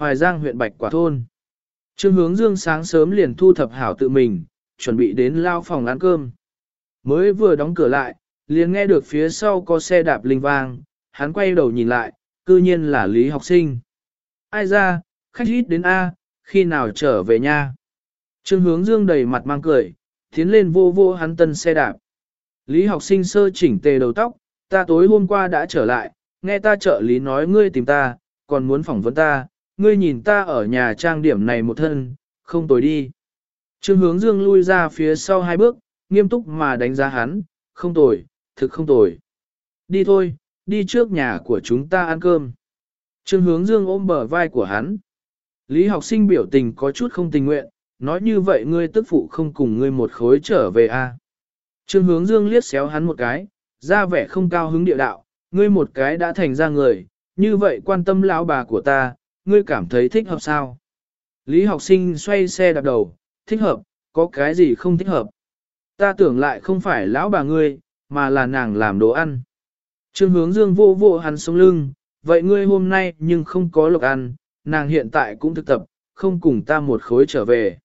Hoài Giang huyện Bạch Quả Thôn. Trương hướng dương sáng sớm liền thu thập hảo tự mình, chuẩn bị đến lao phòng ăn cơm. Mới vừa đóng cửa lại, liền nghe được phía sau có xe đạp linh vang, hắn quay đầu nhìn lại, cư nhiên là Lý học sinh. Ai ra, khách ít đến A, khi nào trở về nha. Trương hướng dương đầy mặt mang cười, tiến lên vô vô hắn tân xe đạp. Lý học sinh sơ chỉnh tề đầu tóc, ta tối hôm qua đã trở lại, nghe ta trợ lý nói ngươi tìm ta, còn muốn phỏng vấn ta, ngươi nhìn ta ở nhà trang điểm này một thân, không tối đi. Trương hướng dương lui ra phía sau hai bước, nghiêm túc mà đánh giá hắn, không tồi, thực không tồi. Đi thôi, đi trước nhà của chúng ta ăn cơm. Trương hướng dương ôm bờ vai của hắn. Lý học sinh biểu tình có chút không tình nguyện, nói như vậy ngươi tức phụ không cùng ngươi một khối trở về a à? Trương hướng dương liếc xéo hắn một cái, ra vẻ không cao hứng địa đạo, ngươi một cái đã thành ra người, như vậy quan tâm lão bà của ta, ngươi cảm thấy thích hợp sao? Lý học sinh xoay xe đạp đầu, thích hợp, có cái gì không thích hợp? Ta tưởng lại không phải lão bà ngươi, mà là nàng làm đồ ăn. Trương hướng dương vô vô hắn sống lưng, vậy ngươi hôm nay nhưng không có lộc ăn, nàng hiện tại cũng thực tập, không cùng ta một khối trở về.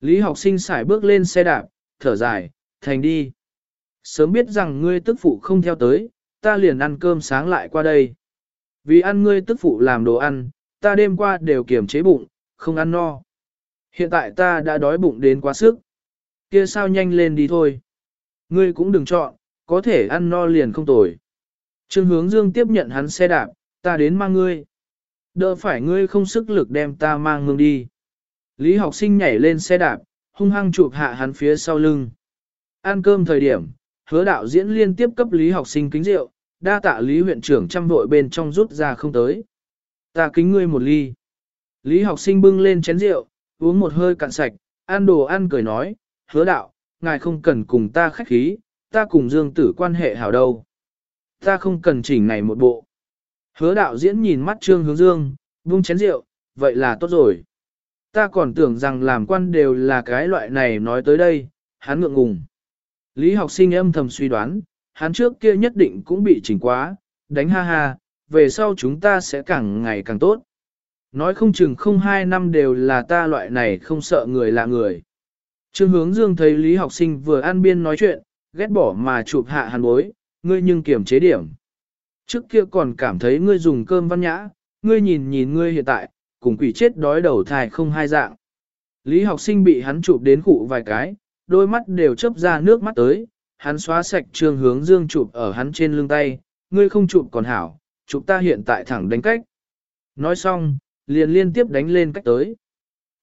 Lý học sinh xài bước lên xe đạp, thở dài, thành đi. Sớm biết rằng ngươi tức phụ không theo tới, ta liền ăn cơm sáng lại qua đây. Vì ăn ngươi tức phụ làm đồ ăn, ta đêm qua đều kiềm chế bụng, không ăn no. Hiện tại ta đã đói bụng đến quá sức. Kia sao nhanh lên đi thôi. Ngươi cũng đừng chọn, có thể ăn no liền không tồi. Trương hướng dương tiếp nhận hắn xe đạp, ta đến mang ngươi. Đỡ phải ngươi không sức lực đem ta mang ngưng đi. Lý học sinh nhảy lên xe đạp, hung hăng chụp hạ hắn phía sau lưng. Ăn cơm thời điểm, hứa đạo diễn liên tiếp cấp Lý học sinh kính rượu, đa tạ Lý huyện trưởng chăm vội bên trong rút ra không tới. Ta kính ngươi một ly. Lý học sinh bưng lên chén rượu, uống một hơi cạn sạch, ăn đồ ăn cười nói, hứa đạo, ngài không cần cùng ta khách khí, ta cùng dương tử quan hệ hảo đâu. Ta không cần chỉnh này một bộ. Hứa đạo diễn nhìn mắt trương hướng dương, vung chén rượu, vậy là tốt rồi. Ta còn tưởng rằng làm quan đều là cái loại này nói tới đây, hắn ngượng ngùng. Lý học sinh âm thầm suy đoán, hắn trước kia nhất định cũng bị chỉnh quá, đánh ha ha, về sau chúng ta sẽ càng ngày càng tốt. Nói không chừng không hai năm đều là ta loại này không sợ người lạ người. Trương hướng dương thấy Lý học sinh vừa an biên nói chuyện, ghét bỏ mà chụp hạ hàn bối, ngươi nhưng kiểm chế điểm. Trước kia còn cảm thấy ngươi dùng cơm văn nhã, ngươi nhìn nhìn ngươi hiện tại, cùng quỷ chết đói đầu thai không hai dạng. Lý học sinh bị hắn chụp đến cụ vài cái, đôi mắt đều chớp ra nước mắt tới, hắn xóa sạch trương hướng dương chụp ở hắn trên lưng tay, ngươi không chụp còn hảo, chụp ta hiện tại thẳng đánh cách. Nói xong, liền liên tiếp đánh lên cách tới.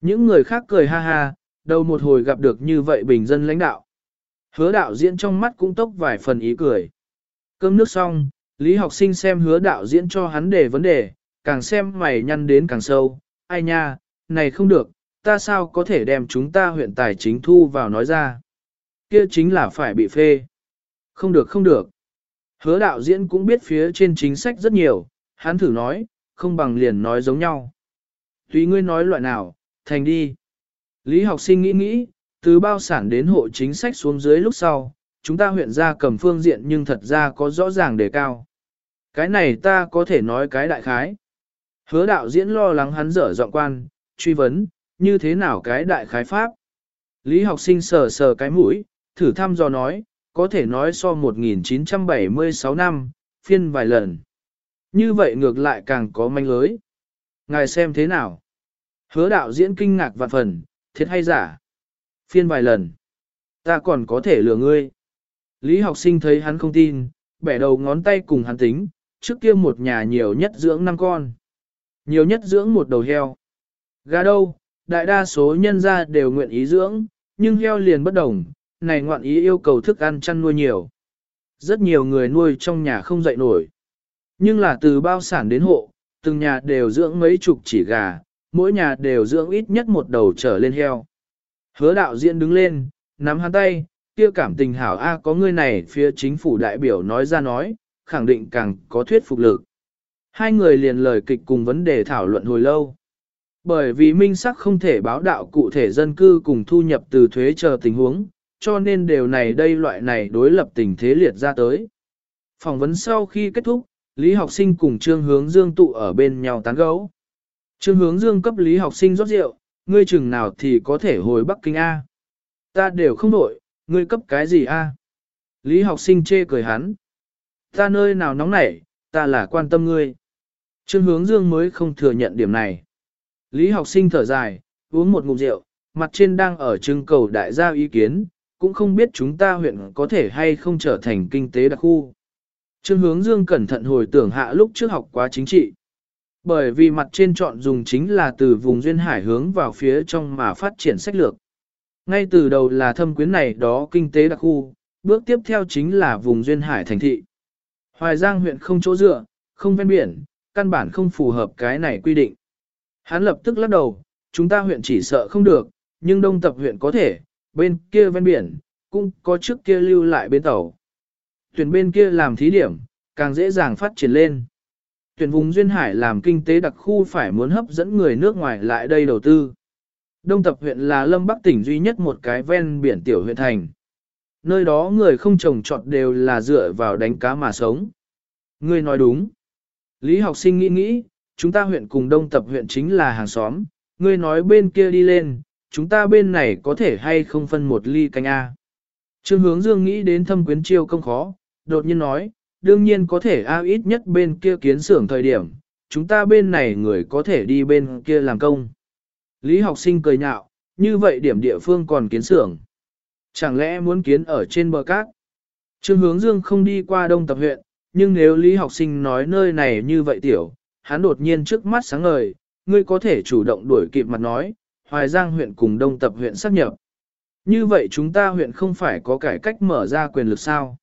Những người khác cười ha ha, đầu một hồi gặp được như vậy bình dân lãnh đạo. Hứa đạo diễn trong mắt cũng tốc vài phần ý cười. Cơm nước xong, Lý học sinh xem hứa đạo diễn cho hắn đề vấn đề, càng xem mày nhăn đến càng sâu. Ai nha, này không được, ta sao có thể đem chúng ta huyện tài chính thu vào nói ra. Kia chính là phải bị phê. Không được không được. Hứa đạo diễn cũng biết phía trên chính sách rất nhiều, hắn thử nói, không bằng liền nói giống nhau. Tùy ngươi nói loại nào, thành đi. Lý học sinh nghĩ nghĩ, từ bao sản đến hộ chính sách xuống dưới lúc sau, chúng ta huyện ra cầm phương diện nhưng thật ra có rõ ràng đề cao. Cái này ta có thể nói cái đại khái. Hứa đạo diễn lo lắng hắn dở dọn quan, truy vấn, như thế nào cái đại khái pháp. Lý học sinh sờ sờ cái mũi, thử thăm dò nói, có thể nói so 1976 năm, phiên vài lần. Như vậy ngược lại càng có manh lưới. Ngài xem thế nào? Hứa đạo diễn kinh ngạc vạn phần, thiệt hay giả? Phiên vài lần. Ta còn có thể lừa ngươi. Lý học sinh thấy hắn không tin, bẻ đầu ngón tay cùng hắn tính, trước kia một nhà nhiều nhất dưỡng năm con. Nhiều nhất dưỡng một đầu heo. Gà đâu, đại đa số nhân gia đều nguyện ý dưỡng, nhưng heo liền bất đồng, này ngoạn ý yêu cầu thức ăn chăn nuôi nhiều. Rất nhiều người nuôi trong nhà không dậy nổi. Nhưng là từ bao sản đến hộ, từng nhà đều dưỡng mấy chục chỉ gà, mỗi nhà đều dưỡng ít nhất một đầu trở lên heo. Hứa đạo diễn đứng lên, nắm hắn tay, kia cảm tình hảo A có người này phía chính phủ đại biểu nói ra nói, khẳng định càng có thuyết phục lực. Hai người liền lời kịch cùng vấn đề thảo luận hồi lâu. Bởi vì minh sắc không thể báo đạo cụ thể dân cư cùng thu nhập từ thuế chờ tình huống, cho nên điều này đây loại này đối lập tình thế liệt ra tới. Phỏng vấn sau khi kết thúc, Lý học sinh cùng Trương Hướng Dương tụ ở bên nhau tán gấu. Trương hướng dương cấp lý học sinh rót rượu, ngươi chừng nào thì có thể hồi Bắc Kinh A. Ta đều không đổi, ngươi cấp cái gì A. Lý học sinh chê cười hắn. Ta nơi nào nóng nảy, ta là quan tâm ngươi. Trương hướng dương mới không thừa nhận điểm này. Lý học sinh thở dài, uống một ngụm rượu, mặt trên đang ở trưng cầu đại gia ý kiến, cũng không biết chúng ta huyện có thể hay không trở thành kinh tế đặc khu. Trương hướng dương cẩn thận hồi tưởng hạ lúc trước học quá chính trị. Bởi vì mặt trên chọn dùng chính là từ vùng duyên hải hướng vào phía trong mà phát triển sách lược. Ngay từ đầu là thâm quyến này đó kinh tế đặc khu, bước tiếp theo chính là vùng duyên hải thành thị. Hoài Giang huyện không chỗ dựa, không ven biển, căn bản không phù hợp cái này quy định. Hắn lập tức lắc đầu, chúng ta huyện chỉ sợ không được, nhưng đông tập huyện có thể, bên kia ven biển, cũng có trước kia lưu lại bên tàu. Tuyển bên kia làm thí điểm, càng dễ dàng phát triển lên. Tuyển vùng duyên hải làm kinh tế đặc khu phải muốn hấp dẫn người nước ngoài lại đây đầu tư. Đông tập huyện là lâm bắc tỉnh duy nhất một cái ven biển tiểu huyện thành. Nơi đó người không trồng trọt đều là dựa vào đánh cá mà sống. người nói đúng. Lý học sinh nghĩ nghĩ, chúng ta huyện cùng đông tập huyện chính là hàng xóm, ngươi nói bên kia đi lên, chúng ta bên này có thể hay không phân một ly canh A. Trương hướng dương nghĩ đến thâm quyến chiêu công khó, đột nhiên nói, đương nhiên có thể A ít nhất bên kia kiến xưởng thời điểm, chúng ta bên này người có thể đi bên kia làm công. Lý học sinh cười nhạo, như vậy điểm địa phương còn kiến xưởng. Chẳng lẽ muốn kiến ở trên bờ cát? Trương hướng dương không đi qua đông tập huyện, nhưng nếu Lý học sinh nói nơi này như vậy tiểu, hắn đột nhiên trước mắt sáng ngời, ngươi có thể chủ động đuổi kịp mặt nói, Hoài Giang huyện cùng đông tập huyện sắp nhập. Như vậy chúng ta huyện không phải có cải cách mở ra quyền lực sao?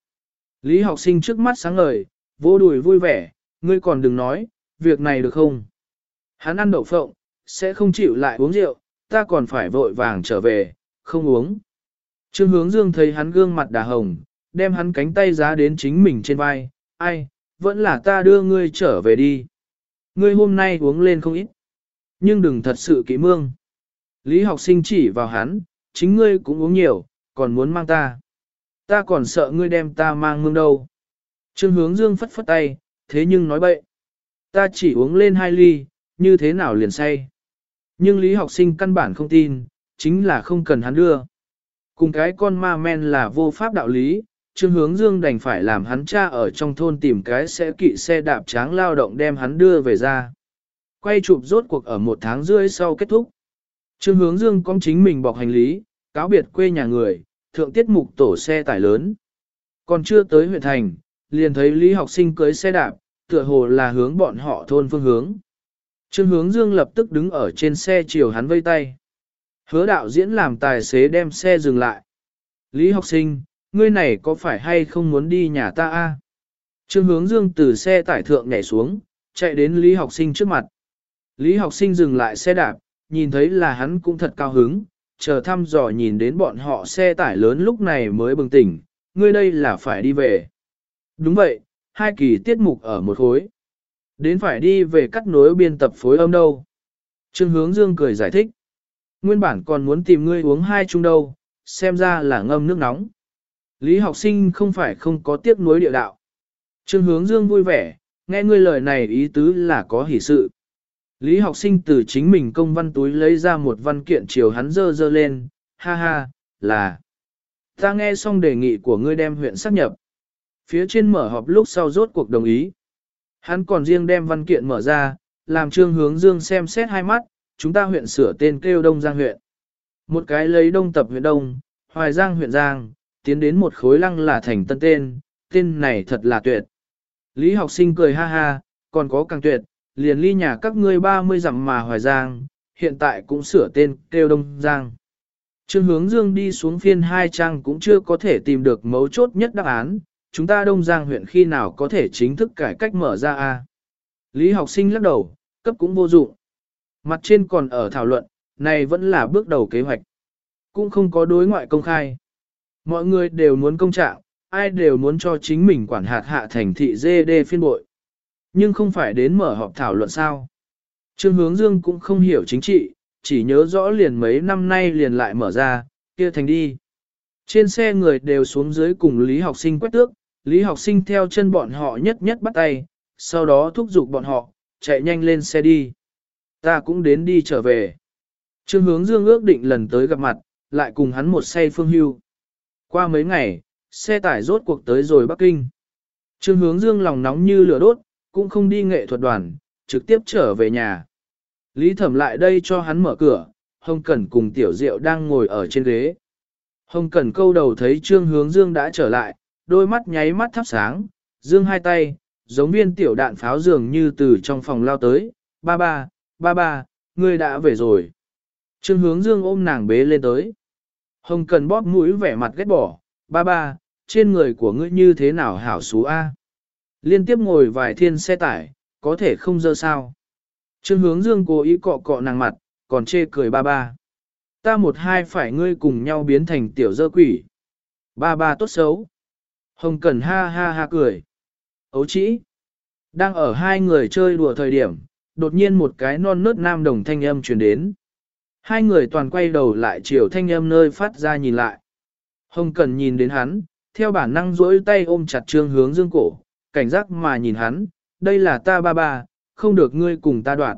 Lý học sinh trước mắt sáng ngời, vô đùi vui vẻ, ngươi còn đừng nói, việc này được không? Hắn ăn đậu phộng, sẽ không chịu lại uống rượu, ta còn phải vội vàng trở về, không uống. Trương hướng dương thấy hắn gương mặt đà hồng, đem hắn cánh tay giá đến chính mình trên vai, ai, vẫn là ta đưa ngươi trở về đi. Ngươi hôm nay uống lên không ít, nhưng đừng thật sự kỹ mương. Lý học sinh chỉ vào hắn, chính ngươi cũng uống nhiều, còn muốn mang ta. Ta còn sợ ngươi đem ta mang mương đâu. Trương hướng dương phất phất tay, thế nhưng nói bậy. Ta chỉ uống lên hai ly, như thế nào liền say. Nhưng lý học sinh căn bản không tin, chính là không cần hắn đưa. Cùng cái con ma men là vô pháp đạo lý, Trương Hướng Dương đành phải làm hắn cha ở trong thôn tìm cái sẽ kỵ xe đạp tráng lao động đem hắn đưa về ra. Quay chụp rốt cuộc ở một tháng rưỡi sau kết thúc. Trương Hướng Dương con chính mình bọc hành lý, cáo biệt quê nhà người, thượng tiết mục tổ xe tải lớn. Còn chưa tới huyện thành, liền thấy Lý học sinh cưới xe đạp, tựa hồ là hướng bọn họ thôn phương hướng. Trương Hướng Dương lập tức đứng ở trên xe chiều hắn vây tay. Hứa đạo diễn làm tài xế đem xe dừng lại. Lý học sinh, ngươi này có phải hay không muốn đi nhà ta a? Trương hướng dương từ xe tải thượng nhảy xuống, chạy đến Lý học sinh trước mặt. Lý học sinh dừng lại xe đạp, nhìn thấy là hắn cũng thật cao hứng, chờ thăm dò nhìn đến bọn họ xe tải lớn lúc này mới bừng tỉnh, ngươi đây là phải đi về. Đúng vậy, hai kỳ tiết mục ở một khối. Đến phải đi về cắt nối biên tập phối âm đâu. Trương hướng dương cười giải thích. Nguyên bản còn muốn tìm ngươi uống hai chung đâu, xem ra là ngâm nước nóng. Lý học sinh không phải không có tiếc nuối địa đạo. Trương hướng dương vui vẻ, nghe ngươi lời này ý tứ là có hỷ sự. Lý học sinh từ chính mình công văn túi lấy ra một văn kiện chiều hắn dơ dơ lên, ha ha, là. Ta nghe xong đề nghị của ngươi đem huyện xác nhập. Phía trên mở họp lúc sau rốt cuộc đồng ý. Hắn còn riêng đem văn kiện mở ra, làm trương hướng dương xem xét hai mắt, chúng ta huyện sửa tên kêu Đông Giang huyện. Một cái lấy Đông tập huyện Đông, Hoài Giang huyện Giang, tiến đến một khối lăng là thành tân tên, tên này thật là tuyệt. Lý học sinh cười ha ha, còn có càng tuyệt, liền ly nhà các ngươi 30 dặm mà Hoài Giang, hiện tại cũng sửa tên kêu Đông Giang. Trương hướng dương đi xuống phiên hai trang cũng chưa có thể tìm được mấu chốt nhất đáp án, chúng ta Đông Giang huyện khi nào có thể chính thức cải cách mở ra a? Lý học sinh lắc đầu, cấp cũng vô dụng. Mặt trên còn ở thảo luận, này vẫn là bước đầu kế hoạch. Cũng không có đối ngoại công khai. Mọi người đều muốn công trạng, ai đều muốn cho chính mình quản hạt hạ thành thị dê đê phiên bội. Nhưng không phải đến mở họp thảo luận sao. Trương Hướng Dương cũng không hiểu chính trị, chỉ nhớ rõ liền mấy năm nay liền lại mở ra, kia thành đi. Trên xe người đều xuống dưới cùng Lý học sinh quét tước, Lý học sinh theo chân bọn họ nhất nhất bắt tay, sau đó thúc giục bọn họ, chạy nhanh lên xe đi. ta cũng đến đi trở về. Trương hướng dương ước định lần tới gặp mặt, lại cùng hắn một xe phương hưu. Qua mấy ngày, xe tải rốt cuộc tới rồi Bắc Kinh. Trương hướng dương lòng nóng như lửa đốt, cũng không đi nghệ thuật đoàn, trực tiếp trở về nhà. Lý thẩm lại đây cho hắn mở cửa, Hồng Cẩn cùng Tiểu Diệu đang ngồi ở trên ghế. Hồng Cẩn câu đầu thấy Trương Hướng Dương đã trở lại, đôi mắt nháy mắt thắp sáng, dương hai tay, giống viên tiểu đạn pháo dường như từ trong phòng lao tới, ba ba, ba ba, ngươi đã về rồi. Trương Hướng Dương ôm nàng bế lên tới. Hồng Cẩn bóp mũi vẻ mặt ghét bỏ, ba ba, trên người của ngươi như thế nào hảo xú A. Liên tiếp ngồi vài thiên xe tải, có thể không dơ sao. Trương hướng dương cố ý cọ cọ nàng mặt, còn chê cười ba ba. Ta một hai phải ngươi cùng nhau biến thành tiểu dơ quỷ. Ba ba tốt xấu. Hồng Cẩn ha ha ha cười. Ấu chỉ. Đang ở hai người chơi đùa thời điểm, đột nhiên một cái non nớt nam đồng thanh âm truyền đến. Hai người toàn quay đầu lại chiều thanh âm nơi phát ra nhìn lại. Hồng Cẩn nhìn đến hắn, theo bản năng duỗi tay ôm chặt trương hướng dương cổ, cảnh giác mà nhìn hắn, đây là ta ba ba, không được ngươi cùng ta đoạn.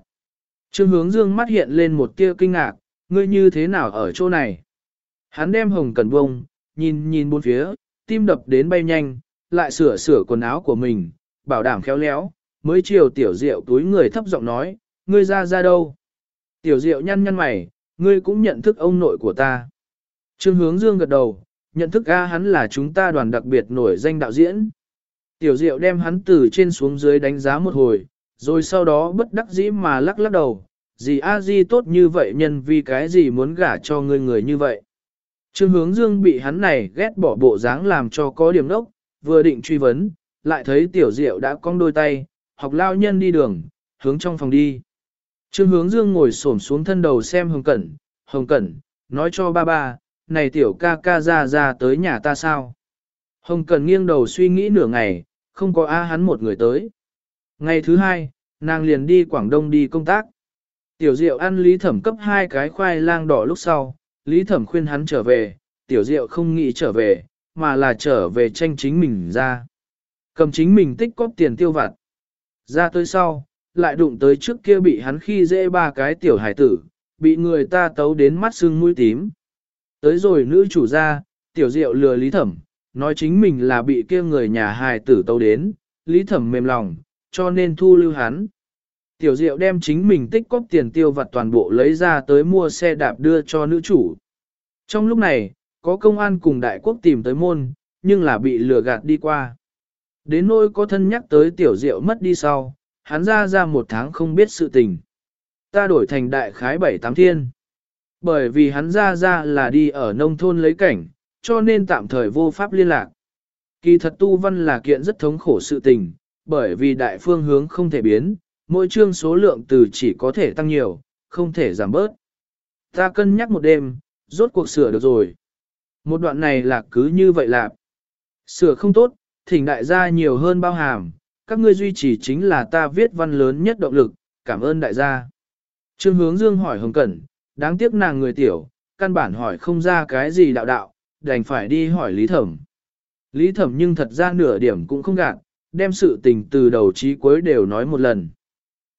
Trương hướng dương mắt hiện lên một tia kinh ngạc, ngươi như thế nào ở chỗ này? Hắn đem hồng cẩn bông, nhìn nhìn bốn phía, tim đập đến bay nhanh, lại sửa sửa quần áo của mình, bảo đảm khéo léo, mới chiều tiểu diệu túi người thấp giọng nói, ngươi ra ra đâu? Tiểu diệu nhăn nhăn mày, ngươi cũng nhận thức ông nội của ta. Trương hướng dương gật đầu, nhận thức A hắn là chúng ta đoàn đặc biệt nổi danh đạo diễn. Tiểu diệu đem hắn từ trên xuống dưới đánh giá một hồi, rồi sau đó bất đắc dĩ mà lắc lắc đầu, gì a di tốt như vậy nhân vì cái gì muốn gả cho ngươi người như vậy. Trương hướng dương bị hắn này ghét bỏ bộ dáng làm cho có điểm nốc, vừa định truy vấn, lại thấy tiểu diệu đã cong đôi tay, học lao nhân đi đường, hướng trong phòng đi. Trương hướng dương ngồi xổm xuống thân đầu xem hồng cẩn, hồng cẩn, nói cho ba ba, này tiểu ca ca ra ra tới nhà ta sao. Hồng cẩn nghiêng đầu suy nghĩ nửa ngày, không có a hắn một người tới. Ngày thứ hai, nàng liền đi Quảng Đông đi công tác. Tiểu Diệu ăn Lý Thẩm cấp hai cái khoai lang đỏ lúc sau, Lý Thẩm khuyên hắn trở về, Tiểu Diệu không nghĩ trở về, mà là trở về tranh chính mình ra. Cầm chính mình tích cóp tiền tiêu vặt. Ra tới sau, lại đụng tới trước kia bị hắn khi dễ ba cái tiểu hải tử, bị người ta tấu đến mắt sưng mũi tím. Tới rồi nữ chủ ra, Tiểu Diệu lừa Lý Thẩm, nói chính mình là bị kia người nhà hài tử tâu đến, Lý Thẩm mềm lòng, cho nên thu lưu hắn. Tiểu Diệu đem chính mình tích cóp tiền tiêu vặt toàn bộ lấy ra tới mua xe đạp đưa cho nữ chủ. Trong lúc này, có công an cùng đại quốc tìm tới môn, nhưng là bị lừa gạt đi qua. Đến nỗi có thân nhắc tới Tiểu Diệu mất đi sau, hắn ra ra một tháng không biết sự tình. Ta đổi thành đại khái bảy tám thiên. Bởi vì hắn ra ra là đi ở nông thôn lấy cảnh, cho nên tạm thời vô pháp liên lạc. Kỳ thật tu văn là kiện rất thống khổ sự tình, bởi vì đại phương hướng không thể biến, mỗi chương số lượng từ chỉ có thể tăng nhiều, không thể giảm bớt. Ta cân nhắc một đêm, rốt cuộc sửa được rồi. Một đoạn này là cứ như vậy lạc. Sửa không tốt, thỉnh đại gia nhiều hơn bao hàm, các ngươi duy trì chính là ta viết văn lớn nhất động lực, cảm ơn đại gia. Trương hướng dương hỏi Hồng Cẩn, đáng tiếc nàng người tiểu, căn bản hỏi không ra cái gì đạo đạo, đành phải đi hỏi Lý Thẩm. Lý Thẩm nhưng thật ra nửa điểm cũng không gạt, đem sự tình từ đầu chí cuối đều nói một lần.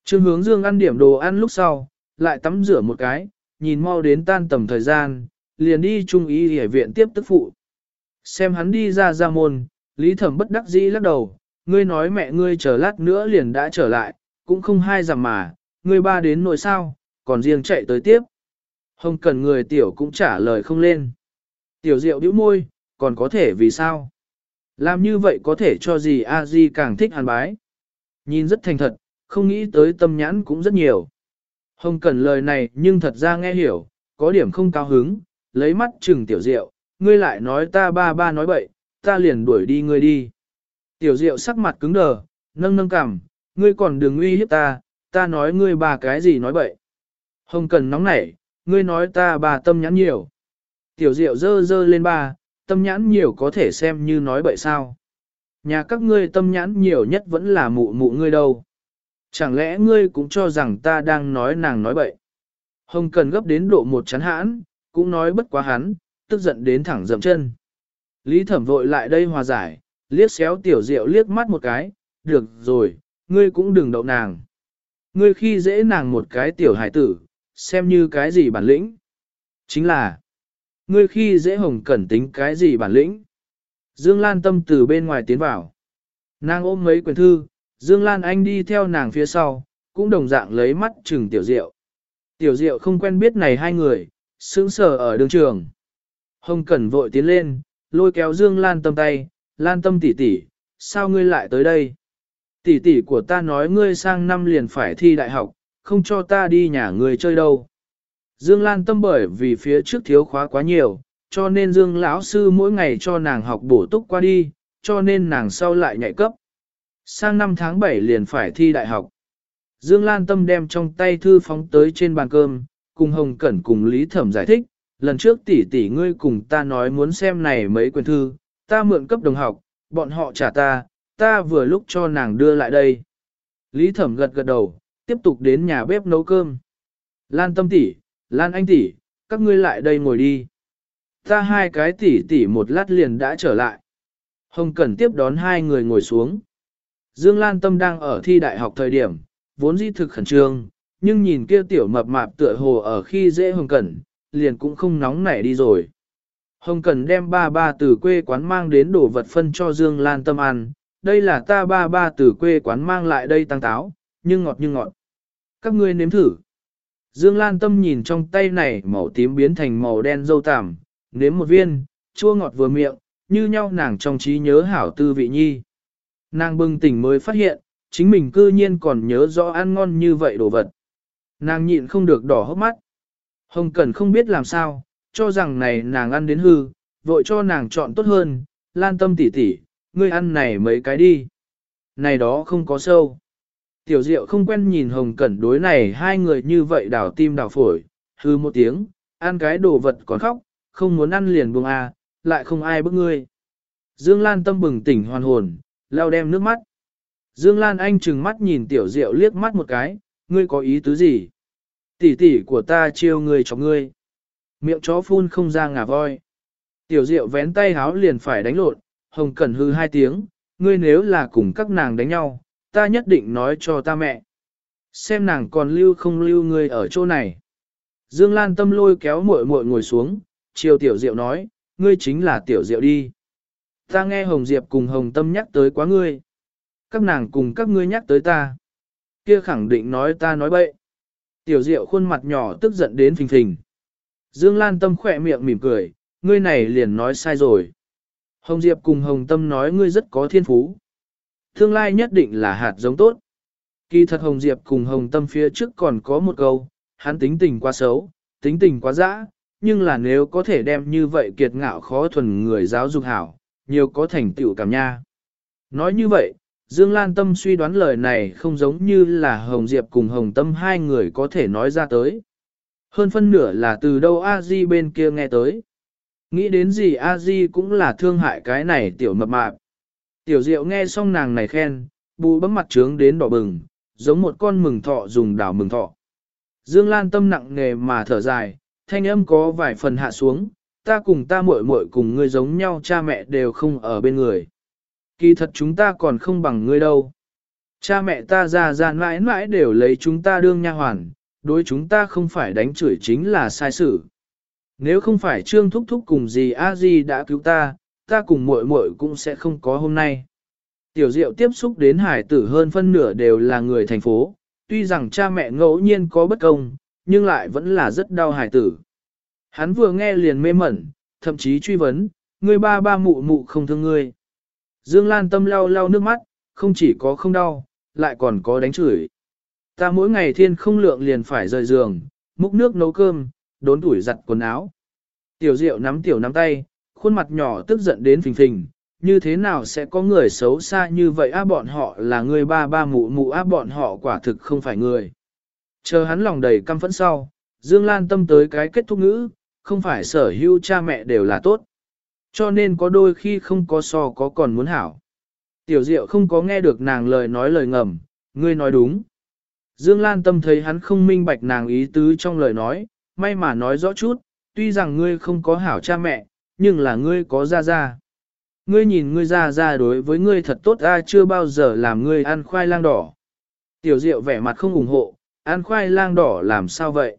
Trương hướng dương ăn điểm đồ ăn lúc sau, lại tắm rửa một cái, nhìn mau đến tan tầm thời gian, liền đi trung ý hệ viện tiếp tức phụ. Xem hắn đi ra ra môn, Lý Thẩm bất đắc dĩ lắc đầu, ngươi nói mẹ ngươi chờ lát nữa liền đã trở lại, cũng không hai giảm mà, ngươi ba đến nội sao, còn riêng chạy tới tiếp. Hồng cần người tiểu cũng trả lời không lên. Tiểu diệu bĩu môi, còn có thể vì sao? Làm như vậy có thể cho gì a di càng thích hàn bái. Nhìn rất thành thật, không nghĩ tới tâm nhãn cũng rất nhiều. Hồng Cẩn lời này nhưng thật ra nghe hiểu, có điểm không cao hứng, lấy mắt chừng tiểu diệu, ngươi lại nói ta ba ba nói bậy, ta liền đuổi đi ngươi đi. Tiểu diệu sắc mặt cứng đờ, nâng nâng cằm, ngươi còn đừng uy hiếp ta, ta nói ngươi ba cái gì nói bậy. Hồng Cần nóng nảy, ngươi nói ta bà tâm nhãn nhiều. Tiểu diệu dơ dơ lên ba, tâm nhãn nhiều có thể xem như nói bậy sao. Nhà các ngươi tâm nhãn nhiều nhất vẫn là mụ mụ ngươi đâu. Chẳng lẽ ngươi cũng cho rằng ta đang nói nàng nói bậy. Hồng cần gấp đến độ một chán hãn, cũng nói bất quá hắn, tức giận đến thẳng dậm chân. Lý thẩm vội lại đây hòa giải, liếc xéo tiểu diệu liếc mắt một cái, được rồi, ngươi cũng đừng đậu nàng. Ngươi khi dễ nàng một cái tiểu hải tử, xem như cái gì bản lĩnh. Chính là, ngươi khi dễ hồng cẩn tính cái gì bản lĩnh. Dương Lan tâm từ bên ngoài tiến vào. Nàng ôm mấy quyển thư, Dương Lan Anh đi theo nàng phía sau, cũng đồng dạng lấy mắt chừng tiểu diệu. Tiểu diệu không quen biết này hai người, sững sờ ở đường trường. Hồng Cẩn vội tiến lên, lôi kéo Dương Lan tâm tay, Lan tâm tỷ tỷ, sao ngươi lại tới đây? Tỷ tỷ của ta nói ngươi sang năm liền phải thi đại học, không cho ta đi nhà ngươi chơi đâu. Dương Lan tâm bởi vì phía trước thiếu khóa quá nhiều, cho nên Dương lão sư mỗi ngày cho nàng học bổ túc qua đi, cho nên nàng sau lại nhạy cấp. Sang năm tháng 7 liền phải thi đại học. Dương Lan tâm đem trong tay thư phóng tới trên bàn cơm, cùng Hồng Cẩn cùng Lý Thẩm giải thích, lần trước tỷ tỷ ngươi cùng ta nói muốn xem này mấy quyển thư, ta mượn cấp đồng học, bọn họ trả ta, ta vừa lúc cho nàng đưa lại đây. Lý Thẩm gật gật đầu, tiếp tục đến nhà bếp nấu cơm. Lan tâm tỷ, Lan anh tỷ, các ngươi lại đây ngồi đi. Ta hai cái tỷ tỷ một lát liền đã trở lại. Hồng Cẩn tiếp đón hai người ngồi xuống. Dương Lan Tâm đang ở thi đại học thời điểm, vốn di thực khẩn trương, nhưng nhìn kia tiểu mập mạp tựa hồ ở khi dễ Hồng Cẩn, liền cũng không nóng nảy đi rồi. Hồng Cẩn đem ba ba từ quê quán mang đến đồ vật phân cho Dương Lan Tâm ăn, đây là ta ba ba từ quê quán mang lại đây tăng táo, nhưng ngọt như ngọt. Các ngươi nếm thử. Dương Lan Tâm nhìn trong tay này màu tím biến thành màu đen dâu tằm, nếm một viên, chua ngọt vừa miệng, như nhau nàng trong trí nhớ hảo tư vị nhi. Nàng bừng tỉnh mới phát hiện, chính mình cư nhiên còn nhớ rõ ăn ngon như vậy đồ vật. Nàng nhịn không được đỏ hốc mắt. Hồng Cẩn không biết làm sao, cho rằng này nàng ăn đến hư, vội cho nàng chọn tốt hơn, lan tâm tỉ tỉ, ngươi ăn này mấy cái đi. Này đó không có sâu. Tiểu Diệu không quen nhìn Hồng Cẩn đối này hai người như vậy đảo tim đảo phổi, hư một tiếng, ăn cái đồ vật còn khóc, không muốn ăn liền buông à, lại không ai bức ngươi. Dương Lan tâm bừng tỉnh hoàn hồn, lao đem nước mắt. Dương Lan Anh trừng mắt nhìn Tiểu Diệu liếc mắt một cái, ngươi có ý tứ gì? Tỷ tỷ của ta chiêu ngươi cho ngươi. Miệng chó phun không ra ngà voi. Tiểu Diệu vén tay háo liền phải đánh lộn, Hồng Cẩn hư hai tiếng, ngươi nếu là cùng các nàng đánh nhau, ta nhất định nói cho ta mẹ. Xem nàng còn lưu không lưu ngươi ở chỗ này. Dương Lan tâm lôi kéo muội muội ngồi xuống, chiều Tiểu Diệu nói, ngươi chính là Tiểu Diệu đi. Ta nghe Hồng Diệp cùng Hồng Tâm nhắc tới quá ngươi. Các nàng cùng các ngươi nhắc tới ta. Kia khẳng định nói ta nói bậy. Tiểu Diệu khuôn mặt nhỏ tức giận đến phình phình. Dương Lan Tâm khỏe miệng mỉm cười, ngươi này liền nói sai rồi. Hồng Diệp cùng Hồng Tâm nói ngươi rất có thiên phú. Tương lai nhất định là hạt giống tốt. Kỳ thật Hồng Diệp cùng Hồng Tâm phía trước còn có một câu, hắn tính tình quá xấu, tính tình quá dã, nhưng là nếu có thể đem như vậy kiệt ngạo khó thuần người giáo dục hảo, nhiều có thành tựu cảm nha. Nói như vậy, Dương Lan Tâm suy đoán lời này không giống như là Hồng Diệp cùng Hồng Tâm hai người có thể nói ra tới. Hơn phân nửa là từ đâu a di bên kia nghe tới. Nghĩ đến gì a di cũng là thương hại cái này tiểu mập mạp. Tiểu diệu nghe xong nàng này khen, bù bấm mặt trướng đến đỏ bừng, giống một con mừng thọ dùng đảo mừng thọ. Dương Lan tâm nặng nề mà thở dài, thanh âm có vài phần hạ xuống, ta cùng ta muội muội cùng ngươi giống nhau cha mẹ đều không ở bên người. Kỳ thật chúng ta còn không bằng ngươi đâu. Cha mẹ ta già già mãi mãi đều lấy chúng ta đương nha hoàn, đối chúng ta không phải đánh chửi chính là sai sự. Nếu không phải Trương Thúc Thúc cùng gì a di đã cứu ta, ta cùng muội muội cũng sẽ không có hôm nay. Tiểu Diệu tiếp xúc đến hải tử hơn phân nửa đều là người thành phố, tuy rằng cha mẹ ngẫu nhiên có bất công, nhưng lại vẫn là rất đau hải tử. Hắn vừa nghe liền mê mẩn, thậm chí truy vấn, ngươi ba ba mụ mụ không thương ngươi. Dương Lan tâm lau lau nước mắt, không chỉ có không đau, lại còn có đánh chửi. Ta mỗi ngày thiên không lượng liền phải rời giường, múc nước nấu cơm, đốn tuổi giặt quần áo. Tiểu Diệu nắm tiểu nắm tay, khuôn mặt nhỏ tức giận đến phình phình, như thế nào sẽ có người xấu xa như vậy á bọn họ là người ba ba mụ mụ á bọn họ quả thực không phải người. Chờ hắn lòng đầy căm phẫn sau, Dương Lan tâm tới cái kết thúc ngữ, không phải sở hữu cha mẹ đều là tốt. Cho nên có đôi khi không có so có còn muốn hảo. Tiểu Diệu không có nghe được nàng lời nói lời ngầm, ngươi nói đúng. Dương Lan tâm thấy hắn không minh bạch nàng ý tứ trong lời nói, may mà nói rõ chút, tuy rằng ngươi không có hảo cha mẹ, nhưng là ngươi có ra ra. Ngươi nhìn ngươi ra ra đối với ngươi thật tốt ai chưa bao giờ làm ngươi ăn khoai lang đỏ. Tiểu Diệu vẻ mặt không ủng hộ, ăn khoai lang đỏ làm sao vậy?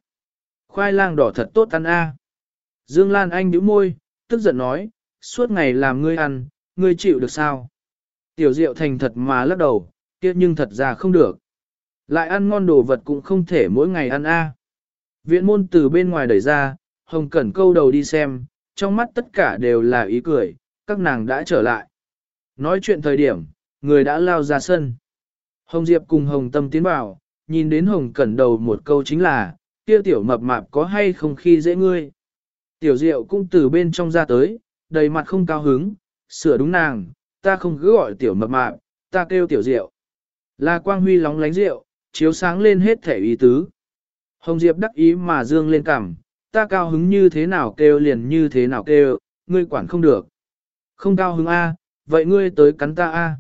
Khoai lang đỏ thật tốt ăn a. Dương Lan Anh nhíu môi, tức giận nói, suốt ngày làm ngươi ăn, ngươi chịu được sao? Tiểu Diệu thành thật mà lắc đầu, kia nhưng thật ra không được. Lại ăn ngon đồ vật cũng không thể mỗi ngày ăn a. Viện môn từ bên ngoài đẩy ra, Hồng Cẩn câu đầu đi xem, trong mắt tất cả đều là ý cười, các nàng đã trở lại. Nói chuyện thời điểm, người đã lao ra sân. Hồng Diệp cùng Hồng Tâm tiến vào, nhìn đến Hồng Cẩn đầu một câu chính là, kia tiểu mập mạp có hay không khi dễ ngươi. Tiểu Diệu cũng từ bên trong ra tới, đầy mặt không cao hứng, sửa đúng nàng, ta không cứ gọi tiểu mập mạp, ta kêu tiểu Diệu. Là quang huy lóng lánh rượu, chiếu sáng lên hết thể ý tứ. Hồng Diệp đắc ý mà dương lên cằm, ta cao hứng như thế nào kêu liền như thế nào kêu, ngươi quản không được. Không cao hứng A, vậy ngươi tới cắn ta A.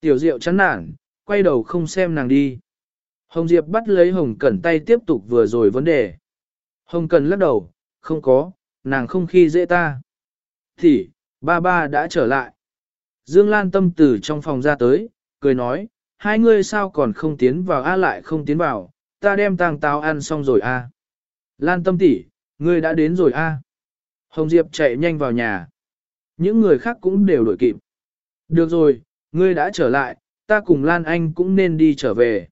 Tiểu Diệu chán nản, quay đầu không xem nàng đi. Hồng Diệp bắt lấy Hồng Cẩn tay tiếp tục vừa rồi vấn đề. Hồng Cẩn lắc đầu, không có, nàng không khi dễ ta. Thì, ba ba đã trở lại. Dương Lan tâm từ trong phòng ra tới, cười nói, hai ngươi sao còn không tiến vào a lại không tiến vào, ta đem tang táo ăn xong rồi a. Lan tâm tỷ, ngươi đã đến rồi a. À. Hồng Diệp chạy nhanh vào nhà. Những người khác cũng đều đuổi kịp. Được rồi, ngươi đã trở lại, ta cùng Lan Anh cũng nên đi trở về.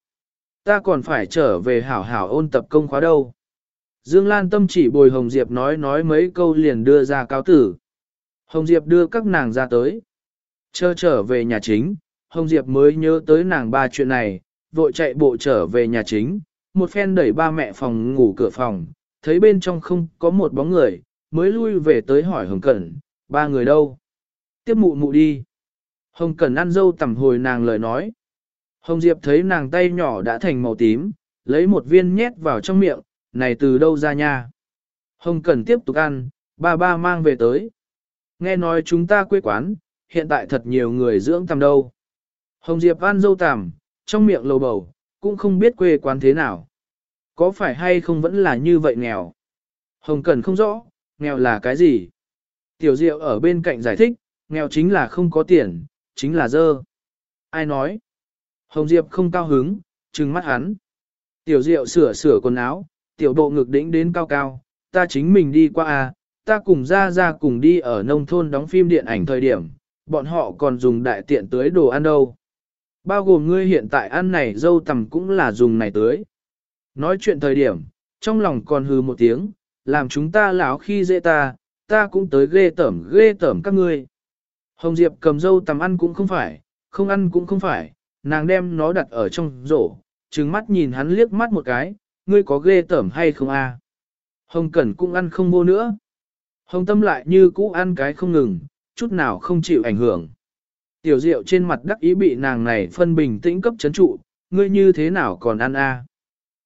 Ta còn phải trở về hảo hảo ôn tập công khóa đâu. Dương Lan tâm chỉ bồi Hồng Diệp nói nói mấy câu liền đưa ra cáo tử. Hồng Diệp đưa các nàng ra tới. Chờ trở về nhà chính, Hồng Diệp mới nhớ tới nàng ba chuyện này, vội chạy bộ trở về nhà chính, một phen đẩy ba mẹ phòng ngủ cửa phòng, thấy bên trong không có một bóng người, mới lui về tới hỏi Hồng Cẩn, ba người đâu? Tiếp mụ mụ đi. Hồng Cẩn ăn dâu tầm hồi nàng lời nói. Hồng Diệp thấy nàng tay nhỏ đã thành màu tím, lấy một viên nhét vào trong miệng, này từ đâu ra nha? Hồng Cẩn tiếp tục ăn, ba ba mang về tới. Nghe nói chúng ta quê quán, hiện tại thật nhiều người dưỡng tầm đâu. Hồng Diệp ăn dâu tằm, trong miệng lầu bầu, cũng không biết quê quán thế nào. Có phải hay không vẫn là như vậy nghèo? Hồng Cần không rõ, nghèo là cái gì? Tiểu Diệu ở bên cạnh giải thích, nghèo chính là không có tiền, chính là dơ. Ai nói? Hồng Diệp không cao hứng, trừng mắt hắn. Tiểu Diệu sửa sửa quần áo, tiểu độ ngực đỉnh đến cao cao, ta chính mình đi qua à, ta cùng ra ra cùng đi ở nông thôn đóng phim điện ảnh thời điểm, bọn họ còn dùng đại tiện tưới đồ ăn đâu. Bao gồm ngươi hiện tại ăn này dâu tầm cũng là dùng này tưới. Nói chuyện thời điểm, trong lòng còn hư một tiếng, làm chúng ta lão khi dễ ta, ta cũng tới ghê tẩm ghê tẩm các ngươi. Hồng Diệp cầm dâu tầm ăn cũng không phải, không ăn cũng không phải, nàng đem nó đặt ở trong rổ, trừng mắt nhìn hắn liếc mắt một cái, ngươi có ghê tẩm hay không a? Hồng Cẩn cũng ăn không vô nữa. Hồng Tâm lại như cũ ăn cái không ngừng, chút nào không chịu ảnh hưởng. Tiểu Diệu trên mặt đắc ý bị nàng này phân bình tĩnh cấp chấn trụ, ngươi như thế nào còn ăn a?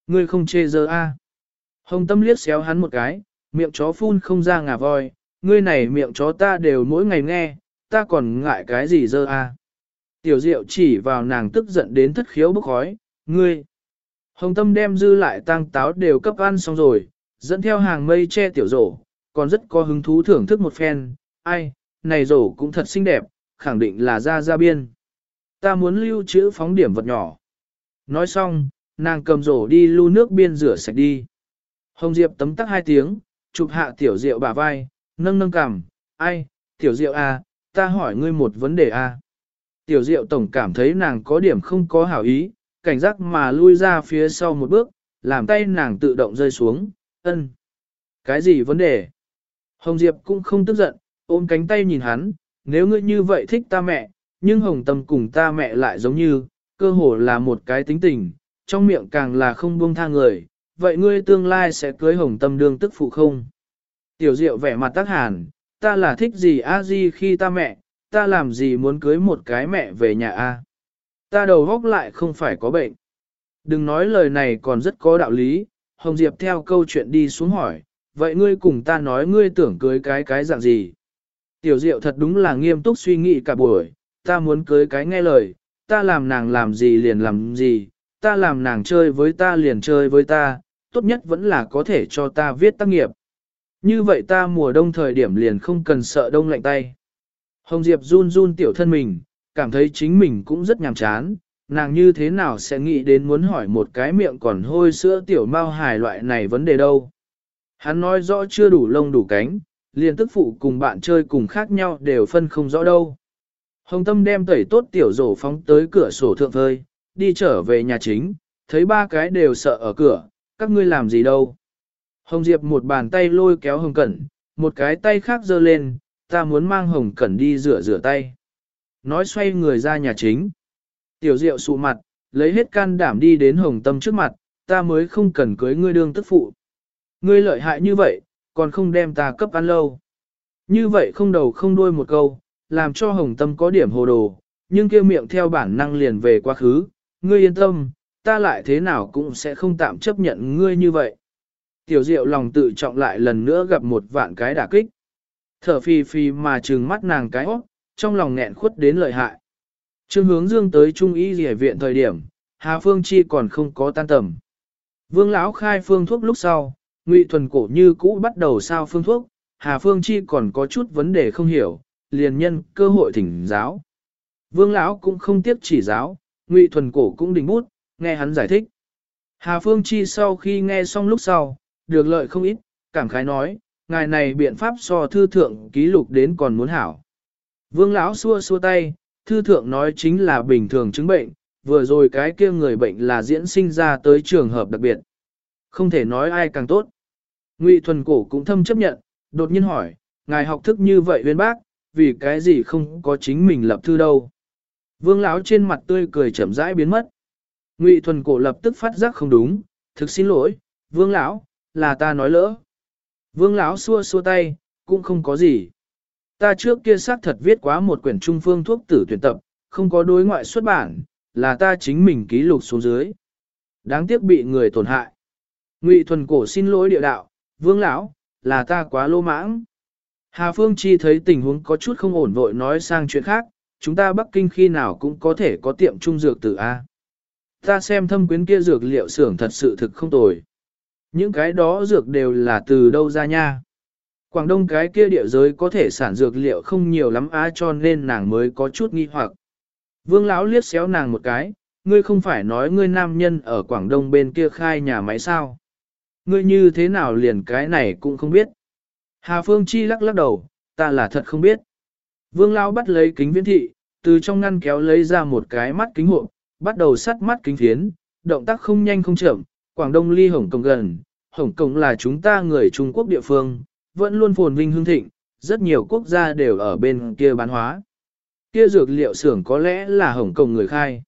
Ngươi không chê giờ a? Hồng Tâm liếc xéo hắn một cái, miệng chó phun không ra ngà voi, ngươi này miệng chó ta đều mỗi ngày nghe, ta còn ngại cái gì dơ a? Tiểu Diệu chỉ vào nàng tức giận đến thất khiếu bốc khói, ngươi. Hồng Tâm đem dư lại tang táo đều cấp ăn xong rồi, dẫn theo hàng mây che tiểu rổ, còn rất có hứng thú thưởng thức một phen, ai, này rổ cũng thật xinh đẹp, khẳng định là ra ra biên. Ta muốn lưu trữ phóng điểm vật nhỏ. Nói xong, nàng cầm rổ đi lưu nước biên rửa sạch đi. Hồng Diệp tấm tắc hai tiếng, chụp hạ tiểu diệu bả vai, nâng nâng cằm, ai, tiểu diệu à, ta hỏi ngươi một vấn đề à. Tiểu diệu tổng cảm thấy nàng có điểm không có hảo ý, cảnh giác mà lui ra phía sau một bước, làm tay nàng tự động rơi xuống, ân. Cái gì vấn đề? Hồng Diệp cũng không tức giận, ôm cánh tay nhìn hắn, nếu ngươi như vậy thích ta mẹ, nhưng hồng tâm cùng ta mẹ lại giống như, cơ hồ là một cái tính tình, trong miệng càng là không buông tha người, vậy ngươi tương lai sẽ cưới hồng tâm đương tức phụ không? Tiểu diệu vẻ mặt tác hàn, ta là thích gì a di khi ta mẹ, ta làm gì muốn cưới một cái mẹ về nhà a? Ta đầu góc lại không phải có bệnh. Đừng nói lời này còn rất có đạo lý, Hồng Diệp theo câu chuyện đi xuống hỏi, vậy ngươi cùng ta nói ngươi tưởng cưới cái cái dạng gì? Tiểu Diệu thật đúng là nghiêm túc suy nghĩ cả buổi, ta muốn cưới cái nghe lời, ta làm nàng làm gì liền làm gì, ta làm nàng chơi với ta liền chơi với ta, tốt nhất vẫn là có thể cho ta viết tác nghiệp. Như vậy ta mùa đông thời điểm liền không cần sợ đông lạnh tay. Hồng Diệp run run tiểu thân mình, cảm thấy chính mình cũng rất nhàm chán, nàng như thế nào sẽ nghĩ đến muốn hỏi một cái miệng còn hôi sữa tiểu mao hài loại này vấn đề đâu. Hắn nói rõ chưa đủ lông đủ cánh, liền tức phụ cùng bạn chơi cùng khác nhau đều phân không rõ đâu. Hồng Tâm đem tẩy tốt tiểu rổ phóng tới cửa sổ thượng phơi, đi trở về nhà chính, thấy ba cái đều sợ ở cửa, các ngươi làm gì đâu. Hồng Diệp một bàn tay lôi kéo Hồng Cẩn, một cái tay khác giơ lên, ta muốn mang Hồng Cẩn đi rửa rửa tay. Nói xoay người ra nhà chính. Tiểu Diệu sụ mặt, lấy hết can đảm đi đến Hồng Tâm trước mặt, ta mới không cần cưới ngươi đương tức phụ. Ngươi lợi hại như vậy, còn không đem ta cấp ăn lâu. Như vậy không đầu không đuôi một câu, làm cho Hồng Tâm có điểm hồ đồ, nhưng kêu miệng theo bản năng liền về quá khứ, ngươi yên tâm, ta lại thế nào cũng sẽ không tạm chấp nhận ngươi như vậy. Tiểu diệu lòng tự trọng lại lần nữa gặp một vạn cái đả kích. Thở phi phi mà trừng mắt nàng cái óc, trong lòng nghẹn khuất đến lợi hại. Trương hướng dương tới trung y rỉa viện thời điểm, Hà Phương Chi còn không có tan tầm. Vương lão khai phương thuốc lúc sau, Ngụy thuần cổ như cũ bắt đầu sao phương thuốc, Hà Phương Chi còn có chút vấn đề không hiểu, liền nhân cơ hội thỉnh giáo. Vương lão cũng không tiếp chỉ giáo, Ngụy thuần cổ cũng đình bút, nghe hắn giải thích. Hà Phương Chi sau khi nghe xong lúc sau, được lợi không ít, cảm khái nói, ngài này biện pháp so thư thượng ký lục đến còn muốn hảo. Vương lão xua xua tay, thư thượng nói chính là bình thường chứng bệnh, vừa rồi cái kia người bệnh là diễn sinh ra tới trường hợp đặc biệt. Không thể nói ai càng tốt. Ngụy thuần cổ cũng thâm chấp nhận, đột nhiên hỏi, ngài học thức như vậy uyên bác, vì cái gì không có chính mình lập thư đâu. Vương lão trên mặt tươi cười chậm rãi biến mất. Ngụy thuần cổ lập tức phát giác không đúng, thực xin lỗi, vương lão, là ta nói lỡ. Vương lão xua xua tay, cũng không có gì. Ta trước kia xác thật viết quá một quyển trung phương thuốc tử tuyển tập, không có đối ngoại xuất bản, là ta chính mình ký lục xuống dưới. Đáng tiếc bị người tổn hại. Ngụy thuần cổ xin lỗi địa đạo, vương lão, là ta quá lô mãng. Hà Phương Chi thấy tình huống có chút không ổn vội nói sang chuyện khác, chúng ta Bắc Kinh khi nào cũng có thể có tiệm trung dược từ A. Ta xem thâm quyến kia dược liệu xưởng thật sự thực không tồi. Những cái đó dược đều là từ đâu ra nha. Quảng Đông cái kia địa giới có thể sản dược liệu không nhiều lắm á cho nên nàng mới có chút nghi hoặc. Vương lão liếc xéo nàng một cái, ngươi không phải nói ngươi nam nhân ở Quảng Đông bên kia khai nhà máy sao? Ngươi như thế nào liền cái này cũng không biết. Hà Phương Chi lắc lắc đầu, ta là thật không biết. Vương lão bắt lấy kính viễn thị, từ trong ngăn kéo lấy ra một cái mắt kính hộ, bắt đầu sắt mắt kính phiến, động tác không nhanh không chậm, Quảng Đông ly Hồng Kông gần, Hồng Kông là chúng ta người Trung Quốc địa phương, vẫn luôn phồn vinh hương thịnh, rất nhiều quốc gia đều ở bên kia bán hóa. Kia dược liệu xưởng có lẽ là Hồng Kông người khai.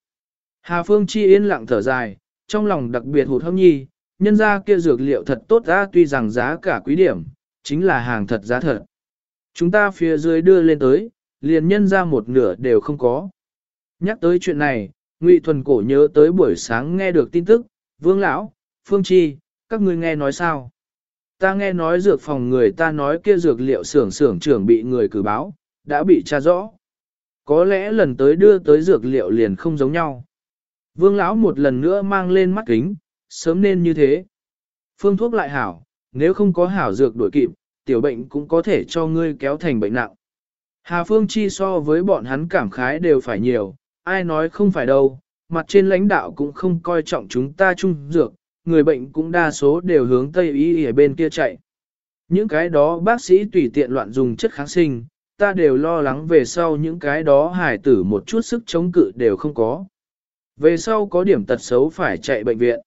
Hà Phương Chi yên lặng thở dài, trong lòng đặc biệt hụt hâm nhi, nhân ra kia dược liệu thật tốt ra tuy rằng giá cả quý điểm, chính là hàng thật giá thật. Chúng ta phía dưới đưa lên tới, liền nhân ra một nửa đều không có. Nhắc tới chuyện này, Ngụy Thuần Cổ nhớ tới buổi sáng nghe được tin tức, Vương Lão, Phương Chi, các ngươi nghe nói sao? Ta nghe nói dược phòng người ta nói kia dược liệu xưởng xưởng trưởng bị người cử báo, đã bị tra rõ. Có lẽ lần tới đưa tới dược liệu liền không giống nhau. Vương lão một lần nữa mang lên mắt kính, sớm nên như thế. Phương thuốc lại hảo, nếu không có hảo dược đổi kịp, tiểu bệnh cũng có thể cho ngươi kéo thành bệnh nặng. Hà Phương Chi so với bọn hắn cảm khái đều phải nhiều, ai nói không phải đâu, mặt trên lãnh đạo cũng không coi trọng chúng ta chung dược, người bệnh cũng đa số đều hướng Tây Y ở bên kia chạy. Những cái đó bác sĩ tùy tiện loạn dùng chất kháng sinh, ta đều lo lắng về sau những cái đó hải tử một chút sức chống cự đều không có. Về sau có điểm tật xấu phải chạy bệnh viện.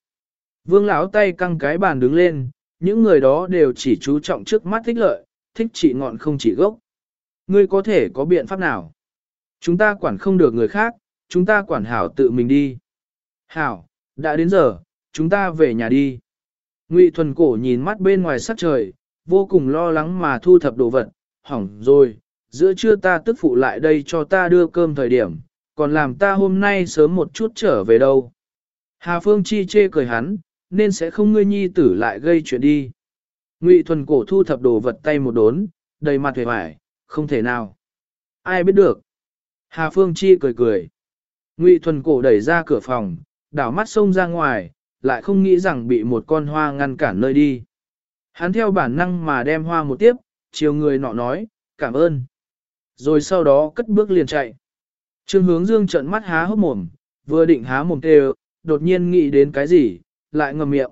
Vương lão tay căng cái bàn đứng lên, những người đó đều chỉ chú trọng trước mắt thích lợi, thích trị ngọn không chỉ gốc. Ngươi có thể có biện pháp nào? Chúng ta quản không được người khác, chúng ta quản hảo tự mình đi. Hảo, đã đến giờ, chúng ta về nhà đi. Ngụy thuần cổ nhìn mắt bên ngoài sắc trời, vô cùng lo lắng mà thu thập đồ vật, hỏng rồi, giữa trưa ta tức phụ lại đây cho ta đưa cơm thời điểm, còn làm ta hôm nay sớm một chút trở về đâu. Hà Phương Chi chê cười hắn, nên sẽ không ngươi nhi tử lại gây chuyện đi. Ngụy thuần cổ thu thập đồ vật tay một đốn, đầy mặt vẻ vải, không thể nào. Ai biết được. Hà Phương Chi cười cười. Ngụy thuần cổ đẩy ra cửa phòng, đảo mắt xông ra ngoài, lại không nghĩ rằng bị một con hoa ngăn cản nơi đi. Hắn theo bản năng mà đem hoa một tiếp, chiều người nọ nói, cảm ơn. Rồi sau đó cất bước liền chạy. Trương hướng dương trợn mắt há hốc mồm, vừa định há mồm kêu, đột nhiên nghĩ đến cái gì, lại ngậm miệng.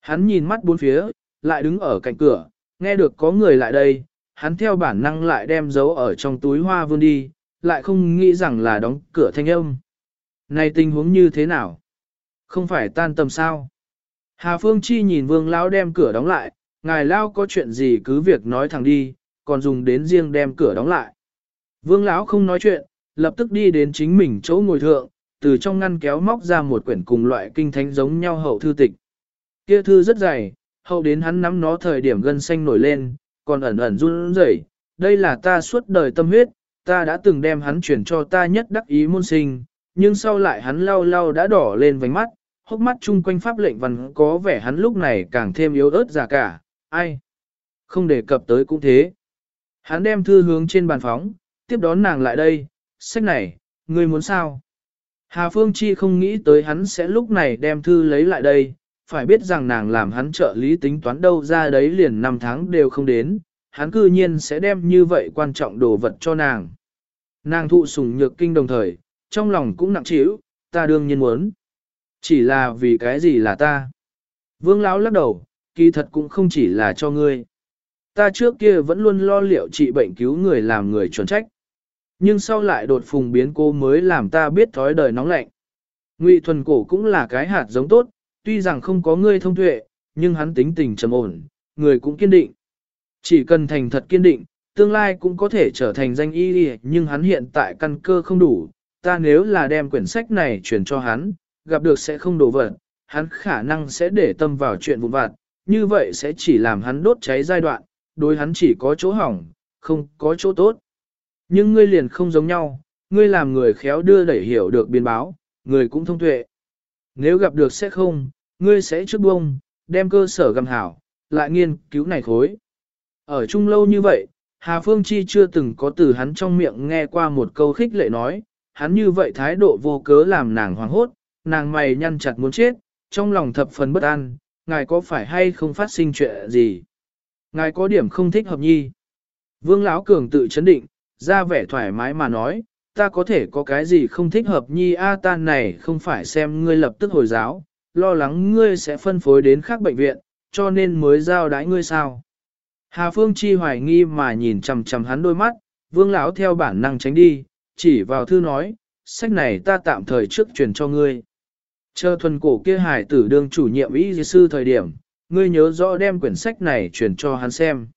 Hắn nhìn mắt bốn phía, lại đứng ở cạnh cửa, nghe được có người lại đây, hắn theo bản năng lại đem dấu ở trong túi hoa vươn đi, lại không nghĩ rằng là đóng cửa thanh âm. Này tình huống như thế nào? Không phải tan tầm sao? Hà Phương Chi nhìn vương lão đem cửa đóng lại, ngài lão có chuyện gì cứ việc nói thẳng đi, còn dùng đến riêng đem cửa đóng lại. Vương lão không nói chuyện, lập tức đi đến chính mình chỗ ngồi thượng, từ trong ngăn kéo móc ra một quyển cùng loại kinh thánh giống nhau hậu thư tịch. Kia thư rất dày, hậu đến hắn nắm nó thời điểm gân xanh nổi lên, còn ẩn ẩn run rẩy. Đây là ta suốt đời tâm huyết, ta đã từng đem hắn chuyển cho ta nhất đắc ý môn sinh, nhưng sau lại hắn lau lau đã đỏ lên vành mắt, hốc mắt chung quanh pháp lệnh văn có vẻ hắn lúc này càng thêm yếu ớt già cả, ai? Không đề cập tới cũng thế. Hắn đem thư hướng trên bàn phóng, tiếp đón nàng lại đây, sách này, ngươi muốn sao? Hà Phương Chi không nghĩ tới hắn sẽ lúc này đem thư lấy lại đây, phải biết rằng nàng làm hắn trợ lý tính toán đâu ra đấy liền năm tháng đều không đến, hắn cư nhiên sẽ đem như vậy quan trọng đồ vật cho nàng. Nàng thụ sủng nhược kinh đồng thời, trong lòng cũng nặng trĩu, ta đương nhiên muốn. Chỉ là vì cái gì là ta? Vương Lão lắc đầu, kỳ thật cũng không chỉ là cho ngươi. Ta trước kia vẫn luôn lo liệu trị bệnh cứu người làm người chuẩn trách. Nhưng sau lại đột phùng biến cô mới làm ta biết thói đời nóng lạnh. Ngụy thuần cổ cũng là cái hạt giống tốt, tuy rằng không có ngươi thông tuệ, nhưng hắn tính tình trầm ổn, người cũng kiên định. Chỉ cần thành thật kiên định, tương lai cũng có thể trở thành danh y đi, nhưng hắn hiện tại căn cơ không đủ, ta nếu là đem quyển sách này truyền cho hắn, gặp được sẽ không đổ vật, hắn khả năng sẽ để tâm vào chuyện vụn vặt, như vậy sẽ chỉ làm hắn đốt cháy giai đoạn, đối hắn chỉ có chỗ hỏng, không có chỗ tốt. Nhưng ngươi liền không giống nhau, ngươi làm người khéo đưa đẩy hiểu được biến báo, người cũng thông tuệ. Nếu gặp được sẽ không, ngươi sẽ trước bông, đem cơ sở găm hảo, lại nghiên cứu này khối. Ở chung lâu như vậy, Hà Phương Chi chưa từng có từ hắn trong miệng nghe qua một câu khích lệ nói, hắn như vậy thái độ vô cớ làm nàng hoảng hốt, nàng mày nhăn chặt muốn chết, trong lòng thập phần bất an, ngài có phải hay không phát sinh chuyện gì? Ngài có điểm không thích hợp nhi. Vương Lão Cường tự chấn định, ra vẻ thoải mái mà nói, ta có thể có cái gì không thích hợp nhi a à, này không phải xem ngươi lập tức hồi giáo, lo lắng ngươi sẽ phân phối đến khác bệnh viện, cho nên mới giao đái ngươi sao. Hà Phương Chi hoài nghi mà nhìn chằm chằm hắn đôi mắt, vương lão theo bản năng tránh đi, chỉ vào thư nói, sách này ta tạm thời trước truyền cho ngươi. Chờ thuần cổ kia hải tử đương chủ nhiệm y sư thời điểm, ngươi nhớ rõ đem quyển sách này truyền cho hắn xem.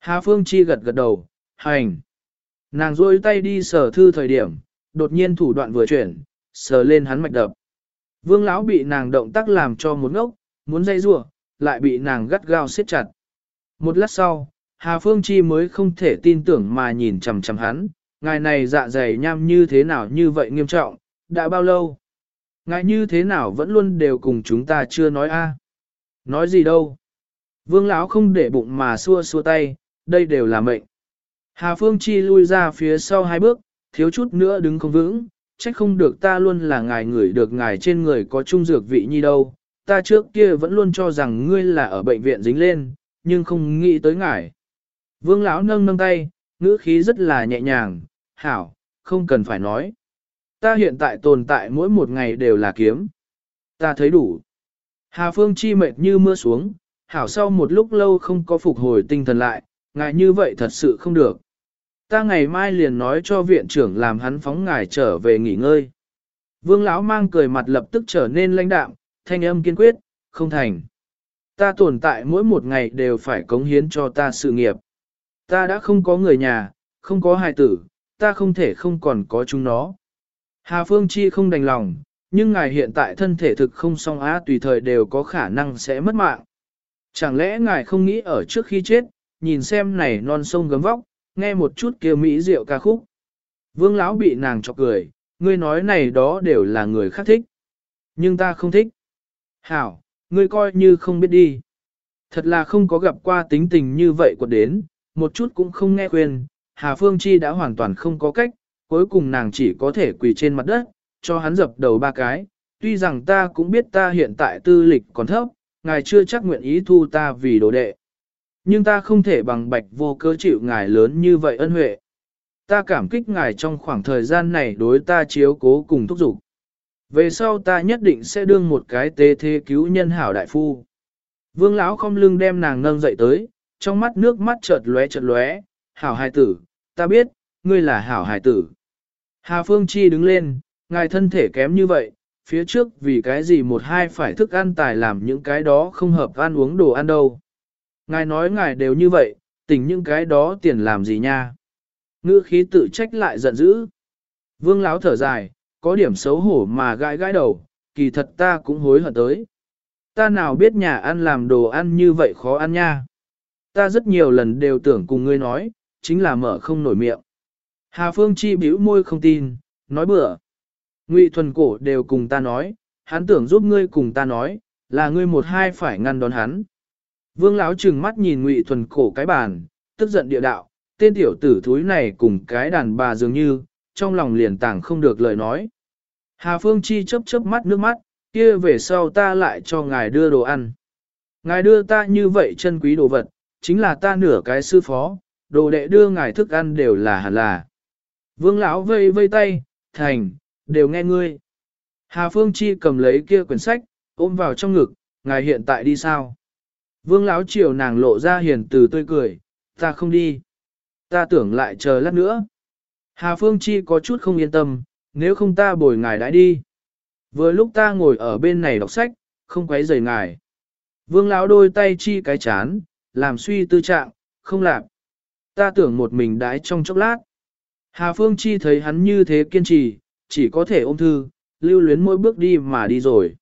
Hà Phương Chi gật gật đầu, hành. Nàng rôi tay đi sở thư thời điểm, đột nhiên thủ đoạn vừa chuyển, sờ lên hắn mạch đập. Vương lão bị nàng động tác làm cho một ngốc, muốn dây rủa, lại bị nàng gắt gao siết chặt. Một lát sau, Hà Phương Chi mới không thể tin tưởng mà nhìn chằm chằm hắn, ngài này dạ dày nham như thế nào như vậy nghiêm trọng, đã bao lâu? Ngài như thế nào vẫn luôn đều cùng chúng ta chưa nói a? Nói gì đâu? Vương lão không để bụng mà xua xua tay, đây đều là mệnh. Hà Phương Chi lui ra phía sau hai bước, thiếu chút nữa đứng không vững, trách không được ta luôn là ngài người được ngài trên người có trung dược vị nhi đâu. Ta trước kia vẫn luôn cho rằng ngươi là ở bệnh viện dính lên, nhưng không nghĩ tới ngài. Vương lão nâng nâng tay, ngữ khí rất là nhẹ nhàng, hảo, không cần phải nói. Ta hiện tại tồn tại mỗi một ngày đều là kiếm. Ta thấy đủ. Hà Phương chi mệt như mưa xuống, hảo sau một lúc lâu không có phục hồi tinh thần lại, ngài như vậy thật sự không được. Ta ngày mai liền nói cho viện trưởng làm hắn phóng ngài trở về nghỉ ngơi. Vương lão mang cười mặt lập tức trở nên lãnh đạm, thanh âm kiên quyết, không thành. Ta tồn tại mỗi một ngày đều phải cống hiến cho ta sự nghiệp. Ta đã không có người nhà, không có hài tử, ta không thể không còn có chúng nó. Hà Phương Chi không đành lòng, nhưng ngài hiện tại thân thể thực không song á tùy thời đều có khả năng sẽ mất mạng. Chẳng lẽ ngài không nghĩ ở trước khi chết, nhìn xem này non sông gấm vóc, nghe một chút kia mỹ rượu ca khúc. Vương lão bị nàng chọc cười, ngươi nói này đó đều là người khác thích. Nhưng ta không thích. Hảo, ngươi coi như không biết đi. Thật là không có gặp qua tính tình như vậy của đến, một chút cũng không nghe khuyên, Hà Phương Chi đã hoàn toàn không có cách, cuối cùng nàng chỉ có thể quỳ trên mặt đất, cho hắn dập đầu ba cái, tuy rằng ta cũng biết ta hiện tại tư lịch còn thấp, ngài chưa chắc nguyện ý thu ta vì đồ đệ. Nhưng ta không thể bằng bạch vô cơ chịu ngài lớn như vậy ân huệ. Ta cảm kích ngài trong khoảng thời gian này đối ta chiếu cố cùng thúc giục. Về sau ta nhất định sẽ đương một cái tế thế cứu nhân hảo đại phu. Vương lão không lưng đem nàng nâng dậy tới, trong mắt nước mắt chợt lóe chợt lóe, hảo hài tử, ta biết, ngươi là hảo hài tử. Hà Phương Chi đứng lên, ngài thân thể kém như vậy, phía trước vì cái gì một hai phải thức ăn tài làm những cái đó không hợp ăn uống đồ ăn đâu. Ngài nói ngài đều như vậy, tỉnh những cái đó tiền làm gì nha. Ngữ khí tự trách lại giận dữ. Vương Lão thở dài, có điểm xấu hổ mà gãi gãi đầu, kỳ thật ta cũng hối hận tới. Ta nào biết nhà ăn làm đồ ăn như vậy khó ăn nha. Ta rất nhiều lần đều tưởng cùng ngươi nói, chính là mở không nổi miệng. Hà Phương Chi bĩu môi không tin, nói bừa. Ngụy thuần cổ đều cùng ta nói, hắn tưởng giúp ngươi cùng ta nói, là ngươi một hai phải ngăn đón hắn. Vương Lão trừng mắt nhìn Ngụy thuần cổ cái bàn, tức giận địa đạo, tên tiểu tử thúi này cùng cái đàn bà dường như, trong lòng liền tảng không được lời nói. Hà Phương Chi chớp chớp mắt nước mắt, kia về sau ta lại cho ngài đưa đồ ăn. Ngài đưa ta như vậy chân quý đồ vật, chính là ta nửa cái sư phó, đồ đệ đưa ngài thức ăn đều là hẳn là. Vương lão vây vây tay, thành, đều nghe ngươi. Hà Phương Chi cầm lấy kia quyển sách, ôm vào trong ngực, ngài hiện tại đi sao? Vương lão chiều nàng lộ ra hiền từ tươi cười, ta không đi. Ta tưởng lại chờ lát nữa. Hà Phương Chi có chút không yên tâm, nếu không ta bồi ngài đã đi. Vừa lúc ta ngồi ở bên này đọc sách, không quấy rầy ngài. Vương lão đôi tay chi cái chán, làm suy tư trạng, không làm. Ta tưởng một mình đái trong chốc lát. Hà Phương Chi thấy hắn như thế kiên trì, chỉ có thể ôm thư, lưu luyến mỗi bước đi mà đi rồi.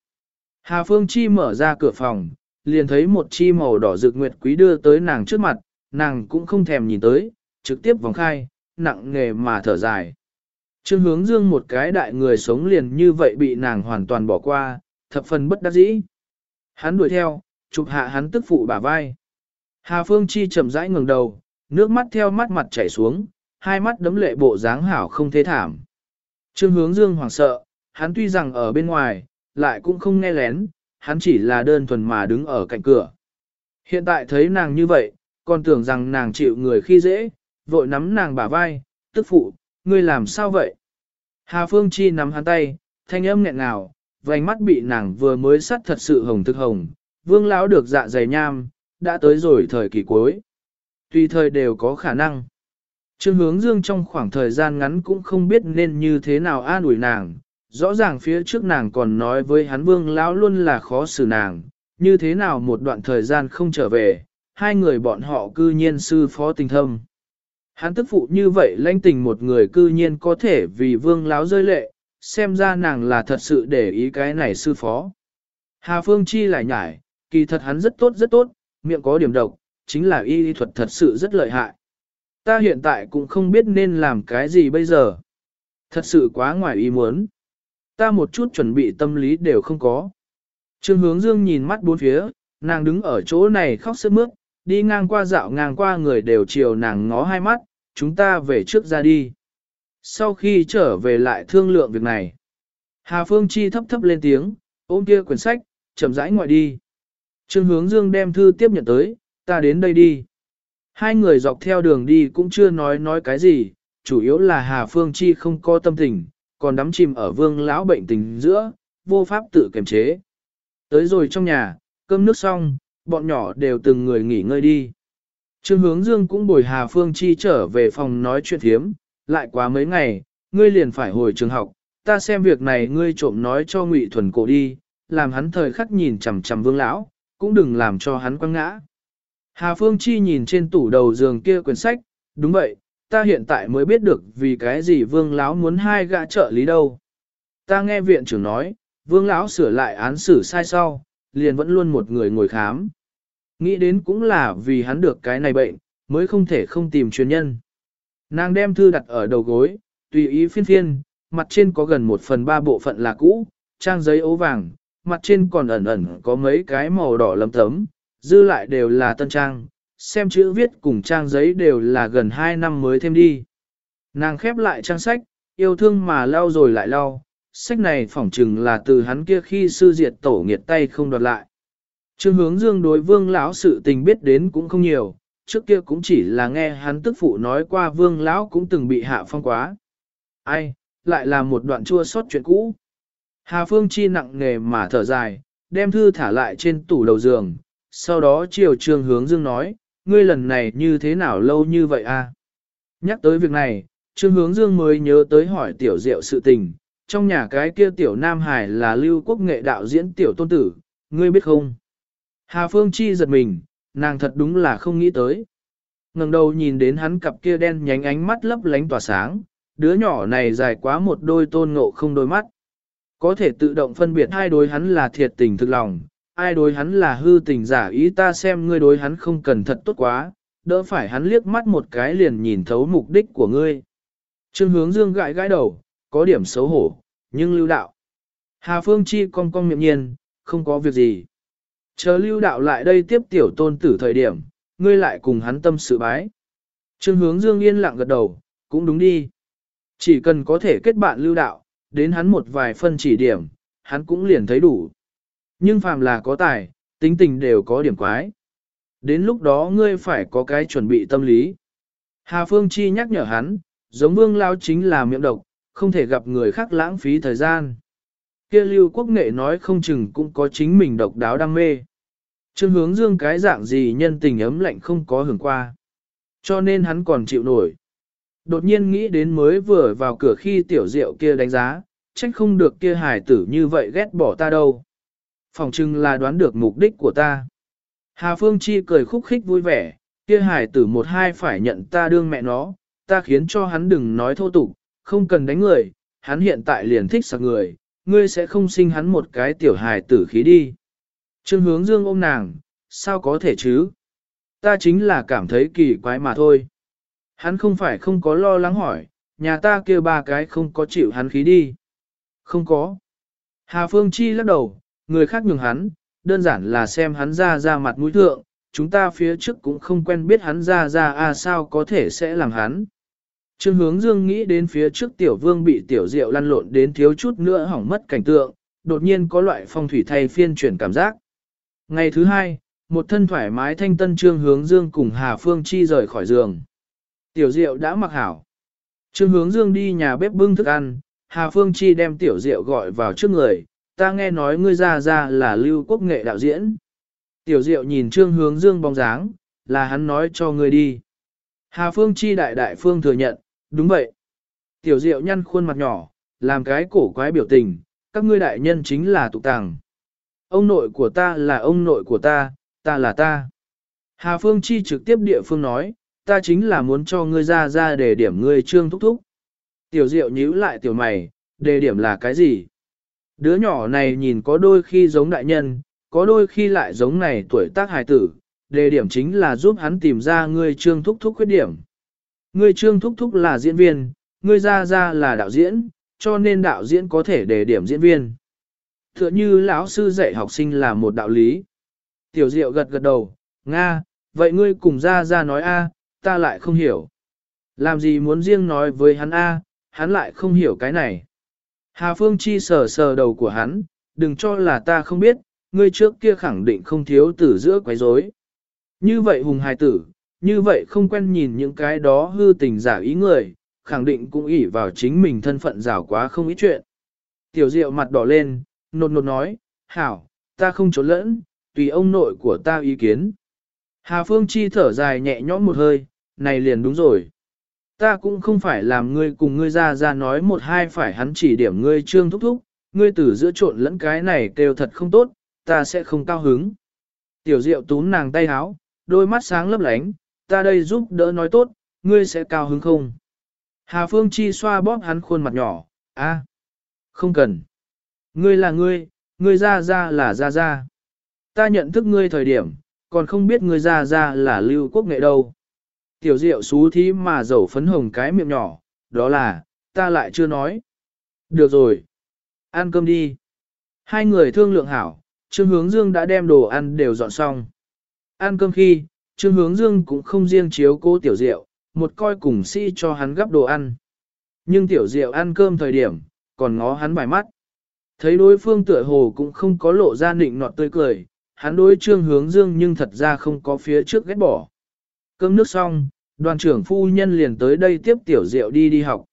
Hà Phương Chi mở ra cửa phòng, liền thấy một chi màu đỏ rực nguyệt quý đưa tới nàng trước mặt, nàng cũng không thèm nhìn tới, trực tiếp vòng khai, nặng nghề mà thở dài. Trương hướng dương một cái đại người sống liền như vậy bị nàng hoàn toàn bỏ qua, thập phần bất đắc dĩ. Hắn đuổi theo, chụp hạ hắn tức phụ bả vai. Hà Phương Chi chậm rãi ngẩng đầu, nước mắt theo mắt mặt chảy xuống, hai mắt đấm lệ bộ dáng hảo không thế thảm. Trương hướng dương hoảng sợ, hắn tuy rằng ở bên ngoài, lại cũng không nghe lén, hắn chỉ là đơn thuần mà đứng ở cạnh cửa. Hiện tại thấy nàng như vậy, còn tưởng rằng nàng chịu người khi dễ, vội nắm nàng bả vai, tức phụ, ngươi làm sao vậy? Hà Phương Chi nắm hắn tay, thanh âm nghẹn ngào, vành mắt bị nàng vừa mới sắt thật sự hồng thực hồng, vương lão được dạ dày nham, đã tới rồi thời kỳ cuối. tuy thời đều có khả năng. Trương hướng dương trong khoảng thời gian ngắn cũng không biết nên như thế nào an ủi nàng, rõ ràng phía trước nàng còn nói với hắn vương lão luôn là khó xử nàng, như thế nào một đoạn thời gian không trở về, hai người bọn họ cư nhiên sư phó tình thâm. Hắn tức phụ như vậy lãnh tình một người cư nhiên có thể vì vương lão rơi lệ, xem ra nàng là thật sự để ý cái này sư phó. Hà Phương Chi lại nhải, kỳ thật hắn rất tốt rất tốt, miệng có điểm độc, chính là y thuật thật sự rất lợi hại. Ta hiện tại cũng không biết nên làm cái gì bây giờ. Thật sự quá ngoài ý muốn. Ta một chút chuẩn bị tâm lý đều không có. Trương hướng dương nhìn mắt bốn phía, nàng đứng ở chỗ này khóc sướt mướt, đi ngang qua dạo ngang qua người đều chiều nàng ngó hai mắt, chúng ta về trước ra đi. Sau khi trở về lại thương lượng việc này, Hà Phương Chi thấp thấp lên tiếng, ôm kia quyển sách, chậm rãi ngoại đi. Trương hướng dương đem thư tiếp nhận tới, ta đến đây đi. Hai người dọc theo đường đi cũng chưa nói nói cái gì, chủ yếu là Hà Phương Chi không có tâm tình, còn đắm chìm ở vương lão bệnh tình giữa, vô pháp tự kiềm chế. Tới rồi trong nhà, cơm nước xong, bọn nhỏ đều từng người nghỉ ngơi đi. Trương hướng dương cũng bồi Hà Phương Chi trở về phòng nói chuyện thiếm, lại quá mấy ngày, ngươi liền phải hồi trường học, ta xem việc này ngươi trộm nói cho ngụy thuần cổ đi, làm hắn thời khắc nhìn chằm chằm vương lão, cũng đừng làm cho hắn quăng ngã. Hà Phương Chi nhìn trên tủ đầu giường kia quyển sách, đúng vậy, ta hiện tại mới biết được vì cái gì vương lão muốn hai gã trợ lý đâu. Ta nghe viện trưởng nói, vương lão sửa lại án xử sai sau, liền vẫn luôn một người ngồi khám. Nghĩ đến cũng là vì hắn được cái này bệnh, mới không thể không tìm chuyên nhân. Nàng đem thư đặt ở đầu gối, tùy ý phiên phiên, mặt trên có gần một phần ba bộ phận là cũ, trang giấy ố vàng, mặt trên còn ẩn ẩn có mấy cái màu đỏ lấm tấm, dư lại đều là tân trang, xem chữ viết cùng trang giấy đều là gần 2 năm mới thêm đi. Nàng khép lại trang sách, yêu thương mà lau rồi lại lau, sách này phỏng chừng là từ hắn kia khi sư diệt tổ nghiệt tay không đoạt lại. Trương hướng dương đối vương lão sự tình biết đến cũng không nhiều, trước kia cũng chỉ là nghe hắn tức phụ nói qua vương lão cũng từng bị hạ phong quá. Ai, lại là một đoạn chua xót chuyện cũ. Hà Phương Chi nặng nề mà thở dài, đem thư thả lại trên tủ đầu giường, sau đó chiều Trương Hướng Dương nói, ngươi lần này như thế nào lâu như vậy a? Nhắc tới việc này, Trương Hướng Dương mới nhớ tới hỏi tiểu diệu sự tình, trong nhà cái kia tiểu Nam Hải là lưu quốc nghệ đạo diễn tiểu tôn tử, ngươi biết không? Hà Phương Chi giật mình, nàng thật đúng là không nghĩ tới. ngẩng đầu nhìn đến hắn cặp kia đen nhánh ánh mắt lấp lánh tỏa sáng, đứa nhỏ này dài quá một đôi tôn ngộ không đôi mắt. Có thể tự động phân biệt hai đối hắn là thiệt tình thực lòng, ai đối hắn là hư tình giả ý ta xem ngươi đối hắn không cần thật tốt quá, đỡ phải hắn liếc mắt một cái liền nhìn thấu mục đích của ngươi. Trương hướng dương gãi gãi đầu, có điểm xấu hổ, nhưng lưu đạo. Hà Phương Chi cong cong miệng nhiên, không có việc gì. Chờ lưu đạo lại đây tiếp tiểu tôn tử thời điểm, ngươi lại cùng hắn tâm sự bái. Trương hướng dương yên lặng gật đầu, cũng đúng đi. Chỉ cần có thể kết bạn lưu đạo, đến hắn một vài phân chỉ điểm, hắn cũng liền thấy đủ. Nhưng phàm là có tài, tính tình đều có điểm quái. Đến lúc đó ngươi phải có cái chuẩn bị tâm lý. Hà Phương Chi nhắc nhở hắn, giống vương lao chính là miệng độc, không thể gặp người khác lãng phí thời gian. Kia lưu quốc nghệ nói không chừng cũng có chính mình độc đáo đam mê. Trương hướng dương cái dạng gì nhân tình ấm lạnh không có hưởng qua. Cho nên hắn còn chịu nổi. Đột nhiên nghĩ đến mới vừa vào cửa khi tiểu diệu kia đánh giá, trách không được kia hài tử như vậy ghét bỏ ta đâu. Phòng trưng là đoán được mục đích của ta. Hà Phương Chi cười khúc khích vui vẻ, kia Hải tử một hai phải nhận ta đương mẹ nó, ta khiến cho hắn đừng nói thô tục, không cần đánh người, hắn hiện tại liền thích sạc người, ngươi sẽ không sinh hắn một cái tiểu hài tử khí đi. Trương hướng dương ôm nàng, sao có thể chứ? Ta chính là cảm thấy kỳ quái mà thôi. Hắn không phải không có lo lắng hỏi, nhà ta kia ba cái không có chịu hắn khí đi. Không có. Hà Phương Chi lắc đầu, người khác nhường hắn, đơn giản là xem hắn ra ra mặt mũi thượng, chúng ta phía trước cũng không quen biết hắn ra ra à sao có thể sẽ làm hắn. Trương hướng dương nghĩ đến phía trước tiểu vương bị tiểu diệu lăn lộn đến thiếu chút nữa hỏng mất cảnh tượng, đột nhiên có loại phong thủy thay phiên chuyển cảm giác. Ngày thứ hai, một thân thoải mái thanh tân trương hướng dương cùng Hà Phương Chi rời khỏi giường. Tiểu Diệu đã mặc hảo. Trương hướng dương đi nhà bếp bưng thức ăn, Hà Phương Chi đem Tiểu Diệu gọi vào trước người, ta nghe nói ngươi ra ra là lưu quốc nghệ đạo diễn. Tiểu Diệu nhìn Trương hướng dương bóng dáng, là hắn nói cho ngươi đi. Hà Phương Chi đại đại phương thừa nhận, đúng vậy. Tiểu Diệu nhăn khuôn mặt nhỏ, làm cái cổ quái biểu tình, các ngươi đại nhân chính là tụ tàng. Ông nội của ta là ông nội của ta, ta là ta. Hà Phương Chi trực tiếp địa phương nói, ta chính là muốn cho ngươi ra ra để điểm ngươi trương thúc thúc. Tiểu diệu nhíu lại tiểu mày, đề điểm là cái gì? Đứa nhỏ này nhìn có đôi khi giống đại nhân, có đôi khi lại giống này tuổi tác hài tử, đề điểm chính là giúp hắn tìm ra ngươi trương thúc thúc khuyết điểm. Ngươi trương thúc thúc là diễn viên, ngươi ra ra là đạo diễn, cho nên đạo diễn có thể đề điểm diễn viên. Tựa như lão sư dạy học sinh là một đạo lý. Tiểu diệu gật gật đầu, Nga, vậy ngươi cùng ra ra nói A, ta lại không hiểu. Làm gì muốn riêng nói với hắn A, hắn lại không hiểu cái này. Hà Phương Chi sờ sờ đầu của hắn, đừng cho là ta không biết, ngươi trước kia khẳng định không thiếu tử giữa quấy rối. Như vậy hùng hài tử, như vậy không quen nhìn những cái đó hư tình giả ý người, khẳng định cũng ỷ vào chính mình thân phận rào quá không ý chuyện. Tiểu diệu mặt đỏ lên, nột nột nói, hảo, ta không trốn lẫn, tùy ông nội của ta ý kiến. Hà Phương Chi thở dài nhẹ nhõm một hơi, này liền đúng rồi. Ta cũng không phải làm ngươi cùng ngươi ra ra nói một hai phải hắn chỉ điểm ngươi trương thúc thúc, ngươi tử giữa trộn lẫn cái này kêu thật không tốt, ta sẽ không cao hứng. Tiểu diệu tún nàng tay háo, đôi mắt sáng lấp lánh, ta đây giúp đỡ nói tốt, ngươi sẽ cao hứng không? Hà Phương Chi xoa bóp hắn khuôn mặt nhỏ, a, không cần. Ngươi là ngươi, ngươi ra ra là ra ra. Ta nhận thức ngươi thời điểm, còn không biết ngươi ra ra là lưu quốc nghệ đâu. Tiểu diệu xú thí mà dầu phấn hồng cái miệng nhỏ, đó là, ta lại chưa nói. Được rồi. Ăn cơm đi. Hai người thương lượng hảo, Trương Hướng Dương đã đem đồ ăn đều dọn xong. Ăn cơm khi, Trương Hướng Dương cũng không riêng chiếu cố Tiểu Diệu, một coi cùng si cho hắn gấp đồ ăn. Nhưng Tiểu Diệu ăn cơm thời điểm, còn ngó hắn bài mắt. Thấy đối phương tựa hồ cũng không có lộ ra nịnh nọt tươi cười, hắn đối trương hướng dương nhưng thật ra không có phía trước ghét bỏ. Cơm nước xong, đoàn trưởng phu nhân liền tới đây tiếp tiểu diệu đi đi học.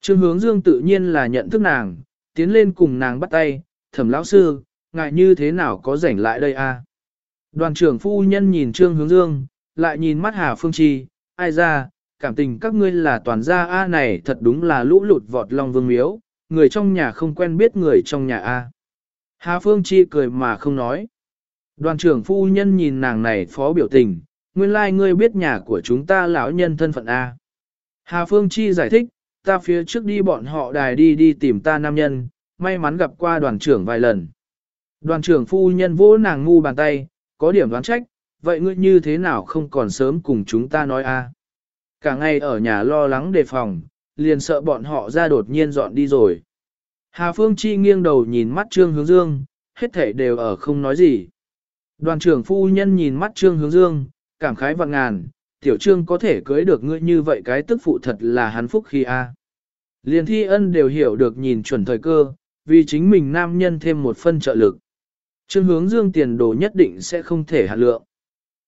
Trương hướng dương tự nhiên là nhận thức nàng, tiến lên cùng nàng bắt tay, thẩm lão sư, ngại như thế nào có rảnh lại đây a? Đoàn trưởng phu nhân nhìn Trương Hướng Dương, lại nhìn mắt Hà Phương Chi, ai ra, cảm tình các ngươi là toàn gia A này thật đúng là lũ lụt vọt long vương miếu, người trong nhà không quen biết người trong nhà A. Hà Phương Chi cười mà không nói. Đoàn trưởng phu nhân nhìn nàng này phó biểu tình, nguyên lai like ngươi biết nhà của chúng ta lão nhân thân phận A. Hà Phương Chi giải thích, ta phía trước đi bọn họ đài đi đi tìm ta nam nhân, may mắn gặp qua đoàn trưởng vài lần. Đoàn trưởng phu nhân vỗ nàng ngu bàn tay, có điểm đoán trách, vậy ngươi như thế nào không còn sớm cùng chúng ta nói a? Cả ngày ở nhà lo lắng đề phòng, liền sợ bọn họ ra đột nhiên dọn đi rồi. Hà Phương Chi nghiêng đầu nhìn mắt Trương Hướng Dương, hết thảy đều ở không nói gì. Đoàn trưởng phu nhân nhìn mắt Trương Hướng Dương, cảm khái vạn ngàn, tiểu trương có thể cưới được ngươi như vậy cái tức phụ thật là hắn phúc khi a. Liền thi ân đều hiểu được nhìn chuẩn thời cơ, vì chính mình nam nhân thêm một phân trợ lực. Trương hướng dương tiền đồ nhất định sẽ không thể hạ lượng.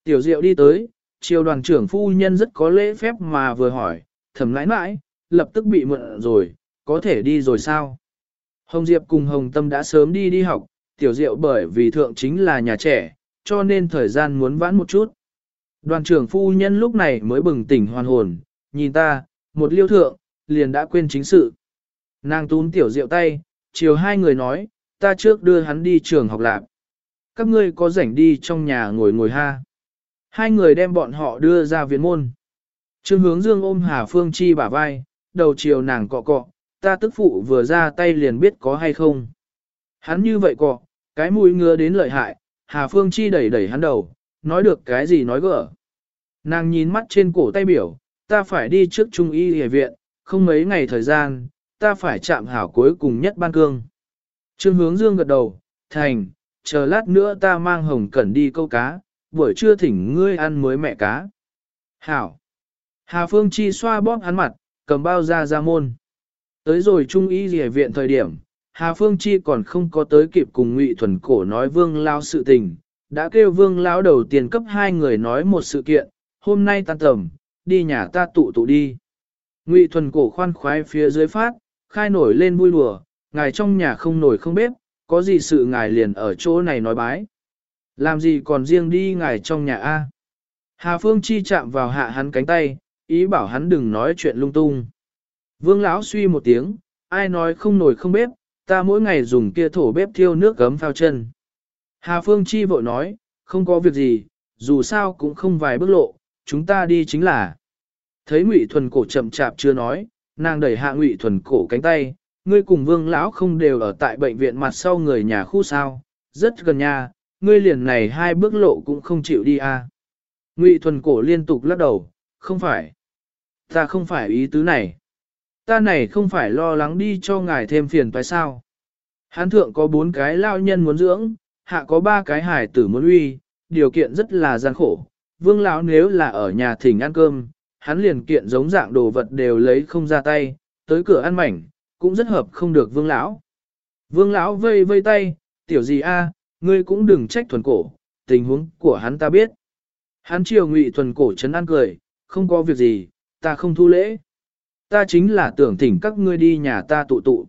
Tiểu diệu đi tới, triều đoàn trưởng phu nhân rất có lễ phép mà vừa hỏi, thầm lãi mãi, lập tức bị mượn rồi, có thể đi rồi sao? Hồng Diệp cùng Hồng Tâm đã sớm đi đi học, tiểu diệu bởi vì thượng chính là nhà trẻ, cho nên thời gian muốn vãn một chút. Đoàn trưởng phu nhân lúc này mới bừng tỉnh hoàn hồn, nhìn ta, một liêu thượng, liền đã quên chính sự. Nàng tún tiểu diệu tay, chiều hai người nói, ta trước đưa hắn đi trường học lạc. Các ngươi có rảnh đi trong nhà ngồi ngồi ha. Hai người đem bọn họ đưa ra viện môn. Trương hướng dương ôm Hà Phương Chi bả vai, đầu chiều nàng cọ cọ, ta tức phụ vừa ra tay liền biết có hay không. Hắn như vậy cọ, cái mũi ngứa đến lợi hại, Hà Phương Chi đẩy đẩy hắn đầu, nói được cái gì nói gỡ. Nàng nhìn mắt trên cổ tay biểu, ta phải đi trước trung y hề viện, không mấy ngày thời gian, ta phải chạm hảo cuối cùng nhất ban cương. Trương hướng dương gật đầu, thành, chờ lát nữa ta mang hồng cẩn đi câu cá, buổi trưa thỉnh ngươi ăn mới mẹ cá. Hảo. Hà Phương Chi xoa bóp hắn mặt, cầm bao ra ra môn. Tới rồi trung y rỉa viện thời điểm, Hà Phương Chi còn không có tới kịp cùng Ngụy Thuần Cổ nói vương lao sự tình, đã kêu vương lão đầu tiền cấp hai người nói một sự kiện, hôm nay tan tầm, đi nhà ta tụ tụ đi. Ngụy thuần cổ khoan khoái phía dưới phát, khai nổi lên vui đùa, ngài trong nhà không nổi không bếp, có gì sự ngài liền ở chỗ này nói bái. Làm gì còn riêng đi ngài trong nhà A. Hà Phương Chi chạm vào hạ hắn cánh tay, ý bảo hắn đừng nói chuyện lung tung. Vương lão suy một tiếng, ai nói không nổi không bếp, ta mỗi ngày dùng kia thổ bếp thiêu nước gấm phao chân. Hà Phương Chi vội nói, không có việc gì, dù sao cũng không vài bước lộ, chúng ta đi chính là. Thấy Ngụy Thuần cổ chậm chạp chưa nói, nàng đẩy hạ Ngụy Thuần cổ cánh tay, ngươi cùng Vương lão không đều ở tại bệnh viện mặt sau người nhà khu sao, rất gần nhà, ngươi liền này hai bước lộ cũng không chịu đi à. Ngụy Thuần cổ liên tục lắc đầu, không phải. Ta không phải ý tứ này. Ta này không phải lo lắng đi cho ngài thêm phiền phải sao. Hán thượng có bốn cái lao nhân muốn dưỡng, hạ có ba cái hải tử muốn uy, điều kiện rất là gian khổ. Vương lão nếu là ở nhà thỉnh ăn cơm, hắn liền kiện giống dạng đồ vật đều lấy không ra tay, tới cửa ăn mảnh, cũng rất hợp không được vương lão. Vương lão vây vây tay, tiểu gì a, ngươi cũng đừng trách thuần cổ, tình huống của hắn ta biết. Hắn chiều ngụy thuần cổ chấn ăn cười, không có việc gì, ta không thu lễ. Ta chính là tưởng thỉnh các ngươi đi nhà ta tụ tụ.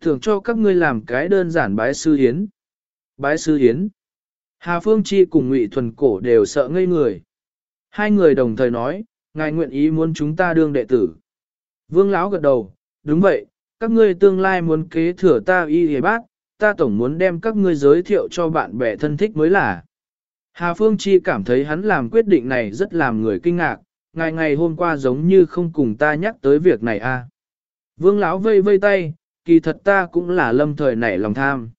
Tưởng cho các ngươi làm cái đơn giản bái sư hiến. Bái sư hiến. Hà Phương Chi cùng Ngụy Thuần Cổ đều sợ ngây người. Hai người đồng thời nói, ngài nguyện ý muốn chúng ta đương đệ tử. Vương Lão gật đầu, đúng vậy, các ngươi tương lai muốn kế thừa ta y hề bác, ta tổng muốn đem các ngươi giới thiệu cho bạn bè thân thích mới là. Hà Phương Chi cảm thấy hắn làm quyết định này rất làm người kinh ngạc, ngày ngày hôm qua giống như không cùng ta nhắc tới việc này a. À. Vương Lão vây vây tay, kỳ thật ta cũng là lâm thời nảy lòng tham.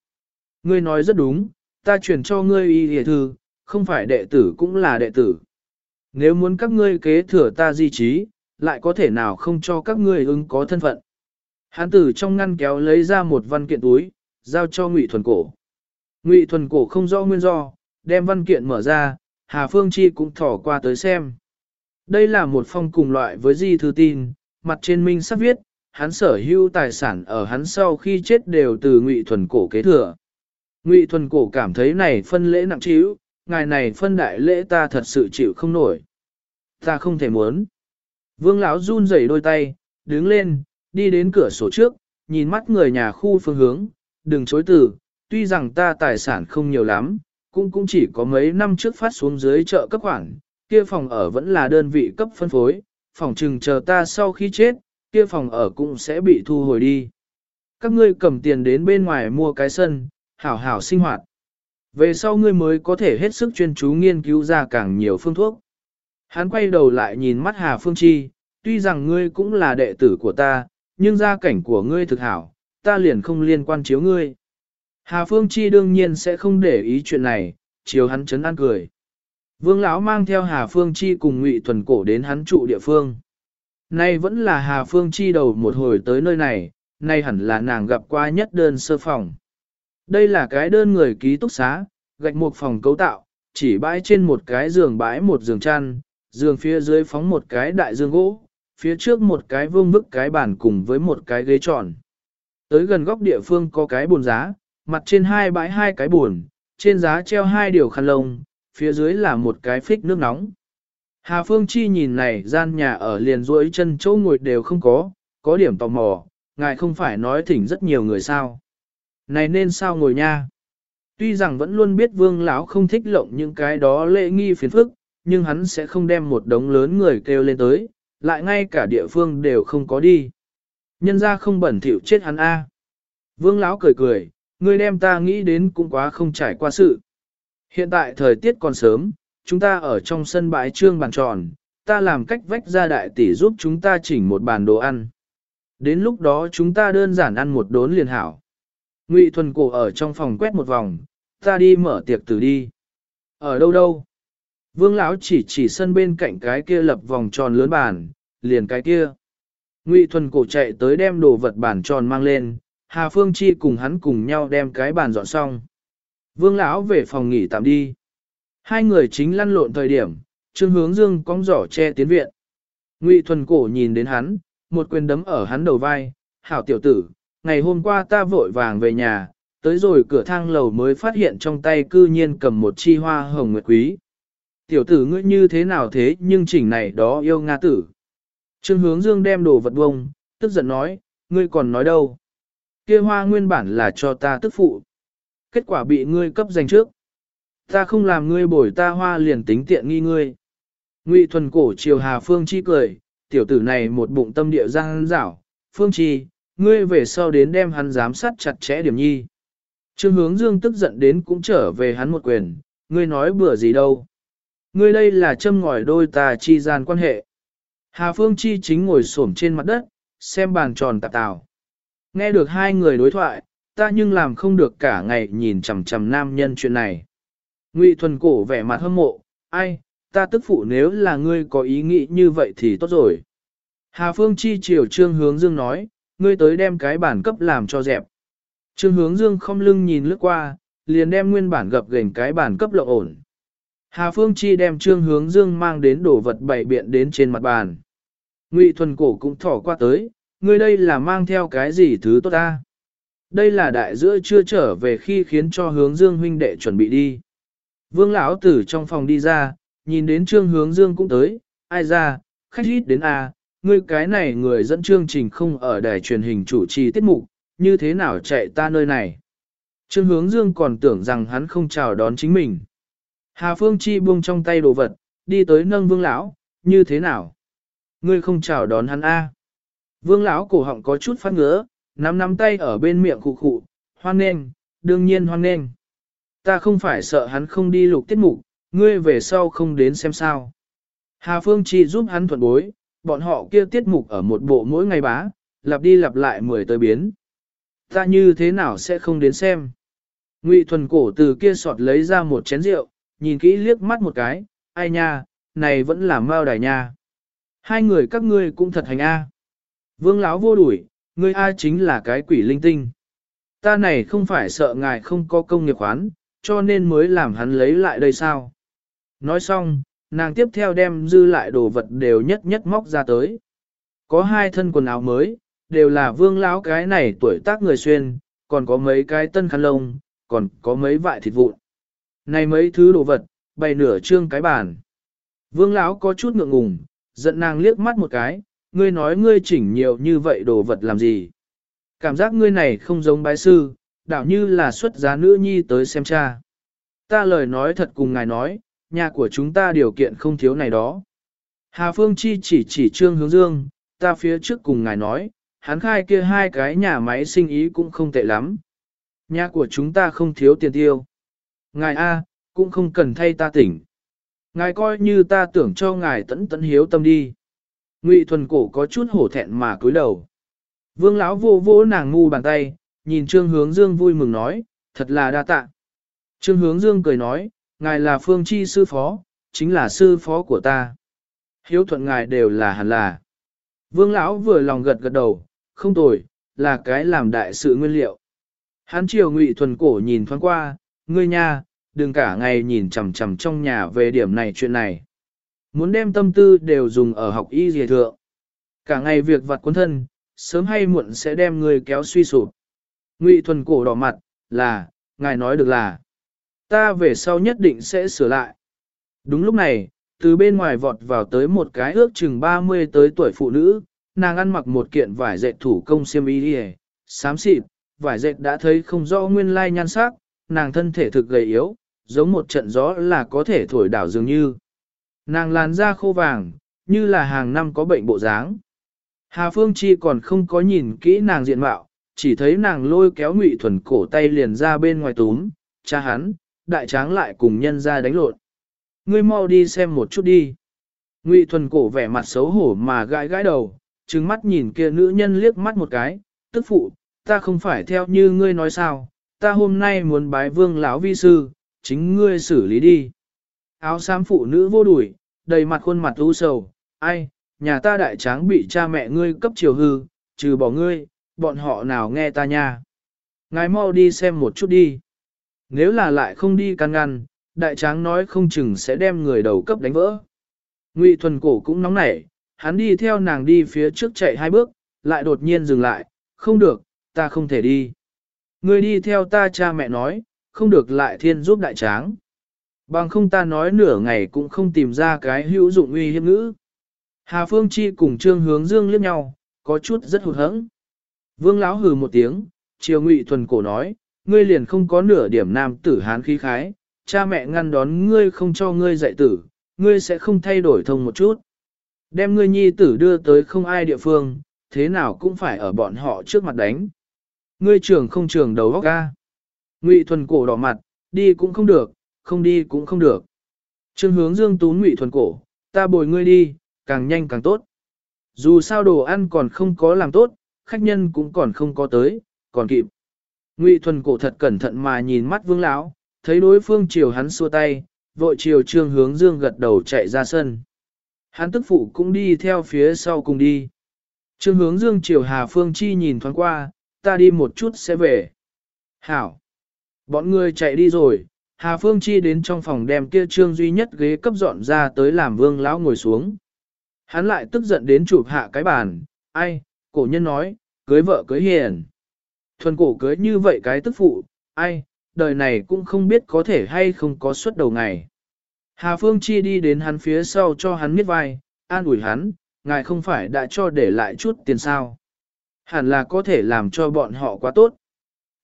Ngươi nói rất đúng, ta chuyển cho ngươi y hề thư, không phải đệ tử cũng là đệ tử. Nếu muốn các ngươi kế thừa ta di trí, lại có thể nào không cho các ngươi ứng có thân phận. Hán tử trong ngăn kéo lấy ra một văn kiện túi, giao cho Ngụy Thuần Cổ. Ngụy Thuần Cổ không rõ nguyên do, đem văn kiện mở ra, Hà Phương Chi cũng thỏ qua tới xem. Đây là một phong cùng loại với di thư tin, mặt trên minh sắp viết, hắn sở hữu tài sản ở hắn sau khi chết đều từ Ngụy Thuần Cổ kế thừa. Ngụy Thuần Cổ cảm thấy này phân lễ nặng trĩu, ngài này phân đại lễ ta thật sự chịu không nổi. Ta không thể muốn. Vương lão run rẩy đôi tay, đứng lên, đi đến cửa sổ trước, nhìn mắt người nhà khu phương hướng, đừng chối từ, tuy rằng ta tài sản không nhiều lắm, cũng cũng chỉ có mấy năm trước phát xuống dưới chợ cấp khoản, kia phòng ở vẫn là đơn vị cấp phân phối, phòng trừng chờ ta sau khi chết, kia phòng ở cũng sẽ bị thu hồi đi. Các ngươi cầm tiền đến bên ngoài mua cái sân, hảo hảo sinh hoạt. Về sau ngươi mới có thể hết sức chuyên chú nghiên cứu ra càng nhiều phương thuốc. Hắn quay đầu lại nhìn mắt Hà Phương Chi, tuy rằng ngươi cũng là đệ tử của ta, nhưng gia cảnh của ngươi thực hảo, ta liền không liên quan chiếu ngươi. Hà Phương Chi đương nhiên sẽ không để ý chuyện này, chiếu hắn chấn an cười. Vương lão mang theo Hà Phương Chi cùng Ngụy Thuần Cổ đến hắn trụ địa phương. Nay vẫn là Hà Phương Chi đầu một hồi tới nơi này, nay hẳn là nàng gặp qua nhất đơn sơ phòng. Đây là cái đơn người ký túc xá, gạch một phòng cấu tạo, chỉ bãi trên một cái giường bãi một giường chăn, giường phía dưới phóng một cái đại giường gỗ, phía trước một cái vương vức cái bàn cùng với một cái ghế tròn. Tới gần góc địa phương có cái bồn giá, mặt trên hai bãi hai cái bồn, trên giá treo hai điều khăn lông, phía dưới là một cái phích nước nóng. Hà Phương Chi nhìn này gian nhà ở liền duỗi chân chỗ ngồi đều không có, có điểm tò mò, ngài không phải nói thỉnh rất nhiều người sao. Này nên sao ngồi nha? Tuy rằng vẫn luôn biết vương lão không thích lộng những cái đó lễ nghi phiền phức, nhưng hắn sẽ không đem một đống lớn người kêu lên tới, lại ngay cả địa phương đều không có đi. Nhân ra không bẩn thỉu chết hắn a. Vương lão cười cười, ngươi đem ta nghĩ đến cũng quá không trải qua sự. Hiện tại thời tiết còn sớm, chúng ta ở trong sân bãi trương bàn tròn, ta làm cách vách ra đại tỷ giúp chúng ta chỉnh một bàn đồ ăn. Đến lúc đó chúng ta đơn giản ăn một đốn liền hảo. Ngụy thuần cổ ở trong phòng quét một vòng, ta đi mở tiệc tử đi. Ở đâu đâu? Vương lão chỉ chỉ sân bên cạnh cái kia lập vòng tròn lớn bàn, liền cái kia. Ngụy thuần cổ chạy tới đem đồ vật bàn tròn mang lên, Hà Phương Chi cùng hắn cùng nhau đem cái bàn dọn xong. Vương lão về phòng nghỉ tạm đi. Hai người chính lăn lộn thời điểm, Trương Hướng Dương cong giỏ che tiến viện. Ngụy thuần cổ nhìn đến hắn, một quyền đấm ở hắn đầu vai, hảo tiểu tử, ngày hôm qua ta vội vàng về nhà, tới rồi cửa thang lầu mới phát hiện trong tay cư nhiên cầm một chi hoa hồng nguyệt quý. Tiểu tử ngươi như thế nào thế nhưng chỉnh này đó yêu Nga tử. Trương hướng dương đem đồ vật bông, tức giận nói, ngươi còn nói đâu. kia hoa nguyên bản là cho ta tức phụ. Kết quả bị ngươi cấp giành trước. Ta không làm ngươi bồi ta hoa liền tính tiện nghi ngươi. Ngụy thuần cổ chiều hà phương chi cười, tiểu tử này một bụng tâm địa giang dảo, phương chi, ngươi về sau đến đem hắn giám sát chặt chẽ điểm nhi. Trương hướng dương tức giận đến cũng trở về hắn một quyền, ngươi nói bừa gì đâu. Ngươi đây là châm ngòi đôi ta chi gian quan hệ. Hà Phương Chi chính ngồi xổm trên mặt đất, xem bàn tròn tạp tào. Nghe được hai người đối thoại, ta nhưng làm không được cả ngày nhìn chằm chằm nam nhân chuyện này. Ngụy thuần cổ vẻ mặt hâm mộ, ai, ta tức phụ nếu là ngươi có ý nghĩ như vậy thì tốt rồi. Hà Phương Chi chiều trương hướng dương nói, ngươi tới đem cái bản cấp làm cho dẹp. Trương hướng dương không lưng nhìn lướt qua, liền đem nguyên bản gập gềnh cái bản cấp lộ ổn. Hà Phương Chi đem trương hướng dương mang đến đổ vật bảy biện đến trên mặt bàn. Ngụy thuần cổ cũng thỏ qua tới, ngươi đây là mang theo cái gì thứ tốt ta? Đây là đại giữa chưa trở về khi khiến cho hướng dương huynh đệ chuẩn bị đi. Vương lão tử trong phòng đi ra, nhìn đến trương hướng dương cũng tới, ai ra, khách ít đến à? Ngươi cái này người dẫn chương trình không ở đài truyền hình chủ trì tiết mục, như thế nào chạy ta nơi này. Trương hướng dương còn tưởng rằng hắn không chào đón chính mình. Hà Phương Chi buông trong tay đồ vật, đi tới nâng vương lão, như thế nào? Ngươi không chào đón hắn a? Vương lão cổ họng có chút phát ngứa, nắm nắm tay ở bên miệng khụ khụ, hoan nghênh, đương nhiên hoan nghênh. Ta không phải sợ hắn không đi lục tiết mục, ngươi về sau không đến xem sao. Hà Phương Chi giúp hắn thuận bối, bọn họ kia tiết mục ở một bộ mỗi ngày bá, lặp đi lặp lại mười tới biến. Ta như thế nào sẽ không đến xem. Ngụy thuần cổ từ kia sọt lấy ra một chén rượu, nhìn kỹ liếc mắt một cái, ai nha, này vẫn là mao đài nha. Hai người các ngươi cũng thật hành A. Vương lão vô đuổi, ngươi A chính là cái quỷ linh tinh. Ta này không phải sợ ngài không có công nghiệp khoán, cho nên mới làm hắn lấy lại đây sao. Nói xong, nàng tiếp theo đem dư lại đồ vật đều nhất nhất móc ra tới. Có hai thân quần áo mới, đều là vương lão cái này tuổi tác người xuyên, còn có mấy cái tân khăn lông, còn có mấy vại thịt vụn. Này mấy thứ đồ vật, bày nửa trương cái bàn. Vương lão có chút ngượng ngùng, giận nàng liếc mắt một cái, ngươi nói ngươi chỉnh nhiều như vậy đồ vật làm gì? Cảm giác ngươi này không giống bái sư, đảo như là xuất giá nữ nhi tới xem cha. Ta lời nói thật cùng ngài nói, nhà của chúng ta điều kiện không thiếu này đó. Hà Phương Chi chỉ chỉ trương hướng dương, ta phía trước cùng ngài nói, hắn khai kia hai cái nhà máy sinh ý cũng không tệ lắm. Nhà của chúng ta không thiếu tiền tiêu. Ngài A, cũng không cần thay ta tỉnh. Ngài coi như ta tưởng cho ngài tẫn tẫn hiếu tâm đi. Ngụy thuần cổ có chút hổ thẹn mà cúi đầu. Vương lão vô vỗ nàng ngu bàn tay, nhìn Trương Hướng Dương vui mừng nói, thật là đa tạ. Trương Hướng Dương cười nói, ngài là phương chi sư phó, chính là sư phó của ta. Hiếu thuận ngài đều là hẳn là. Vương lão vừa lòng gật gật đầu, không tồi, là cái làm đại sự nguyên liệu. Hán triều ngụy thuần cổ nhìn thoáng qua, ngươi nha, đừng cả ngày nhìn chằm chằm trong nhà về điểm này chuyện này. Muốn đem tâm tư đều dùng ở học y dìa thượng. Cả ngày việc vặt cuốn thân, sớm hay muộn sẽ đem ngươi kéo suy sụp. Ngụy thuần cổ đỏ mặt, là, ngài nói được là. Ta về sau nhất định sẽ sửa lại. Đúng lúc này, từ bên ngoài vọt vào tới một cái ước chừng 30 tới tuổi phụ nữ, nàng ăn mặc một kiện vải dệt thủ công xiêm y đi xám xịt, vải dệt đã thấy không rõ nguyên lai nhan sắc, nàng thân thể thực gầy yếu, giống một trận gió là có thể thổi đảo dường như. Nàng làn da khô vàng, như là hàng năm có bệnh bộ dáng. Hà Phương Chi còn không có nhìn kỹ nàng diện mạo, chỉ thấy nàng lôi kéo ngụy thuần cổ tay liền ra bên ngoài túm, cha hắn, đại tráng lại cùng nhân ra đánh lộn. Ngươi mau đi xem một chút đi. Ngụy thuần cổ vẻ mặt xấu hổ mà gãi gãi đầu, trừng mắt nhìn kia nữ nhân liếc mắt một cái, tức phụ, ta không phải theo như ngươi nói sao, ta hôm nay muốn bái vương lão vi sư, chính ngươi xử lý đi. Áo xám phụ nữ vô đuổi, đầy mặt khuôn mặt u sầu, ai, nhà ta đại tráng bị cha mẹ ngươi cấp chiều hư, trừ bỏ ngươi, bọn họ nào nghe ta nha. Ngài mau đi xem một chút đi. Nếu là lại không đi can ngăn, đại tráng nói không chừng sẽ đem người đầu cấp đánh vỡ. Ngụy thuần cổ cũng nóng nảy, hắn đi theo nàng đi phía trước chạy hai bước, lại đột nhiên dừng lại, không được, ta không thể đi. người đi theo ta cha mẹ nói, không được lại thiên giúp đại tráng. Bằng không ta nói nửa ngày cũng không tìm ra cái hữu dụng uy hiếp ngữ. Hà Phương Chi cùng Trương Hướng Dương liếc nhau, có chút rất hụt hẫng. Vương lão hừ một tiếng, chiều ngụy thuần cổ nói, ngươi liền không có nửa điểm nam tử hán khí khái, cha mẹ ngăn đón ngươi không cho ngươi dạy tử, ngươi sẽ không thay đổi thông một chút. Đem ngươi nhi tử đưa tới không ai địa phương, thế nào cũng phải ở bọn họ trước mặt đánh. Ngươi trưởng không trưởng đầu góc ga. Ngụy thuần cổ đỏ mặt, đi cũng không được, không đi cũng không được. Trương hướng dương tú ngụy thuần cổ, ta bồi ngươi đi, càng nhanh càng tốt. Dù sao đồ ăn còn không có làm tốt, khách nhân cũng còn không có tới, còn kịp. Ngụy thuần cổ thật cẩn thận mà nhìn mắt vương lão, thấy đối phương chiều hắn xua tay, vội chiều trương hướng dương gật đầu chạy ra sân. Hắn tức phụ cũng đi theo phía sau cùng đi. Trương hướng dương chiều Hà Phương Chi nhìn thoáng qua, ta đi một chút sẽ về. Hảo. Bọn người chạy đi rồi, Hà Phương Chi đến trong phòng đem kia trương duy nhất ghế cấp dọn ra tới làm vương lão ngồi xuống. Hắn lại tức giận đến chụp hạ cái bàn, ai, cổ nhân nói, cưới vợ cưới hiền. Thuần cổ cưới như vậy cái tức phụ, ai, đời này cũng không biết có thể hay không có suất đầu ngày. Hà Phương Chi đi đến hắn phía sau cho hắn miết vai, an ủi hắn, ngài không phải đã cho để lại chút tiền sao. Hẳn là có thể làm cho bọn họ quá tốt.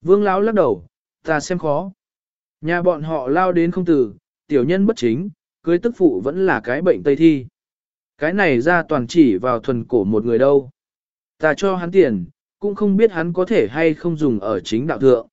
Vương Lão lắc đầu, ta xem khó. Nhà bọn họ lao đến không từ tiểu nhân bất chính, cưới tức phụ vẫn là cái bệnh tây thi. Cái này ra toàn chỉ vào thuần cổ một người đâu. Ta cho hắn tiền, cũng không biết hắn có thể hay không dùng ở chính đạo thượng.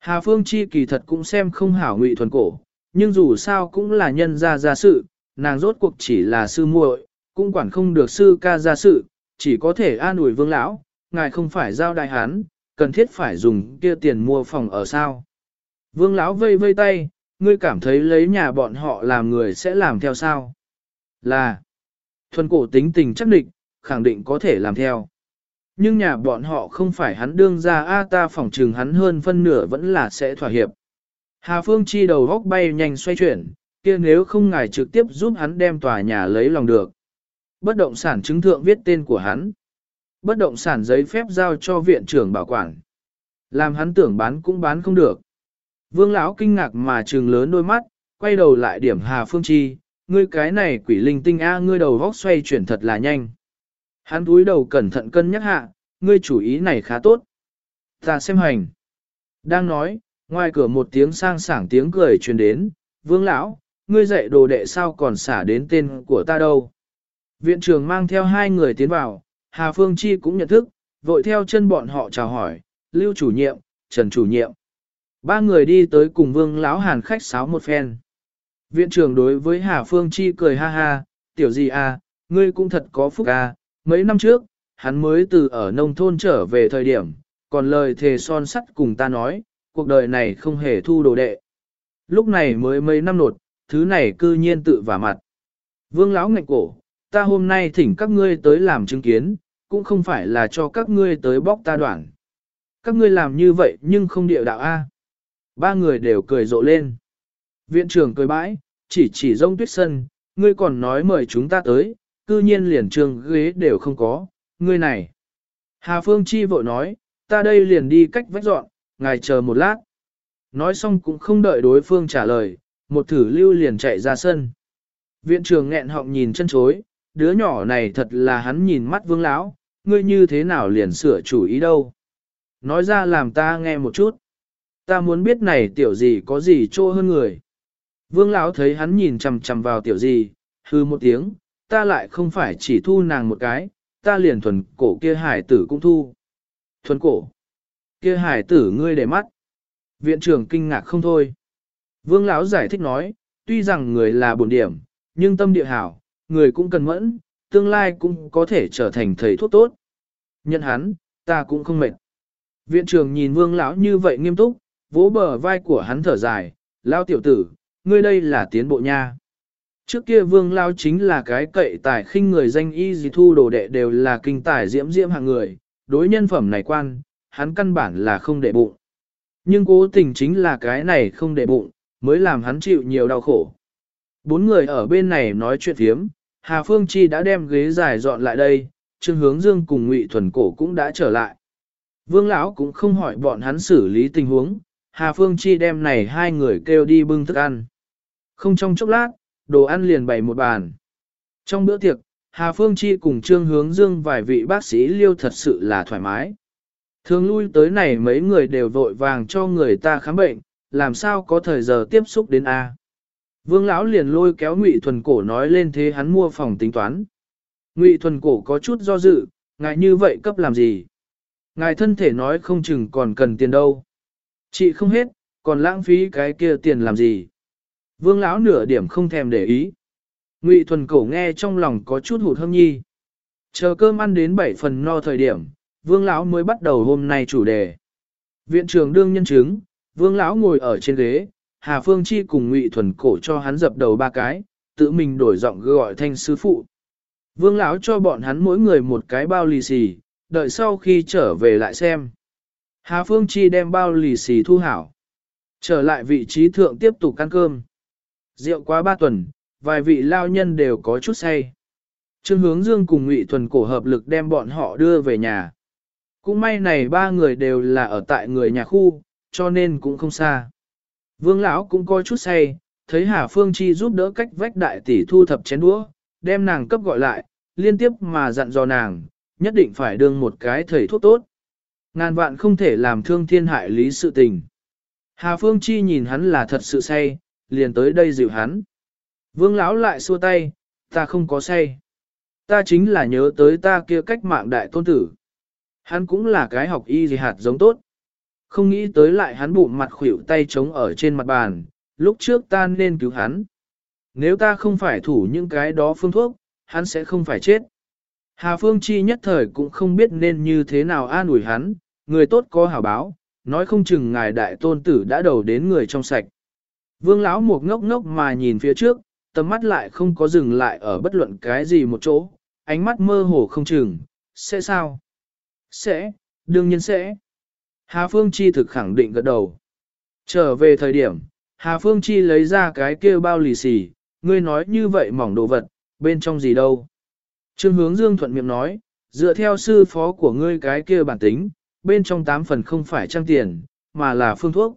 Hà Phương Chi kỳ thật cũng xem không hảo ngụy thuần cổ, nhưng dù sao cũng là nhân gia gia sự, nàng rốt cuộc chỉ là sư muội, cũng quản không được sư ca gia sự, chỉ có thể an ủi vương lão, ngài không phải giao đại hắn, cần thiết phải dùng kia tiền mua phòng ở sao. Vương lão vây vây tay, ngươi cảm thấy lấy nhà bọn họ làm người sẽ làm theo sao? Là, thuần cổ tính tình chắc định, khẳng định có thể làm theo. Nhưng nhà bọn họ không phải hắn đương ra A ta phỏng trừng hắn hơn phân nửa vẫn là sẽ thỏa hiệp. Hà Phương Chi đầu góc bay nhanh xoay chuyển, kia nếu không ngài trực tiếp giúp hắn đem tòa nhà lấy lòng được. Bất động sản chứng thượng viết tên của hắn. Bất động sản giấy phép giao cho viện trưởng bảo quản. Làm hắn tưởng bán cũng bán không được. Vương lão kinh ngạc mà trừng lớn đôi mắt, quay đầu lại điểm Hà Phương Chi, ngươi cái này quỷ linh tinh a ngươi đầu góc xoay chuyển thật là nhanh. Hắn túi đầu cẩn thận cân nhắc hạ, ngươi chủ ý này khá tốt. Ta xem hành. Đang nói, ngoài cửa một tiếng sang sảng tiếng cười truyền đến, vương lão, ngươi dạy đồ đệ sao còn xả đến tên của ta đâu. Viện trưởng mang theo hai người tiến vào, Hà Phương Chi cũng nhận thức, vội theo chân bọn họ chào hỏi, Lưu chủ nhiệm, Trần chủ nhiệm. Ba người đi tới cùng vương lão hàn khách sáo một phen. Viện trưởng đối với Hà Phương Chi cười ha ha, tiểu gì à, ngươi cũng thật có phúc à, mấy năm trước, hắn mới từ ở nông thôn trở về thời điểm, còn lời thề son sắt cùng ta nói, cuộc đời này không hề thu đồ đệ. Lúc này mới mấy năm nột, thứ này cư nhiên tự vả mặt. Vương lão ngạnh cổ, ta hôm nay thỉnh các ngươi tới làm chứng kiến, cũng không phải là cho các ngươi tới bóc ta đoạn. Các ngươi làm như vậy nhưng không địa đạo A. Ba người đều cười rộ lên. Viện trưởng cười bãi, chỉ chỉ rông tuyết sân, ngươi còn nói mời chúng ta tới, cư nhiên liền trường ghế đều không có, ngươi này. Hà Phương Chi vội nói, ta đây liền đi cách vách dọn, ngài chờ một lát. Nói xong cũng không đợi đối phương trả lời, một thử lưu liền chạy ra sân. Viện trường nghẹn họng nhìn chân chối, đứa nhỏ này thật là hắn nhìn mắt vương lão, ngươi như thế nào liền sửa chủ ý đâu. Nói ra làm ta nghe một chút. Ta muốn biết này tiểu gì có gì trô hơn người. Vương lão thấy hắn nhìn chằm chằm vào tiểu gì, hư một tiếng, ta lại không phải chỉ thu nàng một cái, ta liền thuần cổ kia hải tử cũng thu. Thuần cổ. Kia hải tử ngươi để mắt. Viện trưởng kinh ngạc không thôi. Vương lão giải thích nói, tuy rằng người là bổn điểm, nhưng tâm địa hảo, người cũng cần mẫn, tương lai cũng có thể trở thành thầy thuốc tốt. Nhận hắn, ta cũng không mệt. Viện trưởng nhìn vương lão như vậy nghiêm túc, vỗ bờ vai của hắn thở dài, lao tiểu tử, ngươi đây là tiến bộ nha. Trước kia vương lao chính là cái cậy tài khinh người danh y gì thu đồ đệ đều là kinh tài diễm diễm hạng người, đối nhân phẩm này quan, hắn căn bản là không để bụng. Nhưng cố tình chính là cái này không để bụng, mới làm hắn chịu nhiều đau khổ. Bốn người ở bên này nói chuyện thiếm, Hà Phương Chi đã đem ghế dài dọn lại đây, Trương Hướng Dương cùng Ngụy Thuần Cổ cũng đã trở lại. Vương Lão cũng không hỏi bọn hắn xử lý tình huống, Hà Phương Chi đem này hai người kêu đi bưng thức ăn. Không trong chốc lát, đồ ăn liền bày một bàn. Trong bữa tiệc, Hà Phương Chi cùng Trương Hướng Dương vài vị bác sĩ liêu thật sự là thoải mái. Thường lui tới này mấy người đều vội vàng cho người ta khám bệnh, làm sao có thời giờ tiếp xúc đến A. Vương lão liền lôi kéo Ngụy Thuần Cổ nói lên thế hắn mua phòng tính toán. Ngụy Thuần Cổ có chút do dự, ngài như vậy cấp làm gì? Ngài thân thể nói không chừng còn cần tiền đâu. Chị không hết, còn lãng phí cái kia tiền làm gì? Vương lão nửa điểm không thèm để ý. Ngụy Thuần Cổ nghe trong lòng có chút hụt hâm nhi. Chờ cơm ăn đến bảy phần no thời điểm, Vương lão mới bắt đầu hôm nay chủ đề. Viện trưởng đương nhân chứng, Vương lão ngồi ở trên ghế, Hà Phương Chi cùng Ngụy Thuần Cổ cho hắn dập đầu ba cái, tự mình đổi giọng gọi thanh sư phụ. Vương lão cho bọn hắn mỗi người một cái bao lì xì, đợi sau khi trở về lại xem. Hà Phương Chi đem bao lì xì thu hảo. Trở lại vị trí thượng tiếp tục ăn cơm. Rượu quá ba tuần, vài vị lao nhân đều có chút say. Trương hướng dương cùng Ngụy Thuần cổ hợp lực đem bọn họ đưa về nhà. Cũng may này ba người đều là ở tại người nhà khu, cho nên cũng không xa. Vương lão cũng coi chút say, thấy Hà Phương Chi giúp đỡ cách vách đại tỷ thu thập chén đũa, đem nàng cấp gọi lại, liên tiếp mà dặn dò nàng, nhất định phải đương một cái thầy thuốc tốt. Ngàn vạn không thể làm thương thiên hại lý sự tình. Hà Phương Chi nhìn hắn là thật sự say, liền tới đây dịu hắn. Vương lão lại xua tay, ta không có say. Ta chính là nhớ tới ta kia cách mạng đại tôn tử. Hắn cũng là cái học y gì hạt giống tốt. Không nghĩ tới lại hắn bụng mặt khuỷu tay trống ở trên mặt bàn, lúc trước ta nên cứu hắn. Nếu ta không phải thủ những cái đó phương thuốc, hắn sẽ không phải chết. Hà Phương Chi nhất thời cũng không biết nên như thế nào an ủi hắn, người tốt có hảo báo, nói không chừng ngài đại tôn tử đã đầu đến người trong sạch. Vương lão một ngốc ngốc mà nhìn phía trước, tầm mắt lại không có dừng lại ở bất luận cái gì một chỗ, ánh mắt mơ hồ không chừng, sẽ sao? Sẽ, đương nhiên sẽ. Hà Phương Chi thực khẳng định gật đầu. Trở về thời điểm, Hà Phương Chi lấy ra cái kia bao lì xì, ngươi nói như vậy mỏng đồ vật, bên trong gì đâu. Trương hướng dương thuận miệng nói, dựa theo sư phó của ngươi cái kia bản tính, bên trong tám phần không phải trang tiền, mà là phương thuốc.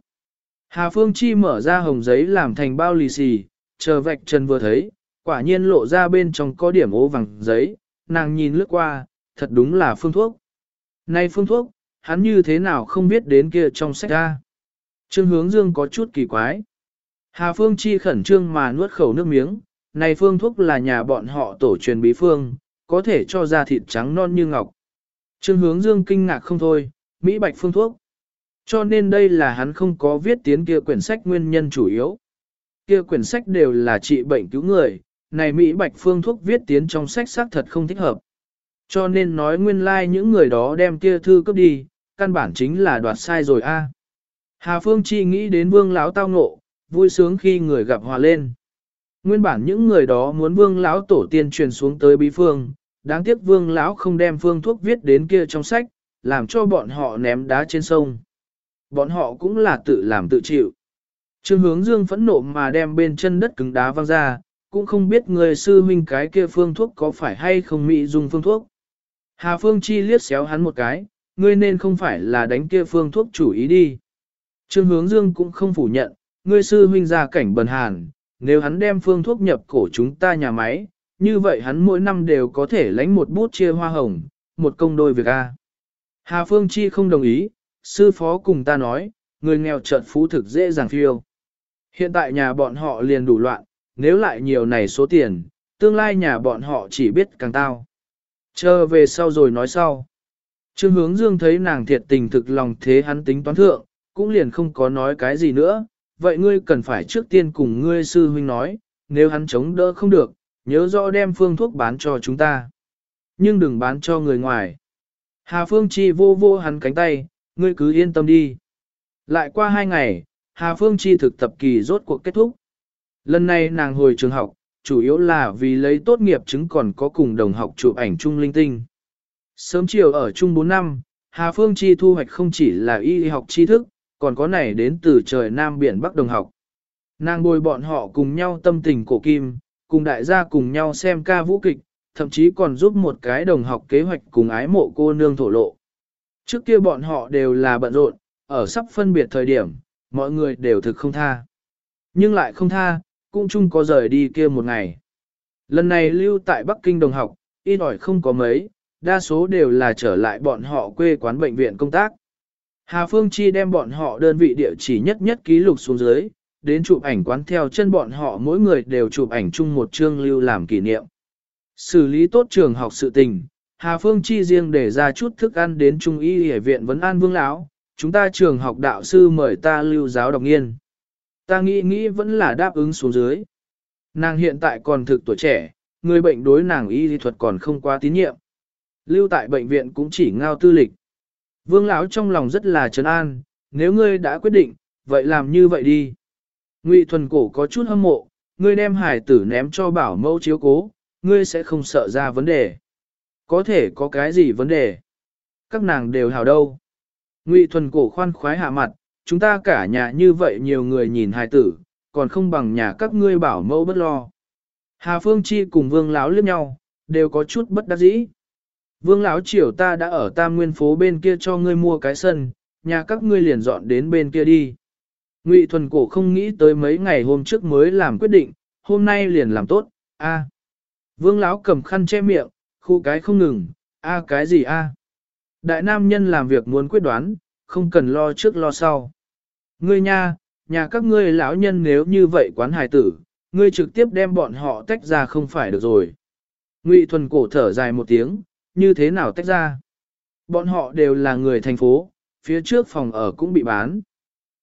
Hà Phương Chi mở ra hồng giấy làm thành bao lì xì, chờ vạch chân vừa thấy, quả nhiên lộ ra bên trong có điểm ố vàng giấy, nàng nhìn lướt qua, thật đúng là phương thuốc. Này phương thuốc, hắn như thế nào không biết đến kia trong sách ra. Trương hướng dương có chút kỳ quái. Hà Phương Chi khẩn trương mà nuốt khẩu nước miếng, này phương thuốc là nhà bọn họ tổ truyền bí phương, có thể cho ra thịt trắng non như ngọc. Trương hướng dương kinh ngạc không thôi, Mỹ Bạch phương thuốc. Cho nên đây là hắn không có viết tiến kia quyển sách nguyên nhân chủ yếu. Kia quyển sách đều là trị bệnh cứu người, này Mỹ Bạch phương thuốc viết tiến trong sách xác thật không thích hợp. Cho nên nói nguyên lai like những người đó đem kia thư cấp đi, căn bản chính là đoạt sai rồi a. Hà Phương Chi nghĩ đến vương lão tao ngộ, vui sướng khi người gặp hòa lên. Nguyên bản những người đó muốn vương lão tổ tiên truyền xuống tới bí phương, đáng tiếc vương lão không đem phương thuốc viết đến kia trong sách, làm cho bọn họ ném đá trên sông. Bọn họ cũng là tự làm tự chịu. Trương hướng dương phẫn nộ mà đem bên chân đất cứng đá văng ra, cũng không biết người sư huynh cái kia phương thuốc có phải hay không mỹ dùng phương thuốc. Hà Phương Chi liếc xéo hắn một cái, ngươi nên không phải là đánh kia phương thuốc chủ ý đi. Trương hướng dương cũng không phủ nhận, ngươi sư huynh ra cảnh bần hàn, nếu hắn đem phương thuốc nhập cổ chúng ta nhà máy, như vậy hắn mỗi năm đều có thể lãnh một bút chia hoa hồng, một công đôi việc A. Hà Phương Chi không đồng ý, sư phó cùng ta nói, người nghèo trợt phú thực dễ dàng phiêu. Hiện tại nhà bọn họ liền đủ loạn, nếu lại nhiều này số tiền, tương lai nhà bọn họ chỉ biết càng tao. Chờ về sau rồi nói sau. Trương hướng dương thấy nàng thiệt tình thực lòng thế hắn tính toán thượng, cũng liền không có nói cái gì nữa, vậy ngươi cần phải trước tiên cùng ngươi sư huynh nói, nếu hắn chống đỡ không được, nhớ rõ đem phương thuốc bán cho chúng ta. Nhưng đừng bán cho người ngoài. Hà Phương Chi vô vô hắn cánh tay, ngươi cứ yên tâm đi. Lại qua hai ngày, Hà Phương Chi thực tập kỳ rốt cuộc kết thúc. Lần này nàng hồi trường học, chủ yếu là vì lấy tốt nghiệp chứng còn có cùng đồng học chụp ảnh chung linh tinh. Sớm chiều ở chung 4 năm, Hà Phương Chi thu hoạch không chỉ là y học tri thức, còn có này đến từ trời Nam Biển Bắc đồng học. Nàng bồi bọn họ cùng nhau tâm tình cổ kim, cùng đại gia cùng nhau xem ca vũ kịch, thậm chí còn giúp một cái đồng học kế hoạch cùng ái mộ cô nương thổ lộ. Trước kia bọn họ đều là bận rộn, ở sắp phân biệt thời điểm, mọi người đều thực không tha. Nhưng lại không tha, cũng chung có rời đi kia một ngày. Lần này lưu tại Bắc Kinh đồng học, ít ỏi không có mấy, đa số đều là trở lại bọn họ quê quán bệnh viện công tác. Hà Phương Chi đem bọn họ đơn vị địa chỉ nhất nhất ký lục xuống dưới, đến chụp ảnh quán theo chân bọn họ mỗi người đều chụp ảnh chung một chương lưu làm kỷ niệm. Xử lý tốt trường học sự tình, Hà Phương Chi riêng để ra chút thức ăn đến Trung y hệ viện vấn an vương lão, chúng ta trường học đạo sư mời ta lưu giáo đọc nghiên. Ta nghĩ nghĩ vẫn là đáp ứng xuống dưới. Nàng hiện tại còn thực tuổi trẻ, người bệnh đối nàng y lý thuật còn không quá tín nhiệm. Lưu tại bệnh viện cũng chỉ ngao tư lịch. Vương lão trong lòng rất là trấn an, nếu ngươi đã quyết định, vậy làm như vậy đi. Ngụy thuần cổ có chút hâm mộ, ngươi đem hải tử ném cho bảo mẫu chiếu cố, ngươi sẽ không sợ ra vấn đề. Có thể có cái gì vấn đề? Các nàng đều hào đâu. Ngụy thuần cổ khoan khoái hạ mặt, chúng ta cả nhà như vậy nhiều người nhìn hài tử, còn không bằng nhà các ngươi bảo mẫu bất lo. Hà Phương Chi cùng Vương Lão liếc nhau, đều có chút bất đắc dĩ. Vương Lão triều ta đã ở Tam Nguyên phố bên kia cho ngươi mua cái sân, nhà các ngươi liền dọn đến bên kia đi. Ngụy Thuần Cổ không nghĩ tới mấy ngày hôm trước mới làm quyết định, hôm nay liền làm tốt, a. Vương Lão cầm khăn che miệng, khu cái không ngừng, a cái gì a? Đại nam nhân làm việc muốn quyết đoán, không cần lo trước lo sau. Ngươi nha, nhà các ngươi lão nhân nếu như vậy quán hài tử, ngươi trực tiếp đem bọn họ tách ra không phải được rồi. Ngụy thuần cổ thở dài một tiếng, như thế nào tách ra? Bọn họ đều là người thành phố, phía trước phòng ở cũng bị bán.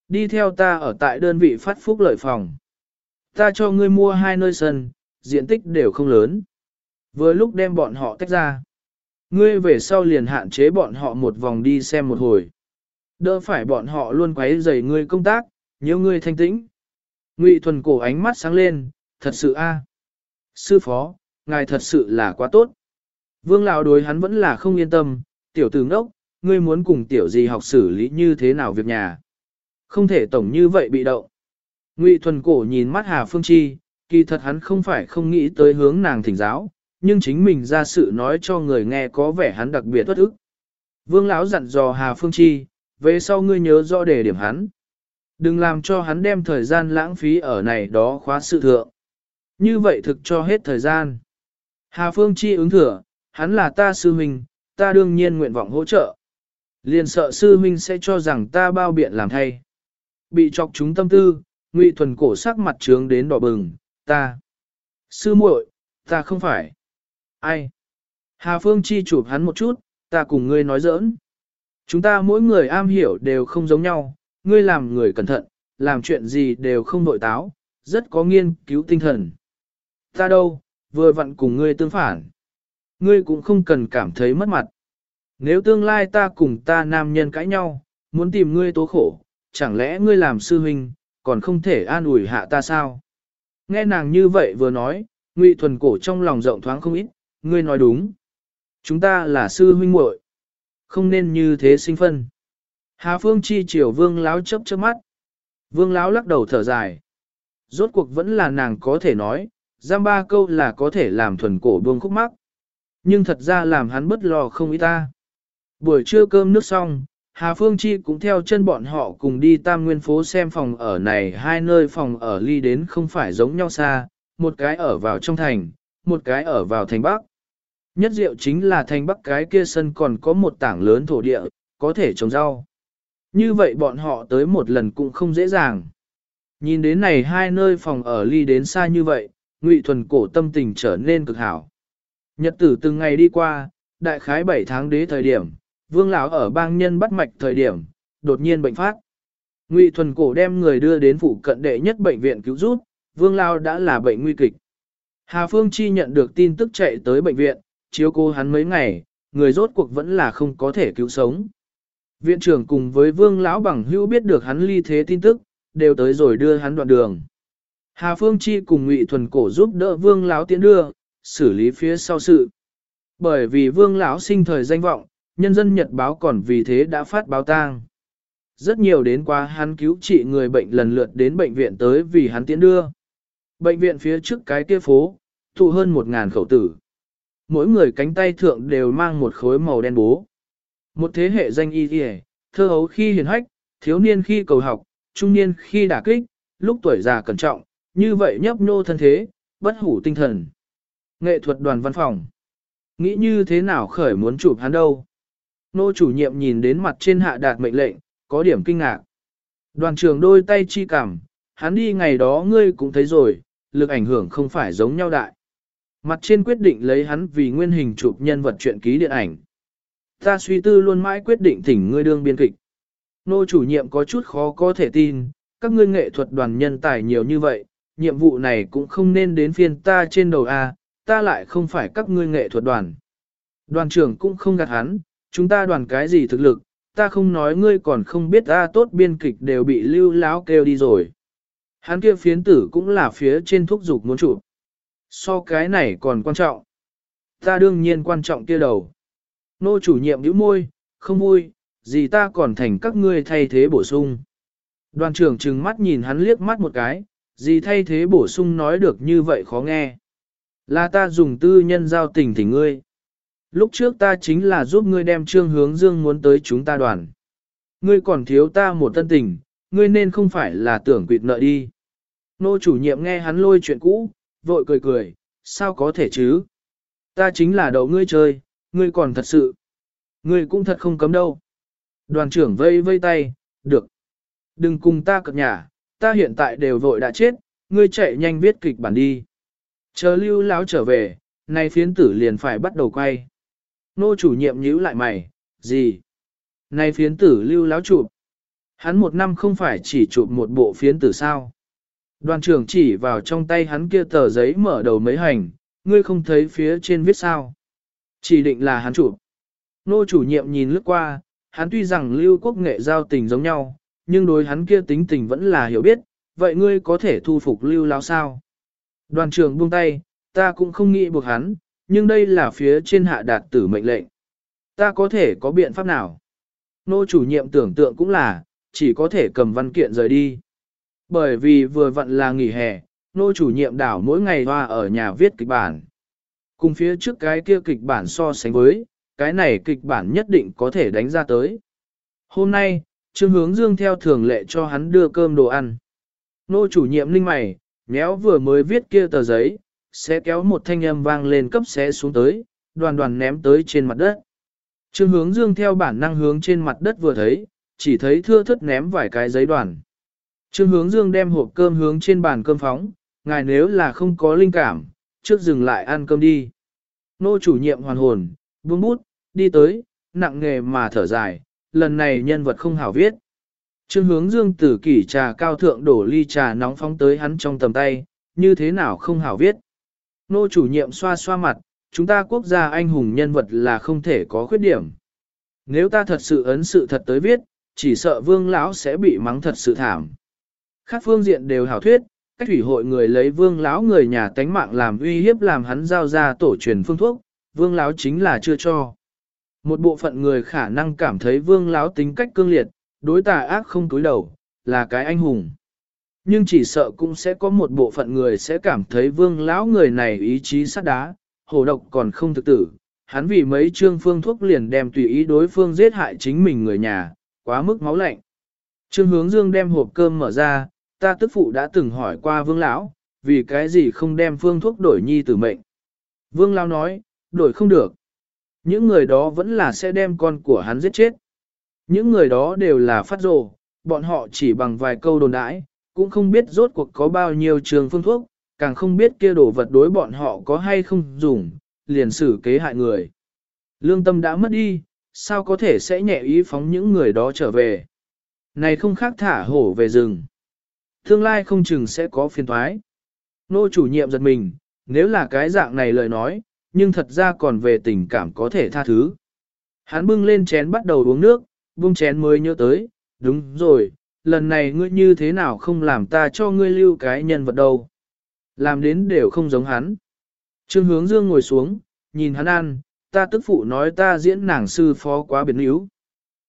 Đi theo ta ở tại đơn vị phát phúc lợi phòng. Ta cho ngươi mua hai nơi sân, diện tích đều không lớn. Vừa lúc đem bọn họ tách ra. Ngươi về sau liền hạn chế bọn họ một vòng đi xem một hồi. Đỡ phải bọn họ luôn quấy rầy ngươi công tác, nhớ ngươi thanh tĩnh. Ngụy thuần cổ ánh mắt sáng lên, thật sự a, Sư phó, ngài thật sự là quá tốt. Vương lão đối hắn vẫn là không yên tâm, tiểu tử ngốc, ngươi muốn cùng tiểu gì học xử lý như thế nào việc nhà. Không thể tổng như vậy bị động. Ngụy thuần cổ nhìn mắt Hà Phương Chi, kỳ thật hắn không phải không nghĩ tới hướng nàng thỉnh giáo, nhưng chính mình ra sự nói cho người nghe có vẻ hắn đặc biệt bất ức. Vương lão dặn dò Hà Phương Chi, về sau ngươi nhớ rõ đề điểm hắn. Đừng làm cho hắn đem thời gian lãng phí ở này đó khóa sự thượng. Như vậy thực cho hết thời gian. Hà Phương Chi ứng thừa, hắn là ta sư huynh, ta đương nhiên nguyện vọng hỗ trợ. Liền sợ sư huynh sẽ cho rằng ta bao biện làm thay. Bị chọc chúng tâm tư, ngụy thuần cổ sắc mặt trướng đến đỏ bừng, ta. Sư muội, ta không phải. Ai? Hà Phương Chi chụp hắn một chút, ta cùng ngươi nói giỡn. Chúng ta mỗi người am hiểu đều không giống nhau, ngươi làm người cẩn thận, làm chuyện gì đều không nội táo, rất có nghiên cứu tinh thần. Ta đâu, vừa vặn cùng ngươi tương phản. Ngươi cũng không cần cảm thấy mất mặt. Nếu tương lai ta cùng ta nam nhân cãi nhau, muốn tìm ngươi tố khổ, chẳng lẽ ngươi làm sư huynh, còn không thể an ủi hạ ta sao? Nghe nàng như vậy vừa nói, Ngụy Thuần cổ trong lòng rộng thoáng không ít, ngươi nói đúng. Chúng ta là sư huynh muội, không nên như thế sinh phân. Hà Phương chi chiều vương láo chấp chớp mắt. Vương láo lắc đầu thở dài. Rốt cuộc vẫn là nàng có thể nói, giam ba câu là có thể làm thuần cổ buông khúc mắc. Nhưng thật ra làm hắn bất lo không ý ta. Buổi trưa cơm nước xong, Hà Phương Chi cũng theo chân bọn họ cùng đi tam nguyên phố xem phòng ở này hai nơi phòng ở ly đến không phải giống nhau xa, một cái ở vào trong thành, một cái ở vào thành Bắc. Nhất diệu chính là thành Bắc cái kia sân còn có một tảng lớn thổ địa, có thể trồng rau. Như vậy bọn họ tới một lần cũng không dễ dàng. Nhìn đến này hai nơi phòng ở ly đến xa như vậy, Ngụy Thuần cổ tâm tình trở nên cực hảo. Nhật tử từng ngày đi qua, đại khái 7 tháng đế thời điểm, vương lão ở bang nhân bắt mạch thời điểm, đột nhiên bệnh phát. Ngụy Thuần cổ đem người đưa đến phụ cận đệ nhất bệnh viện cứu giúp, vương lão đã là bệnh nguy kịch. Hà Phương Chi nhận được tin tức chạy tới bệnh viện, chiếu cô hắn mấy ngày, người rốt cuộc vẫn là không có thể cứu sống. Viện trưởng cùng với vương lão bằng hữu biết được hắn ly thế tin tức, đều tới rồi đưa hắn đoạn đường. Hà Phương Chi cùng Ngụy Thuần Cổ giúp đỡ vương lão tiến đưa, xử lý phía sau sự. Bởi vì vương lão sinh thời danh vọng, nhân dân nhật báo còn vì thế đã phát báo tang. Rất nhiều đến qua hắn cứu trị người bệnh lần lượt đến bệnh viện tới vì hắn tiến đưa. Bệnh viện phía trước cái kia phố, tụ hơn một ngàn khẩu tử. Mỗi người cánh tay thượng đều mang một khối màu đen bố. Một thế hệ danh y kìa, thơ hấu khi hiền hách, thiếu niên khi cầu học, trung niên khi đả kích, lúc tuổi già cẩn trọng, như vậy nhấp nhô thân thế, bất hủ tinh thần. Nghệ thuật đoàn văn phòng. Nghĩ như thế nào khởi muốn chụp hắn đâu? Nô chủ nhiệm nhìn đến mặt trên hạ đạt mệnh lệnh, có điểm kinh ngạc. Đoàn trưởng đôi tay chi cảm, hắn đi ngày đó ngươi cũng thấy rồi, lực ảnh hưởng không phải giống nhau đại. Mặt trên quyết định lấy hắn vì nguyên hình chụp nhân vật truyện ký điện ảnh. Ta suy tư luôn mãi quyết định thỉnh ngươi đương biên kịch. Nô chủ nhiệm có chút khó có thể tin, các ngươi nghệ thuật đoàn nhân tài nhiều như vậy, nhiệm vụ này cũng không nên đến phiên ta trên đầu A, ta lại không phải các ngươi nghệ thuật đoàn. Đoàn trưởng cũng không gạt hắn, chúng ta đoàn cái gì thực lực, ta không nói ngươi còn không biết ta tốt biên kịch đều bị lưu láo kêu đi rồi. Hắn kia phiến tử cũng là phía trên thúc dục muốn chụp. So cái này còn quan trọng. Ta đương nhiên quan trọng kia đầu. Nô chủ nhiệm nhíu môi, không vui, gì ta còn thành các ngươi thay thế bổ sung. Đoàn trưởng trừng mắt nhìn hắn liếc mắt một cái, gì thay thế bổ sung nói được như vậy khó nghe. Là ta dùng tư nhân giao tình thỉnh ngươi. Lúc trước ta chính là giúp ngươi đem trương hướng dương muốn tới chúng ta đoàn. Ngươi còn thiếu ta một tân tình, ngươi nên không phải là tưởng quỵt nợ đi. Nô chủ nhiệm nghe hắn lôi chuyện cũ, vội cười cười, sao có thể chứ? Ta chính là đầu ngươi chơi, ngươi còn thật sự. Ngươi cũng thật không cấm đâu. Đoàn trưởng vây vây tay, được. Đừng cùng ta cập nhà, ta hiện tại đều vội đã chết, ngươi chạy nhanh viết kịch bản đi. Chờ lưu láo trở về, nay phiến tử liền phải bắt đầu quay. Nô chủ nhiệm nhíu lại mày, gì? Nay phiến tử lưu láo chụp. Hắn một năm không phải chỉ chụp một bộ phiến tử sao. Đoàn trưởng chỉ vào trong tay hắn kia tờ giấy mở đầu mấy hành, ngươi không thấy phía trên viết sao. Chỉ định là hắn chủ. Nô chủ nhiệm nhìn lướt qua, hắn tuy rằng lưu quốc nghệ giao tình giống nhau, nhưng đối hắn kia tính tình vẫn là hiểu biết, vậy ngươi có thể thu phục lưu lao sao? Đoàn trưởng buông tay, ta cũng không nghĩ buộc hắn, nhưng đây là phía trên hạ đạt tử mệnh lệnh. Ta có thể có biện pháp nào? Nô chủ nhiệm tưởng tượng cũng là, chỉ có thể cầm văn kiện rời đi. Bởi vì vừa vặn là nghỉ hè, nô chủ nhiệm đảo mỗi ngày hoa ở nhà viết kịch bản. Cùng phía trước cái kia kịch bản so sánh với, cái này kịch bản nhất định có thể đánh ra tới. Hôm nay, Trương Hướng Dương theo thường lệ cho hắn đưa cơm đồ ăn. Nô chủ nhiệm linh mày, méo vừa mới viết kia tờ giấy, sẽ kéo một thanh âm vang lên cấp xé xuống tới, đoàn đoàn ném tới trên mặt đất. Trương hướng dương theo bản năng hướng trên mặt đất vừa thấy, chỉ thấy thưa thất ném vài cái giấy đoàn. Trương hướng dương đem hộp cơm hướng trên bàn cơm phóng, ngài nếu là không có linh cảm, trước dừng lại ăn cơm đi. Nô chủ nhiệm hoàn hồn, buông bút, đi tới, nặng nghề mà thở dài, lần này nhân vật không hảo viết. Trương hướng dương tử kỷ trà cao thượng đổ ly trà nóng phóng tới hắn trong tầm tay, như thế nào không hảo viết. Nô chủ nhiệm xoa xoa mặt, chúng ta quốc gia anh hùng nhân vật là không thể có khuyết điểm. Nếu ta thật sự ấn sự thật tới viết, chỉ sợ vương lão sẽ bị mắng thật sự thảm. Khác phương diện đều hảo thuyết, cách thủy hội người lấy vương lão người nhà tánh mạng làm uy hiếp làm hắn giao ra tổ truyền phương thuốc, vương lão chính là chưa cho. Một bộ phận người khả năng cảm thấy vương lão tính cách cương liệt, đối tà ác không túi đầu, là cái anh hùng. Nhưng chỉ sợ cũng sẽ có một bộ phận người sẽ cảm thấy vương lão người này ý chí sắt đá, hồ độc còn không thực tử. Hắn vì mấy trương phương thuốc liền đem tùy ý đối phương giết hại chính mình người nhà, quá mức máu lạnh. Trương hướng dương đem hộp cơm mở ra, ta tức phụ đã từng hỏi qua vương lão, vì cái gì không đem phương thuốc đổi nhi tử mệnh. Vương lão nói, đổi không được. Những người đó vẫn là sẽ đem con của hắn giết chết. Những người đó đều là phát rồ, bọn họ chỉ bằng vài câu đồn đãi, cũng không biết rốt cuộc có bao nhiêu trường phương thuốc, càng không biết kia đồ vật đối bọn họ có hay không dùng, liền xử kế hại người. Lương tâm đã mất đi, sao có thể sẽ nhẹ ý phóng những người đó trở về. Này không khác thả hổ về rừng. Tương lai không chừng sẽ có phiền thoái. Nô chủ nhiệm giật mình, nếu là cái dạng này lời nói, nhưng thật ra còn về tình cảm có thể tha thứ. Hắn bưng lên chén bắt đầu uống nước, buông chén mới nhớ tới, đúng rồi, lần này ngươi như thế nào không làm ta cho ngươi lưu cái nhân vật đâu. Làm đến đều không giống hắn. Trương hướng dương ngồi xuống, nhìn hắn ăn, ta tức phụ nói ta diễn nàng sư phó quá biến yếu.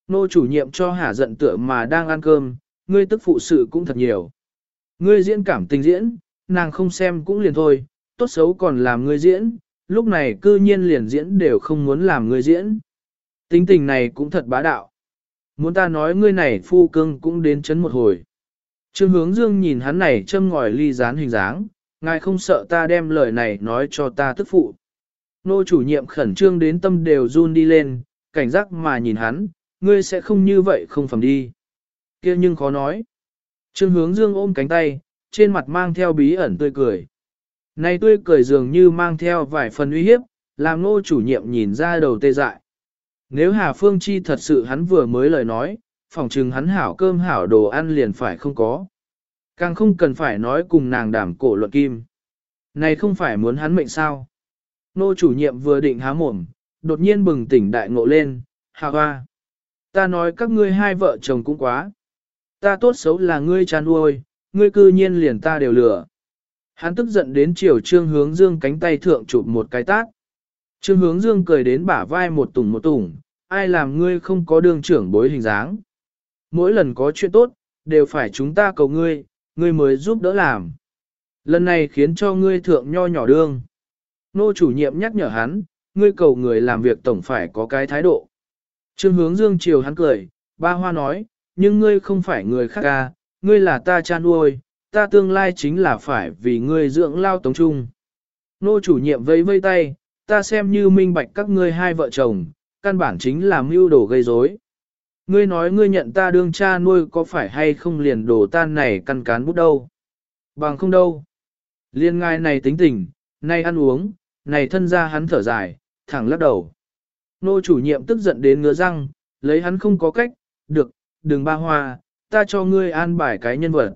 Nô chủ nhiệm cho hả giận tựa mà đang ăn cơm, ngươi tức phụ sự cũng thật nhiều. Ngươi diễn cảm tình diễn, nàng không xem cũng liền thôi, tốt xấu còn làm ngươi diễn, lúc này cư nhiên liền diễn đều không muốn làm ngươi diễn. Tính tình này cũng thật bá đạo. Muốn ta nói ngươi này phu cưng cũng đến chấn một hồi. Trương hướng dương nhìn hắn này châm ngòi ly rán hình dáng, ngài không sợ ta đem lời này nói cho ta tức phụ. Nô chủ nhiệm khẩn trương đến tâm đều run đi lên, cảnh giác mà nhìn hắn, ngươi sẽ không như vậy không phẩm đi. kia nhưng khó nói. Trương hướng dương ôm cánh tay, trên mặt mang theo bí ẩn tươi cười. Này tươi cười dường như mang theo vài phần uy hiếp, làm nô chủ nhiệm nhìn ra đầu tê dại. Nếu Hà Phương Chi thật sự hắn vừa mới lời nói, phỏng chừng hắn hảo cơm hảo đồ ăn liền phải không có. Càng không cần phải nói cùng nàng đảm cổ luận kim. Này không phải muốn hắn mệnh sao. Nô chủ nhiệm vừa định há mồm, đột nhiên bừng tỉnh đại ngộ lên, hà hoa. Ta nói các ngươi hai vợ chồng cũng quá. Ta tốt xấu là ngươi chán nuôi, ngươi cư nhiên liền ta đều lừa. Hắn tức giận đến chiều trương hướng dương cánh tay thượng chụp một cái tát. Trương hướng dương cười đến bả vai một tủng một tủng, ai làm ngươi không có đường trưởng bối hình dáng. Mỗi lần có chuyện tốt, đều phải chúng ta cầu ngươi, ngươi mới giúp đỡ làm. Lần này khiến cho ngươi thượng nho nhỏ đương. Nô chủ nhiệm nhắc nhở hắn, ngươi cầu người làm việc tổng phải có cái thái độ. Trương hướng dương chiều hắn cười, ba hoa nói, nhưng ngươi không phải người khác ca, ngươi là ta cha nuôi, ta tương lai chính là phải vì ngươi dưỡng lao tống trung. Nô chủ nhiệm vẫy vây tay, ta xem như minh bạch các ngươi hai vợ chồng, căn bản chính là mưu đồ gây rối. Ngươi nói ngươi nhận ta đương cha nuôi có phải hay không liền đồ tan này căn cán bút đâu. Bằng không đâu. Liên ngai này tính tình, này ăn uống, này thân ra hắn thở dài, thẳng lắc đầu. Nô chủ nhiệm tức giận đến ngứa răng, lấy hắn không có cách, được, đừng ba hoa, ta cho ngươi an bài cái nhân vật.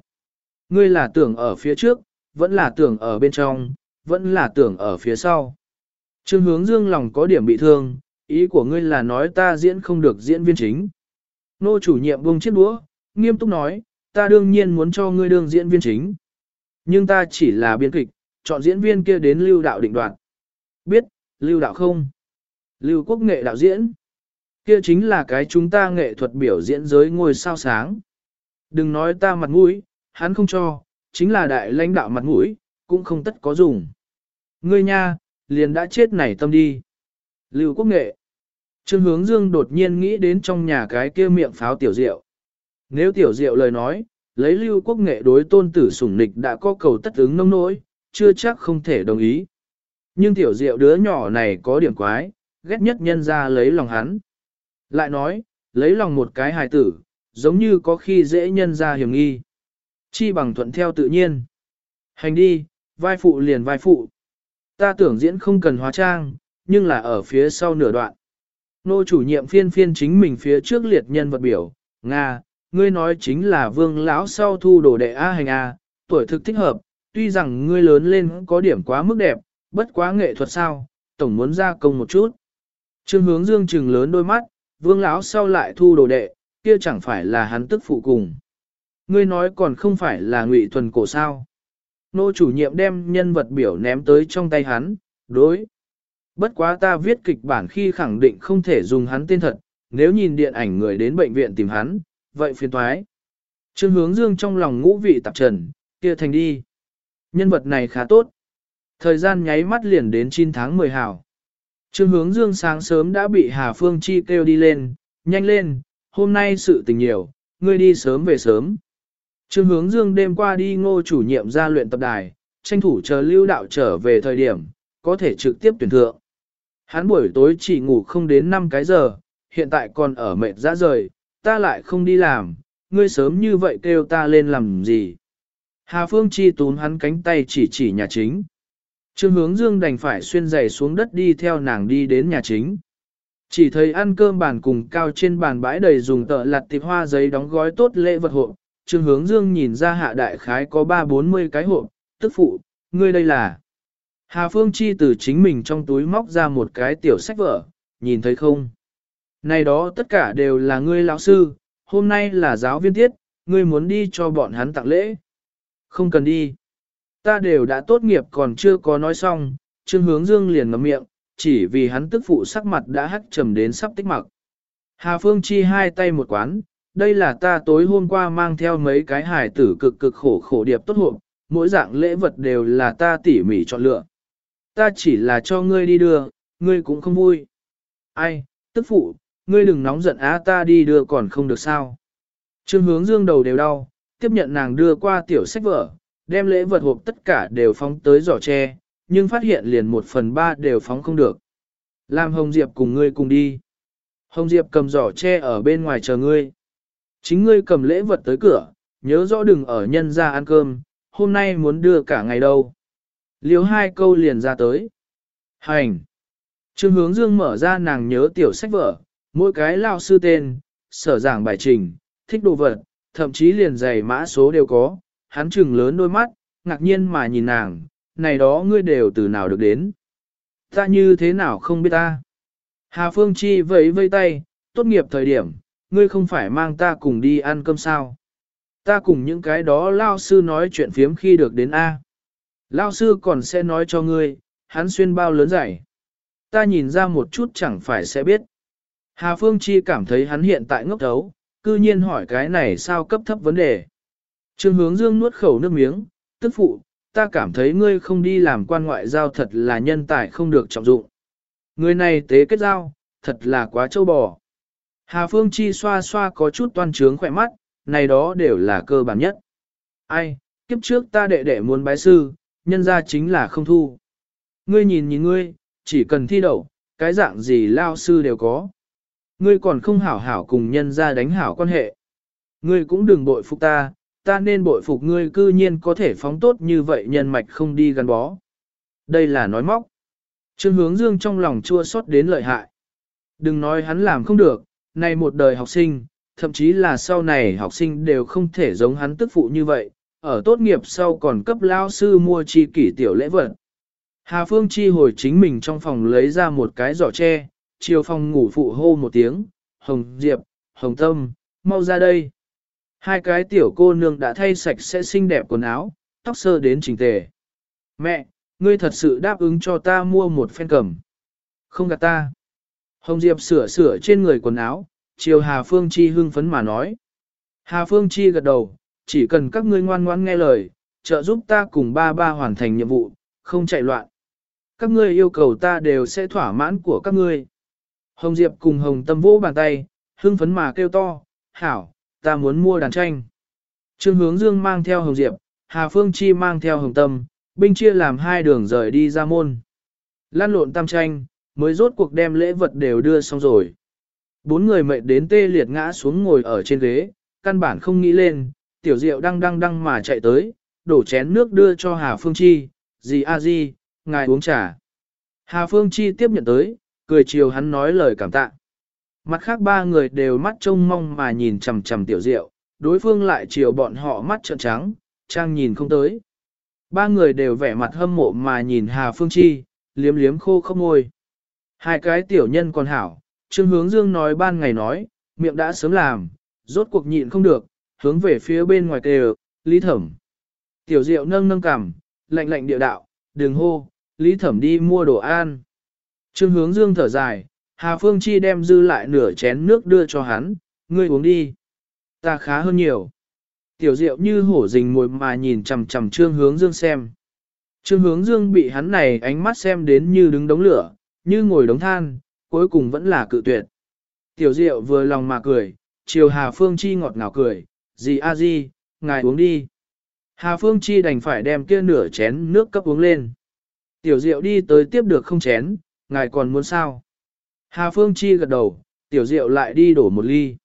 Ngươi là tưởng ở phía trước, vẫn là tưởng ở bên trong, vẫn là tưởng ở phía sau. Trương hướng dương lòng có điểm bị thương, ý của ngươi là nói ta diễn không được diễn viên chính. Nô chủ nhiệm buông chiếc đũa, nghiêm túc nói, ta đương nhiên muốn cho ngươi đương diễn viên chính. Nhưng ta chỉ là biên kịch, chọn diễn viên kia đến lưu đạo định đoạn. Biết, lưu đạo không? Lưu quốc nghệ đạo diễn. Kia chính là cái chúng ta nghệ thuật biểu diễn giới ngôi sao sáng. Đừng nói ta mặt mũi, hắn không cho, chính là đại lãnh đạo mặt mũi, cũng không tất có dùng. Ngươi nha, liền đã chết nảy tâm đi. Lưu quốc nghệ. Trương hướng dương đột nhiên nghĩ đến trong nhà cái kia miệng pháo tiểu diệu. Nếu tiểu diệu lời nói, lấy lưu quốc nghệ đối tôn tử sủng nịch đã có cầu tất ứng nông nỗi, chưa chắc không thể đồng ý. Nhưng tiểu diệu đứa nhỏ này có điểm quái, ghét nhất nhân ra lấy lòng hắn. Lại nói, lấy lòng một cái hài tử, giống như có khi dễ nhân ra hiểm nghi. Chi bằng thuận theo tự nhiên. Hành đi, vai phụ liền vai phụ. Ta tưởng diễn không cần hóa trang, nhưng là ở phía sau nửa đoạn. Nô chủ nhiệm phiên phiên chính mình phía trước liệt nhân vật biểu, Nga, ngươi nói chính là vương lão sau thu đồ đệ A hành A, tuổi thực thích hợp, tuy rằng ngươi lớn lên có điểm quá mức đẹp, bất quá nghệ thuật sao, tổng muốn ra công một chút. Trương hướng dương trừng lớn đôi mắt, vương lão sau lại thu đồ đệ, kia chẳng phải là hắn tức phụ cùng. Ngươi nói còn không phải là ngụy thuần cổ sao. Nô chủ nhiệm đem nhân vật biểu ném tới trong tay hắn, đối. Bất quá ta viết kịch bản khi khẳng định không thể dùng hắn tên thật, nếu nhìn điện ảnh người đến bệnh viện tìm hắn, vậy phiền toái. Trương hướng dương trong lòng ngũ vị tạp trần, kia thành đi. Nhân vật này khá tốt. Thời gian nháy mắt liền đến 9 tháng 10 hảo. Trương hướng dương sáng sớm đã bị Hà Phương Chi kêu đi lên, nhanh lên, hôm nay sự tình nhiều, ngươi đi sớm về sớm. Trương hướng dương đêm qua đi ngô chủ nhiệm ra luyện tập đài, tranh thủ chờ lưu đạo trở về thời điểm, có thể trực tiếp tuyển thượng. Hắn buổi tối chỉ ngủ không đến 5 cái giờ, hiện tại còn ở mệt ra rời, ta lại không đi làm, ngươi sớm như vậy kêu ta lên làm gì. Hà Phương Chi tún hắn cánh tay chỉ chỉ nhà chính. Trương hướng dương đành phải xuyên giày xuống đất đi theo nàng đi đến nhà chính. Chỉ thấy ăn cơm bàn cùng cao trên bàn bãi đầy dùng tợ lặt tịp hoa giấy đóng gói tốt lễ vật hộp. Trương hướng dương nhìn ra hạ đại khái có ba bốn mươi cái hộp, tức phụ, ngươi đây là. Hà Phương Chi từ chính mình trong túi móc ra một cái tiểu sách vở, nhìn thấy không? Này đó tất cả đều là ngươi lão sư, hôm nay là giáo viên tiết, ngươi muốn đi cho bọn hắn tặng lễ. Không cần đi. Ta đều đã tốt nghiệp còn chưa có nói xong, Trương Hướng Dương liền ngậm miệng, chỉ vì hắn tức phụ sắc mặt đã hắt trầm đến sắp tích mặc. Hà Phương Chi hai tay một quán, đây là ta tối hôm qua mang theo mấy cái hải tử cực cực khổ khổ điệp tốt hộp, mỗi dạng lễ vật đều là ta tỉ mỉ chọn lựa. Ta chỉ là cho ngươi đi đưa, ngươi cũng không vui. Ai, tức phụ, ngươi đừng nóng giận á ta đi đưa còn không được sao. Trương hướng dương đầu đều đau, tiếp nhận nàng đưa qua tiểu sách vở, đem lễ vật hộp tất cả đều phóng tới giỏ tre, nhưng phát hiện liền một phần ba đều phóng không được. Làm Hồng Diệp cùng ngươi cùng đi. Hồng Diệp cầm giỏ tre ở bên ngoài chờ ngươi. Chính ngươi cầm lễ vật tới cửa, nhớ rõ đừng ở nhân ra ăn cơm, hôm nay muốn đưa cả ngày đâu. Liêu hai câu liền ra tới. Hành. Trương hướng dương mở ra nàng nhớ tiểu sách vở, mỗi cái lao sư tên, sở giảng bài trình, thích đồ vật, thậm chí liền giày mã số đều có, hắn trừng lớn đôi mắt, ngạc nhiên mà nhìn nàng, này đó ngươi đều từ nào được đến. Ta như thế nào không biết ta. Hà Phương Chi vẫy vây tay, tốt nghiệp thời điểm, ngươi không phải mang ta cùng đi ăn cơm sao. Ta cùng những cái đó lao sư nói chuyện phiếm khi được đến A. Lao sư còn sẽ nói cho ngươi, hắn xuyên bao lớn giải. Ta nhìn ra một chút chẳng phải sẽ biết. Hà Phương Chi cảm thấy hắn hiện tại ngốc thấu, cư nhiên hỏi cái này sao cấp thấp vấn đề. Trương hướng dương nuốt khẩu nước miếng, tức phụ, ta cảm thấy ngươi không đi làm quan ngoại giao thật là nhân tài không được trọng dụng. Người này tế kết giao, thật là quá trâu bò. Hà Phương Chi xoa xoa có chút toan trướng khỏe mắt, này đó đều là cơ bản nhất. Ai, kiếp trước ta đệ đệ muốn bái sư, nhân ra chính là không thu. Ngươi nhìn nhìn ngươi, chỉ cần thi đậu, cái dạng gì lao sư đều có. Ngươi còn không hảo hảo cùng nhân ra đánh hảo quan hệ. Ngươi cũng đừng bội phục ta, ta nên bội phục ngươi cư nhiên có thể phóng tốt như vậy nhân mạch không đi gắn bó. Đây là nói móc. Trương hướng dương trong lòng chua xót đến lợi hại. Đừng nói hắn làm không được, nay một đời học sinh, thậm chí là sau này học sinh đều không thể giống hắn tức phụ như vậy, ở tốt nghiệp sau còn cấp lao sư mua chi kỷ tiểu lễ vật. Hà Phương Chi hồi chính mình trong phòng lấy ra một cái giỏ tre, chiều phòng ngủ phụ hô một tiếng, Hồng Diệp, Hồng Tâm, mau ra đây. Hai cái tiểu cô nương đã thay sạch sẽ xinh đẹp quần áo, tóc sơ đến chỉnh tề. Mẹ, ngươi thật sự đáp ứng cho ta mua một phen cầm. Không gạt ta. Hồng Diệp sửa sửa trên người quần áo, chiều Hà Phương Chi hưng phấn mà nói. Hà Phương Chi gật đầu, chỉ cần các ngươi ngoan ngoãn nghe lời, trợ giúp ta cùng ba ba hoàn thành nhiệm vụ, không chạy loạn. Các ngươi yêu cầu ta đều sẽ thỏa mãn của các ngươi. Hồng Diệp cùng Hồng Tâm vỗ bàn tay, hưng phấn mà kêu to, hảo, ta muốn mua đàn tranh. Trương Hướng Dương mang theo Hồng Diệp, Hà Phương Chi mang theo Hồng Tâm, binh chia làm hai đường rời đi ra môn. Lan lộn tam tranh, mới rốt cuộc đem lễ vật đều đưa xong rồi. Bốn người mệt đến tê liệt ngã xuống ngồi ở trên ghế, căn bản không nghĩ lên, tiểu diệu đang đang đang mà chạy tới, đổ chén nước đưa cho Hà Phương Chi, gì a gì, ngài uống trà. Hà Phương Chi tiếp nhận tới, cười chiều hắn nói lời cảm tạ. Mặt khác ba người đều mắt trông mong mà nhìn chằm chằm tiểu diệu, đối phương lại chiều bọn họ mắt trợn trắng, trang nhìn không tới. Ba người đều vẻ mặt hâm mộ mà nhìn Hà Phương Chi, liếm liếm khô không môi. Hai cái tiểu nhân còn hảo, Trương Hướng Dương nói ban ngày nói, miệng đã sớm làm, rốt cuộc nhịn không được, hướng về phía bên ngoài kề Lý Thẩm. Tiểu Diệu nâng nâng cằm, lạnh lạnh địa đạo, đường hô, Lý Thẩm đi mua đồ ăn. Trương Hướng Dương thở dài, Hà Phương Chi đem dư lại nửa chén nước đưa cho hắn, ngươi uống đi. Ta khá hơn nhiều. Tiểu Diệu như hổ rình mồi mà nhìn chằm chằm Trương Hướng Dương xem. Trương Hướng Dương bị hắn này ánh mắt xem đến như đứng đống lửa, như ngồi đống than, cuối cùng vẫn là cự tuyệt. Tiểu Diệu vừa lòng mà cười, chiều Hà Phương Chi ngọt ngào cười, gì a gì, ngài uống đi. Hà Phương Chi đành phải đem kia nửa chén nước cấp uống lên. Tiểu Diệu đi tới tiếp được không chén, ngài còn muốn sao? Hà Phương Chi gật đầu, Tiểu Diệu lại đi đổ một ly.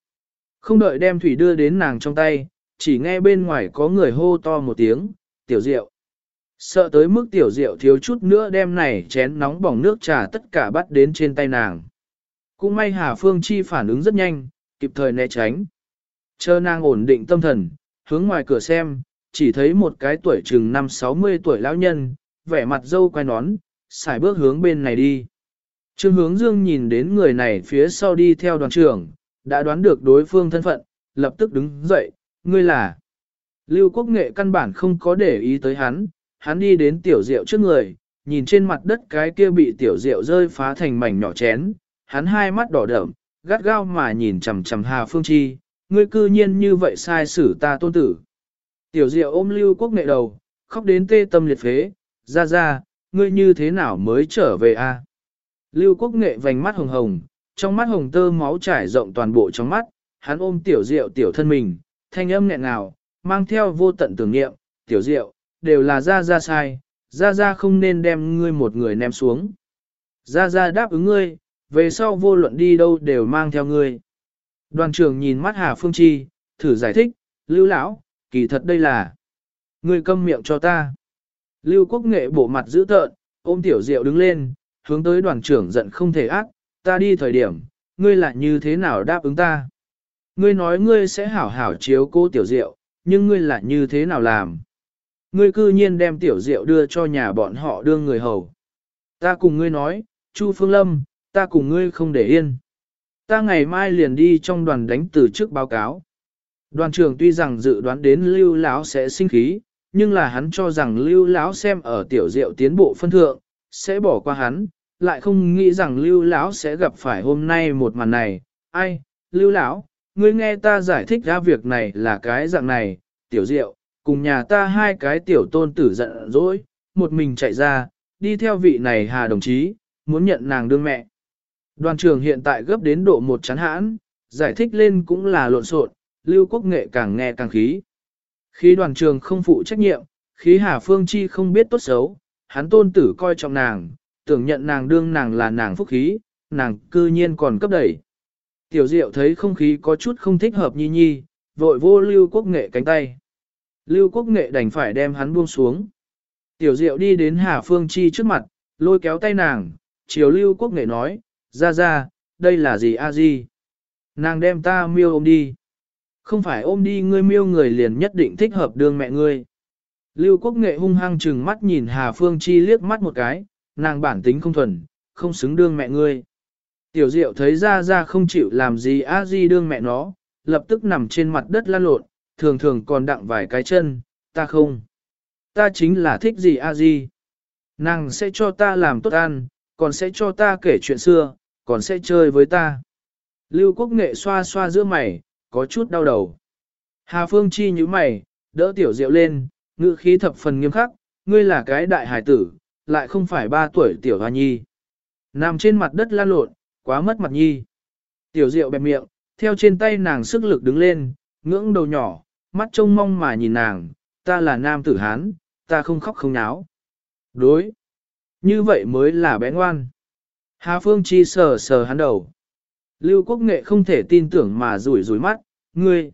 Không đợi đem thủy đưa đến nàng trong tay, chỉ nghe bên ngoài có người hô to một tiếng, Tiểu Diệu. Sợ tới mức Tiểu Diệu thiếu chút nữa đem này chén nóng bỏng nước trà tất cả bắt đến trên tay nàng. Cũng may Hà Phương Chi phản ứng rất nhanh, kịp thời né tránh. Chờ nàng ổn định tâm thần, hướng ngoài cửa xem, chỉ thấy một cái tuổi chừng năm 60 tuổi lão nhân, vẻ mặt dâu quay nón, xài bước hướng bên này đi. Trương hướng dương nhìn đến người này phía sau đi theo đoàn trưởng, đã đoán được đối phương thân phận, lập tức đứng dậy, ngươi là. Lưu quốc nghệ căn bản không có để ý tới hắn, hắn đi đến tiểu rượu trước người, nhìn trên mặt đất cái kia bị tiểu rượu rơi phá thành mảnh nhỏ chén, hắn hai mắt đỏ đậm, gắt gao mà nhìn chằm chằm Hà Phương Chi, ngươi cư nhiên như vậy sai xử ta tôn tử. Tiểu diệu ôm lưu quốc nghệ đầu, khóc đến tê tâm liệt phế, ra ra, ngươi như thế nào mới trở về a? Lưu quốc nghệ vành mắt hồng hồng, trong mắt hồng tơ máu trải rộng toàn bộ trong mắt, hắn ôm tiểu diệu tiểu thân mình, thanh âm nghẹn ngào, mang theo vô tận tưởng niệm, tiểu diệu, đều là ra ra sai, ra ra không nên đem ngươi một người ném xuống. Ra ra đáp ứng ngươi, về sau vô luận đi đâu đều mang theo ngươi. Đoàn trưởng nhìn mắt Hà Phương Chi, thử giải thích, lưu lão, kỳ thật đây là. Ngươi câm miệng cho ta. Lưu quốc nghệ bộ mặt dữ tợn, ôm tiểu diệu đứng lên, hướng tới đoàn trưởng giận không thể ác, ta đi thời điểm, ngươi lại như thế nào đáp ứng ta. Ngươi nói ngươi sẽ hảo hảo chiếu cô tiểu diệu, nhưng ngươi lại như thế nào làm. Ngươi cư nhiên đem tiểu diệu đưa cho nhà bọn họ đương người hầu. Ta cùng ngươi nói, Chu Phương Lâm, ta cùng ngươi không để yên. Ta ngày mai liền đi trong đoàn đánh từ trước báo cáo. Đoàn trưởng tuy rằng dự đoán đến lưu lão sẽ sinh khí, nhưng là hắn cho rằng lưu lão xem ở tiểu diệu tiến bộ phân thượng, sẽ bỏ qua hắn, lại không nghĩ rằng lưu lão sẽ gặp phải hôm nay một màn này. Ai, lưu lão, ngươi nghe ta giải thích ra việc này là cái dạng này, tiểu diệu, cùng nhà ta hai cái tiểu tôn tử giận dỗi, một mình chạy ra, đi theo vị này hà đồng chí, muốn nhận nàng đương mẹ. Đoàn trưởng hiện tại gấp đến độ một chán hãn, giải thích lên cũng là lộn xộn, lưu quốc nghệ càng nghe càng khí. Khi đoàn trường không phụ trách nhiệm, khí Hà Phương Chi không biết tốt xấu, hắn tôn tử coi trọng nàng, tưởng nhận nàng đương nàng là nàng phúc khí, nàng cư nhiên còn cấp đẩy. Tiểu Diệu thấy không khí có chút không thích hợp nhi nhi, vội vô lưu quốc nghệ cánh tay. Lưu quốc nghệ đành phải đem hắn buông xuống. Tiểu Diệu đi đến Hà Phương Chi trước mặt, lôi kéo tay nàng, chiều lưu quốc nghệ nói, ra ra, đây là gì a di? Nàng đem ta miêu ôm đi. Không phải ôm đi ngươi miêu người liền nhất định thích hợp đương mẹ ngươi. Lưu quốc nghệ hung hăng chừng mắt nhìn Hà Phương Chi liếc mắt một cái, nàng bản tính không thuần, không xứng đương mẹ ngươi. Tiểu diệu thấy ra ra không chịu làm gì a di đương mẹ nó, lập tức nằm trên mặt đất lăn lộn, thường thường còn đặng vài cái chân, ta không. Ta chính là thích gì a di. Nàng sẽ cho ta làm tốt ăn, còn sẽ cho ta kể chuyện xưa, còn sẽ chơi với ta. Lưu quốc nghệ xoa xoa giữa mày, có chút đau đầu. Hà Phương Chi như mày, đỡ tiểu diệu lên, ngữ khí thập phần nghiêm khắc, ngươi là cái đại hải tử, lại không phải ba tuổi tiểu hoa nhi. Nằm trên mặt đất lan lộn, quá mất mặt nhi. Tiểu diệu bẹp miệng, theo trên tay nàng sức lực đứng lên, ngưỡng đầu nhỏ, mắt trông mong mà nhìn nàng, ta là nam tử Hán, ta không khóc không náo. Đối. Như vậy mới là bé ngoan. Hà Phương Chi sờ sờ hắn đầu. Lưu Quốc Nghệ không thể tin tưởng mà rủi rủi mắt, ngươi.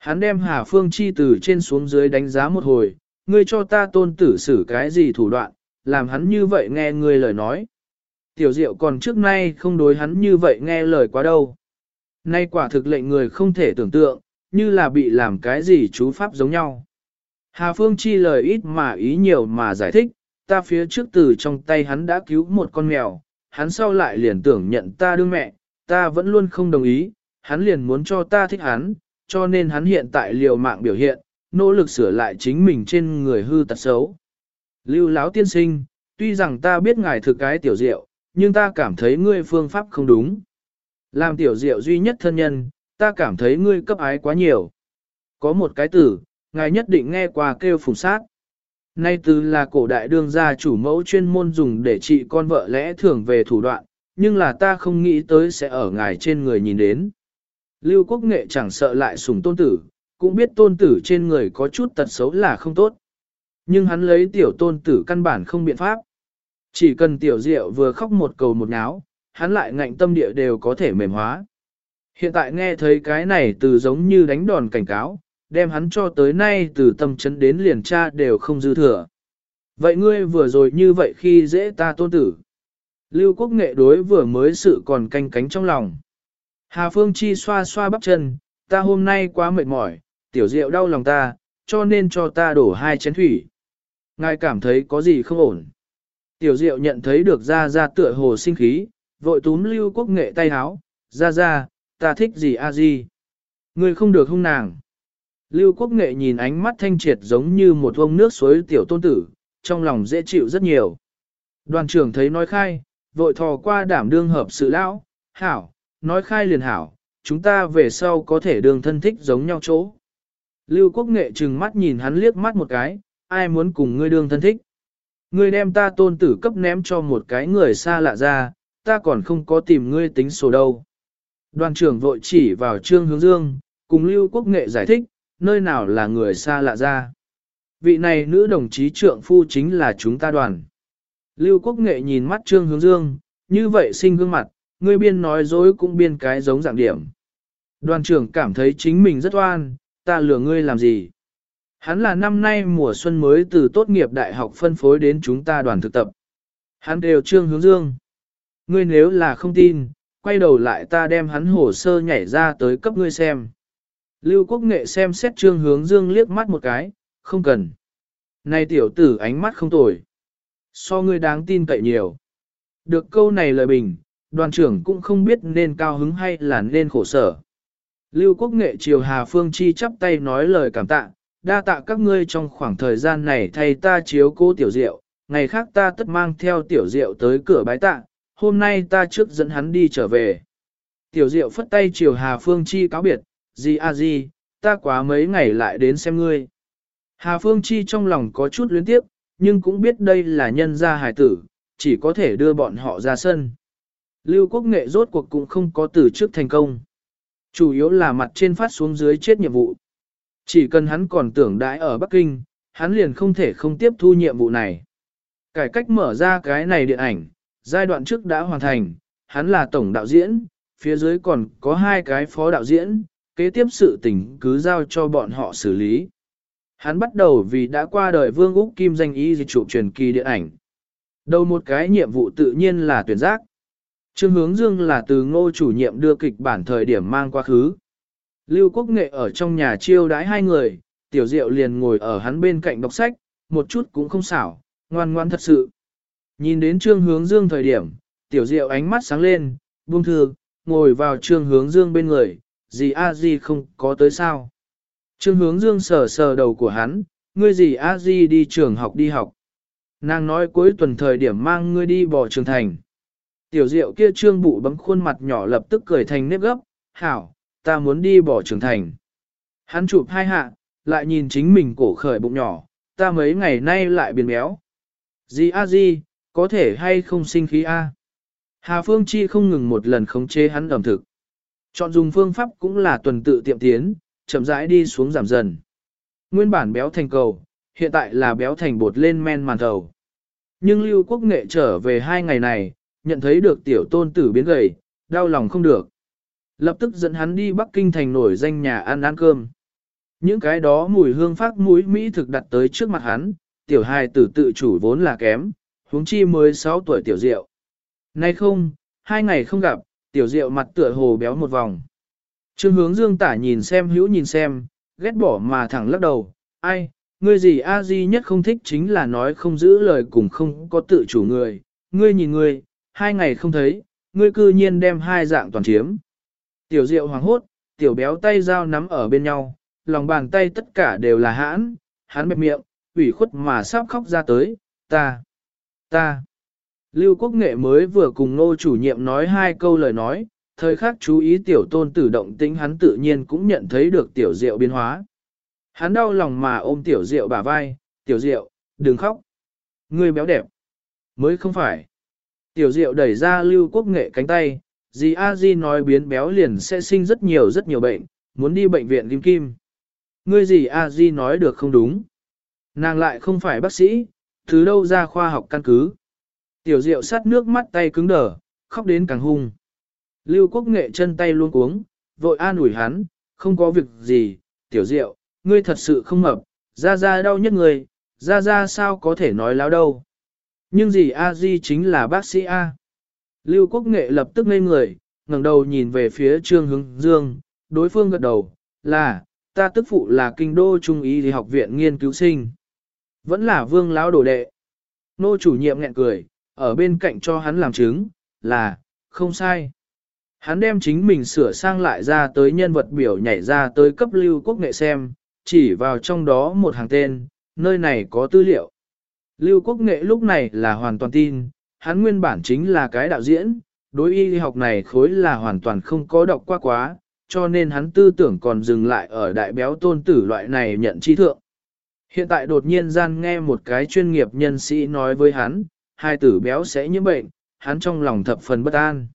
Hắn đem Hà Phương Chi từ trên xuống dưới đánh giá một hồi, ngươi cho ta tôn tử xử cái gì thủ đoạn, làm hắn như vậy nghe ngươi lời nói. Tiểu Diệu còn trước nay không đối hắn như vậy nghe lời quá đâu. Nay quả thực lệnh người không thể tưởng tượng, như là bị làm cái gì chú pháp giống nhau. Hà Phương Chi lời ít mà ý nhiều mà giải thích, ta phía trước từ trong tay hắn đã cứu một con mèo, hắn sau lại liền tưởng nhận ta đương mẹ, ta vẫn luôn không đồng ý, hắn liền muốn cho ta thích hắn, cho nên hắn hiện tại liều mạng biểu hiện, nỗ lực sửa lại chính mình trên người hư tật xấu. Lưu Láo tiên sinh, tuy rằng ta biết ngài thực cái tiểu diệu, nhưng ta cảm thấy ngươi phương pháp không đúng. Làm tiểu diệu duy nhất thân nhân, ta cảm thấy ngươi cấp ái quá nhiều. Có một cái tử, ngài nhất định nghe qua kêu phùng sát. Nay từ là cổ đại đương gia chủ mẫu chuyên môn dùng để trị con vợ lẽ thường về thủ đoạn, nhưng là ta không nghĩ tới sẽ ở ngài trên người nhìn đến. Lưu quốc nghệ chẳng sợ lại sùng tôn tử, cũng biết tôn tử trên người có chút tật xấu là không tốt. Nhưng hắn lấy tiểu tôn tử căn bản không biện pháp. Chỉ cần tiểu diệu vừa khóc một cầu một nháo, hắn lại ngạnh tâm địa đều có thể mềm hóa. Hiện tại nghe thấy cái này từ giống như đánh đòn cảnh cáo, đem hắn cho tới nay từ tâm chấn đến liền tra đều không dư thừa. Vậy ngươi vừa rồi như vậy khi dễ ta tôn tử. Lưu quốc nghệ đối vừa mới sự còn canh cánh trong lòng. Hà Phương Chi xoa xoa bắp chân, ta hôm nay quá mệt mỏi, tiểu rượu đau lòng ta, cho nên cho ta đổ hai chén thủy. Ngài cảm thấy có gì không ổn. Tiểu diệu nhận thấy được ra ra tựa hồ sinh khí, vội túm lưu quốc nghệ tay háo, ra ra, ta thích gì a gì? Người không được hung nàng. Lưu quốc nghệ nhìn ánh mắt thanh triệt giống như một vông nước suối tiểu tôn tử, trong lòng dễ chịu rất nhiều. Đoàn trưởng thấy nói khai, vội thò qua đảm đương hợp sự lão, hảo, nói khai liền hảo, chúng ta về sau có thể đường thân thích giống nhau chỗ. Lưu quốc nghệ trừng mắt nhìn hắn liếc mắt một cái, ai muốn cùng ngươi đương thân thích. Ngươi đem ta tôn tử cấp ném cho một cái người xa lạ ra, ta còn không có tìm ngươi tính sổ đâu. Đoàn trưởng vội chỉ vào trương hướng dương, cùng lưu quốc nghệ giải thích, nơi nào là người xa lạ ra. Vị này nữ đồng chí trượng phu chính là chúng ta đoàn. Lưu quốc nghệ nhìn mắt trương hướng dương, như vậy sinh gương mặt, ngươi biên nói dối cũng biên cái giống dạng điểm. Đoàn trưởng cảm thấy chính mình rất oan, ta lừa ngươi làm gì? Hắn là năm nay mùa xuân mới từ tốt nghiệp đại học phân phối đến chúng ta đoàn thực tập. Hắn đều trương hướng dương. Ngươi nếu là không tin, quay đầu lại ta đem hắn hồ sơ nhảy ra tới cấp ngươi xem. Lưu quốc nghệ xem xét trương hướng dương liếc mắt một cái, không cần. Này tiểu tử ánh mắt không tồi. So ngươi đáng tin cậy nhiều. Được câu này lời bình, đoàn trưởng cũng không biết nên cao hứng hay là nên khổ sở. Lưu quốc nghệ triều Hà Phương Chi chắp tay nói lời cảm tạ, đa tạ các ngươi trong khoảng thời gian này thay ta chiếu cố tiểu diệu, ngày khác ta tất mang theo tiểu diệu tới cửa bái tạ, hôm nay ta trước dẫn hắn đi trở về. Tiểu diệu phất tay triều Hà Phương Chi cáo biệt, gì a à gì, ta quá mấy ngày lại đến xem ngươi. Hà Phương Chi trong lòng có chút luyến tiếc, nhưng cũng biết đây là nhân gia hài tử, chỉ có thể đưa bọn họ ra sân. Lưu quốc nghệ rốt cuộc cũng không có từ trước thành công. Chủ yếu là mặt trên phát xuống dưới chết nhiệm vụ. Chỉ cần hắn còn tưởng đãi ở Bắc Kinh, hắn liền không thể không tiếp thu nhiệm vụ này. Cải cách mở ra cái này điện ảnh, giai đoạn trước đã hoàn thành, hắn là tổng đạo diễn, phía dưới còn có hai cái phó đạo diễn, kế tiếp sự tình cứ giao cho bọn họ xử lý. Hắn bắt đầu vì đã qua đời Vương Úc Kim danh ý dịch trụ truyền kỳ điện ảnh. Đầu một cái nhiệm vụ tự nhiên là tuyển giác. Trương Hướng Dương là từ ngô chủ nhiệm đưa kịch bản thời điểm mang qua khứ. Lưu Quốc Nghệ ở trong nhà chiêu đãi hai người, Tiểu Diệu liền ngồi ở hắn bên cạnh đọc sách, một chút cũng không xảo, ngoan ngoan thật sự. Nhìn đến Trương Hướng Dương thời điểm, Tiểu Diệu ánh mắt sáng lên, buông thư, ngồi vào Trương Hướng Dương bên người, gì a gì không có tới sao. Trương Hướng Dương sờ sờ đầu của hắn, ngươi gì a gì đi trường học đi học. Nàng nói cuối tuần thời điểm mang ngươi đi bỏ trường thành. Tiểu Diệu kia trương bụ bấm khuôn mặt nhỏ lập tức cười thành nếp gấp, hảo, ta muốn đi bỏ trưởng thành. Hắn chụp hai hạ, lại nhìn chính mình cổ khởi bụng nhỏ, ta mấy ngày nay lại biến béo. Di a di, có thể hay không sinh khí a? Hà Phương Chi không ngừng một lần khống chế hắn ẩm thực. Chọn dùng phương pháp cũng là tuần tự tiệm tiến, chậm rãi đi xuống giảm dần. Nguyên bản béo thành cầu, hiện tại là béo thành bột lên men màn thầu. Nhưng Lưu Quốc Nghệ trở về hai ngày này, nhận thấy được tiểu tôn tử biến gầy, đau lòng không được. Lập tức dẫn hắn đi Bắc Kinh thành nổi danh nhà ăn ăn cơm. Những cái đó mùi hương phát mũi Mỹ thực đặt tới trước mặt hắn, tiểu hài tử tự chủ vốn là kém, huống chi mới 6 tuổi tiểu diệu. Nay không, hai ngày không gặp, tiểu diệu mặt tựa hồ béo một vòng. Trương hướng dương tả nhìn xem hữu nhìn xem, ghét bỏ mà thẳng lắc đầu, ai, ngươi gì a di nhất không thích chính là nói không giữ lời cùng không có tự chủ người, ngươi nhìn ngươi, hai ngày không thấy, ngươi cư nhiên đem hai dạng toàn chiếm. Tiểu diệu hoàng hốt, tiểu béo tay dao nắm ở bên nhau, lòng bàn tay tất cả đều là hãn, hắn bẹp miệng, ủy khuất mà sắp khóc ra tới, ta, ta. Lưu Quốc Nghệ mới vừa cùng nô chủ nhiệm nói hai câu lời nói, thời khắc chú ý tiểu tôn tử động tính hắn tự nhiên cũng nhận thấy được tiểu diệu biến hóa. Hắn đau lòng mà ôm tiểu diệu bả vai, tiểu diệu, đừng khóc. Ngươi béo đẹp. Mới không phải. Tiểu diệu đẩy ra lưu quốc nghệ cánh tay, dì a di nói biến béo liền sẽ sinh rất nhiều rất nhiều bệnh, muốn đi bệnh viện kim kim. Ngươi dì a di nói được không đúng. Nàng lại không phải bác sĩ, từ đâu ra khoa học căn cứ. Tiểu diệu sát nước mắt tay cứng đờ, khóc đến càng hung. Lưu quốc nghệ chân tay luôn cuống, vội an ủi hắn, không có việc gì, tiểu diệu, ngươi thật sự không mập, ra ra đau nhất người, ra ra sao có thể nói láo đâu. Nhưng gì a di chính là bác sĩ A. Lưu quốc nghệ lập tức ngây người, ngẩng đầu nhìn về phía trương hướng dương, đối phương gật đầu, là, ta tức phụ là kinh đô trung ý thì học viện nghiên cứu sinh. Vẫn là vương lão đồ đệ. Nô chủ nhiệm nghẹn cười, ở bên cạnh cho hắn làm chứng, là, không sai. Hắn đem chính mình sửa sang lại ra tới nhân vật biểu nhảy ra tới cấp lưu quốc nghệ xem, chỉ vào trong đó một hàng tên, nơi này có tư liệu. Lưu quốc nghệ lúc này là hoàn toàn tin, hắn nguyên bản chính là cái đạo diễn, đối y học này khối là hoàn toàn không có đọc qua quá, cho nên hắn tư tưởng còn dừng lại ở đại béo tôn tử loại này nhận chi thượng. Hiện tại đột nhiên gian nghe một cái chuyên nghiệp nhân sĩ nói với hắn, hai tử béo sẽ nhiễm bệnh, hắn trong lòng thập phần bất an.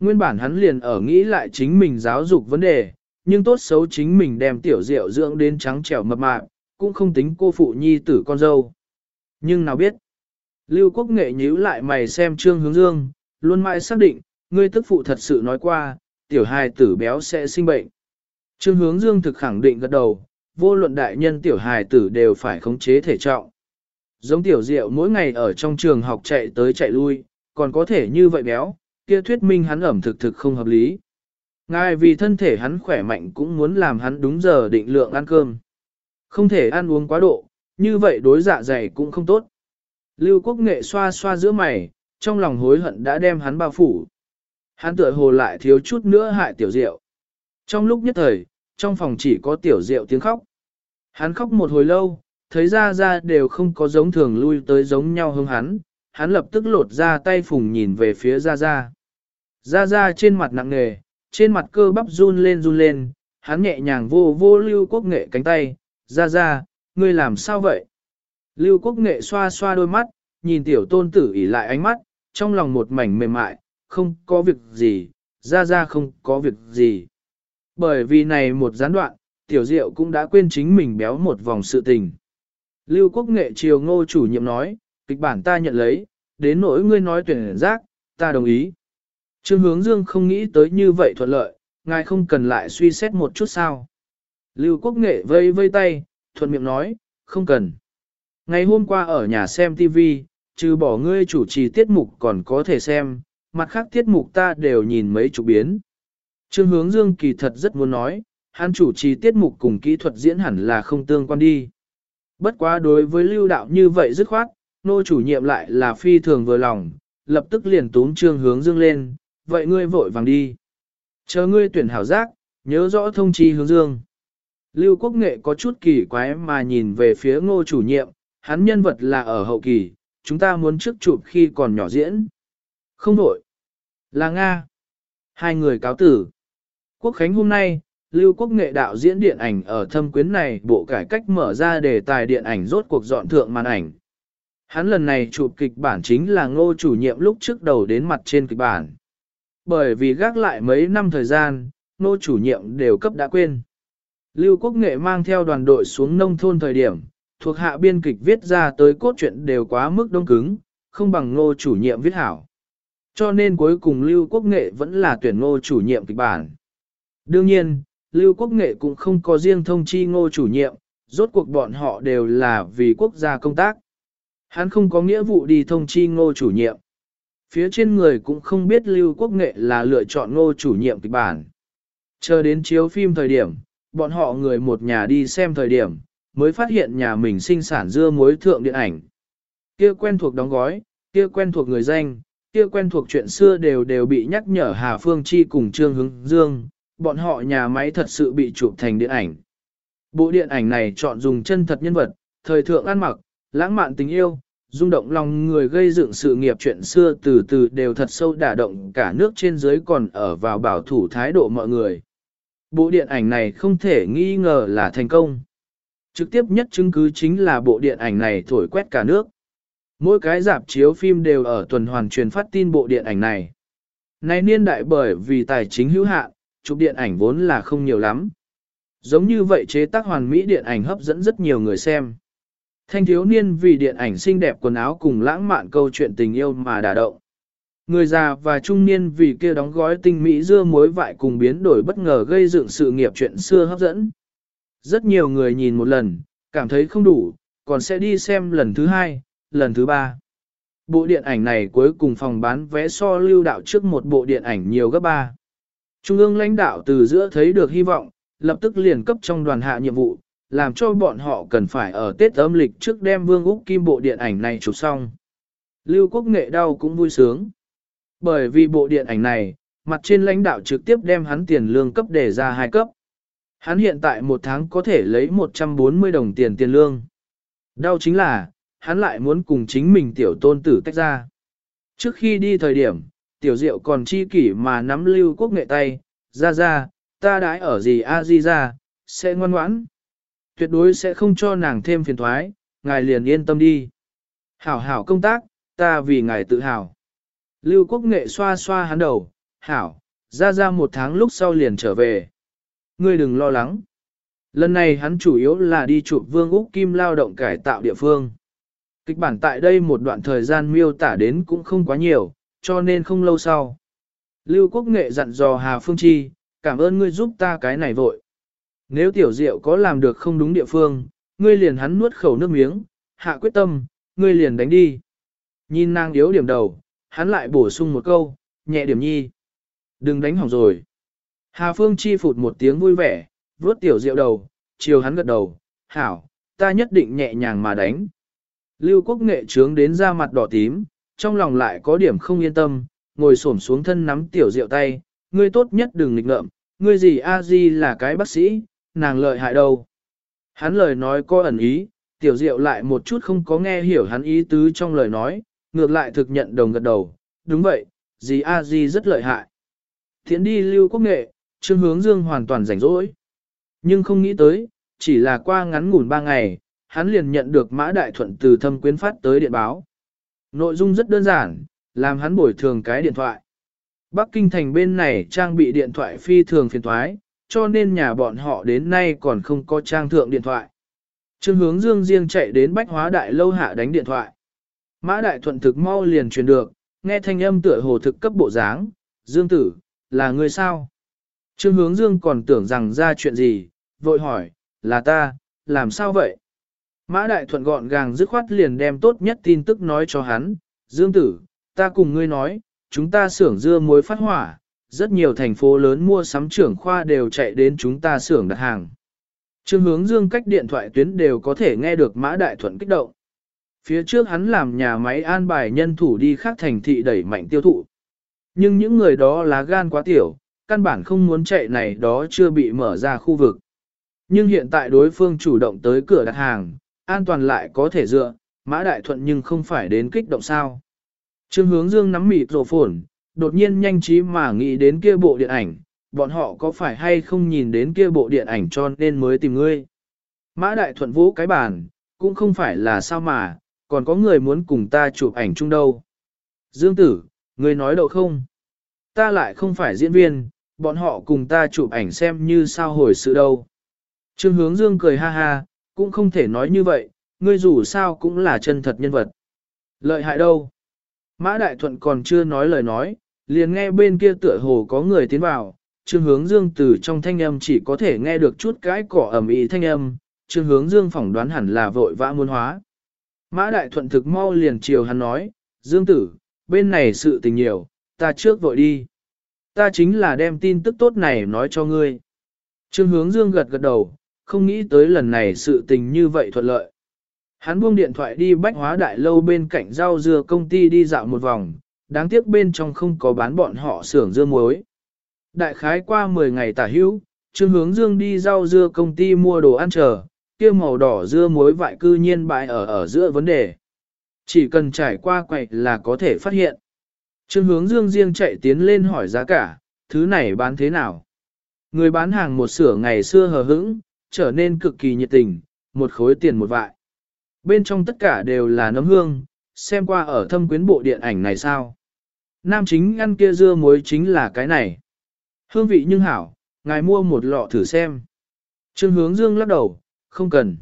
Nguyên bản hắn liền ở nghĩ lại chính mình giáo dục vấn đề, nhưng tốt xấu chính mình đem tiểu rượu dưỡng đến trắng trẻo mập mạp, cũng không tính cô phụ nhi tử con dâu. Nhưng nào biết, Lưu Quốc Nghệ nhíu lại mày xem Trương Hướng Dương, luôn mãi xác định, ngươi tức phụ thật sự nói qua, tiểu hài tử béo sẽ sinh bệnh. Trương Hướng Dương thực khẳng định gật đầu, vô luận đại nhân tiểu hài tử đều phải khống chế thể trọng. Giống tiểu diệu mỗi ngày ở trong trường học chạy tới chạy lui, còn có thể như vậy béo, kia thuyết minh hắn ẩm thực thực không hợp lý. Ngài vì thân thể hắn khỏe mạnh cũng muốn làm hắn đúng giờ định lượng ăn cơm. Không thể ăn uống quá độ, như vậy đối dạ dày cũng không tốt. Lưu quốc nghệ xoa xoa giữa mày, trong lòng hối hận đã đem hắn bao phủ. Hắn tựa hồ lại thiếu chút nữa hại tiểu diệu. Trong lúc nhất thời, trong phòng chỉ có tiểu diệu tiếng khóc. Hắn khóc một hồi lâu, thấy ra ra đều không có giống thường lui tới giống nhau hơn hắn, hắn lập tức lột ra tay phùng nhìn về phía ra ra. Ra ra trên mặt nặng nề, trên mặt cơ bắp run lên run lên, hắn nhẹ nhàng vô vô lưu quốc nghệ cánh tay, ra ra, ngươi làm sao vậy? Lưu quốc nghệ xoa xoa đôi mắt, nhìn tiểu tôn tử ỉ lại ánh mắt, trong lòng một mảnh mềm mại, không có việc gì, ra ra không có việc gì. Bởi vì này một gián đoạn, tiểu diệu cũng đã quên chính mình béo một vòng sự tình. Lưu quốc nghệ triều ngô chủ nhiệm nói, kịch bản ta nhận lấy, đến nỗi ngươi nói tuyển giác, ta đồng ý. Trương hướng dương không nghĩ tới như vậy thuận lợi, ngài không cần lại suy xét một chút sao. Lưu quốc nghệ vây vây tay, thuận miệng nói, không cần. Ngày hôm qua ở nhà xem TV, trừ bỏ ngươi chủ trì tiết mục còn có thể xem, mặt khác tiết mục ta đều nhìn mấy chục biến. Trương hướng dương kỳ thật rất muốn nói, hắn chủ trì tiết mục cùng kỹ thuật diễn hẳn là không tương quan đi. Bất quá đối với lưu đạo như vậy dứt khoát, nô chủ nhiệm lại là phi thường vừa lòng, lập tức liền túm trương hướng dương lên, vậy ngươi vội vàng đi. Chờ ngươi tuyển hảo giác, nhớ rõ thông chi hướng dương. Lưu Quốc Nghệ có chút kỳ quái mà nhìn về phía ngô chủ nhiệm, hắn nhân vật là ở hậu kỳ, chúng ta muốn trước chụp khi còn nhỏ diễn. Không đổi. Là Nga. Hai người cáo tử. Quốc Khánh hôm nay, Lưu Quốc Nghệ đạo diễn điện ảnh ở thâm quyến này bộ cải cách mở ra đề tài điện ảnh rốt cuộc dọn thượng màn ảnh. Hắn lần này chụp kịch bản chính là ngô chủ nhiệm lúc trước đầu đến mặt trên kịch bản. Bởi vì gác lại mấy năm thời gian, ngô chủ nhiệm đều cấp đã quên. Lưu Quốc Nghệ mang theo đoàn đội xuống nông thôn thời điểm, thuộc hạ biên kịch viết ra tới cốt truyện đều quá mức đông cứng, không bằng ngô chủ nhiệm viết hảo. Cho nên cuối cùng Lưu Quốc Nghệ vẫn là tuyển ngô chủ nhiệm kịch bản. Đương nhiên, Lưu Quốc Nghệ cũng không có riêng thông chi ngô chủ nhiệm, rốt cuộc bọn họ đều là vì quốc gia công tác. Hắn không có nghĩa vụ đi thông chi ngô chủ nhiệm. Phía trên người cũng không biết Lưu Quốc Nghệ là lựa chọn ngô chủ nhiệm kịch bản. Chờ đến chiếu phim thời điểm, bọn họ người một nhà đi xem thời điểm, mới phát hiện nhà mình sinh sản dưa muối thượng điện ảnh. Kia quen thuộc đóng gói, kia quen thuộc người danh, kia quen thuộc chuyện xưa đều đều bị nhắc nhở Hà Phương Chi cùng Trương Hứng Dương, bọn họ nhà máy thật sự bị chụp thành điện ảnh. Bộ điện ảnh này chọn dùng chân thật nhân vật, thời thượng ăn mặc, lãng mạn tình yêu, rung động lòng người gây dựng sự nghiệp chuyện xưa từ từ đều thật sâu đả động cả nước trên dưới còn ở vào bảo thủ thái độ mọi người. Bộ điện ảnh này không thể nghi ngờ là thành công. Trực tiếp nhất chứng cứ chính là bộ điện ảnh này thổi quét cả nước. Mỗi cái dạp chiếu phim đều ở tuần hoàn truyền phát tin bộ điện ảnh này. Này niên đại bởi vì tài chính hữu hạn, chụp điện ảnh vốn là không nhiều lắm. Giống như vậy chế tác hoàn mỹ điện ảnh hấp dẫn rất nhiều người xem. Thanh thiếu niên vì điện ảnh xinh đẹp quần áo cùng lãng mạn câu chuyện tình yêu mà đả động. Người già và trung niên vì kia đóng gói tinh mỹ dưa muối vại cùng biến đổi bất ngờ gây dựng sự nghiệp chuyện xưa hấp dẫn. Rất nhiều người nhìn một lần, cảm thấy không đủ, còn sẽ đi xem lần thứ hai, lần thứ ba. Bộ điện ảnh này cuối cùng phòng bán vé so lưu đạo trước một bộ điện ảnh nhiều gấp ba. Trung ương lãnh đạo từ giữa thấy được hy vọng, lập tức liền cấp trong đoàn hạ nhiệm vụ, làm cho bọn họ cần phải ở Tết âm lịch trước đem Vương Úc Kim bộ điện ảnh này chụp xong. Lưu Quốc Nghệ đau cũng vui sướng. Bởi vì bộ điện ảnh này, mặt trên lãnh đạo trực tiếp đem hắn tiền lương cấp để ra hai cấp. Hắn hiện tại một tháng có thể lấy 140 đồng tiền tiền lương. Đau chính là, hắn lại muốn cùng chính mình tiểu tôn tử tách ra. Trước khi đi thời điểm, tiểu diệu còn chi kỷ mà nắm lưu quốc nghệ tay, ra ra, ta đãi ở gì a di ra, sẽ ngoan ngoãn. Tuyệt đối sẽ không cho nàng thêm phiền thoái, ngài liền yên tâm đi. Hảo hảo công tác, ta vì ngài tự hào. Lưu quốc nghệ xoa xoa hắn đầu, hảo, ra ra một tháng lúc sau liền trở về. Ngươi đừng lo lắng. Lần này hắn chủ yếu là đi chụp Vương Úc Kim lao động cải tạo địa phương. Kịch bản tại đây một đoạn thời gian miêu tả đến cũng không quá nhiều, cho nên không lâu sau. Lưu Quốc Nghệ dặn dò Hà Phương Chi, cảm ơn ngươi giúp ta cái này vội. Nếu tiểu diệu có làm được không đúng địa phương, ngươi liền hắn nuốt khẩu nước miếng, hạ quyết tâm, ngươi liền đánh đi. Nhìn nàng yếu điểm đầu, hắn lại bổ sung một câu, nhẹ điểm nhi. Đừng đánh hỏng rồi. Hà Phương Chi phụt một tiếng vui vẻ, vuốt tiểu diệu đầu, chiều hắn gật đầu, hảo, ta nhất định nhẹ nhàng mà đánh. Lưu quốc nghệ trướng đến ra mặt đỏ tím, trong lòng lại có điểm không yên tâm, ngồi xổm xuống thân nắm tiểu diệu tay, ngươi tốt nhất đừng nghịch ngợm, ngươi gì a di là cái bác sĩ, nàng lợi hại đâu. Hắn lời nói có ẩn ý, tiểu diệu lại một chút không có nghe hiểu hắn ý tứ trong lời nói, ngược lại thực nhận đồng gật đầu, đúng vậy, dì a di rất lợi hại. Thiện đi lưu quốc nghệ, trương hướng dương hoàn toàn rảnh rỗi. Nhưng không nghĩ tới, chỉ là qua ngắn ngủn ba ngày, hắn liền nhận được mã đại thuận từ thâm quyến phát tới điện báo. Nội dung rất đơn giản, làm hắn bồi thường cái điện thoại. Bắc Kinh thành bên này trang bị điện thoại phi thường phiền thoái, cho nên nhà bọn họ đến nay còn không có trang thượng điện thoại. Trương hướng dương riêng chạy đến bách hóa đại lâu hạ đánh điện thoại. Mã đại thuận thực mau liền truyền được, nghe thanh âm tựa hồ thực cấp bộ dáng, dương tử, là người sao? Trương hướng dương còn tưởng rằng ra chuyện gì, vội hỏi, là ta, làm sao vậy? Mã Đại Thuận gọn gàng dứt khoát liền đem tốt nhất tin tức nói cho hắn, Dương tử, ta cùng ngươi nói, chúng ta xưởng dưa muối phát hỏa, rất nhiều thành phố lớn mua sắm trưởng khoa đều chạy đến chúng ta xưởng đặt hàng. Trương hướng dương cách điện thoại tuyến đều có thể nghe được Mã Đại Thuận kích động. Phía trước hắn làm nhà máy an bài nhân thủ đi khác thành thị đẩy mạnh tiêu thụ. Nhưng những người đó lá gan quá tiểu, căn bản không muốn chạy này đó chưa bị mở ra khu vực. Nhưng hiện tại đối phương chủ động tới cửa đặt hàng, an toàn lại có thể dựa, Mã Đại Thuận nhưng không phải đến kích động sao. Trương hướng dương nắm mịt rổ phồn, đột nhiên nhanh trí mà nghĩ đến kia bộ điện ảnh, bọn họ có phải hay không nhìn đến kia bộ điện ảnh cho nên mới tìm ngươi. Mã Đại Thuận vũ cái bàn, cũng không phải là sao mà, còn có người muốn cùng ta chụp ảnh chung đâu. Dương tử, ngươi nói đậu không? Ta lại không phải diễn viên, bọn họ cùng ta chụp ảnh xem như sao hồi sự đâu. Trương hướng dương cười ha ha, cũng không thể nói như vậy, ngươi dù sao cũng là chân thật nhân vật. Lợi hại đâu? Mã Đại Thuận còn chưa nói lời nói, liền nghe bên kia tựa hồ có người tiến vào, Trương hướng dương từ trong thanh âm chỉ có thể nghe được chút cái cỏ ẩm ý thanh âm, trương hướng dương phỏng đoán hẳn là vội vã muôn hóa. Mã đại thuận thực mau liền chiều hắn nói, dương tử, bên này sự tình nhiều, ta trước vội đi. Ta chính là đem tin tức tốt này nói cho ngươi. Trương hướng dương gật gật đầu, không nghĩ tới lần này sự tình như vậy thuận lợi. Hắn buông điện thoại đi bách hóa đại lâu bên cạnh rau dưa công ty đi dạo một vòng, đáng tiếc bên trong không có bán bọn họ xưởng dưa muối. Đại khái qua 10 ngày tả hữu, Trương Hướng Dương đi rau dưa công ty mua đồ ăn chờ, kia màu đỏ dưa muối vại cư nhiên bại ở ở giữa vấn đề. Chỉ cần trải qua quậy là có thể phát hiện. Trương Hướng Dương riêng chạy tiến lên hỏi giá cả, thứ này bán thế nào? Người bán hàng một sửa ngày xưa hờ hững, trở nên cực kỳ nhiệt tình, một khối tiền một vại. Bên trong tất cả đều là nấm hương, xem qua ở thâm quyến bộ điện ảnh này sao. Nam chính ăn kia dưa muối chính là cái này. Hương vị nhưng hảo, ngài mua một lọ thử xem. Trương hướng dương lắc đầu, không cần.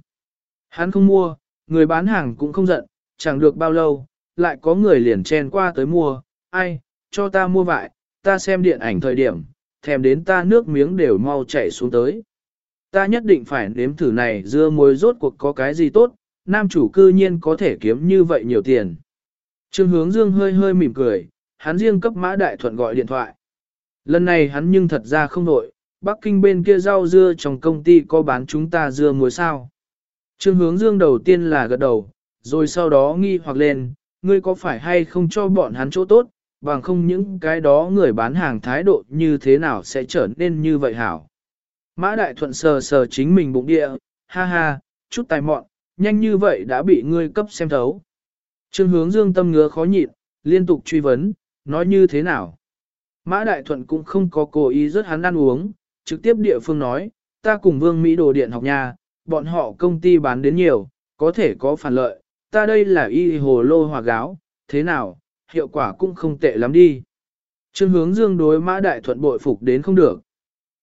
Hắn không mua, người bán hàng cũng không giận, chẳng được bao lâu, lại có người liền chen qua tới mua, ai, cho ta mua vại, ta xem điện ảnh thời điểm, thèm đến ta nước miếng đều mau chảy xuống tới. Ta nhất định phải nếm thử này dưa muối rốt cuộc có cái gì tốt, nam chủ cư nhiên có thể kiếm như vậy nhiều tiền. Trương hướng dương hơi hơi mỉm cười, hắn riêng cấp mã đại thuận gọi điện thoại. Lần này hắn nhưng thật ra không nội, Bắc Kinh bên kia rau dưa trong công ty có bán chúng ta dưa muối sao. Trương hướng dương đầu tiên là gật đầu, rồi sau đó nghi hoặc lên, ngươi có phải hay không cho bọn hắn chỗ tốt, bằng không những cái đó người bán hàng thái độ như thế nào sẽ trở nên như vậy hảo. Mã Đại Thuận sờ sờ chính mình bụng địa, ha ha, chút tài mọn, nhanh như vậy đã bị ngươi cấp xem thấu. Trương hướng dương tâm ngứa khó nhịn, liên tục truy vấn, nói như thế nào. Mã Đại Thuận cũng không có cố ý rất hắn ăn uống, trực tiếp địa phương nói, ta cùng Vương Mỹ đồ điện học nhà, bọn họ công ty bán đến nhiều, có thể có phản lợi, ta đây là y hồ lô hòa gáo, thế nào, hiệu quả cũng không tệ lắm đi. Trương hướng dương đối Mã Đại Thuận bội phục đến không được.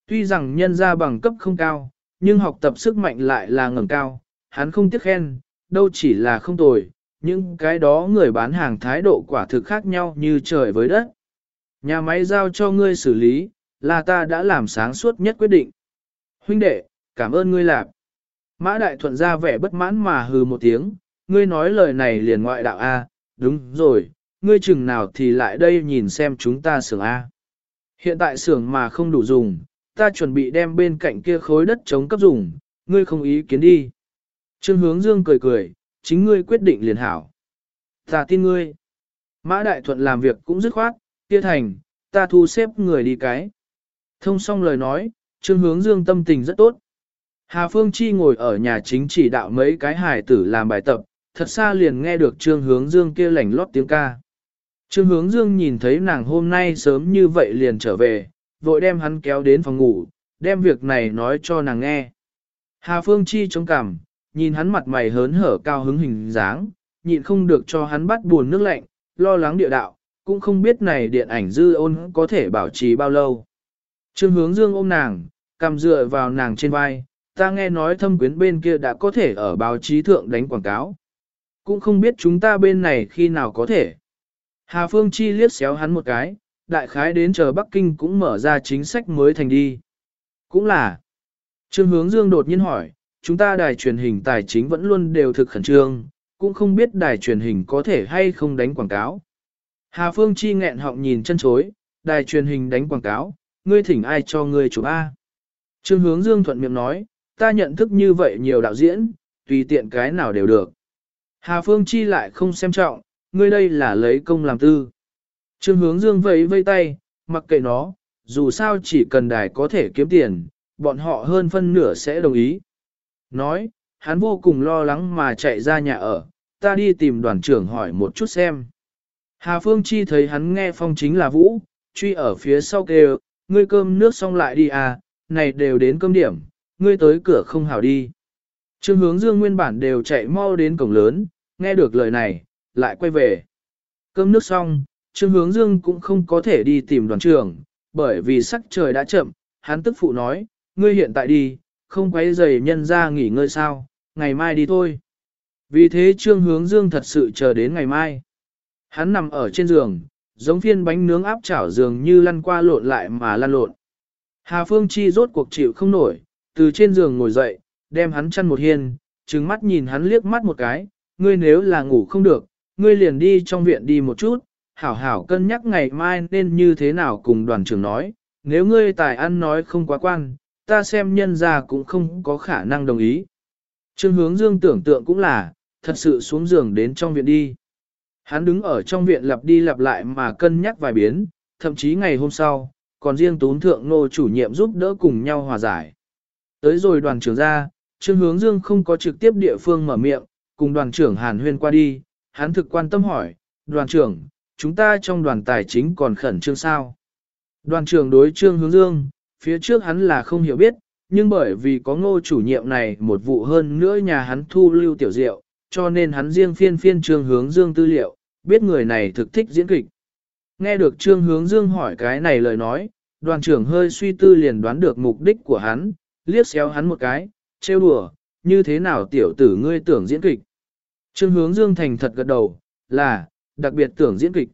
Tuy rằng nhân ra bằng cấp không cao, nhưng học tập sức mạnh lại là ngẩng cao, hắn không tiếc khen, đâu chỉ là không tồi, nhưng cái đó người bán hàng thái độ quả thực khác nhau như trời với đất. Nhà máy giao cho ngươi xử lý, là ta đã làm sáng suốt nhất quyết định. Huynh đệ, cảm ơn ngươi làm. Mã Đại Thuận ra vẻ bất mãn mà hừ một tiếng, ngươi nói lời này liền ngoại đạo A, đúng rồi, ngươi chừng nào thì lại đây nhìn xem chúng ta xưởng A. Hiện tại xưởng mà không đủ dùng, ta chuẩn bị đem bên cạnh kia khối đất chống cấp dùng, ngươi không ý kiến đi. Trương hướng dương cười cười, chính ngươi quyết định liền hảo. Ta tin ngươi. Mã Đại Thuận làm việc cũng dứt khoát, kia thành, ta thu xếp người đi cái. Thông xong lời nói, Trương hướng dương tâm tình rất tốt. Hà Phương Chi ngồi ở nhà chính chỉ đạo mấy cái hài tử làm bài tập, thật xa liền nghe được Trương hướng dương kia lảnh lót tiếng ca. Trương hướng dương nhìn thấy nàng hôm nay sớm như vậy liền trở về, vội đem hắn kéo đến phòng ngủ, đem việc này nói cho nàng nghe. Hà Phương Chi chống cằm, nhìn hắn mặt mày hớn hở cao hứng hình dáng, nhịn không được cho hắn bắt buồn nước lạnh, lo lắng địa đạo, cũng không biết này điện ảnh dư ôn có thể bảo trì bao lâu. Trương hướng dương ôm nàng, cầm dựa vào nàng trên vai, ta nghe nói thâm quyến bên kia đã có thể ở báo chí thượng đánh quảng cáo. Cũng không biết chúng ta bên này khi nào có thể. Hà Phương Chi liếc xéo hắn một cái, đại khái đến chờ Bắc Kinh cũng mở ra chính sách mới thành đi. Cũng là. Trương Hướng Dương đột nhiên hỏi, chúng ta đài truyền hình tài chính vẫn luôn đều thực khẩn trương, cũng không biết đài truyền hình có thể hay không đánh quảng cáo. Hà Phương Chi nghẹn họng nhìn chân chối, đài truyền hình đánh quảng cáo, ngươi thỉnh ai cho ngươi chụp A. Trương Hướng Dương thuận miệng nói, ta nhận thức như vậy nhiều đạo diễn, tùy tiện cái nào đều được. Hà Phương Chi lại không xem trọng, ngươi đây là lấy công làm tư. Trương hướng dương vẫy vây tay, mặc kệ nó, dù sao chỉ cần đài có thể kiếm tiền, bọn họ hơn phân nửa sẽ đồng ý. Nói, hắn vô cùng lo lắng mà chạy ra nhà ở, ta đi tìm đoàn trưởng hỏi một chút xem. Hà Phương Chi thấy hắn nghe phong chính là Vũ, truy ở phía sau kêu, ngươi cơm nước xong lại đi à, này đều đến cơm điểm, ngươi tới cửa không hảo đi. Trương hướng dương nguyên bản đều chạy mau đến cổng lớn, nghe được lời này, lại quay về. Cơm nước xong, Trương Hướng Dương cũng không có thể đi tìm đoàn trưởng, bởi vì sắc trời đã chậm, hắn tức phụ nói, ngươi hiện tại đi, không quấy giày nhân ra nghỉ ngơi sao, ngày mai đi thôi. Vì thế Trương Hướng Dương thật sự chờ đến ngày mai. Hắn nằm ở trên giường, giống phiên bánh nướng áp chảo giường như lăn qua lộn lại mà lăn lộn. Hà Phương Chi rốt cuộc chịu không nổi, từ trên giường ngồi dậy, đem hắn chăn một hiên, trừng mắt nhìn hắn liếc mắt một cái, ngươi nếu là ngủ không được, ngươi liền đi trong viện đi một chút, hảo hảo cân nhắc ngày mai nên như thế nào cùng đoàn trưởng nói, nếu ngươi tài ăn nói không quá quan, ta xem nhân ra cũng không có khả năng đồng ý. Trương hướng dương tưởng tượng cũng là, thật sự xuống giường đến trong viện đi. Hắn đứng ở trong viện lặp đi lặp lại mà cân nhắc vài biến, thậm chí ngày hôm sau, còn riêng tún thượng nô chủ nhiệm giúp đỡ cùng nhau hòa giải. Tới rồi đoàn trưởng ra, Trương Hướng Dương không có trực tiếp địa phương mở miệng, cùng đoàn trưởng Hàn Huyên qua đi, hắn thực quan tâm hỏi, đoàn trưởng, chúng ta trong đoàn tài chính còn khẩn trương sao? Đoàn trưởng đối Trương Hướng Dương, phía trước hắn là không hiểu biết, nhưng bởi vì có ngô chủ nhiệm này một vụ hơn nữa nhà hắn thu lưu tiểu diệu, cho nên hắn riêng phiên phiên Trương Hướng Dương tư liệu, biết người này thực thích diễn kịch. Nghe được Trương Hướng Dương hỏi cái này lời nói, đoàn trưởng hơi suy tư liền đoán được mục đích của hắn, liếc xéo hắn một cái, trêu đùa, như thế nào tiểu tử ngươi tưởng diễn kịch. Trương hướng Dương thành thật gật đầu, là, đặc biệt tưởng diễn kịch.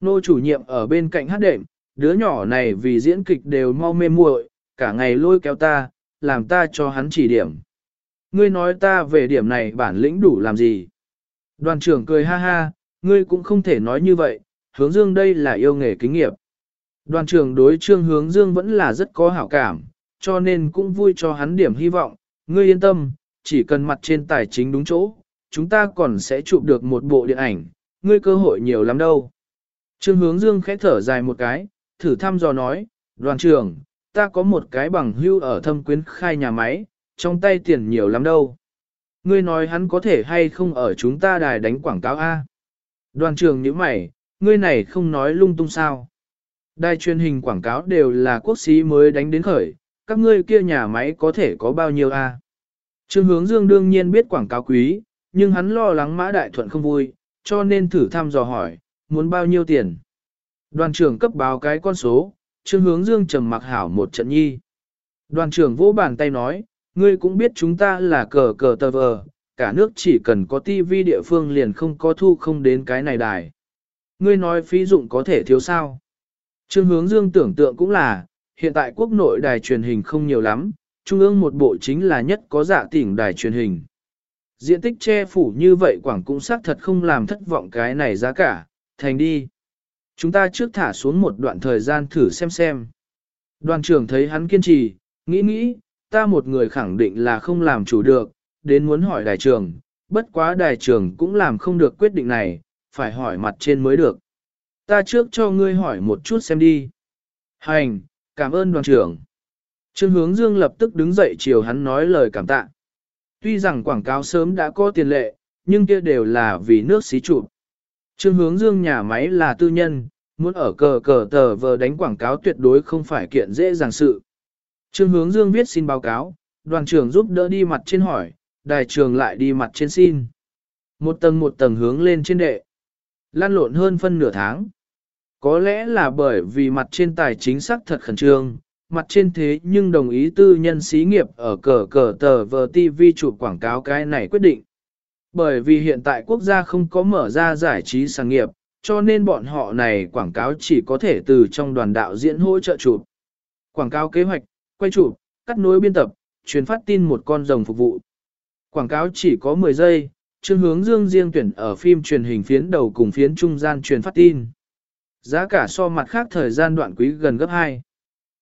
Nô chủ nhiệm ở bên cạnh hát đệm, đứa nhỏ này vì diễn kịch đều mau mê muội, cả ngày lôi kéo ta, làm ta cho hắn chỉ điểm. Ngươi nói ta về điểm này bản lĩnh đủ làm gì? Đoàn trưởng cười ha ha, ngươi cũng không thể nói như vậy, hướng dương đây là yêu nghề kinh nghiệp. Đoàn trưởng đối trương hướng dương vẫn là rất có hảo cảm, cho nên cũng vui cho hắn điểm hy vọng, ngươi yên tâm, chỉ cần mặt trên tài chính đúng chỗ, chúng ta còn sẽ chụp được một bộ điện ảnh, ngươi cơ hội nhiều lắm đâu. Trương hướng dương khẽ thở dài một cái, thử thăm dò nói, đoàn trưởng, ta có một cái bằng hưu ở thâm quyến khai nhà máy, trong tay tiền nhiều lắm đâu. Ngươi nói hắn có thể hay không ở chúng ta đài đánh quảng cáo A. Đoàn trưởng như mày, ngươi này không nói lung tung sao. Đài truyền hình quảng cáo đều là quốc sĩ mới đánh đến khởi, các ngươi kia nhà máy có thể có bao nhiêu a? Trương hướng dương đương nhiên biết quảng cáo quý, nhưng hắn lo lắng mã đại thuận không vui, cho nên thử thăm dò hỏi, muốn bao nhiêu tiền. Đoàn trưởng cấp báo cái con số, trương hướng dương trầm mặc hảo một trận nhi. Đoàn trưởng vỗ bàn tay nói, ngươi cũng biết chúng ta là cờ cờ tờ vờ, cả nước chỉ cần có tivi địa phương liền không có thu không đến cái này đài. Ngươi nói phí dụng có thể thiếu sao. Trương hướng dương tưởng tượng cũng là, hiện tại quốc nội đài truyền hình không nhiều lắm, trung ương một bộ chính là nhất có dạ tỉnh đài truyền hình. Diện tích che phủ như vậy quảng cũng xác thật không làm thất vọng cái này giá cả, thành đi. Chúng ta trước thả xuống một đoạn thời gian thử xem xem. Đoàn trưởng thấy hắn kiên trì, nghĩ nghĩ, ta một người khẳng định là không làm chủ được, đến muốn hỏi đại trưởng, bất quá đại trưởng cũng làm không được quyết định này, phải hỏi mặt trên mới được. Ta trước cho ngươi hỏi một chút xem đi. Hành, cảm ơn đoàn trưởng. Trương hướng dương lập tức đứng dậy chiều hắn nói lời cảm tạ. Tuy rằng quảng cáo sớm đã có tiền lệ, nhưng kia đều là vì nước xí trụ. Trương hướng dương nhà máy là tư nhân, muốn ở cờ cờ tờ vờ đánh quảng cáo tuyệt đối không phải kiện dễ dàng sự. Trương hướng dương viết xin báo cáo, đoàn trưởng giúp đỡ đi mặt trên hỏi, đài trường lại đi mặt trên xin. Một tầng một tầng hướng lên trên đệ. Lan lộn hơn phân nửa tháng. Có lẽ là bởi vì mặt trên tài chính xác thật khẩn trương, mặt trên thế nhưng đồng ý tư nhân xí nghiệp ở cờ cờ tờ vờ TV chụp quảng cáo cái này quyết định. Bởi vì hiện tại quốc gia không có mở ra giải trí sáng nghiệp, cho nên bọn họ này quảng cáo chỉ có thể từ trong đoàn đạo diễn hỗ trợ chụp. Quảng cáo kế hoạch, quay chụp, cắt nối biên tập, truyền phát tin một con rồng phục vụ. Quảng cáo chỉ có 10 giây, Trương Hướng Dương riêng tuyển ở phim truyền hình phiến đầu cùng phiến trung gian truyền phát tin. Giá cả so mặt khác thời gian đoạn quý gần gấp 2.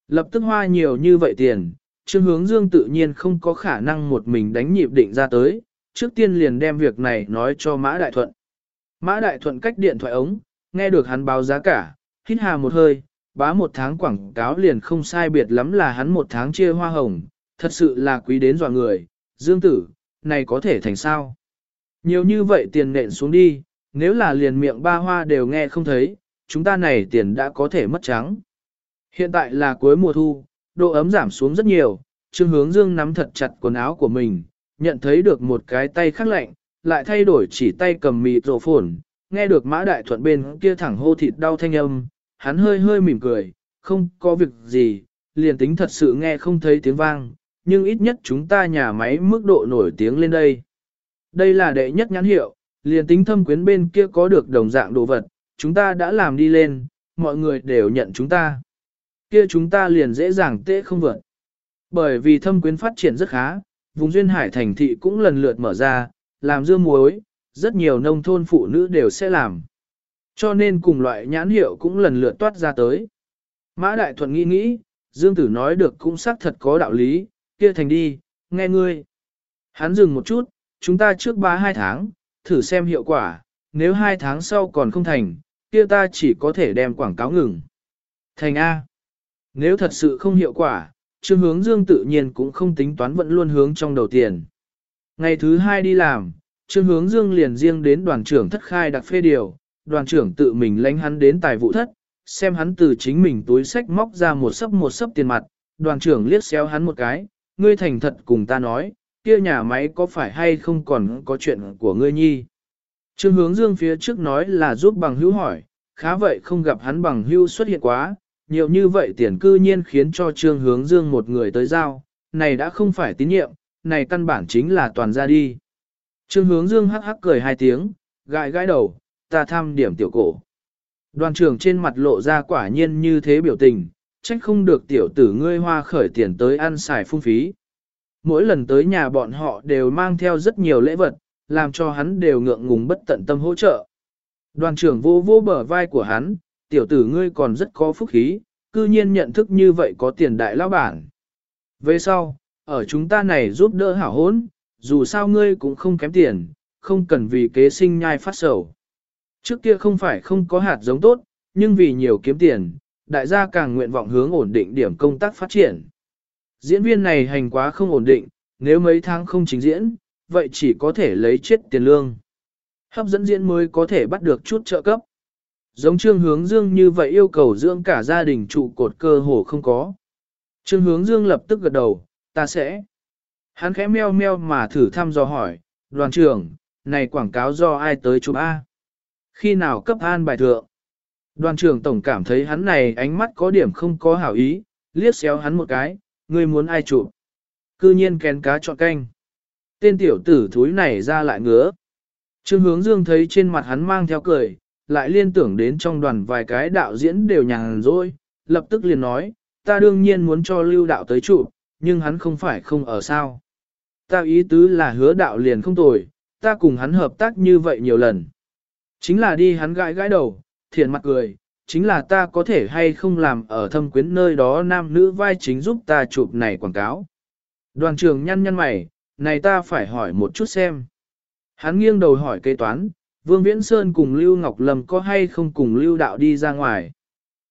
Lập tức hoa nhiều như vậy tiền, Trương Hướng Dương tự nhiên không có khả năng một mình đánh nhịp định ra tới, trước tiên liền đem việc này nói cho Mã Đại Thuận. Mã Đại Thuận cách điện thoại ống, nghe được hắn báo giá cả, hít hà một hơi, bá một tháng quảng cáo liền không sai biệt lắm là hắn một tháng chia hoa hồng, thật sự là quý đến dọa người, Dương tử, này có thể thành sao? Nhiều như vậy tiền nện xuống đi, nếu là liền miệng ba hoa đều nghe không thấy, chúng ta này tiền đã có thể mất trắng. Hiện tại là cuối mùa thu, độ ấm giảm xuống rất nhiều, Trương Hướng Dương nắm thật chặt quần áo của mình, nhận thấy được một cái tay khắc lạnh, lại thay đổi chỉ tay cầm mịt rổ phồn, nghe được mã đại thuận bên kia thẳng hô thịt đau thanh âm, hắn hơi hơi mỉm cười, không có việc gì, liền tính thật sự nghe không thấy tiếng vang, nhưng ít nhất chúng ta nhà máy mức độ nổi tiếng lên đây. Đây là đệ nhất nhãn hiệu, liền tính thâm quyến bên kia có được đồng dạng đồ vật, chúng ta đã làm đi lên, mọi người đều nhận chúng ta. kia chúng ta liền dễ dàng tệ không vượt. Bởi vì thâm quyến phát triển rất khá, vùng duyên hải thành thị cũng lần lượt mở ra, làm dưa muối, rất nhiều nông thôn phụ nữ đều sẽ làm. Cho nên cùng loại nhãn hiệu cũng lần lượt toát ra tới. Mã Đại Thuận nghĩ nghĩ, Dương Tử nói được cũng xác thật có đạo lý, kia thành đi, nghe ngươi. Hắn dừng một chút, chúng ta trước ba hai tháng, thử xem hiệu quả, nếu hai tháng sau còn không thành, kia ta chỉ có thể đem quảng cáo ngừng. Thành A. Nếu thật sự không hiệu quả, Trương Hướng Dương tự nhiên cũng không tính toán vẫn luôn hướng trong đầu tiền. Ngày thứ hai đi làm, Trương Hướng Dương liền riêng đến đoàn trưởng thất khai đặc phê điều, đoàn trưởng tự mình lánh hắn đến tài vụ thất, xem hắn từ chính mình túi sách móc ra một sấp một sấp tiền mặt, đoàn trưởng liếc xéo hắn một cái, ngươi thành thật cùng ta nói, kia nhà máy có phải hay không còn có chuyện của ngươi nhi. Trương hướng dương phía trước nói là giúp bằng hữu hỏi, khá vậy không gặp hắn bằng hữu xuất hiện quá, nhiều như vậy tiền cư nhiên khiến cho trương hướng dương một người tới giao, này đã không phải tín nhiệm, này căn bản chính là toàn ra đi. Trương hướng dương hắc hắc cười hai tiếng, gãi gãi đầu, ta tham điểm tiểu cổ. Đoàn trưởng trên mặt lộ ra quả nhiên như thế biểu tình, trách không được tiểu tử ngươi hoa khởi tiền tới ăn xài phung phí. Mỗi lần tới nhà bọn họ đều mang theo rất nhiều lễ vật, làm cho hắn đều ngượng ngùng bất tận tâm hỗ trợ. Đoàn trưởng vô vô bờ vai của hắn, tiểu tử ngươi còn rất có phúc khí, cư nhiên nhận thức như vậy có tiền đại lão bản. Về sau, ở chúng ta này giúp đỡ hảo hốn, dù sao ngươi cũng không kém tiền, không cần vì kế sinh nhai phát sầu. Trước kia không phải không có hạt giống tốt, nhưng vì nhiều kiếm tiền, đại gia càng nguyện vọng hướng ổn định điểm công tác phát triển. Diễn viên này hành quá không ổn định, nếu mấy tháng không chính diễn, vậy chỉ có thể lấy chết tiền lương. Hấp dẫn diễn mới có thể bắt được chút trợ cấp. Giống trương hướng dương như vậy yêu cầu dưỡng cả gia đình trụ cột cơ hồ không có. Trương hướng dương lập tức gật đầu, ta sẽ. Hắn khẽ meo meo mà thử thăm dò hỏi, đoàn trưởng, này quảng cáo do ai tới chụp A? Khi nào cấp an bài thượng? Đoàn trưởng tổng cảm thấy hắn này ánh mắt có điểm không có hảo ý, liếc xéo hắn một cái, ngươi muốn ai chụp? Cư nhiên kén cá chọn canh. Tên tiểu tử thúi này ra lại ngứa. Trương hướng dương thấy trên mặt hắn mang theo cười, lại liên tưởng đến trong đoàn vài cái đạo diễn đều nhàn rồi, lập tức liền nói, ta đương nhiên muốn cho lưu đạo tới chụp, nhưng hắn không phải không ở sao. Ta ý tứ là hứa đạo liền không tồi, ta cùng hắn hợp tác như vậy nhiều lần. Chính là đi hắn gãi gãi đầu, thiện mặt cười, chính là ta có thể hay không làm ở thâm quyến nơi đó nam nữ vai chính giúp ta chụp này quảng cáo. Đoàn trưởng nhăn nhăn mày, này ta phải hỏi một chút xem. Hắn nghiêng đầu hỏi kế toán, Vương Viễn Sơn cùng Lưu Ngọc Lâm có hay không cùng Lưu Đạo đi ra ngoài.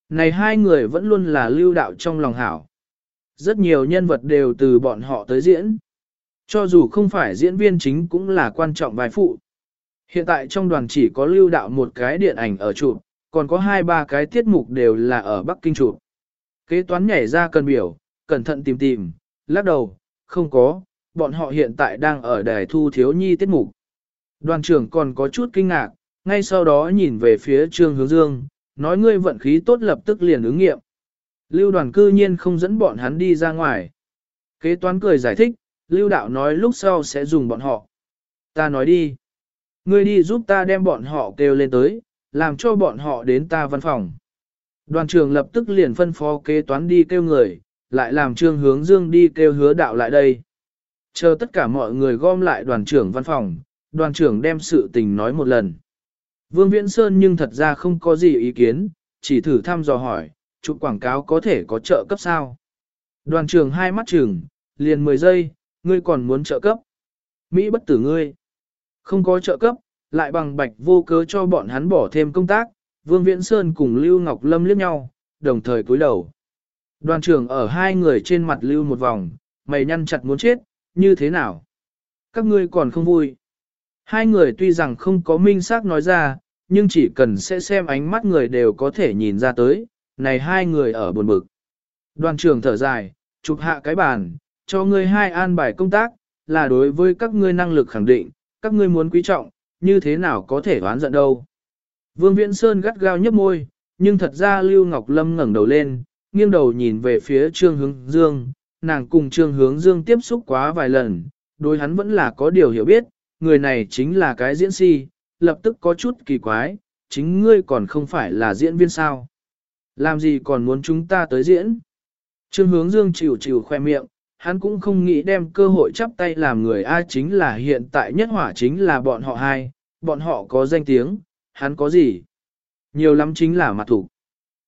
Này hai người vẫn luôn là Lưu Đạo trong lòng hảo. Rất nhiều nhân vật đều từ bọn họ tới diễn. Cho dù không phải diễn viên chính cũng là quan trọng vai phụ. Hiện tại trong đoàn chỉ có Lưu Đạo một cái điện ảnh ở chụp, còn có hai ba cái tiết mục đều là ở Bắc Kinh chụp. Kế toán nhảy ra cần biểu, cẩn thận tìm tìm, lắc đầu, không có, bọn họ hiện tại đang ở đài thu thiếu nhi tiết mục. Đoàn trưởng còn có chút kinh ngạc, ngay sau đó nhìn về phía Trương Hướng Dương, nói ngươi vận khí tốt lập tức liền ứng nghiệm. Lưu đoàn cư nhiên không dẫn bọn hắn đi ra ngoài. Kế toán cười giải thích, Lưu đạo nói lúc sau sẽ dùng bọn họ. Ta nói đi. Ngươi đi giúp ta đem bọn họ kêu lên tới, làm cho bọn họ đến ta văn phòng. Đoàn trưởng lập tức liền phân phó kế toán đi kêu người, lại làm trương hướng dương đi kêu hứa đạo lại đây. Chờ tất cả mọi người gom lại đoàn trưởng văn phòng, đoàn trưởng đem sự tình nói một lần. Vương Viễn Sơn nhưng thật ra không có gì ý kiến, chỉ thử thăm dò hỏi, chụp quảng cáo có thể có trợ cấp sao? Đoàn trưởng hai mắt chừng, liền 10 giây, ngươi còn muốn trợ cấp. Mỹ bất tử ngươi. Không có trợ cấp, lại bằng bạch vô cớ cho bọn hắn bỏ thêm công tác, Vương Viễn Sơn cùng Lưu Ngọc Lâm liếc nhau, đồng thời cúi đầu. Đoàn trưởng ở hai người trên mặt lưu một vòng, mày nhăn chặt muốn chết, như thế nào? Các ngươi còn không vui. Hai người tuy rằng không có minh xác nói ra, nhưng chỉ cần sẽ xem ánh mắt người đều có thể nhìn ra tới, này hai người ở buồn bực. Đoàn trưởng thở dài, chụp hạ cái bàn, cho ngươi hai an bài công tác, là đối với các ngươi năng lực khẳng định, các ngươi muốn quý trọng, như thế nào có thể oán giận đâu. Vương Viễn Sơn gắt gao nhấp môi, nhưng thật ra Lưu Ngọc Lâm ngẩng đầu lên, nghiêng đầu nhìn về phía Trương Hướng Dương, nàng cùng Trương Hướng Dương tiếp xúc quá vài lần, đối hắn vẫn là có điều hiểu biết, người này chính là cái diễn si, lập tức có chút kỳ quái, chính ngươi còn không phải là diễn viên sao. làm gì còn muốn chúng ta tới diễn. Trương hướng dương chịu chịu khoe miệng, hắn cũng không nghĩ đem cơ hội chắp tay làm người A chính là hiện tại nhất hỏa chính là bọn họ hai, bọn họ có danh tiếng, hắn có gì? Nhiều lắm chính là mặt thủ.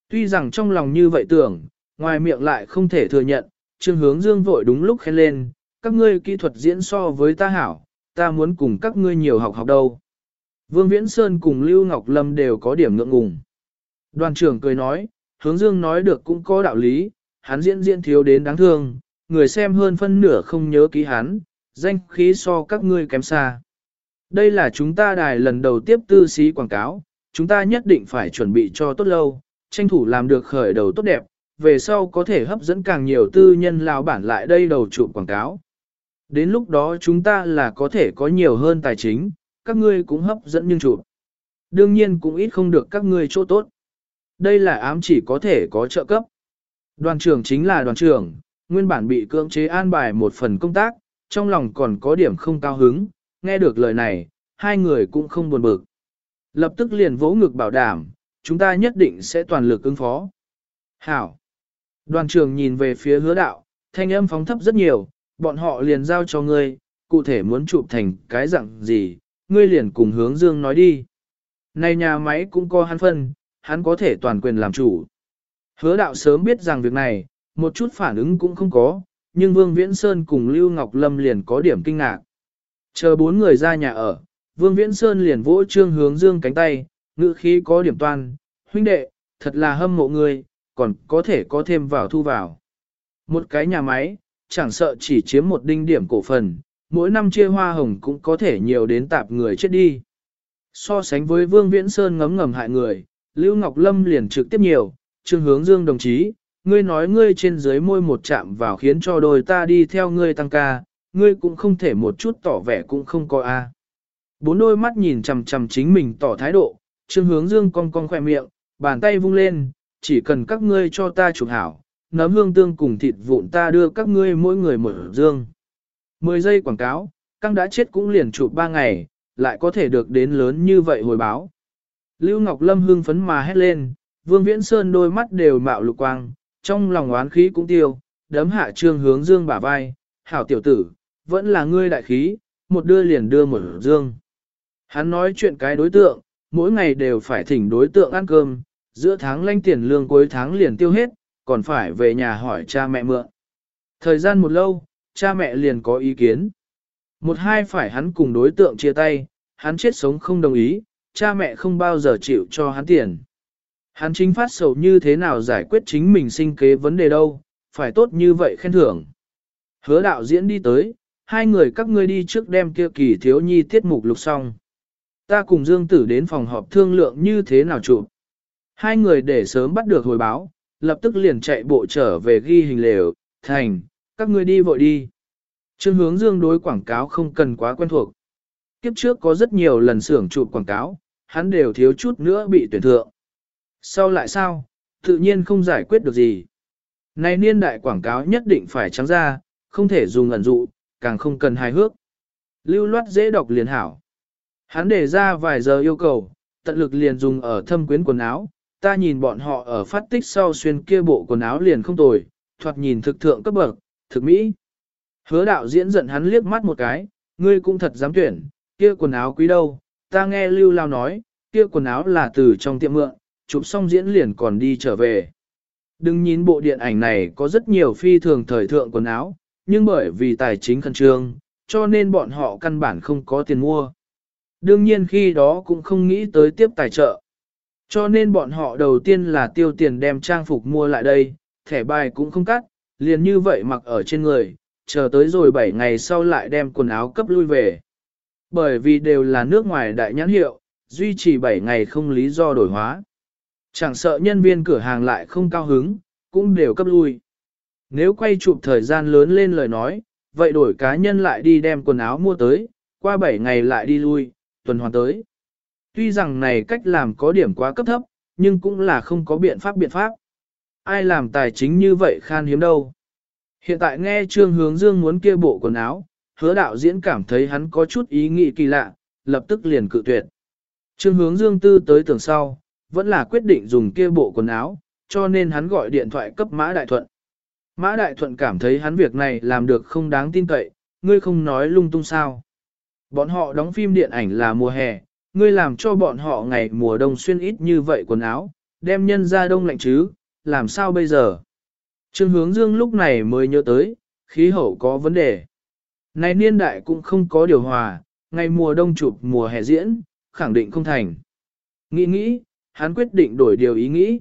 Tuy rằng trong lòng như vậy tưởng, ngoài miệng lại không thể thừa nhận, trương hướng dương vội đúng lúc khen lên, các ngươi kỹ thuật diễn so với ta hảo, ta muốn cùng các ngươi nhiều học học đâu. Vương Viễn Sơn cùng Lưu Ngọc Lâm đều có điểm ngượng ngùng. Đoàn trưởng cười nói, hướng dương nói được cũng có đạo lý, hắn diễn diễn thiếu đến đáng thương, người xem hơn phân nửa không nhớ ký hắn, danh khí so các ngươi kém xa. Đây là chúng ta đài lần đầu tiếp tư xí quảng cáo, chúng ta nhất định phải chuẩn bị cho tốt lâu, tranh thủ làm được khởi đầu tốt đẹp, về sau có thể hấp dẫn càng nhiều tư nhân lao bản lại đây đầu trụ quảng cáo. Đến lúc đó chúng ta là có thể có nhiều hơn tài chính, các ngươi cũng hấp dẫn nhưng trụ. Đương nhiên cũng ít không được các ngươi chỗ tốt. Đây là ám chỉ có thể có trợ cấp. Đoàn trưởng chính là đoàn trưởng, nguyên bản bị cưỡng chế an bài một phần công tác, trong lòng còn có điểm không cao hứng, nghe được lời này, hai người cũng không buồn bực. Lập tức liền vỗ ngực bảo đảm, chúng ta nhất định sẽ toàn lực ứng phó. Hảo. Đoàn trưởng nhìn về phía hứa đạo, thanh âm phóng thấp rất nhiều, bọn họ liền giao cho ngươi, cụ thể muốn chụp thành cái dạng gì, ngươi liền cùng hướng dương nói đi. Này nhà máy cũng có hắn phân, hắn có thể toàn quyền làm chủ. Hứa đạo sớm biết rằng việc này, một chút phản ứng cũng không có, nhưng Vương Viễn Sơn cùng Lưu Ngọc Lâm liền có điểm kinh ngạc. Chờ bốn người ra nhà ở, Vương Viễn Sơn liền vỗ trương hướng dương cánh tay, ngữ khí có điểm toan, huynh đệ, thật là hâm mộ người, còn có thể có thêm vào thu vào. Một cái nhà máy, chẳng sợ chỉ chiếm một đinh điểm cổ phần, mỗi năm chia hoa hồng cũng có thể nhiều đến tạp người chết đi. So sánh với Vương Viễn Sơn ngấm ngầm hại người, Lưu Ngọc Lâm liền trực tiếp nhiều, Trương Hướng Dương đồng chí, ngươi nói ngươi trên dưới môi một chạm vào khiến cho đôi ta đi theo ngươi tăng ca, ngươi cũng không thể một chút tỏ vẻ cũng không có a. Bốn đôi mắt nhìn chằm chằm chính mình tỏ thái độ, Trương Hướng Dương cong cong khỏe miệng, bàn tay vung lên, chỉ cần các ngươi cho ta chụp hảo, nấm hương tương cùng thịt vụn ta đưa các ngươi mỗi người một dương. Mười giây quảng cáo, căng đã chết cũng liền chụp ba ngày, lại có thể được đến lớn như vậy hồi báo. Lưu Ngọc Lâm hương phấn mà hét lên, Vương Viễn Sơn đôi mắt đều mạo lục quang, trong lòng oán khí cũng tiêu, đấm hạ trương hướng dương bả vai, hảo tiểu tử, vẫn là ngươi đại khí, một đưa liền đưa một dương. Hắn nói chuyện cái đối tượng, mỗi ngày đều phải thỉnh đối tượng ăn cơm, giữa tháng lanh tiền lương cuối tháng liền tiêu hết, còn phải về nhà hỏi cha mẹ mượn. Thời gian một lâu, cha mẹ liền có ý kiến. Một hai phải hắn cùng đối tượng chia tay, hắn chết sống không đồng ý, cha mẹ không bao giờ chịu cho hắn tiền. Hắn chính phát sầu như thế nào giải quyết chính mình sinh kế vấn đề đâu, phải tốt như vậy khen thưởng. Hứa đạo diễn đi tới, hai người các ngươi đi trước đem kia kỳ thiếu nhi tiết mục lục xong. Ta cùng Dương Tử đến phòng họp thương lượng như thế nào chụp. Hai người để sớm bắt được hồi báo, lập tức liền chạy bộ trở về ghi hình lều, thành, các ngươi đi vội đi. Trương hướng Dương đối quảng cáo không cần quá quen thuộc. Kiếp trước có rất nhiều lần xưởng chụp quảng cáo, hắn đều thiếu chút nữa bị tuyển thượng. Sau lại sao, tự nhiên không giải quyết được gì. Này niên đại quảng cáo nhất định phải trắng ra, không thể dùng ẩn dụ, càng không cần hài hước. Lưu loát dễ đọc liền hảo. Hắn để ra vài giờ yêu cầu, tận lực liền dùng ở thâm quyến quần áo, ta nhìn bọn họ ở phát tích sau xuyên kia bộ quần áo liền không tồi, thoạt nhìn thực thượng cấp bậc, thực mỹ. Hứa đạo diễn giận hắn liếc mắt một cái, ngươi cũng thật dám tuyển, kia quần áo quý đâu, ta nghe Lưu Lao nói, kia quần áo là từ trong tiệm mượn, chụp xong diễn liền còn đi trở về. Đừng nhìn bộ điện ảnh này có rất nhiều phi thường thời thượng quần áo, nhưng bởi vì tài chính khẩn trương, cho nên bọn họ căn bản không có tiền mua. Đương nhiên khi đó cũng không nghĩ tới tiếp tài trợ. Cho nên bọn họ đầu tiên là tiêu tiền đem trang phục mua lại đây, thẻ bài cũng không cắt, liền như vậy mặc ở trên người, chờ tới rồi 7 ngày sau lại đem quần áo cấp lui về. Bởi vì đều là nước ngoài đại nhãn hiệu, duy trì 7 ngày không lý do đổi hóa. Chẳng sợ nhân viên cửa hàng lại không cao hứng, cũng đều cấp lui. Nếu quay chụp thời gian lớn lên lời nói, vậy đổi cá nhân lại đi đem quần áo mua tới, qua 7 ngày lại đi lui, tuần hoàn tới. Tuy rằng này cách làm có điểm quá cấp thấp, nhưng cũng là không có biện pháp biện pháp. Ai làm tài chính như vậy khan hiếm đâu. Hiện tại nghe Trương Hướng Dương muốn kia bộ quần áo, hứa đạo diễn cảm thấy hắn có chút ý nghĩ kỳ lạ, lập tức liền cự tuyệt. Trương Hướng Dương tư tới tưởng sau, vẫn là quyết định dùng kia bộ quần áo, cho nên hắn gọi điện thoại cấp Mã Đại Thuận. Mã Đại Thuận cảm thấy hắn việc này làm được không đáng tin cậy, ngươi không nói lung tung sao. Bọn họ đóng phim điện ảnh là mùa hè, ngươi làm cho bọn họ ngày mùa đông xuyên ít như vậy quần áo, đem nhân ra đông lạnh chứ, làm sao bây giờ? Trương hướng dương lúc này mới nhớ tới, khí hậu có vấn đề. Này niên đại cũng không có điều hòa, ngày mùa đông chụp mùa hè diễn, khẳng định không thành. Nghĩ nghĩ, hắn quyết định đổi điều ý nghĩ.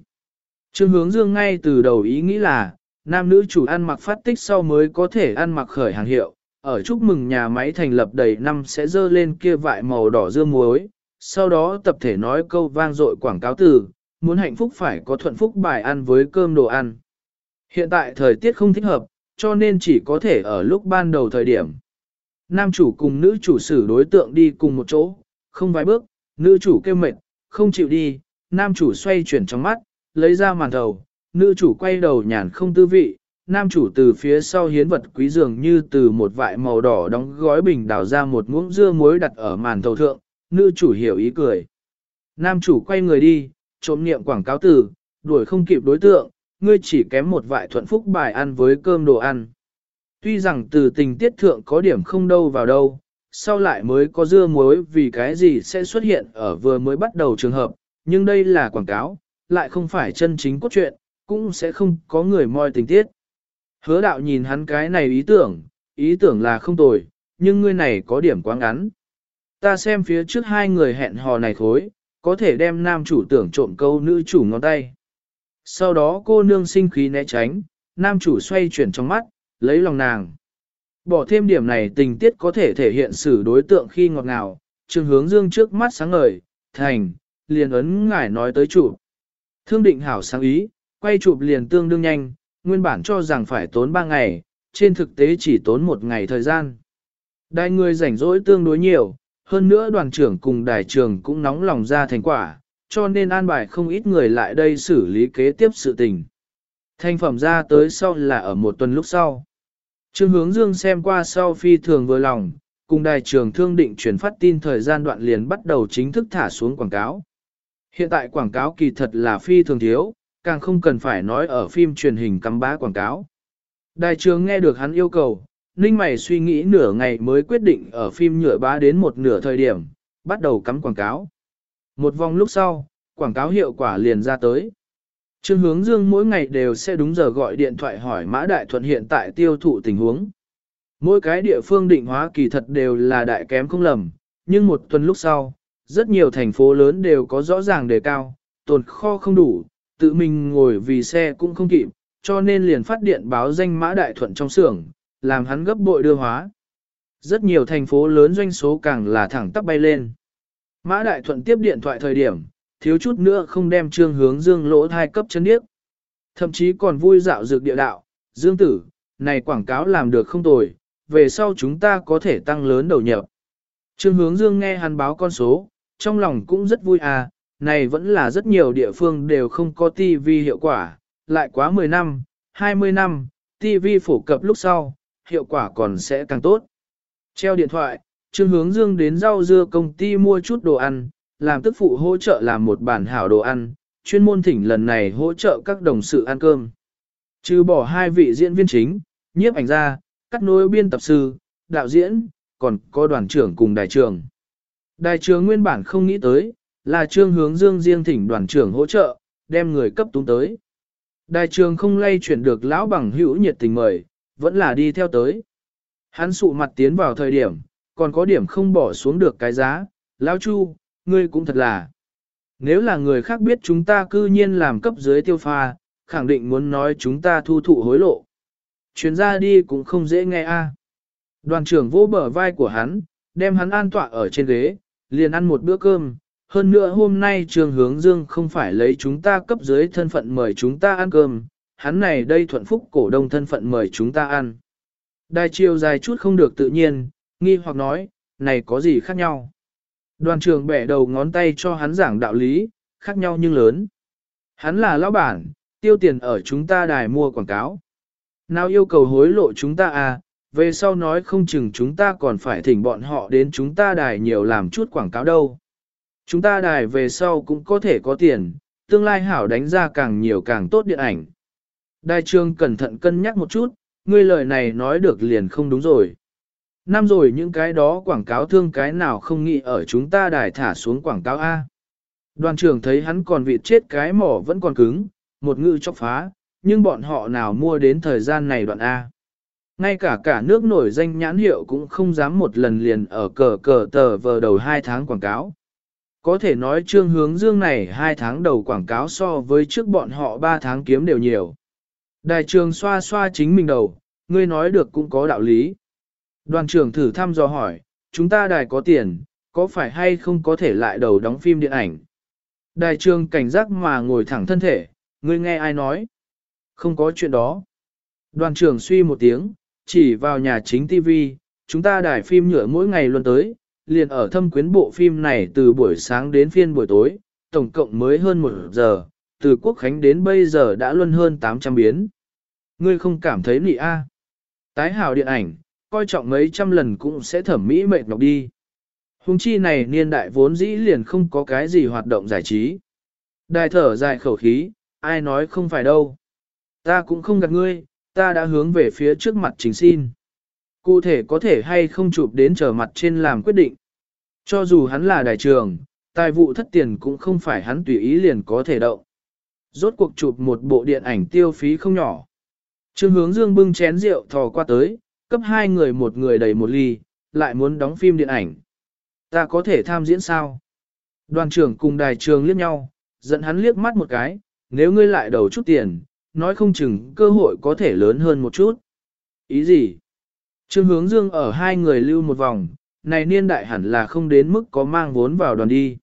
Trương hướng dương ngay từ đầu ý nghĩ là, nam nữ chủ ăn mặc phát tích sau mới có thể ăn mặc khởi hàng hiệu, ở chúc mừng nhà máy thành lập đầy năm sẽ dơ lên kia vại màu đỏ dưa muối, sau đó tập thể nói câu vang dội quảng cáo từ, muốn hạnh phúc phải có thuận phúc bài ăn với cơm đồ ăn. Hiện tại thời tiết không thích hợp, cho nên chỉ có thể ở lúc ban đầu thời điểm. Nam chủ cùng nữ chủ xử đối tượng đi cùng một chỗ, không vài bước, nữ chủ kêu mệt, không chịu đi, nam chủ xoay chuyển trong mắt, lấy ra màn đầu, nữ chủ quay đầu nhàn không tư vị, nam chủ từ phía sau hiến vật quý dường như từ một vại màu đỏ đóng gói bình đào ra một muỗng dưa muối đặt ở màn thầu thượng, nữ chủ hiểu ý cười. Nam chủ quay người đi, trộm niệm quảng cáo từ, đuổi không kịp đối tượng, ngươi chỉ kém một vại thuận phúc bài ăn với cơm đồ ăn. Tuy rằng từ tình tiết thượng có điểm không đâu vào đâu, sau lại mới có dưa muối vì cái gì sẽ xuất hiện ở vừa mới bắt đầu trường hợp, nhưng đây là quảng cáo, lại không phải chân chính cốt truyện, cũng sẽ không có người moi tình tiết. Hứa đạo nhìn hắn cái này ý tưởng, ý tưởng là không tồi, nhưng ngươi này có điểm quá ngắn. Ta xem phía trước hai người hẹn hò này thối, có thể đem nam chủ tưởng trộm câu nữ chủ ngón tay. Sau đó cô nương sinh khí né tránh, nam chủ xoay chuyển trong mắt, lấy lòng nàng. Bỏ thêm điểm này tình tiết có thể thể hiện xử đối tượng khi ngọt ngào, trường hướng dương trước mắt sáng ngời, thành, liền ấn ngải nói tới chủ. Thương định hảo sáng ý, quay chụp liền tương đương nhanh, nguyên bản cho rằng phải tốn 3 ngày, trên thực tế chỉ tốn một ngày thời gian. Đại người rảnh rỗi tương đối nhiều, hơn nữa đoàn trưởng cùng đại trường cũng nóng lòng ra thành quả, cho nên an bài không ít người lại đây xử lý kế tiếp sự tình. Thành phẩm ra tới sau là ở một tuần lúc sau. Trương hướng dương xem qua sau phi thường vừa lòng, cùng đài trường thương định chuyển phát tin thời gian đoạn liền bắt đầu chính thức thả xuống quảng cáo. Hiện tại quảng cáo kỳ thật là phi thường thiếu, càng không cần phải nói ở phim truyền hình cắm bá quảng cáo. Đại trường nghe được hắn yêu cầu, Ninh mày suy nghĩ nửa ngày mới quyết định ở phim nhựa bá đến một nửa thời điểm, bắt đầu cắm quảng cáo. Một vòng lúc sau, quảng cáo hiệu quả liền ra tới. Trương hướng dương mỗi ngày đều sẽ đúng giờ gọi điện thoại hỏi Mã Đại Thuận hiện tại tiêu thụ tình huống. Mỗi cái địa phương định hóa kỳ thật đều là đại kém không lầm, nhưng một tuần lúc sau, rất nhiều thành phố lớn đều có rõ ràng đề cao, tồn kho không đủ, tự mình ngồi vì xe cũng không kịp, cho nên liền phát điện báo danh Mã Đại Thuận trong xưởng, làm hắn gấp bội đưa hóa. Rất nhiều thành phố lớn doanh số càng là thẳng tắp bay lên. Mã Đại Thuận tiếp điện thoại thời điểm, thiếu chút nữa không đem trương hướng dương lỗ thai cấp chân điếc. Thậm chí còn vui dạo dược địa đạo, dương tử, này quảng cáo làm được không tồi, về sau chúng ta có thể tăng lớn đầu nhập. Trương hướng dương nghe hắn báo con số, trong lòng cũng rất vui à, này vẫn là rất nhiều địa phương đều không có TV hiệu quả, lại quá 10 năm, 20 năm, TV phổ cập lúc sau, hiệu quả còn sẽ càng tốt. Treo điện thoại, Trương Hướng Dương đến rau dưa công ty mua chút đồ ăn, làm tức phụ hỗ trợ làm một bản hảo đồ ăn, chuyên môn thỉnh lần này hỗ trợ các đồng sự ăn cơm. Trừ bỏ hai vị diễn viên chính, nhiếp ảnh gia, cắt nối biên tập sư, đạo diễn, còn có đoàn trưởng cùng đại trưởng. Đại trưởng nguyên bản không nghĩ tới, là trương hướng dương riêng thỉnh đoàn trưởng hỗ trợ, đem người cấp túng tới. Đại trưởng không lay chuyển được lão bằng hữu nhiệt tình mời, vẫn là đi theo tới. Hắn sụ mặt tiến vào thời điểm, còn có điểm không bỏ xuống được cái giá, lão chu, ngươi cũng thật là. Nếu là người khác biết chúng ta cư nhiên làm cấp dưới tiêu pha, khẳng định muốn nói chúng ta thu thụ hối lộ. Chuyến ra đi cũng không dễ nghe a. Đoàn trưởng vô bờ vai của hắn, đem hắn an tọa ở trên ghế, liền ăn một bữa cơm. Hơn nữa hôm nay trường hướng dương không phải lấy chúng ta cấp dưới thân phận mời chúng ta ăn cơm, hắn này đây thuận phúc cổ đông thân phận mời chúng ta ăn. Đài chiều dài chút không được tự nhiên, nghi hoặc nói, này có gì khác nhau. Đoàn Trường bẻ đầu ngón tay cho hắn giảng đạo lý, khác nhau nhưng lớn. Hắn là lão bản, tiêu tiền ở chúng ta đài mua quảng cáo. Nào yêu cầu hối lộ chúng ta à, về sau nói không chừng chúng ta còn phải thỉnh bọn họ đến chúng ta đài nhiều làm chút quảng cáo đâu. Chúng ta đài về sau cũng có thể có tiền, tương lai hảo đánh ra càng nhiều càng tốt điện ảnh. Đài trường cẩn thận cân nhắc một chút, ngươi lời này nói được liền không đúng rồi. Năm rồi những cái đó quảng cáo thương cái nào không nghĩ ở chúng ta đài thả xuống quảng cáo A. Đoàn trưởng thấy hắn còn vịt chết cái mỏ vẫn còn cứng, một ngự chọc phá, nhưng bọn họ nào mua đến thời gian này đoạn A. Ngay cả cả nước nổi danh nhãn hiệu cũng không dám một lần liền ở cờ cờ tờ vờ đầu 2 tháng quảng cáo. Có thể nói trương hướng dương này 2 tháng đầu quảng cáo so với trước bọn họ 3 tháng kiếm đều nhiều. Đài trường xoa xoa chính mình đầu, ngươi nói được cũng có đạo lý. Đoàn trưởng thử thăm dò hỏi, chúng ta đài có tiền, có phải hay không có thể lại đầu đóng phim điện ảnh? Đài trường cảnh giác mà ngồi thẳng thân thể, ngươi nghe ai nói? Không có chuyện đó. Đoàn trưởng suy một tiếng, chỉ vào nhà chính TV, chúng ta đài phim nhựa mỗi ngày luôn tới, liền ở thâm quyến bộ phim này từ buổi sáng đến phiên buổi tối, tổng cộng mới hơn một giờ, từ quốc khánh đến bây giờ đã luân hơn 800 biến. Ngươi không cảm thấy nị a? Tái hào điện ảnh, coi trọng mấy trăm lần cũng sẽ thẩm mỹ mệt nhọc đi. Hùng chi này niên đại vốn dĩ liền không có cái gì hoạt động giải trí. Đài thở dài khẩu khí, ai nói không phải đâu. Ta cũng không gạt ngươi, ta đã hướng về phía trước mặt chính xin. Cụ thể có thể hay không chụp đến trở mặt trên làm quyết định. Cho dù hắn là đại trường, tài vụ thất tiền cũng không phải hắn tùy ý liền có thể động. Rốt cuộc chụp một bộ điện ảnh tiêu phí không nhỏ. Trương hướng dương bưng chén rượu thò qua tới, cấp hai người một người đầy một ly, lại muốn đóng phim điện ảnh. Ta có thể tham diễn sao? Đoàn trưởng cùng đài trường liếc nhau, dẫn hắn liếc mắt một cái, nếu ngươi lại đầu chút tiền, nói không chừng cơ hội có thể lớn hơn một chút. Ý gì? Trương hướng dương ở hai người lưu một vòng, này niên đại hẳn là không đến mức có mang vốn vào đoàn đi.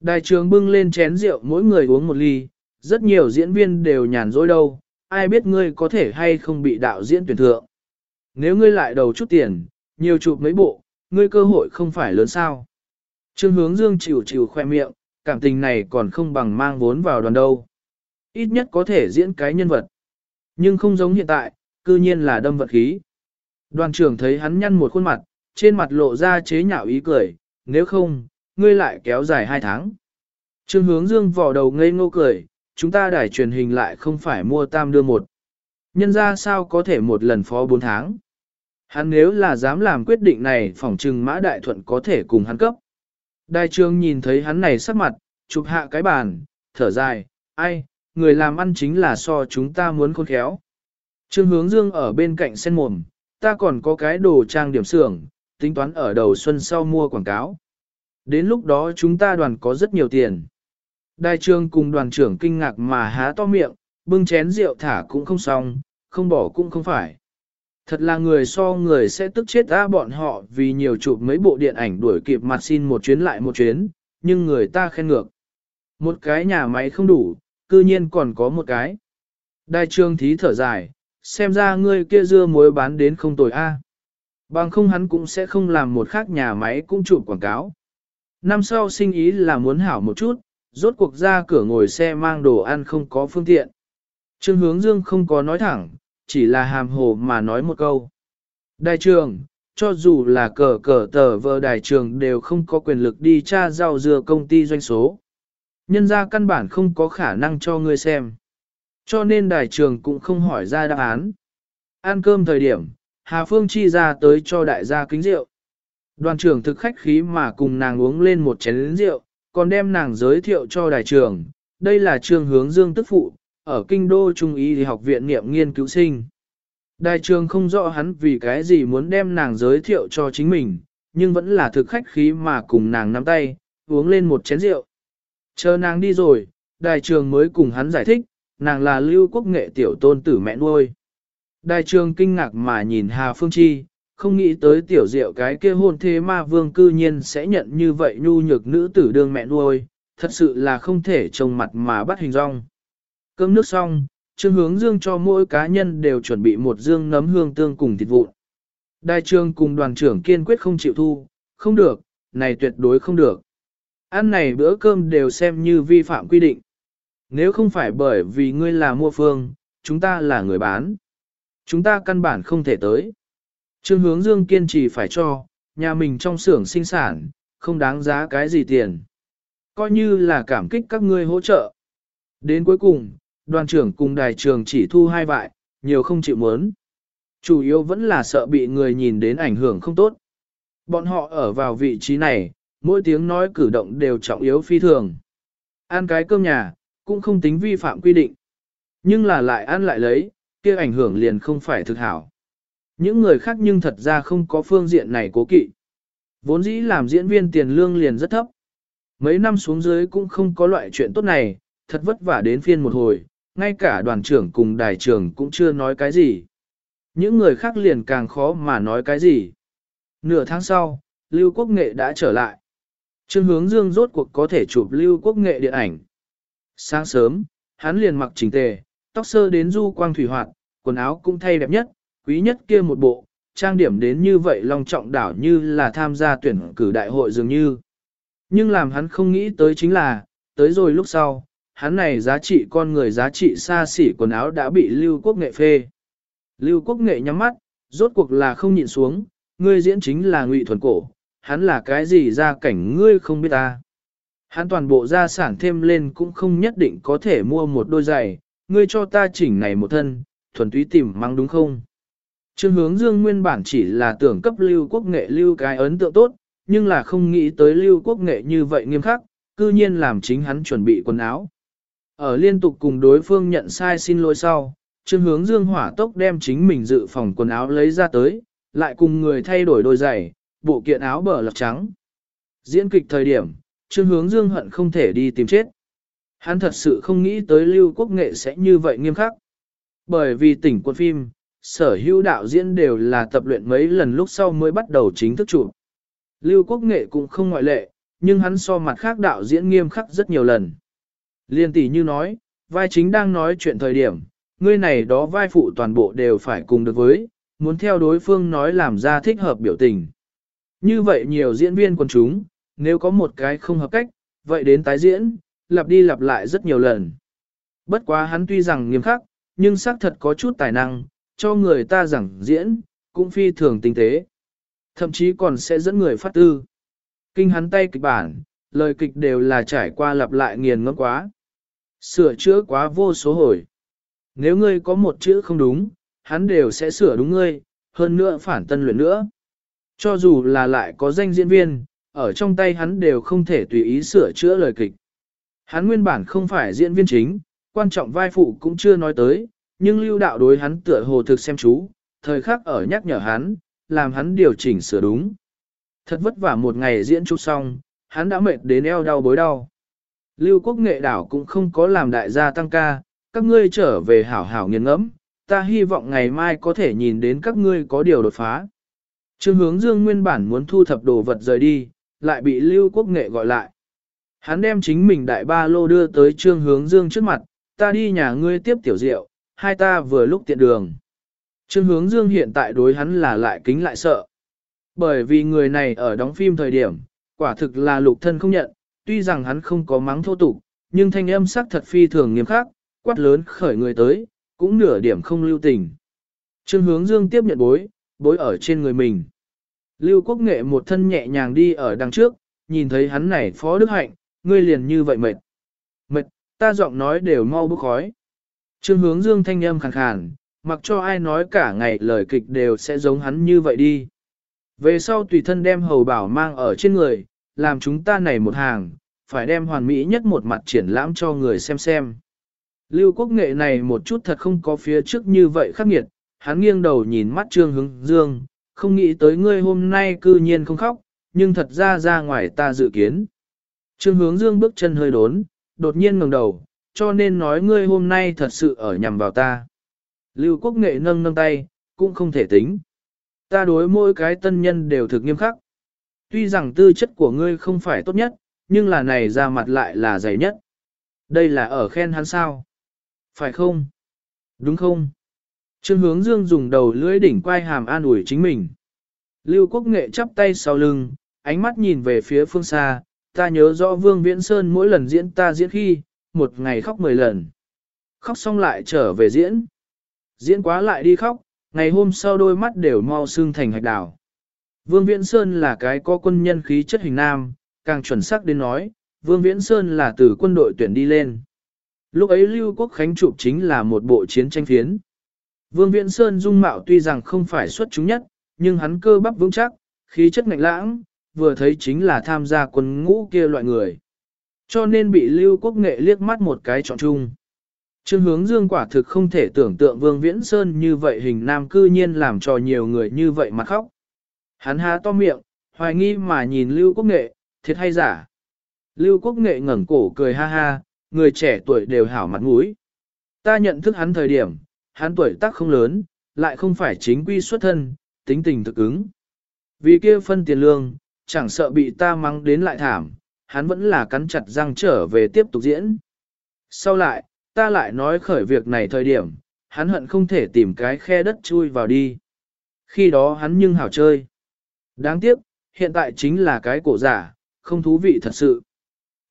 Đại trường bưng lên chén rượu mỗi người uống một ly, rất nhiều diễn viên đều nhàn rỗi đâu, ai biết ngươi có thể hay không bị đạo diễn tuyển thượng. Nếu ngươi lại đầu chút tiền, nhiều chụp mấy bộ, ngươi cơ hội không phải lớn sao. Trương hướng dương chịu chịu khoe miệng, cảm tình này còn không bằng mang vốn vào đoàn đâu. Ít nhất có thể diễn cái nhân vật. Nhưng không giống hiện tại, cư nhiên là đâm vật khí. Đoàn trưởng thấy hắn nhăn một khuôn mặt, trên mặt lộ ra chế nhạo ý cười, nếu không, ngươi lại kéo dài hai tháng. Trương hướng dương vỏ đầu ngây ngô cười, chúng ta đài truyền hình lại không phải mua tam đưa một. Nhân ra sao có thể một lần phó bốn tháng. Hắn nếu là dám làm quyết định này phỏng trừng mã đại thuận có thể cùng hắn cấp. Đại trường nhìn thấy hắn này sắc mặt, chụp hạ cái bàn, thở dài, ai, người làm ăn chính là so chúng ta muốn khôn khéo. Trương hướng dương ở bên cạnh sen mồm, ta còn có cái đồ trang điểm xưởng, tính toán ở đầu xuân sau mua quảng cáo. Đến lúc đó chúng ta đoàn có rất nhiều tiền. Đại trường cùng đoàn trưởng kinh ngạc mà há to miệng, bưng chén rượu thả cũng không xong, không bỏ cũng không phải. Thật là người so người sẽ tức chết ra bọn họ vì nhiều chụp mấy bộ điện ảnh đuổi kịp mặt xin một chuyến lại một chuyến, nhưng người ta khen ngược. Một cái nhà máy không đủ, cư nhiên còn có một cái. Đại trương thí thở dài, xem ra ngươi kia dưa muối bán đến không tồi a. À. Bằng không hắn cũng sẽ không làm một khác nhà máy cũng chụp quảng cáo. Năm sau sinh ý là muốn hảo một chút, rốt cuộc ra cửa ngồi xe mang đồ ăn không có phương tiện. Trương hướng dương không có nói thẳng, chỉ là hàm hồ mà nói một câu. Đại trường, cho dù là cờ cờ tờ vợ đại trường đều không có quyền lực đi tra rau dưa công ty doanh số. Nhân ra căn bản không có khả năng cho ngươi xem. Cho nên đại trường cũng không hỏi ra đáp án. Ăn cơm thời điểm, Hà Phương chi ra tới cho đại gia kính rượu. Đoàn trưởng thực khách khí mà cùng nàng uống lên một chén rượu, còn đem nàng giới thiệu cho đại trường. Đây là trường hướng dương tức phụ, ở kinh đô trung y thì học viện niệm nghiên cứu sinh. Đại trường không rõ hắn vì cái gì muốn đem nàng giới thiệu cho chính mình, nhưng vẫn là thực khách khí mà cùng nàng nắm tay, uống lên một chén rượu. Chờ nàng đi rồi, đại trường mới cùng hắn giải thích, nàng là lưu quốc nghệ tiểu tôn tử mẹ nuôi. Đại trường kinh ngạc mà nhìn Hà Phương Chi, không nghĩ tới tiểu diệu cái kia hôn thế ma vương cư nhiên sẽ nhận như vậy nhu nhược nữ tử đương mẹ nuôi, thật sự là không thể trông mặt mà bắt hình rong. Cơm nước xong, Trương Hướng Dương cho mỗi cá nhân đều chuẩn bị một dương nấm hương tương cùng thịt vụn. Đại trường cùng đoàn trưởng kiên quyết không chịu thu, không được, này tuyệt đối không được. Ăn này bữa cơm đều xem như vi phạm quy định. Nếu không phải bởi vì ngươi là mua phương, chúng ta là người bán. Chúng ta căn bản không thể tới. Trương hướng dương kiên trì phải cho, nhà mình trong xưởng sinh sản, không đáng giá cái gì tiền. Coi như là cảm kích các ngươi hỗ trợ. Đến cuối cùng, đoàn trưởng cùng đài trường chỉ thu hai vại, nhiều không chịu muốn. Chủ yếu vẫn là sợ bị người nhìn đến ảnh hưởng không tốt. Bọn họ ở vào vị trí này, mỗi tiếng nói cử động đều trọng yếu phi thường. Ăn cái cơm nhà, cũng không tính vi phạm quy định. Nhưng là lại ăn lại lấy, kia ảnh hưởng liền không phải thực hảo. Những người khác nhưng thật ra không có phương diện này cố kỵ. Vốn dĩ làm diễn viên tiền lương liền rất thấp. Mấy năm xuống dưới cũng không có loại chuyện tốt này, thật vất vả đến phiên một hồi, ngay cả đoàn trưởng cùng đài trưởng cũng chưa nói cái gì. Những người khác liền càng khó mà nói cái gì. Nửa tháng sau, Lưu Quốc Nghệ đã trở lại. Trương hướng dương rốt cuộc có thể chụp Lưu Quốc Nghệ điện ảnh. Sáng sớm, hắn liền mặc chỉnh tề, tóc sơ đến du quang thủy hoạt, quần áo cũng thay đẹp nhất, quý nhất kia một bộ, trang điểm đến như vậy long trọng đảo như là tham gia tuyển cử đại hội dường như. Nhưng làm hắn không nghĩ tới chính là, tới rồi lúc sau, hắn này giá trị con người giá trị xa xỉ quần áo đã bị Lưu Quốc Nghệ phê. Lưu Quốc Nghệ nhắm mắt, rốt cuộc là không nhịn xuống, ngươi diễn chính là ngụy thuần cổ, hắn là cái gì ra cảnh ngươi không biết ta. Hắn toàn bộ gia sản thêm lên cũng không nhất định có thể mua một đôi giày, ngươi cho ta chỉnh này một thân, thuần túy tìm mang đúng không? Trương hướng dương nguyên bản chỉ là tưởng cấp lưu quốc nghệ lưu cái ấn tượng tốt, nhưng là không nghĩ tới lưu quốc nghệ như vậy nghiêm khắc, cư nhiên làm chính hắn chuẩn bị quần áo. Ở liên tục cùng đối phương nhận sai xin lỗi sau, Trương hướng dương hỏa tốc đem chính mình dự phòng quần áo lấy ra tới, lại cùng người thay đổi đôi giày, bộ kiện áo bờ lọc trắng. Diễn kịch thời điểm, Trương hướng dương hận không thể đi tìm chết. Hắn thật sự không nghĩ tới lưu quốc nghệ sẽ như vậy nghiêm khắc. Bởi vì tỉnh quân phim, sở hữu đạo diễn đều là tập luyện mấy lần lúc sau mới bắt đầu chính thức chụp. Lưu quốc nghệ cũng không ngoại lệ, nhưng hắn so mặt khác đạo diễn nghiêm khắc rất nhiều lần. Liên tỷ như nói, vai chính đang nói chuyện thời điểm, ngươi này đó vai phụ toàn bộ đều phải cùng được với, muốn theo đối phương nói làm ra thích hợp biểu tình. Như vậy nhiều diễn viên quần chúng, nếu có một cái không hợp cách, vậy đến tái diễn, lặp đi lặp lại rất nhiều lần. Bất quá hắn tuy rằng nghiêm khắc, nhưng xác thật có chút tài năng, cho người ta giảng diễn, cũng phi thường tinh tế. Thậm chí còn sẽ dẫn người phát tư. Kinh hắn tay kịch bản, lời kịch đều là trải qua lặp lại nghiền ngẫm quá. Sửa chữa quá vô số hồi. Nếu ngươi có một chữ không đúng, hắn đều sẽ sửa đúng ngươi, hơn nữa phản tân luyện nữa. Cho dù là lại có danh diễn viên, ở trong tay hắn đều không thể tùy ý sửa chữa lời kịch. Hắn nguyên bản không phải diễn viên chính, quan trọng vai phụ cũng chưa nói tới, nhưng lưu đạo đối hắn tựa hồ thực xem chú, thời khắc ở nhắc nhở hắn, làm hắn điều chỉnh sửa đúng. Thật vất vả một ngày diễn chút xong, hắn đã mệt đến eo đau bối đau. Lưu quốc nghệ đảo cũng không có làm đại gia tăng ca, các ngươi trở về hảo hảo nghiền ngẫm, ta hy vọng ngày mai có thể nhìn đến các ngươi có điều đột phá. Trương hướng dương nguyên bản muốn thu thập đồ vật rời đi, lại bị Lưu Quốc Nghệ gọi lại. Hắn đem chính mình đại ba lô đưa tới trương hướng dương trước mặt, ta đi nhà ngươi tiếp tiểu rượu, hai ta vừa lúc tiện đường. Trương hướng dương hiện tại đối hắn là lại kính lại sợ. Bởi vì người này ở đóng phim thời điểm, quả thực là lục thân không nhận, tuy rằng hắn không có mắng thô tục, nhưng thanh âm sắc thật phi thường nghiêm khắc, quát lớn khởi người tới, cũng nửa điểm không lưu tình. Trương hướng dương tiếp nhận bối, bối ở trên người mình. Lưu quốc nghệ một thân nhẹ nhàng đi ở đằng trước, nhìn thấy hắn này phó đức hạnh, ngươi liền như vậy mệt. Mệt, ta giọng nói đều mau bức khói. Trương hướng dương thanh âm khàn khàn, mặc cho ai nói cả ngày lời kịch đều sẽ giống hắn như vậy đi. Về sau tùy thân đem hầu bảo mang ở trên người, làm chúng ta này một hàng, phải đem hoàn mỹ nhất một mặt triển lãm cho người xem xem. Lưu quốc nghệ này một chút thật không có phía trước như vậy khắc nghiệt, hắn nghiêng đầu nhìn mắt trương hướng dương, không nghĩ tới ngươi hôm nay cư nhiên không khóc, nhưng thật ra ra ngoài ta dự kiến. Trương hướng dương bước chân hơi đốn, đột nhiên ngẩng đầu, cho nên nói ngươi hôm nay thật sự ở nhằm vào ta. Lưu quốc nghệ nâng nâng tay, cũng không thể tính. Ta đối mỗi cái tân nhân đều thực nghiêm khắc. Tuy rằng tư chất của ngươi không phải tốt nhất, nhưng là này ra mặt lại là dày nhất. Đây là ở khen hắn sao? Phải không? Đúng không? Trương hướng dương dùng đầu lưỡi đỉnh quay hàm an ủi chính mình. Lưu quốc nghệ chắp tay sau lưng, ánh mắt nhìn về phía phương xa, ta nhớ rõ Vương Viễn Sơn mỗi lần diễn ta diễn khi, một ngày khóc mười lần. Khóc xong lại trở về diễn. Diễn quá lại đi khóc, ngày hôm sau đôi mắt đều mau sưng thành hạch đào. Vương Viễn Sơn là cái có quân nhân khí chất hình nam, càng chuẩn xác đến nói, Vương Viễn Sơn là từ quân đội tuyển đi lên. Lúc ấy Lưu Quốc Khánh chụp chính là một bộ chiến tranh phiến. Vương Viễn Sơn dung mạo tuy rằng không phải xuất chúng nhất, nhưng hắn cơ bắp vững chắc, khí chất ngạnh lãng, vừa thấy chính là tham gia quân ngũ kia loại người. Cho nên bị Lưu Quốc Nghệ liếc mắt một cái chọn chung. Trương hướng dương quả thực không thể tưởng tượng Vương Viễn Sơn như vậy hình nam cư nhiên làm cho nhiều người như vậy mà khóc. Hắn há to miệng, hoài nghi mà nhìn Lưu Quốc Nghệ, thiệt hay giả. Lưu Quốc Nghệ ngẩng cổ cười ha ha, người trẻ tuổi đều hảo mặt mũi. Ta nhận thức hắn thời điểm, hắn tuổi tác không lớn, lại không phải chính quy xuất thân, tính tình thực ứng. Vì kia phân tiền lương, chẳng sợ bị ta mắng đến lại thảm, hắn vẫn là cắn chặt răng trở về tiếp tục diễn. Sau lại, ta lại nói khởi việc này thời điểm, hắn hận không thể tìm cái khe đất chui vào đi. Khi đó hắn nhưng hảo chơi. Đáng tiếc, hiện tại chính là cái cổ giả, không thú vị thật sự.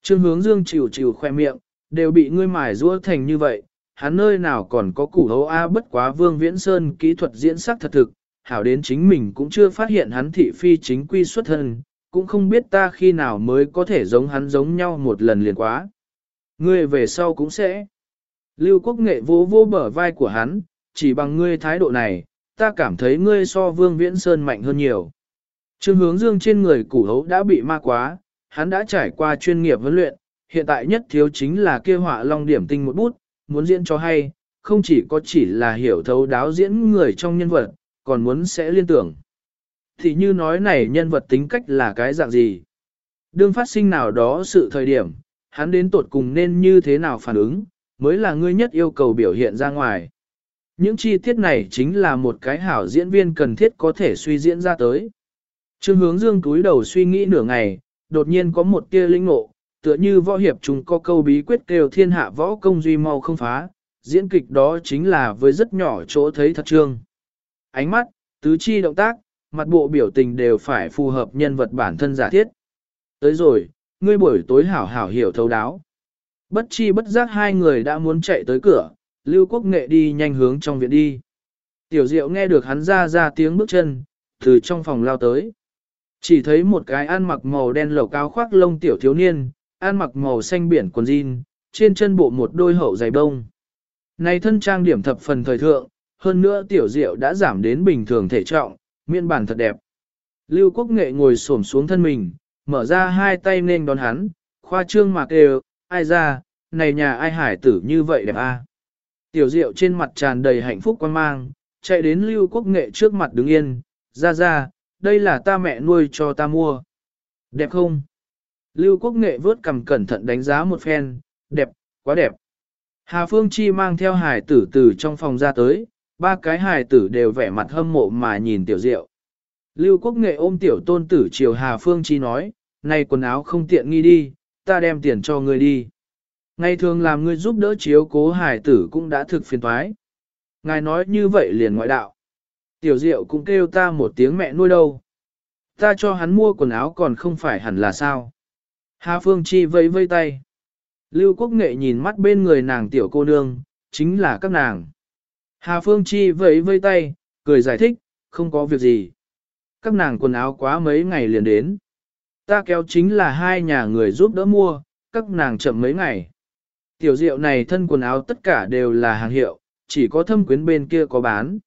Trương hướng dương chịu chịu khoe miệng, đều bị ngươi mài rũa thành như vậy, hắn nơi nào còn có củ hấu A bất quá vương viễn sơn kỹ thuật diễn sắc thật thực, hảo đến chính mình cũng chưa phát hiện hắn thị phi chính quy xuất thân, cũng không biết ta khi nào mới có thể giống hắn giống nhau một lần liền quá. Ngươi về sau cũng sẽ. Lưu quốc nghệ vô vô bờ vai của hắn, chỉ bằng ngươi thái độ này, ta cảm thấy ngươi so vương viễn sơn mạnh hơn nhiều. Trương hướng dương trên người củ hấu đã bị ma quá, hắn đã trải qua chuyên nghiệp huấn luyện, hiện tại nhất thiếu chính là kia họa long điểm tinh một bút, muốn diễn cho hay, không chỉ có chỉ là hiểu thấu đáo diễn người trong nhân vật, còn muốn sẽ liên tưởng. Thì như nói này nhân vật tính cách là cái dạng gì? Đương phát sinh nào đó sự thời điểm, hắn đến tột cùng nên như thế nào phản ứng, mới là ngươi nhất yêu cầu biểu hiện ra ngoài. Những chi tiết này chính là một cái hảo diễn viên cần thiết có thể suy diễn ra tới. Trương hướng dương túi đầu suy nghĩ nửa ngày, đột nhiên có một tia linh ngộ, tựa như võ hiệp chúng có câu bí quyết kêu thiên hạ võ công duy mau không phá, diễn kịch đó chính là với rất nhỏ chỗ thấy thật trương. Ánh mắt, tứ chi động tác, mặt bộ biểu tình đều phải phù hợp nhân vật bản thân giả thiết. Tới rồi, ngươi buổi tối hảo hảo hiểu thấu đáo. Bất chi bất giác hai người đã muốn chạy tới cửa, Lưu Quốc Nghệ đi nhanh hướng trong viện đi. Tiểu Diệu nghe được hắn ra ra tiếng bước chân, từ trong phòng lao tới. Chỉ thấy một cái ăn mặc màu đen lầu cao khoác lông tiểu thiếu niên, ăn mặc màu xanh biển quần jean, trên chân bộ một đôi hậu giày bông. Này thân trang điểm thập phần thời thượng, hơn nữa tiểu diệu đã giảm đến bình thường thể trọng, miên bản thật đẹp. Lưu Quốc Nghệ ngồi xổm xuống thân mình, mở ra hai tay nên đón hắn, khoa trương mạc đều, ai ra, này nhà ai hải tử như vậy đẹp a. Tiểu diệu trên mặt tràn đầy hạnh phúc quan mang, chạy đến Lưu Quốc Nghệ trước mặt đứng yên, ra ra, đây là ta mẹ nuôi cho ta mua. Đẹp không? Lưu Quốc Nghệ vớt cầm cẩn thận đánh giá một phen, đẹp, quá đẹp. Hà Phương Chi mang theo hải tử từ trong phòng ra tới, ba cái hải tử đều vẻ mặt hâm mộ mà nhìn tiểu diệu. Lưu Quốc Nghệ ôm tiểu tôn tử chiều Hà Phương Chi nói, này quần áo không tiện nghi đi, ta đem tiền cho ngươi đi. Ngày thường làm ngươi giúp đỡ chiếu cố hải tử cũng đã thực phiền thoái. Ngài nói như vậy liền ngoại đạo. Tiểu diệu cũng kêu ta một tiếng mẹ nuôi đâu. Ta cho hắn mua quần áo còn không phải hẳn là sao. Hà Phương Chi vẫy vây tay. Lưu Quốc Nghệ nhìn mắt bên người nàng tiểu cô nương, chính là các nàng. Hà Phương Chi vẫy vây tay, cười giải thích, không có việc gì. Các nàng quần áo quá mấy ngày liền đến. Ta kéo chính là hai nhà người giúp đỡ mua, các nàng chậm mấy ngày. Tiểu diệu này thân quần áo tất cả đều là hàng hiệu, chỉ có thâm quyến bên kia có bán.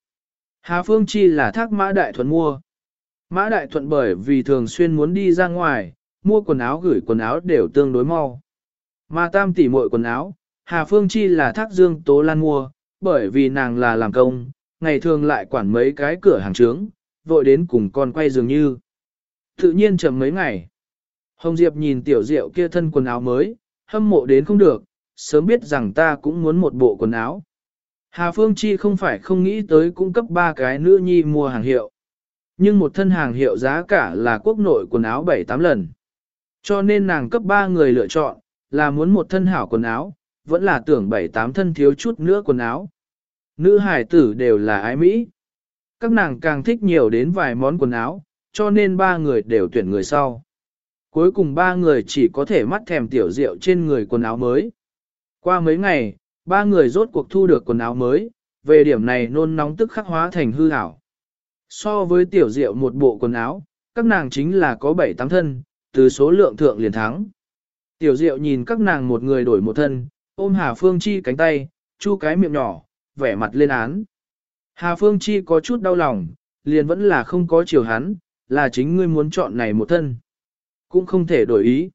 Hà Phương Chi là thác Mã Đại Thuận mua. Mã Đại Thuận bởi vì thường xuyên muốn đi ra ngoài, mua quần áo gửi quần áo đều tương đối mau. Mà tam tỷ muội quần áo, Hà Phương Chi là thác Dương Tố Lan mua, bởi vì nàng là làm công, ngày thường lại quản mấy cái cửa hàng trướng, vội đến cùng con quay dường như. Tự nhiên chậm mấy ngày. Hồng Diệp nhìn tiểu diệu kia thân quần áo mới, hâm mộ đến không được, sớm biết rằng ta cũng muốn một bộ quần áo. Hà Phương Chi không phải không nghĩ tới cung cấp ba cái nữ nhi mua hàng hiệu. Nhưng một thân hàng hiệu giá cả là quốc nội quần áo 7-8 lần. Cho nên nàng cấp ba người lựa chọn, là muốn một thân hảo quần áo, vẫn là tưởng 7-8 thân thiếu chút nữa quần áo. Nữ hải tử đều là ái Mỹ. Các nàng càng thích nhiều đến vài món quần áo, cho nên ba người đều tuyển người sau. Cuối cùng ba người chỉ có thể mắt thèm tiểu rượu trên người quần áo mới. Qua mấy ngày, ba người rốt cuộc thu được quần áo mới, về điểm này nôn nóng tức khắc hóa thành hư ảo. So với tiểu diệu một bộ quần áo, các nàng chính là có bảy tám thân, từ số lượng thượng liền thắng. Tiểu diệu nhìn các nàng một người đổi một thân, ôm Hà Phương Chi cánh tay, chu cái miệng nhỏ, vẻ mặt lên án. Hà Phương Chi có chút đau lòng, liền vẫn là không có chiều hắn, là chính ngươi muốn chọn này một thân. Cũng không thể đổi ý.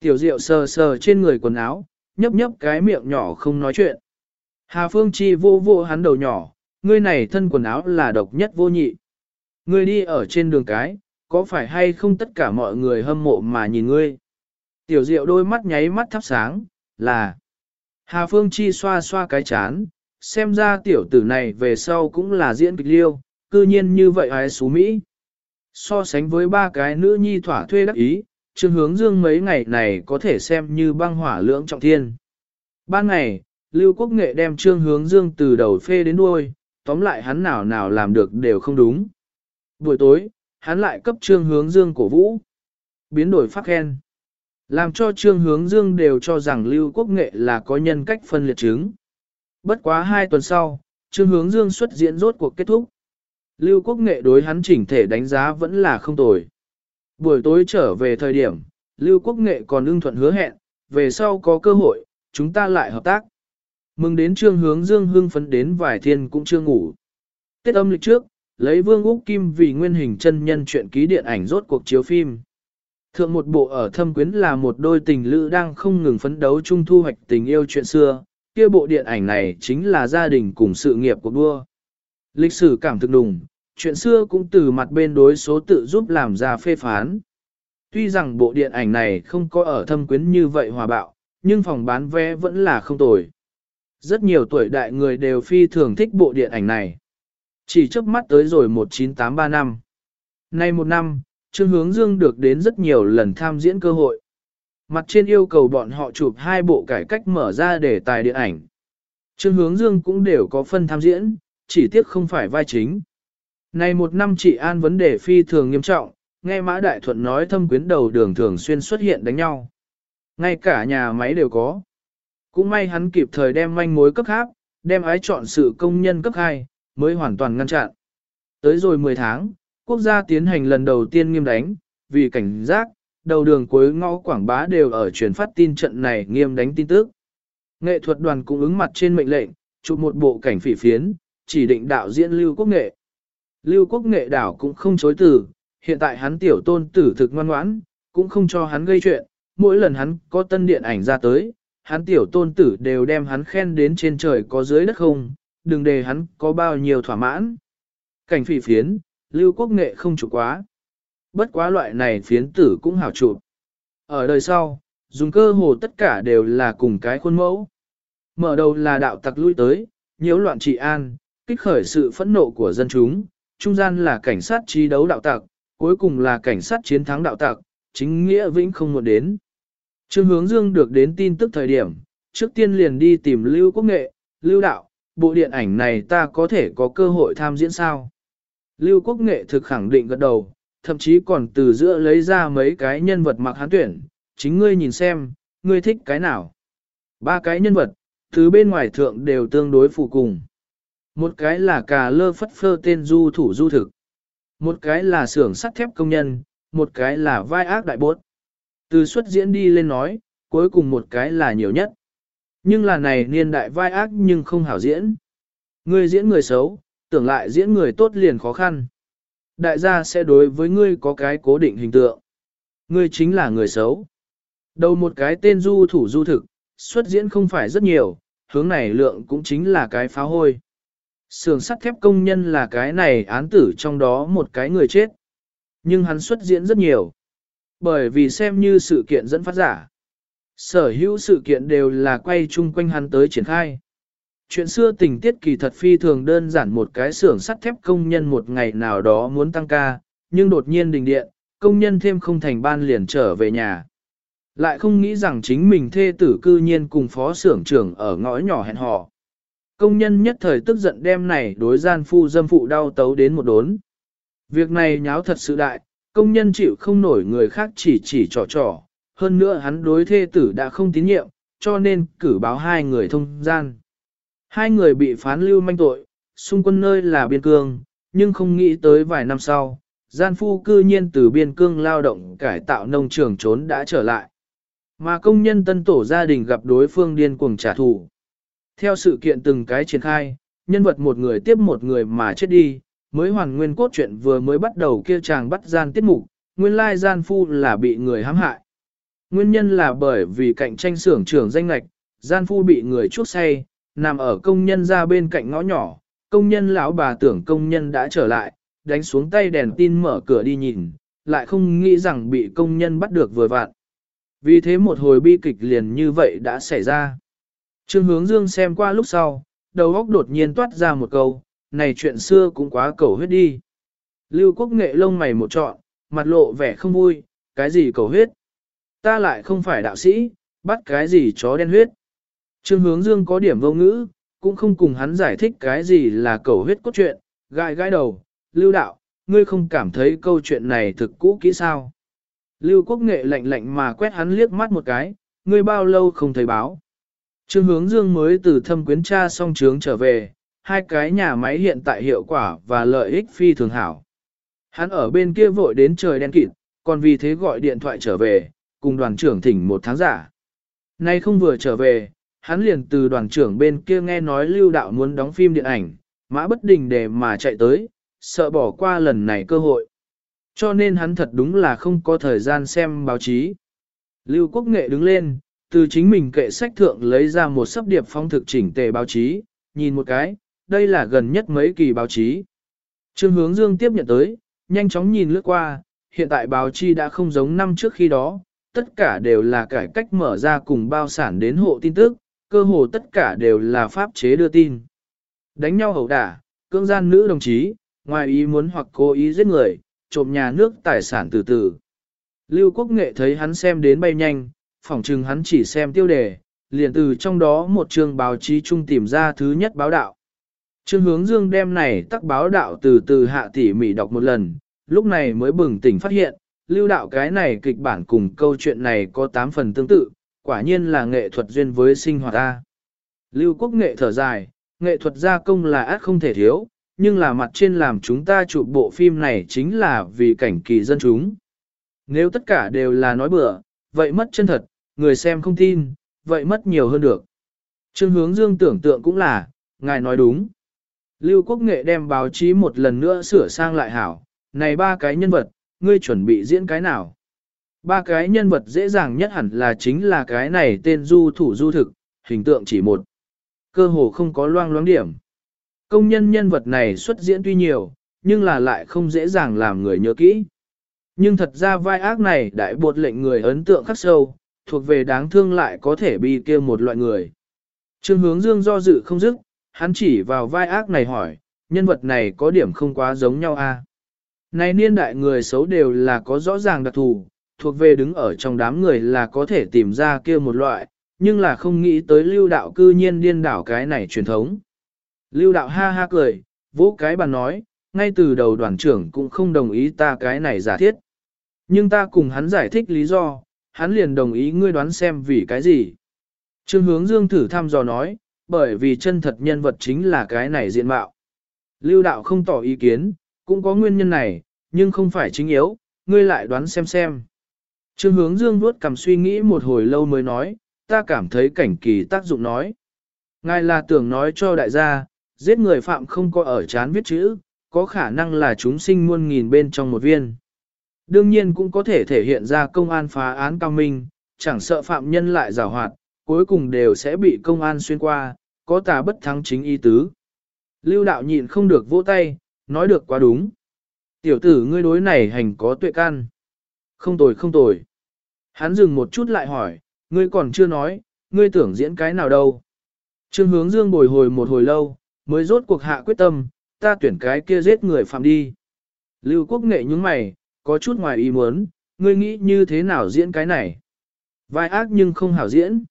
Tiểu Diệu sờ sờ trên người quần áo, nhấp nhấp cái miệng nhỏ không nói chuyện. Hà Phương Chi vô vô hắn đầu nhỏ, ngươi này thân quần áo là độc nhất vô nhị. Ngươi đi ở trên đường cái, có phải hay không tất cả mọi người hâm mộ mà nhìn ngươi? Tiểu Diệu đôi mắt nháy mắt thắp sáng, là Hà Phương Chi xoa xoa cái chán, xem ra tiểu tử này về sau cũng là diễn kịch liêu, cư nhiên như vậy ai xú Mỹ. So sánh với ba cái nữ nhi thỏa thuê đắc ý, Trương Hướng Dương mấy ngày này có thể xem như băng hỏa lưỡng trọng thiên. Ban ngày, Lưu Quốc Nghệ đem Trương Hướng Dương từ đầu phê đến đuôi, tóm lại hắn nào nào làm được đều không đúng. Buổi tối, hắn lại cấp Trương Hướng Dương cổ vũ. Biến đổi phát khen. Làm cho Trương Hướng Dương đều cho rằng Lưu Quốc Nghệ là có nhân cách phân liệt chứng. Bất quá hai tuần sau, Trương Hướng Dương xuất diễn rốt cuộc kết thúc. Lưu Quốc Nghệ đối hắn chỉnh thể đánh giá vẫn là không tồi. Buổi tối trở về thời điểm, Lưu Quốc Nghệ còn ưng thuận hứa hẹn, về sau có cơ hội, chúng ta lại hợp tác. Mừng đến Trương Hướng Dương hưng phấn đến vài thiên cũng chưa ngủ. Tết âm lịch trước, lấy Vương Úc Kim vì nguyên hình chân nhân chuyện ký điện ảnh rốt cuộc chiếu phim. Thượng một bộ ở thâm quyến là một đôi tình lữ đang không ngừng phấn đấu chung thu hoạch tình yêu chuyện xưa, kia bộ điện ảnh này chính là gia đình cùng sự nghiệp của đua. Lịch sử cảm thực đùng, chuyện xưa cũng từ mặt bên đối số tự giúp làm ra phê phán. Tuy rằng bộ điện ảnh này không có ở thâm quyến như vậy hòa bạo, nhưng phòng bán vé vẫn là không tồi. Rất nhiều tuổi đại người đều phi thường thích bộ điện ảnh này. Chỉ trước mắt tới rồi 19835 năm. Nay một năm, Trương Hướng Dương được đến rất nhiều lần tham diễn cơ hội. Mặt trên yêu cầu bọn họ chụp hai bộ cải cách mở ra để tài điện ảnh. Trương Hướng Dương cũng đều có phân tham diễn, chỉ tiếc không phải vai chính. Này một năm chị An vấn đề phi thường nghiêm trọng, nghe Mã Đại Thuận nói thâm quyến đầu đường thường xuyên xuất hiện đánh nhau. Ngay cả nhà máy đều có. Cũng may hắn kịp thời đem manh mối cấp khác, đem ái chọn sự công nhân cấp 2, mới hoàn toàn ngăn chặn. Tới rồi 10 tháng, quốc gia tiến hành lần đầu tiên nghiêm đánh, vì cảnh giác, đầu đường cuối ngõ quảng bá đều ở truyền phát tin trận này nghiêm đánh tin tức. Nghệ thuật đoàn cũng ứng mặt trên mệnh lệnh, chụp một bộ cảnh phỉ phiến, chỉ định đạo diễn Lưu Quốc Nghệ. Lưu Quốc Nghệ đảo cũng không chối từ, hiện tại hắn tiểu tôn tử thực ngoan ngoãn, cũng không cho hắn gây chuyện, mỗi lần hắn có tân điện ảnh ra tới, hắn tiểu tôn tử đều đem hắn khen đến trên trời có dưới đất không, đừng để hắn có bao nhiêu thỏa mãn. Cảnh phỉ phiến, Lưu Quốc Nghệ không chụp quá. Bất quá loại này phiến tử cũng hảo chụp. Ở đời sau, dùng cơ hồ tất cả đều là cùng cái khuôn mẫu. Mở đầu là đạo tặc lui tới, nhiễu loạn trị an, kích khởi sự phẫn nộ của dân chúng, trung gian là cảnh sát trí đấu đạo tặc, cuối cùng là cảnh sát chiến thắng đạo tặc, chính nghĩa vĩnh không một đến. Trương hướng dương được đến tin tức thời điểm, trước tiên liền đi tìm Lưu Quốc Nghệ, Lưu Đạo, bộ điện ảnh này ta có thể có cơ hội tham diễn sao? Lưu Quốc Nghệ thực khẳng định gật đầu, thậm chí còn từ giữa lấy ra mấy cái nhân vật mặc hán tuyển, chính ngươi nhìn xem, ngươi thích cái nào. Ba cái nhân vật, từ bên ngoài thượng đều tương đối phù cùng. Một cái là cà lơ phất phơ tên du thủ du thực. Một cái là xưởng sắt thép công nhân, một cái là vai ác đại bốt. Từ xuất diễn đi lên nói, cuối cùng một cái là nhiều nhất. Nhưng là này niên đại vai ác nhưng không hảo diễn. Ngươi diễn người xấu, tưởng lại diễn người tốt liền khó khăn. Đại gia sẽ đối với ngươi có cái cố định hình tượng. Ngươi chính là người xấu. Đầu một cái tên du thủ du thực, xuất diễn không phải rất nhiều, hướng này lượng cũng chính là cái phá hôi. Sườn sắt thép công nhân là cái này án tử trong đó một cái người chết. Nhưng hắn xuất diễn rất nhiều. Bởi vì xem như sự kiện dẫn phát giả. Sở hữu sự kiện đều là quay chung quanh hắn tới triển khai. Chuyện xưa tình tiết kỳ thật phi thường đơn giản một cái xưởng sắt thép công nhân một ngày nào đó muốn tăng ca, nhưng đột nhiên đình điện, công nhân thêm không thành ban liền trở về nhà. Lại không nghĩ rằng chính mình thê tử cư nhiên cùng phó xưởng trưởng ở ngõ nhỏ hẹn hò. Công nhân nhất thời tức giận đem này đối gian phu dâm phụ đau tấu đến một đốn. Việc này nháo thật sự đại, công nhân chịu không nổi người khác chỉ chỉ trò trò, hơn nữa hắn đối thê tử đã không tín nhiệm, cho nên cử báo hai người thông gian. Hai người bị phán lưu manh tội, xung quân nơi là biên cương, nhưng không nghĩ tới vài năm sau, gian phu cư nhiên từ biên cương lao động cải tạo nông trường trốn đã trở lại. Mà công nhân tân tổ gia đình gặp đối phương điên cuồng trả thù. Theo sự kiện từng cái triển khai, nhân vật một người tiếp một người mà chết đi, mới hoàn nguyên cốt truyện vừa mới bắt đầu kia chàng bắt gian tiết mục, nguyên lai gian phu là bị người hãm hại. Nguyên nhân là bởi vì cạnh tranh xưởng trưởng danh lạch, gian phu bị người chuốc say, nằm ở công nhân ra bên cạnh ngõ nhỏ, công nhân lão bà tưởng công nhân đã trở lại, đánh xuống tay đèn tin mở cửa đi nhìn, lại không nghĩ rằng bị công nhân bắt được vừa vặn. Vì thế một hồi bi kịch liền như vậy đã xảy ra. Trương hướng dương xem qua lúc sau, đầu óc đột nhiên toát ra một câu, này chuyện xưa cũng quá cầu huyết đi. Lưu quốc nghệ lông mày một trọn, mặt lộ vẻ không vui, cái gì cầu huyết. Ta lại không phải đạo sĩ, bắt cái gì chó đen huyết. Trương hướng dương có điểm vô ngữ, cũng không cùng hắn giải thích cái gì là cầu huyết cốt truyện, gai gai đầu, lưu đạo, ngươi không cảm thấy câu chuyện này thực cũ kỹ sao. Lưu quốc nghệ lạnh lạnh mà quét hắn liếc mắt một cái, ngươi bao lâu không thấy báo. Trương hướng dương mới từ thâm quyến tra song trướng trở về, hai cái nhà máy hiện tại hiệu quả và lợi ích phi thường hảo. Hắn ở bên kia vội đến trời đen kịt, còn vì thế gọi điện thoại trở về, cùng đoàn trưởng thỉnh một tháng giả. Nay không vừa trở về, hắn liền từ đoàn trưởng bên kia nghe nói lưu đạo muốn đóng phim điện ảnh, mã bất đình để mà chạy tới, sợ bỏ qua lần này cơ hội. Cho nên hắn thật đúng là không có thời gian xem báo chí. Lưu Quốc Nghệ đứng lên, từ chính mình kệ sách thượng lấy ra một sấp điệp phong thực chỉnh tề báo chí, nhìn một cái, đây là gần nhất mấy kỳ báo chí. Trương Hướng Dương tiếp nhận tới, nhanh chóng nhìn lướt qua, hiện tại báo chí đã không giống năm trước khi đó, tất cả đều là cải cách mở ra cùng bao sản đến hộ tin tức, cơ hồ tất cả đều là pháp chế đưa tin. Đánh nhau hậu đả, cưỡng gian nữ đồng chí, ngoài ý muốn hoặc cố ý giết người, trộm nhà nước tài sản từ từ. Lưu Quốc Nghệ thấy hắn xem đến bay nhanh, phỏng chừng hắn chỉ xem tiêu đề, liền từ trong đó một trường báo chí chung tìm ra thứ nhất báo đạo. Trương hướng dương đem này tắc báo đạo từ từ hạ tỉ mỉ đọc một lần, lúc này mới bừng tỉnh phát hiện, lưu đạo cái này kịch bản cùng câu chuyện này có 8 phần tương tự, quả nhiên là nghệ thuật duyên với sinh hoạt ta. Lưu quốc nghệ thở dài, nghệ thuật gia công là át không thể thiếu, nhưng là mặt trên làm chúng ta chụp bộ phim này chính là vì cảnh kỳ dân chúng. Nếu tất cả đều là nói bừa, vậy mất chân thật, người xem không tin, vậy mất nhiều hơn được. Trương hướng dương tưởng tượng cũng là, ngài nói đúng. Lưu Quốc Nghệ đem báo chí một lần nữa sửa sang lại hảo, này ba cái nhân vật, ngươi chuẩn bị diễn cái nào? Ba cái nhân vật dễ dàng nhất hẳn là chính là cái này tên du thủ du thực, hình tượng chỉ một. Cơ hồ không có loang loáng điểm. Công nhân nhân vật này xuất diễn tuy nhiều, nhưng là lại không dễ dàng làm người nhớ kỹ. Nhưng thật ra vai ác này đại buộc lệnh người ấn tượng khắc sâu, thuộc về đáng thương lại có thể bị kia một loại người. Trương hướng dương do dự không dứt, hắn chỉ vào vai ác này hỏi, nhân vật này có điểm không quá giống nhau a? À? Này niên đại người xấu đều là có rõ ràng đặc thù, thuộc về đứng ở trong đám người là có thể tìm ra kia một loại, nhưng là không nghĩ tới lưu đạo cư nhiên điên đảo cái này truyền thống. Lưu đạo ha ha cười, vỗ cái bàn nói, ngay từ đầu đoàn trưởng cũng không đồng ý ta cái này giả thiết. Nhưng ta cùng hắn giải thích lý do, hắn liền đồng ý ngươi đoán xem vì cái gì. Trương hướng dương thử thăm dò nói, bởi vì chân thật nhân vật chính là cái này diện mạo. Lưu đạo không tỏ ý kiến, cũng có nguyên nhân này, nhưng không phải chính yếu, ngươi lại đoán xem xem. Trương hướng dương vuốt cầm suy nghĩ một hồi lâu mới nói, ta cảm thấy cảnh kỳ tác dụng nói. Ngài là tưởng nói cho đại gia, giết người phạm không có ở chán viết chữ, có khả năng là chúng sinh muôn nghìn bên trong một viên. Đương nhiên cũng có thể thể hiện ra công an phá án cao minh, chẳng sợ phạm nhân lại giảo hoạt, cuối cùng đều sẽ bị công an xuyên qua, có tà bất thắng chính y tứ. Lưu đạo nhịn không được vỗ tay, nói được quá đúng. Tiểu tử ngươi đối này hành có tuệ can. Không tồi không tồi. Hắn dừng một chút lại hỏi, ngươi còn chưa nói, ngươi tưởng diễn cái nào đâu. Trương hướng dương bồi hồi một hồi lâu, mới rốt cuộc hạ quyết tâm, ta tuyển cái kia giết người phạm đi. Lưu quốc nghệ nhúng mày, có chút ngoài ý muốn, ngươi nghĩ như thế nào diễn cái này. Vai ác nhưng không hảo diễn.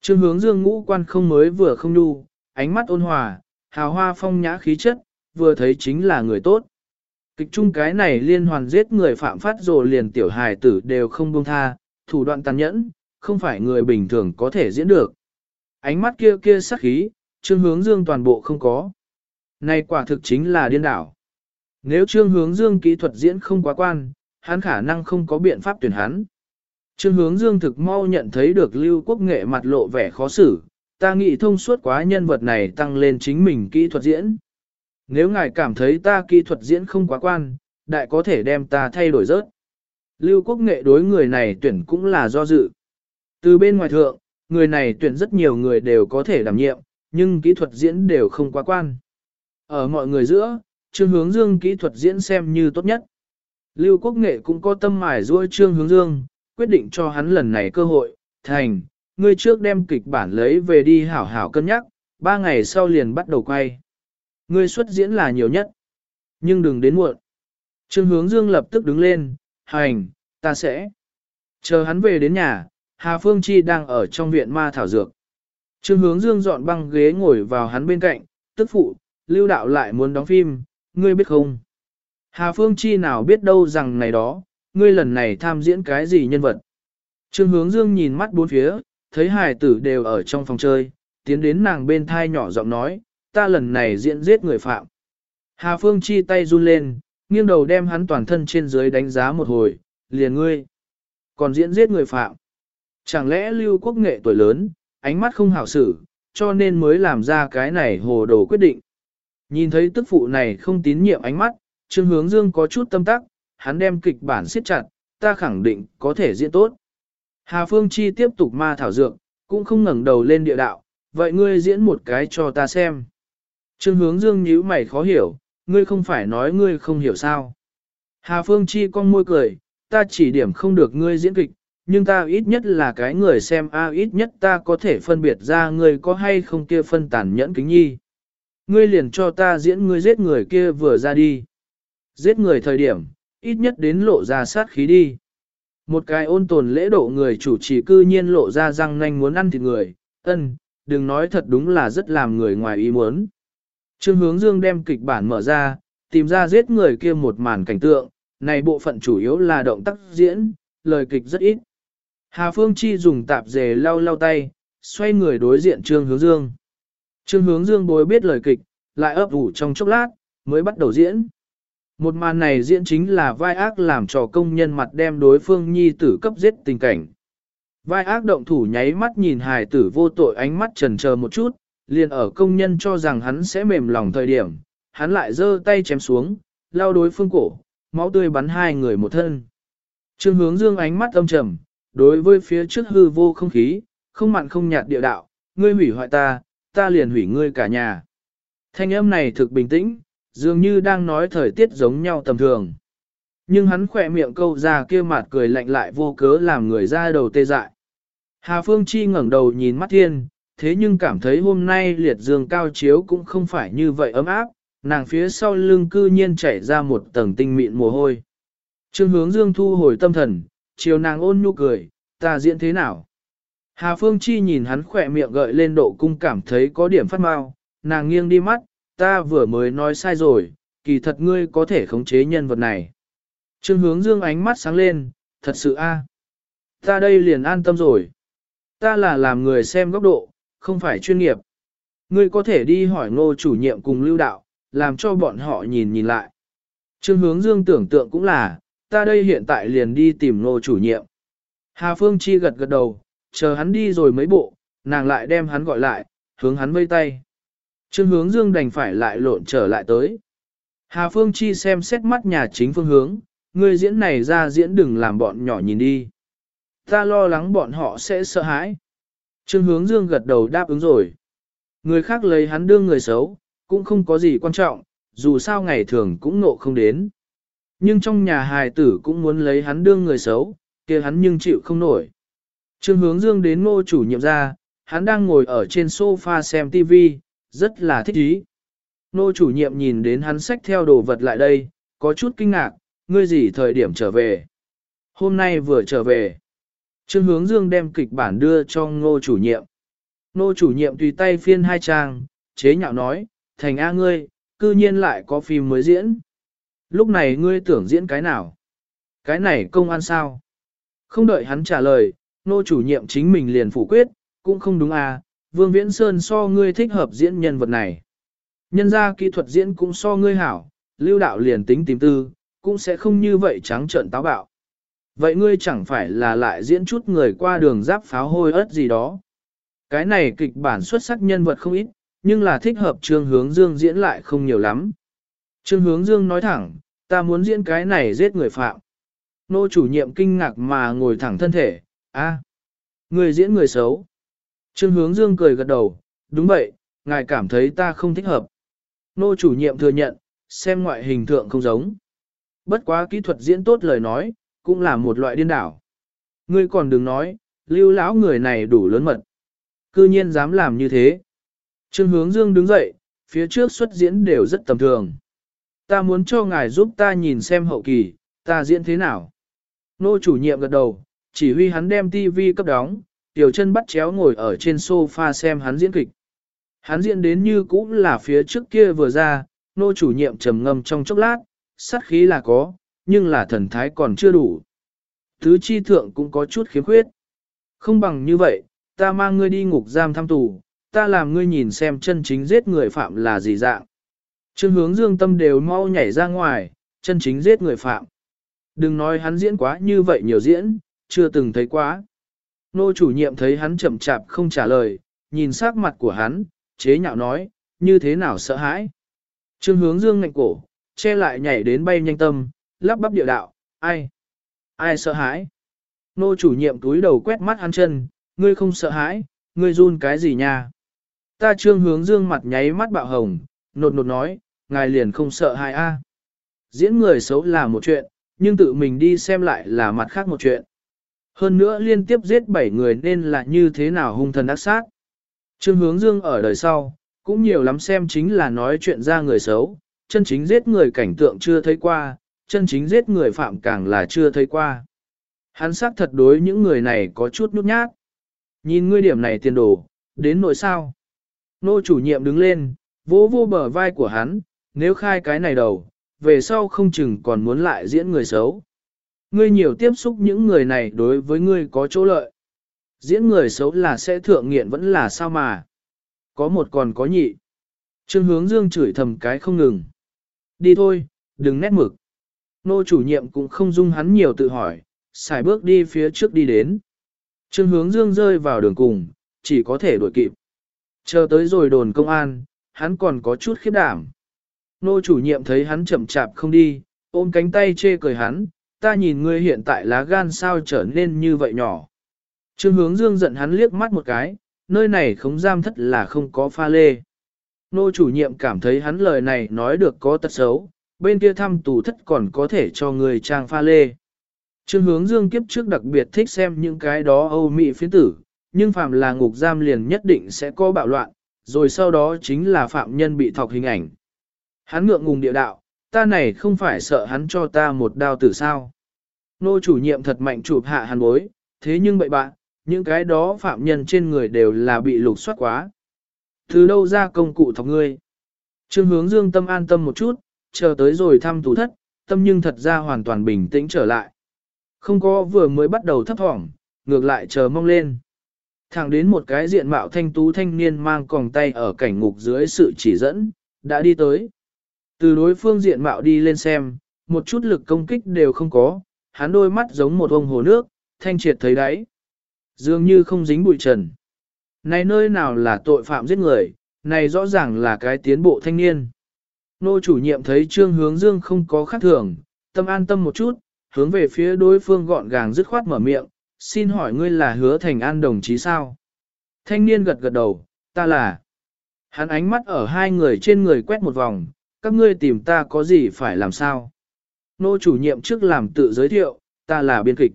Trương hướng dương ngũ quan không mới vừa không đu, ánh mắt ôn hòa, hào hoa phong nhã khí chất, vừa thấy chính là người tốt. Kịch chung cái này liên hoàn giết người phạm phát rồi liền tiểu hài tử đều không buông tha, thủ đoạn tàn nhẫn, không phải người bình thường có thể diễn được. Ánh mắt kia kia sắc khí, trương hướng dương toàn bộ không có. Này quả thực chính là điên đảo. Nếu trương hướng dương kỹ thuật diễn không quá quan, hắn khả năng không có biện pháp tuyển hắn. Trương hướng dương thực mau nhận thấy được lưu quốc nghệ mặt lộ vẻ khó xử, ta nghĩ thông suốt quá nhân vật này tăng lên chính mình kỹ thuật diễn. Nếu ngài cảm thấy ta kỹ thuật diễn không quá quan, đại có thể đem ta thay đổi rớt. Lưu quốc nghệ đối người này tuyển cũng là do dự. Từ bên ngoài thượng, người này tuyển rất nhiều người đều có thể đảm nhiệm, nhưng kỹ thuật diễn đều không quá quan. Ở mọi người giữa, Trương Hướng Dương kỹ thuật diễn xem như tốt nhất. Lưu Quốc Nghệ cũng có tâm mải ruôi Trương Hướng Dương, quyết định cho hắn lần này cơ hội, thành, ngươi trước đem kịch bản lấy về đi hảo hảo cân nhắc, ba ngày sau liền bắt đầu quay. Ngươi xuất diễn là nhiều nhất, nhưng đừng đến muộn. Trương Hướng Dương lập tức đứng lên, hành, ta sẽ. Chờ hắn về đến nhà, Hà Phương Chi đang ở trong viện ma thảo dược. Trương Hướng Dương dọn băng ghế ngồi vào hắn bên cạnh, tức phụ, lưu đạo lại muốn đóng phim, ngươi biết không? Hà Phương Chi nào biết đâu rằng này đó, ngươi lần này tham diễn cái gì nhân vật? Trương Hướng Dương nhìn mắt bốn phía, thấy hài tử đều ở trong phòng chơi, tiến đến nàng bên thai nhỏ giọng nói, ta lần này diễn giết người phạm. Hà Phương Chi tay run lên, nghiêng đầu đem hắn toàn thân trên dưới đánh giá một hồi, liền ngươi. Còn diễn giết người phạm. Chẳng lẽ lưu quốc nghệ tuổi lớn, ánh mắt không hảo xử, cho nên mới làm ra cái này hồ đồ quyết định. Nhìn thấy tức phụ này không tín nhiệm ánh mắt, Trương Hướng Dương có chút tâm tắc, hắn đem kịch bản siết chặt, ta khẳng định có thể diễn tốt. Hà Phương Chi tiếp tục ma thảo dược, cũng không ngẩng đầu lên địa đạo, vậy ngươi diễn một cái cho ta xem. Trương Hướng Dương nhíu mày khó hiểu, ngươi không phải nói ngươi không hiểu sao. Hà Phương Chi con môi cười, ta chỉ điểm không được ngươi diễn kịch, nhưng ta ít nhất là cái người xem a ít nhất ta có thể phân biệt ra ngươi có hay không kia phân tàn nhẫn kính nhi. Ngươi liền cho ta diễn ngươi giết người kia vừa ra đi. Giết người thời điểm, ít nhất đến lộ ra sát khí đi. Một cái ôn tồn lễ độ người chủ trì cư nhiên lộ ra răng nanh muốn ăn thịt người, ân, đừng nói thật đúng là rất làm người ngoài ý muốn. Trương hướng dương đem kịch bản mở ra, tìm ra giết người kia một màn cảnh tượng, này bộ phận chủ yếu là động tác diễn, lời kịch rất ít. Hà Phương Chi dùng tạp dề lau lau tay, xoay người đối diện Trương Hướng Dương. Trương Hướng Dương bối biết lời kịch, lại ấp ủ trong chốc lát, mới bắt đầu diễn. Một màn này diễn chính là vai ác làm trò công nhân mặt đem đối phương nhi tử cấp giết tình cảnh. Vai ác động thủ nháy mắt nhìn hài tử vô tội ánh mắt trần chờ một chút, liền ở công nhân cho rằng hắn sẽ mềm lòng thời điểm, hắn lại giơ tay chém xuống, lao đối phương cổ, máu tươi bắn hai người một thân. Trương hướng dương ánh mắt âm trầm, đối với phía trước hư vô không khí, không mặn không nhạt địa đạo, ngươi hủy hoại ta, ta liền hủy ngươi cả nhà. Thanh âm này thực bình tĩnh, dường như đang nói thời tiết giống nhau tầm thường. Nhưng hắn khỏe miệng câu ra kia mặt cười lạnh lại vô cớ làm người ra đầu tê dại. Hà Phương Chi ngẩng đầu nhìn mắt thiên, thế nhưng cảm thấy hôm nay liệt dương cao chiếu cũng không phải như vậy ấm áp, nàng phía sau lưng cư nhiên chảy ra một tầng tinh mịn mồ hôi. Trương hướng dương thu hồi tâm thần, chiều nàng ôn nhu cười, ta diễn thế nào? Hà Phương Chi nhìn hắn khỏe miệng gợi lên độ cung cảm thấy có điểm phát mau, nàng nghiêng đi mắt, ta vừa mới nói sai rồi, kỳ thật ngươi có thể khống chế nhân vật này. Trương hướng dương ánh mắt sáng lên, thật sự a, Ta đây liền an tâm rồi. Ta là làm người xem góc độ, không phải chuyên nghiệp. Ngươi có thể đi hỏi ngô chủ nhiệm cùng lưu đạo, làm cho bọn họ nhìn nhìn lại. Trương hướng dương tưởng tượng cũng là, ta đây hiện tại liền đi tìm ngô chủ nhiệm. Hà Phương Chi gật gật đầu, chờ hắn đi rồi mấy bộ, nàng lại đem hắn gọi lại, hướng hắn vây tay. Trương hướng dương đành phải lại lộn trở lại tới. Hà Phương Chi xem xét mắt nhà chính phương hướng, người diễn này ra diễn đừng làm bọn nhỏ nhìn đi. Ta lo lắng bọn họ sẽ sợ hãi. Trương hướng dương gật đầu đáp ứng rồi. Người khác lấy hắn đương người xấu, cũng không có gì quan trọng, dù sao ngày thường cũng nộ không đến. Nhưng trong nhà hài tử cũng muốn lấy hắn đương người xấu, kia hắn nhưng chịu không nổi. Trương hướng dương đến ngô chủ nhiệm ra, hắn đang ngồi ở trên sofa xem TV, rất là thích ý. Ngô chủ nhiệm nhìn đến hắn xách theo đồ vật lại đây, có chút kinh ngạc, ngươi gì thời điểm trở về. Hôm nay vừa trở về. Trương hướng dương đem kịch bản đưa cho ngô chủ nhiệm. Ngô chủ nhiệm tùy tay phiên hai trang, chế nhạo nói, thành A ngươi, cư nhiên lại có phim mới diễn. Lúc này ngươi tưởng diễn cái nào? Cái này công an sao? Không đợi hắn trả lời, nô chủ nhiệm chính mình liền phủ quyết, cũng không đúng à, Vương Viễn Sơn so ngươi thích hợp diễn nhân vật này. Nhân ra kỹ thuật diễn cũng so ngươi hảo, lưu đạo liền tính tìm tư, cũng sẽ không như vậy trắng trợn táo bạo. Vậy ngươi chẳng phải là lại diễn chút người qua đường giáp pháo hôi ớt gì đó. Cái này kịch bản xuất sắc nhân vật không ít, nhưng là thích hợp Trương Hướng Dương diễn lại không nhiều lắm. Trương Hướng Dương nói thẳng, ta muốn diễn cái này giết người phạm. Nô chủ nhiệm kinh ngạc mà ngồi thẳng thân thể, a, người diễn người xấu. Trương Hướng Dương cười gật đầu, đúng vậy, ngài cảm thấy ta không thích hợp. Nô chủ nhiệm thừa nhận, xem ngoại hình thượng không giống. Bất quá kỹ thuật diễn tốt lời nói, cũng là một loại điên đảo. Ngươi còn đừng nói, lưu lão người này đủ lớn mật. Cư nhiên dám làm như thế. Trương hướng dương đứng dậy, phía trước xuất diễn đều rất tầm thường. Ta muốn cho ngài giúp ta nhìn xem hậu kỳ, ta diễn thế nào. Nô chủ nhiệm gật đầu, chỉ huy hắn đem tivi cấp đóng, tiểu chân bắt chéo ngồi ở trên sofa xem hắn diễn kịch. Hắn diễn đến như cũ là phía trước kia vừa ra, nô chủ nhiệm trầm ngâm trong chốc lát, sát khí là có, nhưng là thần thái còn chưa đủ. Thứ chi thượng cũng có chút khiếm khuyết. Không bằng như vậy, ta mang ngươi đi ngục giam thăm tù, ta làm ngươi nhìn xem chân chính giết người phạm là gì dạng. Trương hướng dương tâm đều mau nhảy ra ngoài, chân chính giết người phạm. Đừng nói hắn diễn quá như vậy nhiều diễn, chưa từng thấy quá. Nô chủ nhiệm thấy hắn chậm chạp không trả lời, nhìn sắc mặt của hắn, chế nhạo nói, như thế nào sợ hãi. Trương hướng dương ngạnh cổ, che lại nhảy đến bay nhanh tâm, lắp bắp địa đạo, ai? Ai sợ hãi? Nô chủ nhiệm túi đầu quét mắt hắn chân, ngươi không sợ hãi, ngươi run cái gì nha? Ta trương hướng dương mặt nháy mắt bạo hồng, nột nột nói, ngài liền không sợ hãi a. Diễn người xấu là một chuyện, nhưng tự mình đi xem lại là mặt khác một chuyện. Hơn nữa liên tiếp giết bảy người nên là như thế nào hung thần ác sát. Trương hướng dương ở đời sau, cũng nhiều lắm xem chính là nói chuyện ra người xấu, chân chính giết người cảnh tượng chưa thấy qua, chân chính giết người phạm càng là chưa thấy qua. Hắn xác thật đối những người này có chút nhút nhát. Nhìn ngươi điểm này tiền đồ, đến nội sao. Nô chủ nhiệm đứng lên, vỗ vô bờ vai của hắn, nếu khai cái này đầu, về sau không chừng còn muốn lại diễn người xấu. Ngươi nhiều tiếp xúc những người này đối với ngươi có chỗ lợi. Diễn người xấu là sẽ thượng nghiện vẫn là sao mà. Có một còn có nhị. Trương hướng dương chửi thầm cái không ngừng. Đi thôi, đừng nét mực. Nô chủ nhiệm cũng không dung hắn nhiều tự hỏi, xài bước đi phía trước đi đến. Trương hướng dương rơi vào đường cùng, chỉ có thể đuổi kịp. Chờ tới rồi đồn công an, hắn còn có chút khiếp đảm. Nô chủ nhiệm thấy hắn chậm chạp không đi, ôm cánh tay chê cười hắn, ta nhìn ngươi hiện tại lá gan sao trở nên như vậy nhỏ. Trương hướng dương giận hắn liếc mắt một cái, nơi này không giam thất là không có pha lê. Nô chủ nhiệm cảm thấy hắn lời này nói được có tật xấu, bên kia thăm tù thất còn có thể cho người trang pha lê. Trương hướng dương kiếp trước đặc biệt thích xem những cái đó Âu Mỹ phiến tử, nhưng phạm là ngục giam liền nhất định sẽ có bạo loạn, rồi sau đó chính là phạm nhân bị thọc hình ảnh. Hắn ngượng ngùng địa đạo, ta này không phải sợ hắn cho ta một đao tử sao. Nô chủ nhiệm thật mạnh chụp hạ hắn bối, thế nhưng bậy bạn, những cái đó phạm nhân trên người đều là bị lục soát quá. Từ đâu ra công cụ thọc ngươi? Trương hướng dương tâm an tâm một chút, chờ tới rồi thăm tù thất, tâm nhưng thật ra hoàn toàn bình tĩnh trở lại. Không có vừa mới bắt đầu thấp thỏm, ngược lại chờ mong lên. Thẳng đến một cái diện mạo thanh tú thanh niên mang còng tay ở cảnh ngục dưới sự chỉ dẫn, đã đi tới. Từ đối phương diện mạo đi lên xem, một chút lực công kích đều không có, hắn đôi mắt giống một ông hồ nước, thanh triệt thấy đáy. Dường như không dính bụi trần. Này nơi nào là tội phạm giết người, này rõ ràng là cái tiến bộ thanh niên. Nô chủ nhiệm thấy trương hướng dương không có khác thường, tâm an tâm một chút, hướng về phía đối phương gọn gàng dứt khoát mở miệng, xin hỏi ngươi là hứa thành an đồng chí sao? Thanh niên gật gật đầu, ta là. Hắn ánh mắt ở hai người trên người quét một vòng, các ngươi tìm ta có gì phải làm sao? Nô chủ nhiệm trước làm tự giới thiệu, ta là biên kịch.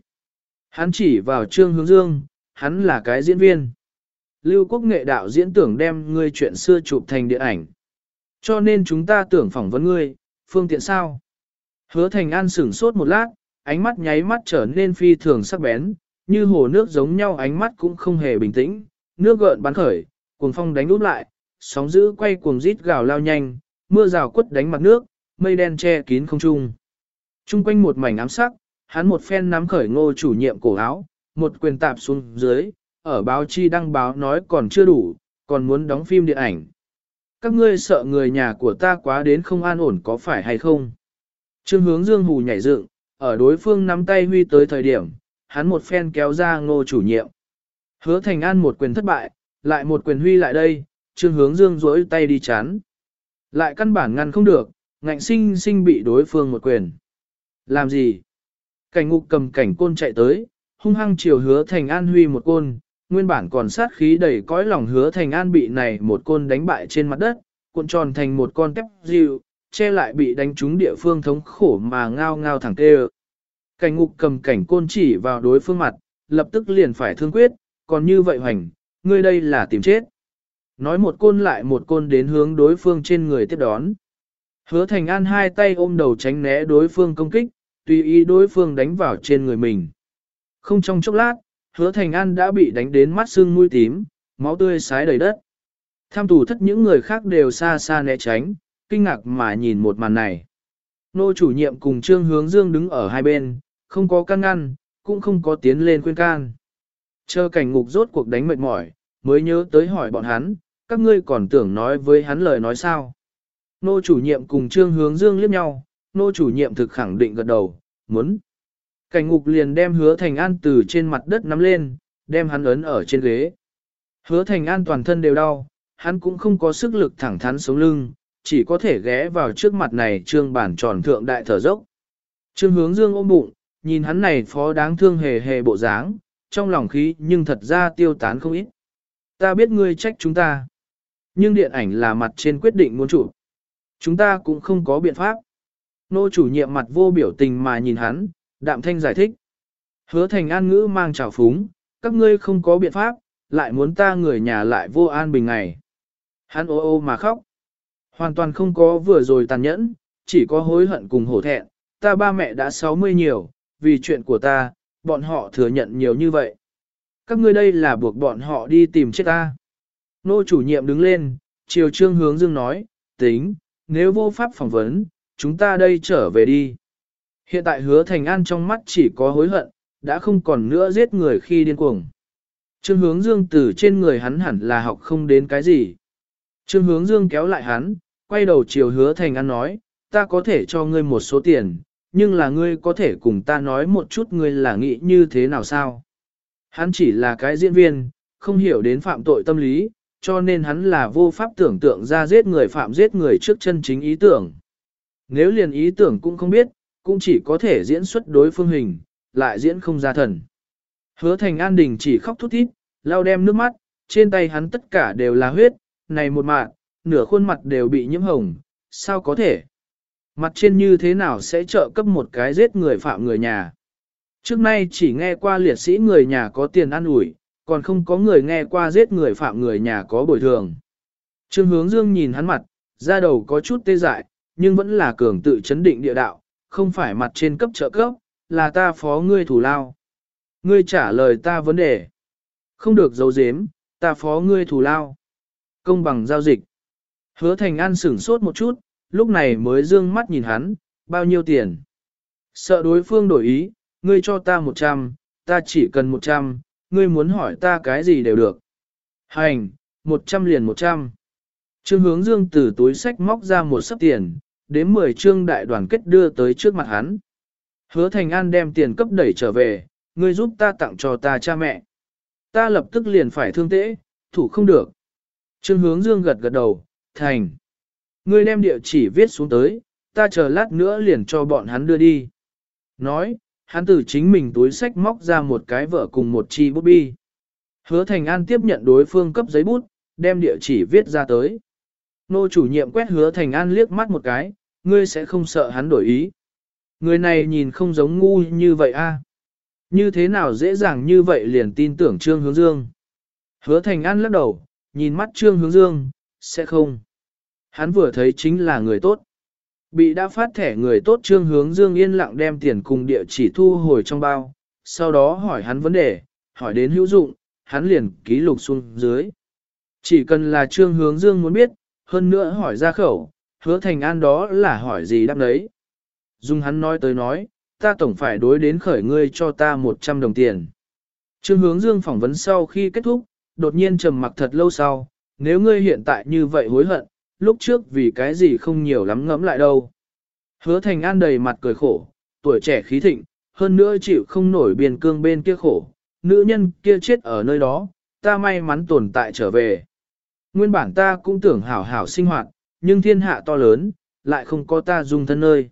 Hắn chỉ vào trương hướng dương, hắn là cái diễn viên. Lưu quốc nghệ đạo diễn tưởng đem ngươi chuyện xưa chụp thành điện ảnh. Cho nên chúng ta tưởng phỏng vấn ngươi, phương tiện sao? Hứa thành an sửng sốt một lát, ánh mắt nháy mắt trở nên phi thường sắc bén, như hồ nước giống nhau ánh mắt cũng không hề bình tĩnh, nước gợn bắn khởi, cuồng phong đánh úp lại, sóng dữ quay cuồng rít gào lao nhanh, mưa rào quất đánh mặt nước, mây đen che kín không trung. Trung quanh một mảnh ám sắc, hắn một phen nắm khởi ngô chủ nhiệm cổ áo, một quyền tạp xuống dưới, ở báo chi đăng báo nói còn chưa đủ, còn muốn đóng phim điện ảnh. Các ngươi sợ người nhà của ta quá đến không an ổn có phải hay không? Trương hướng dương hù nhảy dựng, ở đối phương nắm tay huy tới thời điểm, hắn một phen kéo ra ngô chủ nhiệm. Hứa thành an một quyền thất bại, lại một quyền huy lại đây, trương hướng dương rỗi tay đi chán. Lại căn bản ngăn không được, ngạnh sinh sinh bị đối phương một quyền. Làm gì? Cảnh ngục cầm cảnh côn chạy tới, hung hăng chiều hứa thành an huy một côn, nguyên bản còn sát khí đầy cõi lòng hứa thành an bị này một côn đánh bại trên mặt đất, cuộn tròn thành một con tép dịu, che lại bị đánh trúng địa phương thống khổ mà ngao ngao thẳng tê Cảnh ngục cầm cảnh côn chỉ vào đối phương mặt, lập tức liền phải thương quyết, còn như vậy hoành, ngươi đây là tìm chết. Nói một côn lại một côn đến hướng đối phương trên người tiếp đón. Hứa thành an hai tay ôm đầu tránh né đối phương công kích, tùy ý đối phương đánh vào trên người mình. Không trong chốc lát, hứa thành an đã bị đánh đến mắt sưng mũi tím, máu tươi sái đầy đất. Tham tù thất những người khác đều xa xa né tránh, kinh ngạc mà nhìn một màn này. Nô chủ nhiệm cùng Trương Hướng Dương đứng ở hai bên, không có căn ngăn, cũng không có tiến lên khuyên can. Chờ cảnh ngục rốt cuộc đánh mệt mỏi, mới nhớ tới hỏi bọn hắn, các ngươi còn tưởng nói với hắn lời nói sao. Nô chủ nhiệm cùng Trương Hướng Dương liếc nhau, nô chủ nhiệm thực khẳng định gật đầu, muốn. Cảnh ngục liền đem hứa thành an từ trên mặt đất nắm lên, đem hắn ấn ở trên ghế. Hứa thành an toàn thân đều đau, hắn cũng không có sức lực thẳng thắn sống lưng, chỉ có thể ghé vào trước mặt này trương bản tròn thượng đại thở dốc. Trương hướng dương ôm bụng, nhìn hắn này phó đáng thương hề hề bộ dáng, trong lòng khí nhưng thật ra tiêu tán không ít. Ta biết ngươi trách chúng ta, nhưng điện ảnh là mặt trên quyết định muốn chủ. Chúng ta cũng không có biện pháp. Nô chủ nhiệm mặt vô biểu tình mà nhìn hắn, đạm thanh giải thích. Hứa thành an ngữ mang trào phúng, các ngươi không có biện pháp, lại muốn ta người nhà lại vô an bình ngày. Hắn ô ô mà khóc. Hoàn toàn không có vừa rồi tàn nhẫn, chỉ có hối hận cùng hổ thẹn, ta ba mẹ đã 60 nhiều, vì chuyện của ta, bọn họ thừa nhận nhiều như vậy. Các ngươi đây là buộc bọn họ đi tìm chết ta. Nô chủ nhiệm đứng lên, chiều trương hướng dương nói, tính, nếu vô pháp phỏng vấn, chúng ta đây trở về đi. Hiện tại hứa thành an trong mắt chỉ có hối hận, đã không còn nữa giết người khi điên cuồng. Trương hướng dương từ trên người hắn hẳn là học không đến cái gì. Trương hướng dương kéo lại hắn, quay đầu chiều hứa thành an nói, ta có thể cho ngươi một số tiền, nhưng là ngươi có thể cùng ta nói một chút ngươi là nghĩ như thế nào sao. Hắn chỉ là cái diễn viên, không hiểu đến phạm tội tâm lý, cho nên hắn là vô pháp tưởng tượng ra giết người phạm giết người trước chân chính ý tưởng. Nếu liền ý tưởng cũng không biết, cũng chỉ có thể diễn xuất đối phương hình, lại diễn không ra thần. Hứa thành an đình chỉ khóc thút thít, lau đem nước mắt, trên tay hắn tất cả đều là huyết, này một mạng, nửa khuôn mặt đều bị nhiễm hồng, sao có thể? Mặt trên như thế nào sẽ trợ cấp một cái giết người phạm người nhà? Trước nay chỉ nghe qua liệt sĩ người nhà có tiền ăn ủi, còn không có người nghe qua giết người phạm người nhà có bồi thường. Trương hướng dương nhìn hắn mặt, da đầu có chút tê dại, nhưng vẫn là cường tự chấn định địa đạo, không phải mặt trên cấp trợ cấp, là ta phó ngươi thủ lao. Ngươi trả lời ta vấn đề. Không được giấu giếm, ta phó ngươi thủ lao. Công bằng giao dịch. Hứa thành an sửng sốt một chút, lúc này mới dương mắt nhìn hắn, bao nhiêu tiền. Sợ đối phương đổi ý, ngươi cho ta 100, ta chỉ cần 100, ngươi muốn hỏi ta cái gì đều được. Hành, 100 liền 100. Trương hướng dương từ túi sách móc ra một sấp tiền, đến 10 chương đại đoàn kết đưa tới trước mặt hắn. Hứa thành an đem tiền cấp đẩy trở về, ngươi giúp ta tặng cho ta cha mẹ. Ta lập tức liền phải thương tễ, thủ không được. Trương hướng dương gật gật đầu, thành. Ngươi đem địa chỉ viết xuống tới, ta chờ lát nữa liền cho bọn hắn đưa đi. Nói, hắn từ chính mình túi sách móc ra một cái vợ cùng một chi bút bi. Hứa Thành An tiếp nhận đối phương cấp giấy bút, đem địa chỉ viết ra tới. Nô chủ nhiệm quét hứa Thành An liếc mắt một cái, ngươi sẽ không sợ hắn đổi ý. Người này nhìn không giống ngu như vậy a. Như thế nào dễ dàng như vậy liền tin tưởng Trương Hướng Dương. Hứa Thành An lắc đầu, nhìn mắt Trương Hướng Dương, sẽ không. Hắn vừa thấy chính là người tốt. Bị đã phát thẻ người tốt Trương Hướng Dương yên lặng đem tiền cùng địa chỉ thu hồi trong bao, sau đó hỏi hắn vấn đề, hỏi đến hữu dụng, hắn liền ký lục xuống dưới. Chỉ cần là Trương Hướng Dương muốn biết, hơn nữa hỏi ra khẩu, hứa thành an đó là hỏi gì đáp đấy. Dung hắn nói tới nói, ta tổng phải đối đến khởi ngươi cho ta 100 đồng tiền. Trương hướng dương phỏng vấn sau khi kết thúc, đột nhiên trầm mặc thật lâu sau, nếu ngươi hiện tại như vậy hối hận, lúc trước vì cái gì không nhiều lắm ngẫm lại đâu. Hứa thành an đầy mặt cười khổ, tuổi trẻ khí thịnh, hơn nữa chịu không nổi biên cương bên kia khổ, nữ nhân kia chết ở nơi đó, ta may mắn tồn tại trở về. Nguyên bản ta cũng tưởng hảo hảo sinh hoạt, nhưng thiên hạ to lớn, lại không có ta dung thân nơi.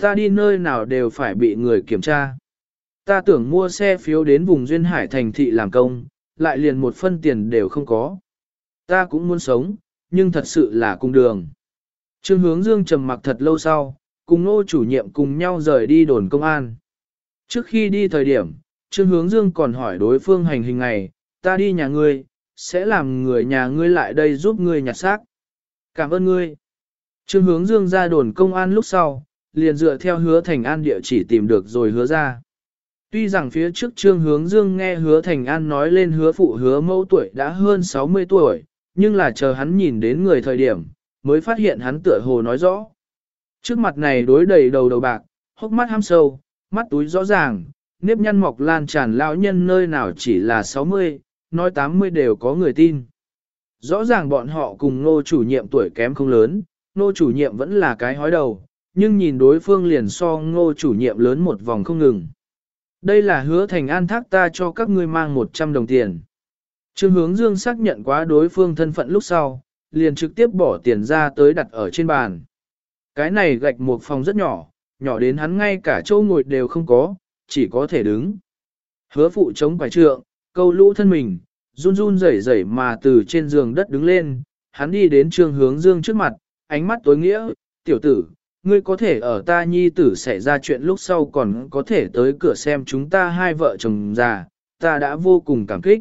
Ta đi nơi nào đều phải bị người kiểm tra. Ta tưởng mua xe phiếu đến vùng Duyên Hải thành thị làm công, lại liền một phân tiền đều không có. Ta cũng muốn sống, nhưng thật sự là cung đường. Trương hướng dương trầm mặc thật lâu sau, cùng nô chủ nhiệm cùng nhau rời đi đồn công an. Trước khi đi thời điểm, Trương hướng dương còn hỏi đối phương hành hình ngày, ta đi nhà ngươi, sẽ làm người nhà ngươi lại đây giúp ngươi nhặt xác. Cảm ơn ngươi. Trương hướng dương ra đồn công an lúc sau, liền dựa theo hứa thành an địa chỉ tìm được rồi hứa ra. Tuy rằng phía trước trương hướng dương nghe hứa thành an nói lên hứa phụ hứa mẫu tuổi đã hơn 60 tuổi, nhưng là chờ hắn nhìn đến người thời điểm, mới phát hiện hắn tựa hồ nói rõ. Trước mặt này đối đầy đầu đầu bạc, hốc mắt ham sâu, mắt túi rõ ràng, nếp nhăn mọc lan tràn lão nhân nơi nào chỉ là 60, nói 80 đều có người tin. Rõ ràng bọn họ cùng nô chủ nhiệm tuổi kém không lớn, nô chủ nhiệm vẫn là cái hói đầu, nhưng nhìn đối phương liền so ngô chủ nhiệm lớn một vòng không ngừng. Đây là hứa thành an thác ta cho các ngươi mang 100 đồng tiền. Trương hướng dương xác nhận quá đối phương thân phận lúc sau, liền trực tiếp bỏ tiền ra tới đặt ở trên bàn. Cái này gạch một phòng rất nhỏ, nhỏ đến hắn ngay cả chỗ ngồi đều không có, chỉ có thể đứng. Hứa phụ chống quải trượng, câu lũ thân mình, run run rẩy rẩy mà từ trên giường đất đứng lên, hắn đi đến trương hướng dương trước mặt, ánh mắt tối nghĩa, tiểu tử, ngươi có thể ở ta nhi tử xảy ra chuyện lúc sau còn có thể tới cửa xem chúng ta hai vợ chồng già, ta đã vô cùng cảm kích.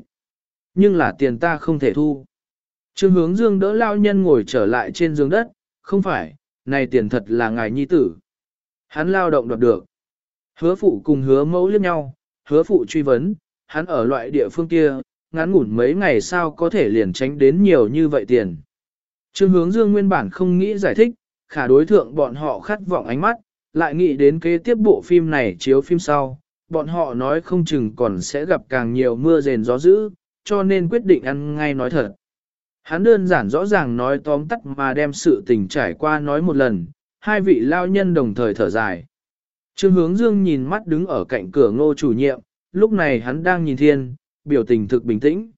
Nhưng là tiền ta không thể thu. Trương hướng dương đỡ lao nhân ngồi trở lại trên giường đất, không phải, này tiền thật là ngài nhi tử. Hắn lao động đoạt được. Hứa phụ cùng hứa mẫu liếc nhau, hứa phụ truy vấn, hắn ở loại địa phương kia, ngắn ngủn mấy ngày sao có thể liền tránh đến nhiều như vậy tiền. Trương hướng dương nguyên bản không nghĩ giải thích, khả đối thượng bọn họ khát vọng ánh mắt, lại nghĩ đến kế tiếp bộ phim này chiếu phim sau, bọn họ nói không chừng còn sẽ gặp càng nhiều mưa rền gió dữ, cho nên quyết định ăn ngay nói thật. Hắn đơn giản rõ ràng nói tóm tắt mà đem sự tình trải qua nói một lần, hai vị lao nhân đồng thời thở dài. Trương hướng dương nhìn mắt đứng ở cạnh cửa ngô chủ nhiệm, lúc này hắn đang nhìn thiên, biểu tình thực bình tĩnh.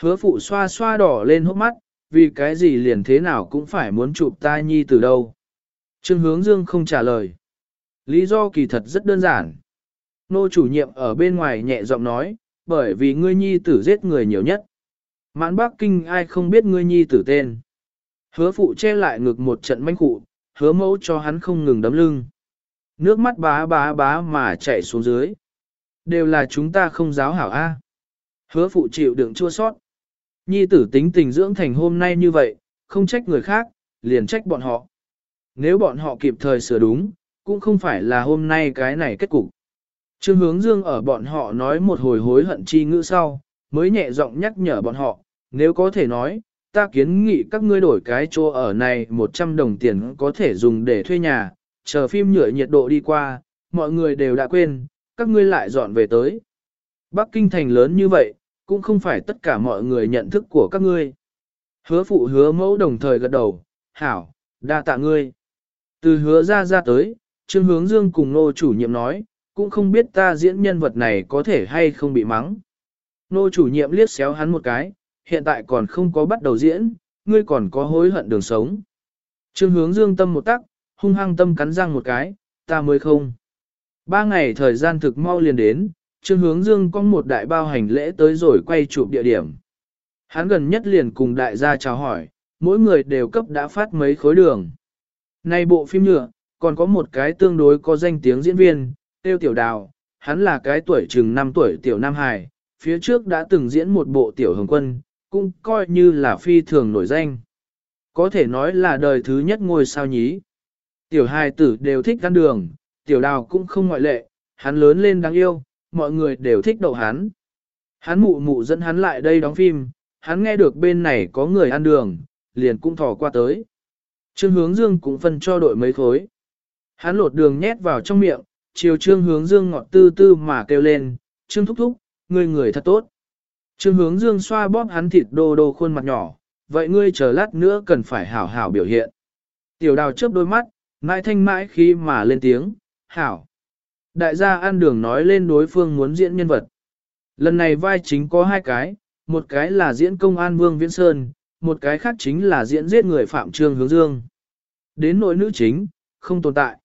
Hứa phụ xoa xoa đỏ lên hốc mắt, vì cái gì liền thế nào cũng phải muốn chụp ta nhi từ đâu. Trương hướng dương không trả lời. Lý do kỳ thật rất đơn giản. Nô chủ nhiệm ở bên ngoài nhẹ giọng nói, bởi vì ngươi nhi tử giết người nhiều nhất. Mãn Bắc Kinh ai không biết ngươi nhi tử tên. Hứa phụ che lại ngực một trận manh cụ, hứa mẫu cho hắn không ngừng đấm lưng. Nước mắt bá bá bá mà chảy xuống dưới. Đều là chúng ta không giáo hảo A. Hứa phụ chịu đựng chua sót. Nhi tử tính tình dưỡng thành hôm nay như vậy, không trách người khác, liền trách bọn họ. Nếu bọn họ kịp thời sửa đúng, cũng không phải là hôm nay cái này kết cục. Trương hướng dương ở bọn họ nói một hồi hối hận chi ngữ sau, mới nhẹ giọng nhắc nhở bọn họ, nếu có thể nói, ta kiến nghị các ngươi đổi cái chỗ ở này 100 đồng tiền có thể dùng để thuê nhà, chờ phim nhựa nhiệt độ đi qua, mọi người đều đã quên, các ngươi lại dọn về tới. Bắc Kinh thành lớn như vậy, cũng không phải tất cả mọi người nhận thức của các ngươi. Hứa phụ hứa mẫu đồng thời gật đầu, hảo, đa tạ ngươi. Từ hứa ra ra tới, Trương Hướng Dương cùng nô chủ nhiệm nói, cũng không biết ta diễn nhân vật này có thể hay không bị mắng. Nô chủ nhiệm liếc xéo hắn một cái, hiện tại còn không có bắt đầu diễn, ngươi còn có hối hận đường sống. Trương Hướng Dương tâm một tắc, hung hăng tâm cắn răng một cái, ta mới không. Ba ngày thời gian thực mau liền đến, Trương Hướng Dương có một đại bao hành lễ tới rồi quay chụp địa điểm. Hắn gần nhất liền cùng đại gia chào hỏi, mỗi người đều cấp đã phát mấy khối đường. Nay bộ phim nhựa, còn có một cái tương đối có danh tiếng diễn viên, Tiêu Tiểu Đào, hắn là cái tuổi chừng 5 tuổi Tiểu Nam Hải, phía trước đã từng diễn một bộ Tiểu Hồng Quân, cũng coi như là phi thường nổi danh. Có thể nói là đời thứ nhất ngôi sao nhí. Tiểu hài tử đều thích ăn đường, Tiểu Đào cũng không ngoại lệ, hắn lớn lên đáng yêu, mọi người đều thích đậu hắn. Hắn mụ mụ dẫn hắn lại đây đóng phim, hắn nghe được bên này có người ăn đường, liền cũng thò qua tới. Trương hướng dương cũng phân cho đội mấy khối. Hắn lột đường nhét vào trong miệng, chiều trương hướng dương ngọt tư tư mà kêu lên, trương thúc thúc, ngươi người thật tốt. Trương hướng dương xoa bóp hắn thịt đô đô khuôn mặt nhỏ, vậy ngươi chờ lát nữa cần phải hảo hảo biểu hiện. Tiểu đào chớp đôi mắt, mãi thanh mãi khi mà lên tiếng, hảo. Đại gia ăn đường nói lên đối phương muốn diễn nhân vật. Lần này vai chính có hai cái, một cái là diễn công an Vương Viễn Sơn, một cái khác chính là diễn giết người Phạm Trương Hướng Dương. Đến nội nữ chính, không tồn tại.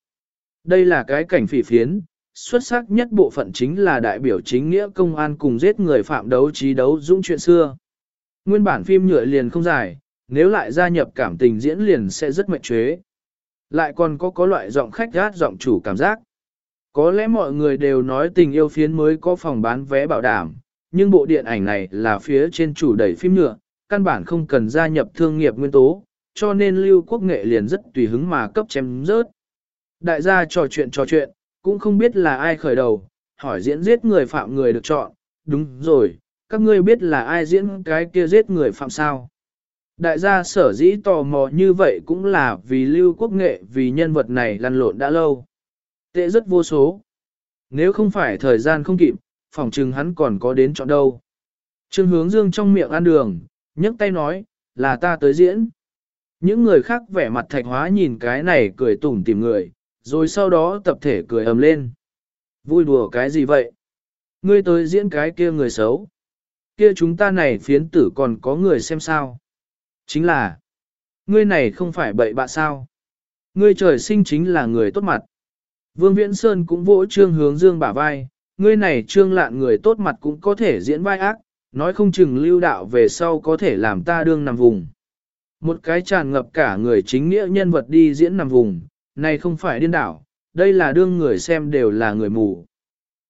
Đây là cái cảnh phỉ phiến, xuất sắc nhất bộ phận chính là đại biểu chính nghĩa công an cùng giết người phạm đấu trí đấu dũng chuyện xưa. Nguyên bản phim nhựa liền không dài, nếu lại gia nhập cảm tình diễn liền sẽ rất mệnh chế. Lại còn có có loại giọng khách gát giọng chủ cảm giác. Có lẽ mọi người đều nói tình yêu phiến mới có phòng bán vé bảo đảm, nhưng bộ điện ảnh này là phía trên chủ đẩy phim nhựa, căn bản không cần gia nhập thương nghiệp nguyên tố, cho nên lưu quốc nghệ liền rất tùy hứng mà cấp chém rớt. Đại gia trò chuyện trò chuyện, cũng không biết là ai khởi đầu, hỏi diễn giết người phạm người được chọn, đúng rồi, các ngươi biết là ai diễn cái kia giết người phạm sao. Đại gia sở dĩ tò mò như vậy cũng là vì lưu quốc nghệ vì nhân vật này lăn lộn đã lâu. Tệ rất vô số. Nếu không phải thời gian không kịp, phỏng chừng hắn còn có đến chọn đâu. Trương hướng dương trong miệng ăn đường, nhấc tay nói, là ta tới diễn. Những người khác vẻ mặt thạch hóa nhìn cái này cười tủm tìm người, rồi sau đó tập thể cười ầm lên. Vui đùa cái gì vậy? Ngươi tới diễn cái kia người xấu. Kia chúng ta này phiến tử còn có người xem sao? Chính là, ngươi này không phải bậy bạ sao? Ngươi trời sinh chính là người tốt mặt. Vương Viễn Sơn cũng vỗ trương hướng dương bả vai, ngươi này trương lạn người tốt mặt cũng có thể diễn vai ác, nói không chừng lưu đạo về sau có thể làm ta đương nằm vùng. Một cái tràn ngập cả người chính nghĩa nhân vật đi diễn nằm vùng, này không phải điên đảo, đây là đương người xem đều là người mù.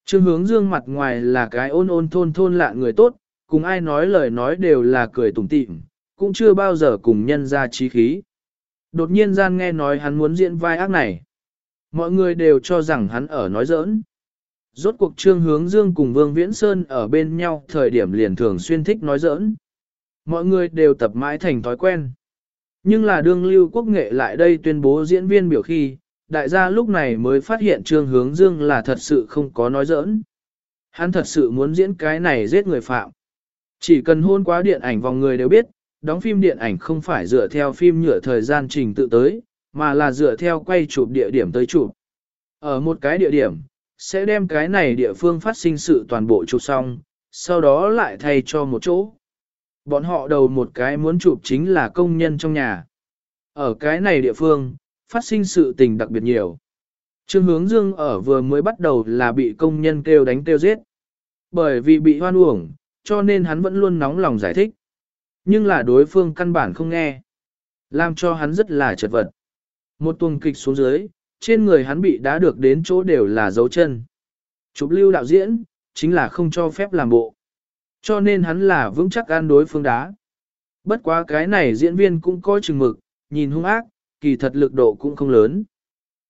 Trương hướng dương mặt ngoài là cái ôn ôn thôn thôn lạ người tốt, cùng ai nói lời nói đều là cười tủm tỉm, cũng chưa bao giờ cùng nhân ra trí khí. Đột nhiên gian nghe nói hắn muốn diễn vai ác này. Mọi người đều cho rằng hắn ở nói giỡn. Rốt cuộc trương hướng dương cùng Vương Viễn Sơn ở bên nhau thời điểm liền thường xuyên thích nói giỡn. Mọi người đều tập mãi thành thói quen. Nhưng là đương lưu quốc nghệ lại đây tuyên bố diễn viên biểu khi, đại gia lúc này mới phát hiện trương hướng dương là thật sự không có nói giỡn. Hắn thật sự muốn diễn cái này giết người phạm. Chỉ cần hôn quá điện ảnh vòng người đều biết, đóng phim điện ảnh không phải dựa theo phim nhựa thời gian trình tự tới, mà là dựa theo quay chụp địa điểm tới chụp. Ở một cái địa điểm, sẽ đem cái này địa phương phát sinh sự toàn bộ chụp xong, sau đó lại thay cho một chỗ. Bọn họ đầu một cái muốn chụp chính là công nhân trong nhà. Ở cái này địa phương, phát sinh sự tình đặc biệt nhiều. Trương hướng dương ở vừa mới bắt đầu là bị công nhân kêu đánh kêu giết. Bởi vì bị hoan uổng, cho nên hắn vẫn luôn nóng lòng giải thích. Nhưng là đối phương căn bản không nghe. Làm cho hắn rất là chật vật. Một tuần kịch xuống dưới, trên người hắn bị đá được đến chỗ đều là dấu chân. Chụp lưu đạo diễn, chính là không cho phép làm bộ. Cho nên hắn là vững chắc an đối phương đá. Bất quá cái này diễn viên cũng có chừng mực, nhìn hung ác, kỳ thật lực độ cũng không lớn.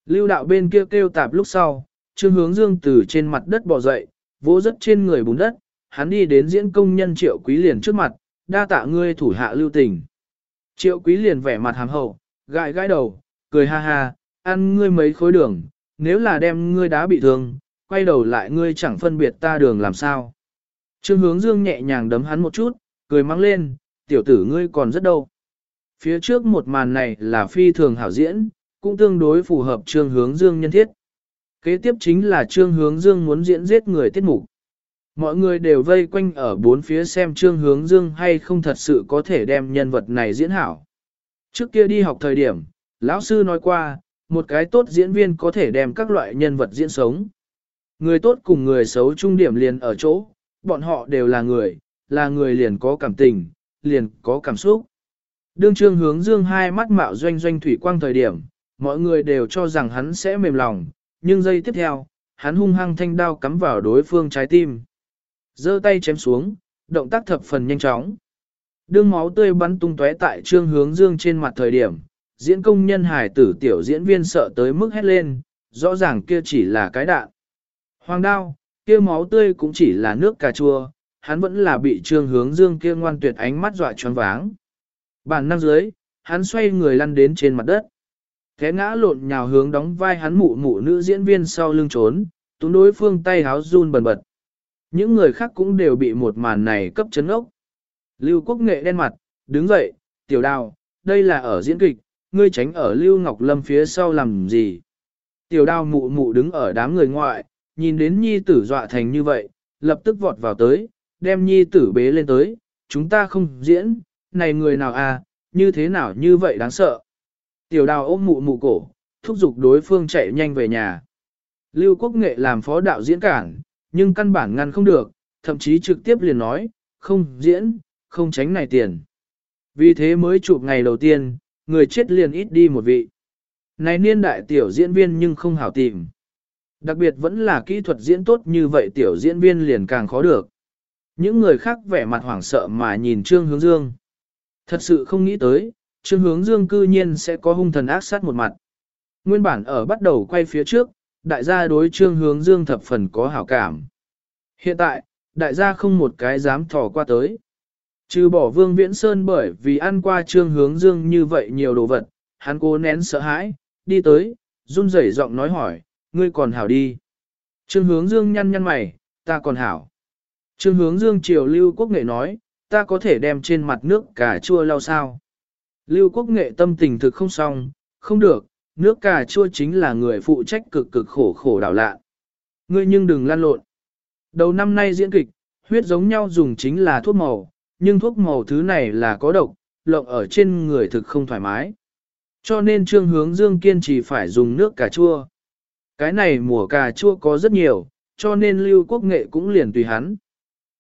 Lưu đạo bên kia kêu tạp lúc sau, trương hướng dương từ trên mặt đất bò dậy, vỗ rất trên người bùn đất, hắn đi đến diễn công nhân triệu quý liền trước mặt, đa tạ ngươi thủ hạ lưu tình. Triệu quý liền vẻ mặt hàm hậu, gãi gãi đầu, cười ha ha, ăn ngươi mấy khối đường, nếu là đem ngươi đá bị thương, quay đầu lại ngươi chẳng phân biệt ta đường làm sao. Trương hướng dương nhẹ nhàng đấm hắn một chút, cười mắng lên, tiểu tử ngươi còn rất đâu. Phía trước một màn này là phi thường hảo diễn, cũng tương đối phù hợp trương hướng dương nhân thiết. Kế tiếp chính là trương hướng dương muốn diễn giết người tiết mục. Mọi người đều vây quanh ở bốn phía xem trương hướng dương hay không thật sự có thể đem nhân vật này diễn hảo. Trước kia đi học thời điểm, lão sư nói qua, một cái tốt diễn viên có thể đem các loại nhân vật diễn sống. Người tốt cùng người xấu trung điểm liền ở chỗ, bọn họ đều là người, là người liền có cảm tình, liền có cảm xúc. Đương trương hướng dương hai mắt mạo doanh doanh thủy quang thời điểm, mọi người đều cho rằng hắn sẽ mềm lòng, nhưng giây tiếp theo, hắn hung hăng thanh đao cắm vào đối phương trái tim giơ tay chém xuống, động tác thập phần nhanh chóng. Đương máu tươi bắn tung tóe tại trương hướng dương trên mặt thời điểm, diễn công nhân hải tử tiểu diễn viên sợ tới mức hét lên, rõ ràng kia chỉ là cái đạn. Hoàng đao, kia máu tươi cũng chỉ là nước cà chua, hắn vẫn là bị trương hướng dương kia ngoan tuyệt ánh mắt dọa choáng váng. Bản năng dưới, hắn xoay người lăn đến trên mặt đất. Thế ngã lộn nhào hướng đóng vai hắn mụ mụ nữ diễn viên sau lưng trốn, túm đối phương tay háo run bần bật. Những người khác cũng đều bị một màn này cấp chấn ốc. Lưu Quốc Nghệ đen mặt, đứng dậy, tiểu đào, đây là ở diễn kịch, ngươi tránh ở Lưu Ngọc Lâm phía sau làm gì. Tiểu đào mụ mụ đứng ở đám người ngoại, nhìn đến nhi tử dọa thành như vậy, lập tức vọt vào tới, đem nhi tử bế lên tới, chúng ta không diễn, này người nào à, như thế nào như vậy đáng sợ. Tiểu đào ôm mụ mụ cổ, thúc giục đối phương chạy nhanh về nhà. Lưu Quốc Nghệ làm phó đạo diễn cản, nhưng căn bản ngăn không được, thậm chí trực tiếp liền nói, không diễn, không tránh này tiền. Vì thế mới chụp ngày đầu tiên, người chết liền ít đi một vị. Này niên đại tiểu diễn viên nhưng không hảo tìm. Đặc biệt vẫn là kỹ thuật diễn tốt như vậy tiểu diễn viên liền càng khó được. Những người khác vẻ mặt hoảng sợ mà nhìn Trương Hướng Dương. Thật sự không nghĩ tới, Trương Hướng Dương cư nhiên sẽ có hung thần ác sát một mặt. Nguyên bản ở bắt đầu quay phía trước, đại gia đối Trương Hướng Dương thập phần có hảo cảm. Hiện tại, đại gia không một cái dám thò qua tới. Trừ bỏ Vương Viễn Sơn bởi vì ăn qua Trương Hướng Dương như vậy nhiều đồ vật, hắn cố nén sợ hãi, đi tới, run rẩy giọng nói hỏi, ngươi còn hảo đi. Trương Hướng Dương nhăn nhăn mày, ta còn hảo. Trương Hướng Dương triều Lưu Quốc Nghệ nói, ta có thể đem trên mặt nước cà chua lau sao. Lưu Quốc Nghệ tâm tình thực không xong, không được, nước cà chua chính là người phụ trách cực cực khổ khổ đảo lạ. Ngươi nhưng đừng lan lộn. Đầu năm nay diễn kịch, huyết giống nhau dùng chính là thuốc màu, nhưng thuốc màu thứ này là có độc, lộng ở trên người thực không thoải mái. Cho nên Trương Hướng Dương kiên trì phải dùng nước cà chua. Cái này mùa cà chua có rất nhiều, cho nên Lưu Quốc Nghệ cũng liền tùy hắn.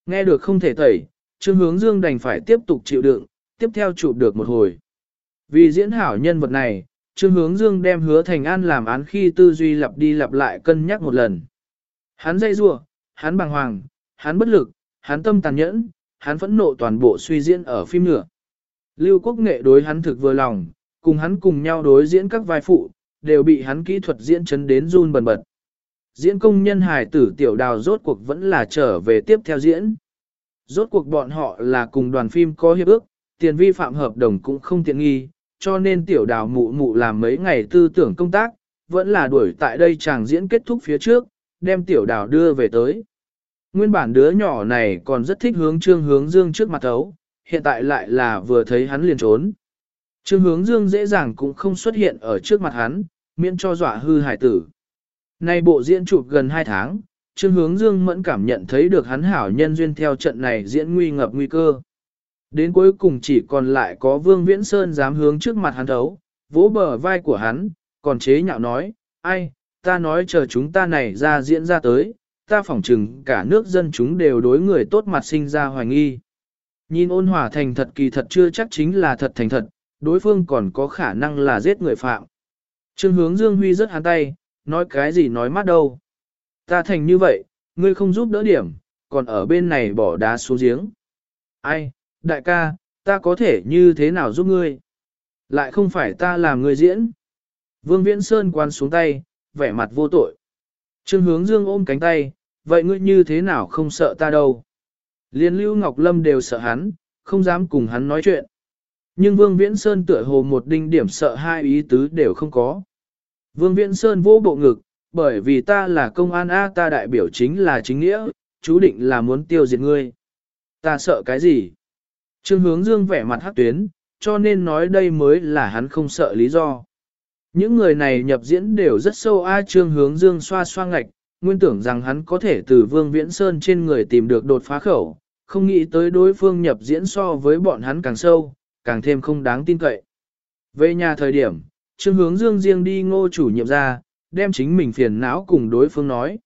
Nghe được không thể tẩy, Trương Hướng Dương đành phải tiếp tục chịu đựng, tiếp theo chụp được một hồi. Vì diễn hảo nhân vật này, Trương Hướng Dương đem hứa Thành An làm án khi tư duy lặp đi lặp lại cân nhắc một lần. Hắn dây rủa, hắn bàng hoàng, hắn bất lực, hắn tâm tàn nhẫn, hắn phẫn nộ toàn bộ suy diễn ở phim nửa. Lưu Quốc Nghệ đối hắn thực vừa lòng, cùng hắn cùng nhau đối diễn các vai phụ, đều bị hắn kỹ thuật diễn chấn đến run bần bật. Diễn công nhân hài tử tiểu đào rốt cuộc vẫn là trở về tiếp theo diễn. Rốt cuộc bọn họ là cùng đoàn phim có hiệp ước, tiền vi phạm hợp đồng cũng không tiện nghi, cho nên tiểu đào mụ mụ làm mấy ngày tư tưởng công tác, vẫn là đuổi tại đây chàng diễn kết thúc phía trước, đem tiểu đào đưa về tới. Nguyên bản đứa nhỏ này còn rất thích hướng trương hướng dương trước mặt thấu hiện tại lại là vừa thấy hắn liền trốn. Trương hướng dương dễ dàng cũng không xuất hiện ở trước mặt hắn, miễn cho dọa hư hải tử. Nay bộ diễn chụp gần 2 tháng, Trương Hướng Dương mẫn cảm nhận thấy được hắn hảo nhân duyên theo trận này diễn nguy ngập nguy cơ. Đến cuối cùng chỉ còn lại có Vương Viễn Sơn dám hướng trước mặt hắn thấu, vỗ bờ vai của hắn, còn chế nhạo nói, ai, ta nói chờ chúng ta này ra diễn ra tới, ta phỏng chừng cả nước dân chúng đều đối người tốt mặt sinh ra hoài nghi. Nhìn ôn hòa thành thật kỳ thật chưa chắc chính là thật thành thật, đối phương còn có khả năng là giết người phạm. Trương hướng Dương Huy rất hắn tay, nói cái gì nói mắt đâu. Ta thành như vậy, ngươi không giúp đỡ điểm, còn ở bên này bỏ đá xuống giếng. Ai, đại ca, ta có thể như thế nào giúp ngươi? Lại không phải ta làm người diễn. Vương Viễn Sơn quan xuống tay, vẻ mặt vô tội. Trương hướng dương ôm cánh tay, vậy ngươi như thế nào không sợ ta đâu? Liên lưu Ngọc Lâm đều sợ hắn, không dám cùng hắn nói chuyện. Nhưng Vương Viễn Sơn tựa hồ một đinh điểm sợ hai ý tứ đều không có. Vương Viễn Sơn vô bộ ngực, bởi vì ta là công an A ta đại biểu chính là chính nghĩa, chú định là muốn tiêu diệt ngươi. Ta sợ cái gì? Trương hướng dương vẻ mặt hắc tuyến, cho nên nói đây mới là hắn không sợ lý do. Những người này nhập diễn đều rất sâu A trương hướng dương xoa xoa ngạch, nguyên tưởng rằng hắn có thể từ vương viễn sơn trên người tìm được đột phá khẩu, không nghĩ tới đối phương nhập diễn so với bọn hắn càng sâu, càng thêm không đáng tin cậy. Về nhà thời điểm, trương hướng dương riêng đi ngô chủ nhiệm ra, đem chính mình phiền não cùng đối phương nói.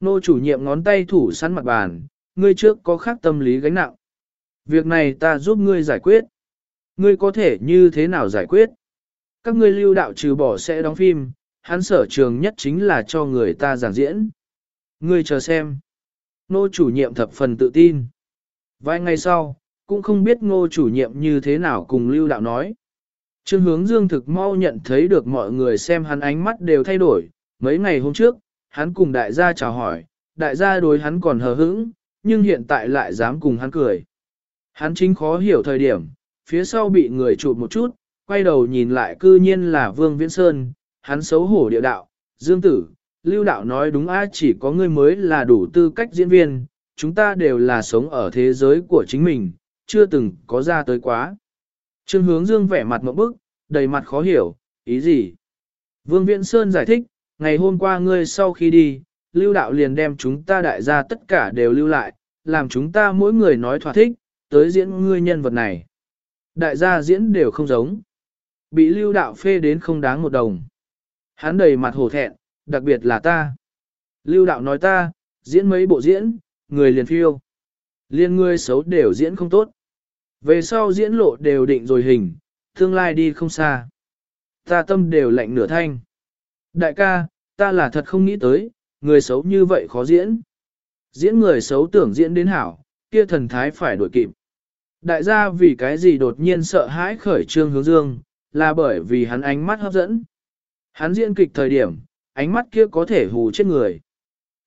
Ngô chủ nhiệm ngón tay thủ sẵn mặt bàn, ngươi trước có khác tâm lý gánh nặng. Việc này ta giúp ngươi giải quyết. Ngươi có thể như thế nào giải quyết? Các ngươi lưu đạo trừ bỏ sẽ đóng phim, hắn sở trường nhất chính là cho người ta giảng diễn. Ngươi chờ xem. Nô chủ nhiệm thập phần tự tin. Vài ngày sau, cũng không biết ngô chủ nhiệm như thế nào cùng lưu đạo nói. Trương hướng dương thực mau nhận thấy được mọi người xem hắn ánh mắt đều thay đổi. Mấy ngày hôm trước, hắn cùng đại gia chào hỏi, đại gia đối hắn còn hờ hững, nhưng hiện tại lại dám cùng hắn cười. Hắn chính khó hiểu thời điểm, phía sau bị người chụp một chút, quay đầu nhìn lại cư nhiên là Vương Viễn Sơn, hắn xấu hổ địa đạo, Dương Tử, Lưu Đạo nói đúng a chỉ có ngươi mới là đủ tư cách diễn viên, chúng ta đều là sống ở thế giới của chính mình, chưa từng có ra tới quá. Trương hướng Dương vẻ mặt mộng bức, đầy mặt khó hiểu, ý gì? Vương Viễn Sơn giải thích, ngày hôm qua ngươi sau khi đi, lưu đạo liền đem chúng ta đại gia tất cả đều lưu lại, làm chúng ta mỗi người nói thỏa thích, tới diễn ngươi nhân vật này. Đại gia diễn đều không giống. Bị lưu đạo phê đến không đáng một đồng. Hắn đầy mặt hổ thẹn, đặc biệt là ta. Lưu đạo nói ta, diễn mấy bộ diễn, người liền phiêu. Liên ngươi xấu đều diễn không tốt. Về sau diễn lộ đều định rồi hình, tương lai đi không xa. Ta tâm đều lạnh nửa thanh. Đại ca, ta là thật không nghĩ tới, người xấu như vậy khó diễn. Diễn người xấu tưởng diễn đến hảo, kia thần thái phải đổi kịp. Đại gia vì cái gì đột nhiên sợ hãi khởi trương hướng dương, là bởi vì hắn ánh mắt hấp dẫn. Hắn diễn kịch thời điểm, ánh mắt kia có thể hù chết người.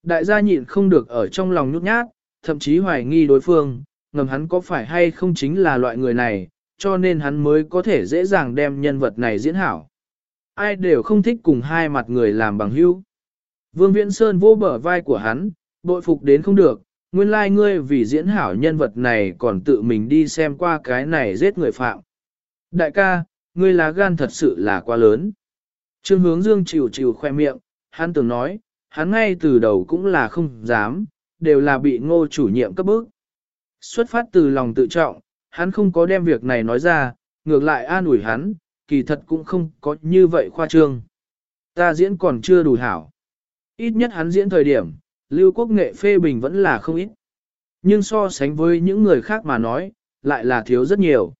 Đại gia nhịn không được ở trong lòng nhút nhát, thậm chí hoài nghi đối phương, ngầm hắn có phải hay không chính là loại người này, cho nên hắn mới có thể dễ dàng đem nhân vật này diễn hảo. Ai đều không thích cùng hai mặt người làm bằng hữu. Vương Viễn Sơn vô bờ vai của hắn, bội phục đến không được, nguyên lai like ngươi vì diễn hảo nhân vật này còn tự mình đi xem qua cái này giết người phạm. Đại ca, ngươi lá gan thật sự là quá lớn. Trương hướng dương chịu chịu khoe miệng, hắn từng nói, hắn ngay từ đầu cũng là không dám, đều là bị ngô chủ nhiệm cấp bức. Xuất phát từ lòng tự trọng, hắn không có đem việc này nói ra, ngược lại an ủi hắn, kỳ thật cũng không có như vậy khoa trương. Ta diễn còn chưa đủ hảo. Ít nhất hắn diễn thời điểm, lưu quốc nghệ phê bình vẫn là không ít. Nhưng so sánh với những người khác mà nói, lại là thiếu rất nhiều.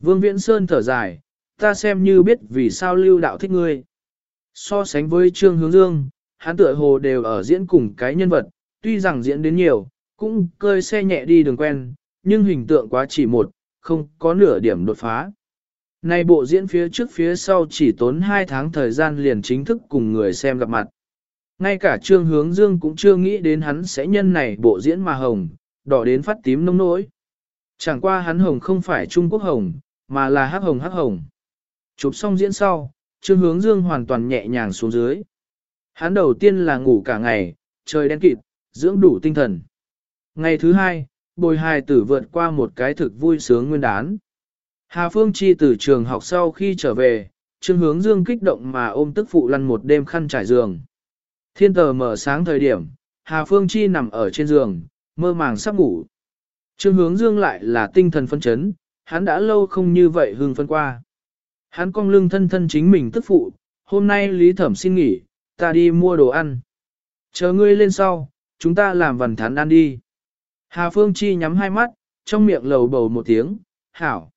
Vương Viễn Sơn thở dài, ta xem như biết vì sao lưu đạo thích ngươi. So sánh với Trương Hướng Dương, hắn tựa hồ đều ở diễn cùng cái nhân vật, tuy rằng diễn đến nhiều, cũng cơi xe nhẹ đi đường quen, nhưng hình tượng quá chỉ một, không có nửa điểm đột phá. Này bộ diễn phía trước phía sau chỉ tốn 2 tháng thời gian liền chính thức cùng người xem gặp mặt. Ngay cả Trương Hướng Dương cũng chưa nghĩ đến hắn sẽ nhân này bộ diễn mà hồng, đỏ đến phát tím nông nỗi. Chẳng qua hắn hồng không phải Trung Quốc hồng, mà là hắc hồng hắc hồng. Chụp xong diễn sau, Trương Hướng Dương hoàn toàn nhẹ nhàng xuống dưới. Hắn đầu tiên là ngủ cả ngày, trời đen kịt, dưỡng đủ tinh thần. Ngày thứ hai, bồi hài tử vượt qua một cái thực vui sướng nguyên đán. Hà Phương Chi từ trường học sau khi trở về, Trương Hướng Dương kích động mà ôm tức phụ lăn một đêm khăn trải giường. Thiên tờ mở sáng thời điểm, Hà Phương Chi nằm ở trên giường, mơ màng sắp ngủ. Trương Hướng Dương lại là tinh thần phân chấn, hắn đã lâu không như vậy hưng phân qua. Hắn cong lưng thân thân chính mình tức phụ, hôm nay Lý Thẩm xin nghỉ, ta đi mua đồ ăn. Chờ ngươi lên sau, chúng ta làm vần thán ăn đi. Hà Phương Chi nhắm hai mắt, trong miệng lầu bầu một tiếng, hảo.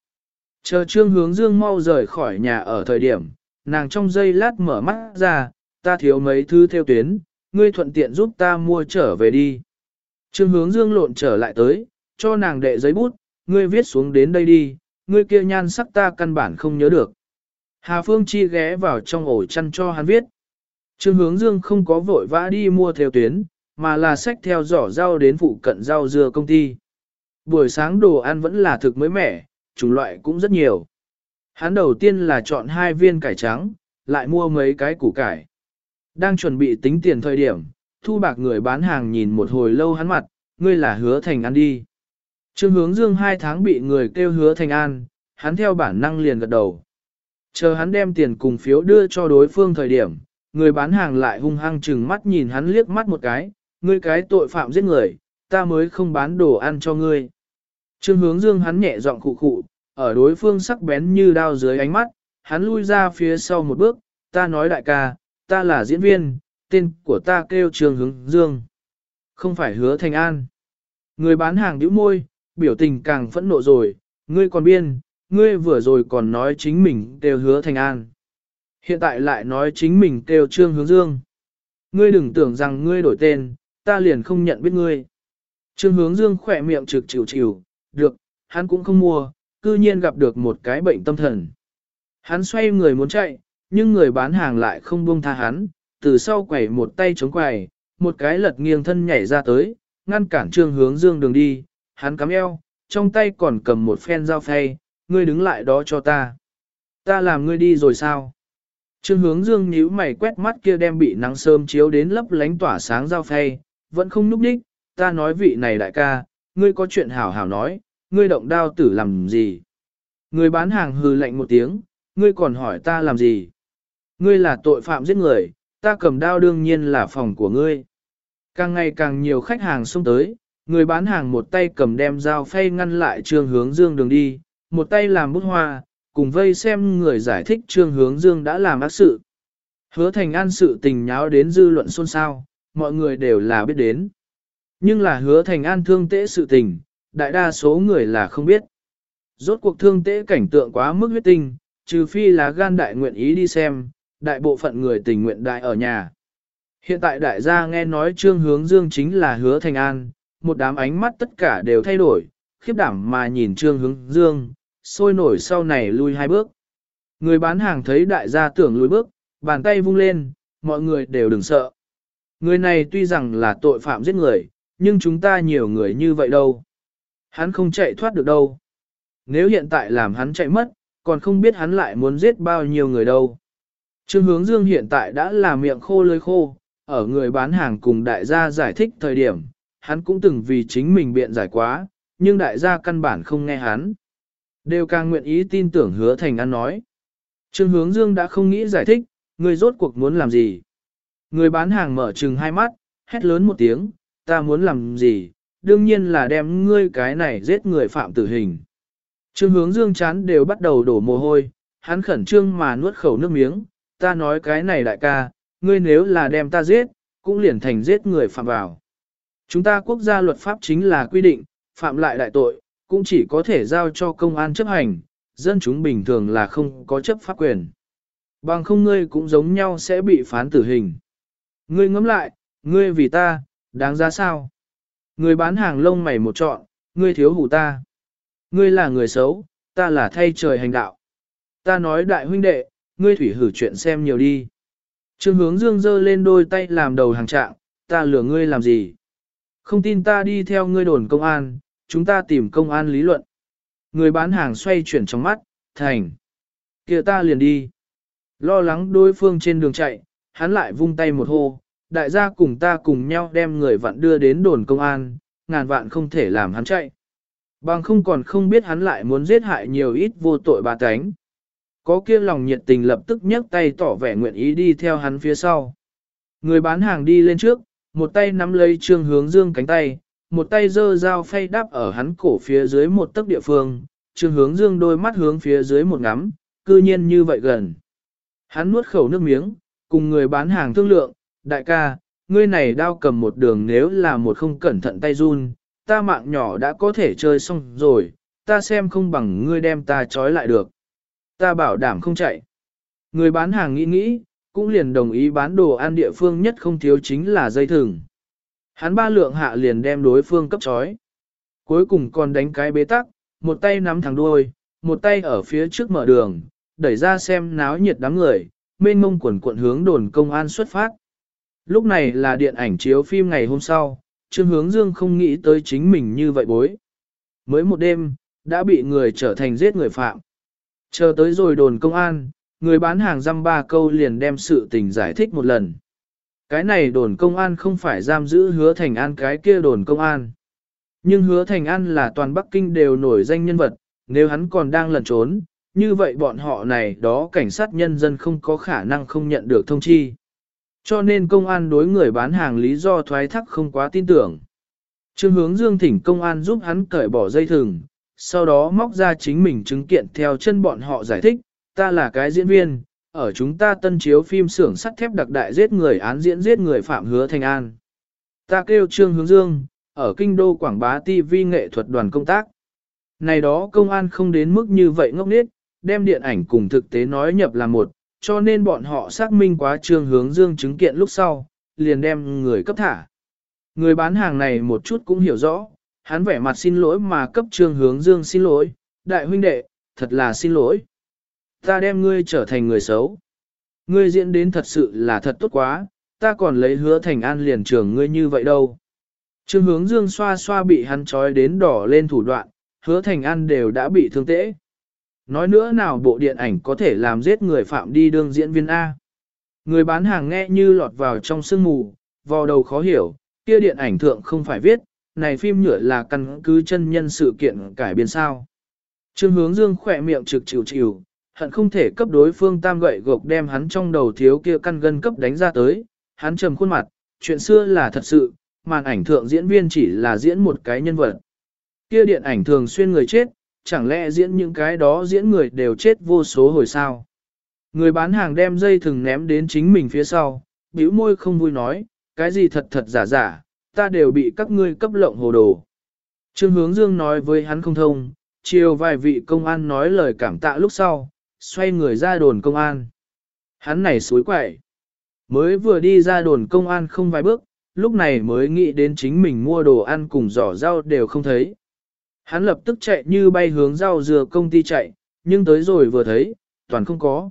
Chờ trương hướng dương mau rời khỏi nhà ở thời điểm, nàng trong giây lát mở mắt ra, ta thiếu mấy thứ theo tuyến, ngươi thuận tiện giúp ta mua trở về đi. Trương hướng dương lộn trở lại tới, cho nàng đệ giấy bút, ngươi viết xuống đến đây đi, ngươi kia nhan sắc ta căn bản không nhớ được. Hà Phương Chi ghé vào trong ổ chăn cho hắn viết. Trương hướng dương không có vội vã đi mua theo tuyến, mà là sách theo giỏ rau đến phụ cận rau dưa công ty. Buổi sáng đồ ăn vẫn là thực mới mẻ, chủng loại cũng rất nhiều. Hắn đầu tiên là chọn hai viên cải trắng, lại mua mấy cái củ cải. Đang chuẩn bị tính tiền thời điểm, thu bạc người bán hàng nhìn một hồi lâu hắn mặt, ngươi là hứa thành ăn đi. Trương hướng dương hai tháng bị người kêu hứa thành an, hắn theo bản năng liền gật đầu. Chờ hắn đem tiền cùng phiếu đưa cho đối phương thời điểm, người bán hàng lại hung hăng chừng mắt nhìn hắn liếc mắt một cái, ngươi cái tội phạm giết người, ta mới không bán đồ ăn cho ngươi. Trương hướng dương hắn nhẹ giọng khụ khụ, ở đối phương sắc bén như đao dưới ánh mắt, hắn lui ra phía sau một bước, ta nói đại ca, ta là diễn viên, tên của ta kêu Trương hướng dương. Không phải hứa thành an. Người bán hàng nhíu môi, biểu tình càng phẫn nộ rồi, ngươi còn biên, ngươi vừa rồi còn nói chính mình kêu hứa thành an. Hiện tại lại nói chính mình kêu Trương hướng dương. Ngươi đừng tưởng rằng ngươi đổi tên, ta liền không nhận biết ngươi. Trương hướng dương khỏe miệng trực chịu chịu, được, hắn cũng không mua, cư nhiên gặp được một cái bệnh tâm thần. Hắn xoay người muốn chạy, nhưng người bán hàng lại không buông tha hắn, từ sau quẩy một tay chống quầy, một cái lật nghiêng thân nhảy ra tới, ngăn cản trương hướng dương đường đi, hắn cắm eo, trong tay còn cầm một phen dao phay, ngươi đứng lại đó cho ta. Ta làm ngươi đi rồi sao? Trương hướng dương nhíu mày quét mắt kia đem bị nắng sớm chiếu đến lấp lánh tỏa sáng dao phay, vẫn không núp đích, ta nói vị này đại ca, ngươi có chuyện hảo hảo nói, ngươi động đao tử làm gì? Người bán hàng hừ lạnh một tiếng, ngươi còn hỏi ta làm gì? Ngươi là tội phạm giết người, ta cầm đao đương nhiên là phòng của ngươi. Càng ngày càng nhiều khách hàng xông tới, người bán hàng một tay cầm đem dao phay ngăn lại trương hướng dương đường đi, một tay làm bút hoa, cùng vây xem người giải thích trương hướng dương đã làm ác sự. Hứa thành an sự tình nháo đến dư luận xôn xao, mọi người đều là biết đến. Nhưng là hứa thành an thương tễ sự tình, đại đa số người là không biết. Rốt cuộc thương tễ cảnh tượng quá mức huyết tinh, trừ phi là gan đại nguyện ý đi xem, đại bộ phận người tình nguyện đại ở nhà. Hiện tại đại gia nghe nói trương hướng dương chính là hứa thành an, một đám ánh mắt tất cả đều thay đổi, khiếp đảm mà nhìn trương hướng dương, sôi nổi sau này lui hai bước. Người bán hàng thấy đại gia tưởng lùi bước, bàn tay vung lên, mọi người đều đừng sợ. Người này tuy rằng là tội phạm giết người, nhưng chúng ta nhiều người như vậy đâu. Hắn không chạy thoát được đâu. Nếu hiện tại làm hắn chạy mất, còn không biết hắn lại muốn giết bao nhiêu người đâu. Trương hướng dương hiện tại đã là miệng khô lưỡi khô, ở người bán hàng cùng đại gia giải thích thời điểm, hắn cũng từng vì chính mình biện giải quá, nhưng đại gia căn bản không nghe hắn. Đều càng nguyện ý tin tưởng hứa thành ăn nói. Trương hướng dương đã không nghĩ giải thích, người rốt cuộc muốn làm gì. Người bán hàng mở trừng hai mắt, hét lớn một tiếng, ta muốn làm gì, đương nhiên là đem ngươi cái này giết người phạm tử hình. Trương hướng dương chán đều bắt đầu đổ mồ hôi, hắn khẩn trương mà nuốt khẩu nước miếng, ta nói cái này đại ca, ngươi nếu là đem ta giết, cũng liền thành giết người phạm vào. Chúng ta quốc gia luật pháp chính là quy định, phạm lại đại tội, cũng chỉ có thể giao cho công an chấp hành, dân chúng bình thường là không có chấp pháp quyền. Bằng không ngươi cũng giống nhau sẽ bị phán tử hình. Ngươi ngẫm lại, ngươi vì ta, đáng giá sao? Ngươi bán hàng lông mày một trọn, ngươi thiếu hủ ta. Ngươi là người xấu, ta là thay trời hành đạo. Ta nói đại huynh đệ, ngươi thủy hử chuyện xem nhiều đi. Trương hướng dương dơ lên đôi tay làm đầu hàng trạng, ta lừa ngươi làm gì? Không tin ta đi theo ngươi đồn công an, chúng ta tìm công an lý luận. Người bán hàng xoay chuyển trong mắt, thành. kia ta liền đi. Lo lắng đối phương trên đường chạy, hắn lại vung tay một hô, đại gia cùng ta cùng nhau đem người vặn đưa đến đồn công an, ngàn vạn không thể làm hắn chạy. Bằng không còn không biết hắn lại muốn giết hại nhiều ít vô tội bà tánh. Có kia lòng nhiệt tình lập tức nhấc tay tỏ vẻ nguyện ý đi theo hắn phía sau. Người bán hàng đi lên trước, một tay nắm lấy trương hướng dương cánh tay, một tay giơ dao phay đáp ở hắn cổ phía dưới một tấc địa phương, trương hướng dương đôi mắt hướng phía dưới một ngắm, cư nhiên như vậy gần. Hắn nuốt khẩu nước miếng, cùng người bán hàng thương lượng, đại ca, ngươi này đao cầm một đường nếu là một không cẩn thận tay run, ta mạng nhỏ đã có thể chơi xong rồi, ta xem không bằng ngươi đem ta trói lại được. Ta bảo đảm không chạy. Người bán hàng nghĩ nghĩ, cũng liền đồng ý bán đồ ăn địa phương nhất không thiếu chính là dây thừng. Hắn ba lượng hạ liền đem đối phương cấp trói. Cuối cùng còn đánh cái bế tắc, một tay nắm thẳng đuôi, một tay ở phía trước mở đường, đẩy ra xem náo nhiệt đám người, mênh mông quần cuộn hướng đồn công an xuất phát. Lúc này là điện ảnh chiếu phim ngày hôm sau, Trương Hướng Dương không nghĩ tới chính mình như vậy bối. Mới một đêm, đã bị người trở thành giết người phạm. Chờ tới rồi đồn công an, người bán hàng dăm ba câu liền đem sự tình giải thích một lần. Cái này đồn công an không phải giam giữ hứa thành an cái kia đồn công an. Nhưng hứa thành an là toàn Bắc Kinh đều nổi danh nhân vật, nếu hắn còn đang lẩn trốn, như vậy bọn họ này đó cảnh sát nhân dân không có khả năng không nhận được thông chi. Cho nên công an đối người bán hàng lý do thoái thác không quá tin tưởng. Trương hướng dương thỉnh công an giúp hắn cởi bỏ dây thừng, sau đó móc ra chính mình chứng kiện theo chân bọn họ giải thích, ta là cái diễn viên, ở chúng ta tân chiếu phim xưởng sắt thép đặc đại giết người án diễn giết người phạm hứa thành an. Ta kêu Trương Hướng Dương, ở kinh đô quảng bá TV nghệ thuật đoàn công tác. Này đó công an không đến mức như vậy ngốc nghếch, đem điện ảnh cùng thực tế nói nhập là một, cho nên bọn họ xác minh quá Trương Hướng Dương chứng kiện lúc sau, liền đem người cấp thả. Người bán hàng này một chút cũng hiểu rõ, hắn vẻ mặt xin lỗi mà cấp Trương Hướng Dương xin lỗi, đại huynh đệ, thật là xin lỗi. Ta đem ngươi trở thành người xấu. Ngươi diễn đến thật sự là thật tốt quá, ta còn lấy hứa thành an liền trường ngươi như vậy đâu. Trương hướng dương xoa xoa bị hắn trói đến đỏ lên thủ đoạn, hứa thành an đều đã bị thương tễ. Nói nữa nào bộ điện ảnh có thể làm giết người phạm đi đương diễn viên A. Người bán hàng nghe như lọt vào trong sương mù, vò đầu khó hiểu, kia điện ảnh thượng không phải viết, này phim nhựa là căn cứ chân nhân sự kiện cải biên sao. Trương hướng dương khỏe miệng trực chịu chịu, hận không thể cấp đối phương tam gậy gộc đem hắn trong đầu thiếu kia căn gân cấp đánh ra tới, hắn trầm khuôn mặt, chuyện xưa là thật sự, màn ảnh thượng diễn viên chỉ là diễn một cái nhân vật. Kia điện ảnh thường xuyên người chết, chẳng lẽ diễn những cái đó diễn người đều chết vô số hồi sao. Người bán hàng đem dây thừng ném đến chính mình phía sau, bĩu môi không vui nói, cái gì thật thật giả giả, ta đều bị các ngươi cấp lộng hồ đồ. Trương hướng dương nói với hắn không thông, chiều vài vị công an nói lời cảm tạ lúc sau, xoay người ra đồn công an. Hắn này suối quậy. Mới vừa đi ra đồn công an không vài bước, lúc này mới nghĩ đến chính mình mua đồ ăn cùng giỏ rau đều không thấy. Hắn lập tức chạy như bay hướng rau dừa công ty chạy, nhưng tới rồi vừa thấy, toàn không có.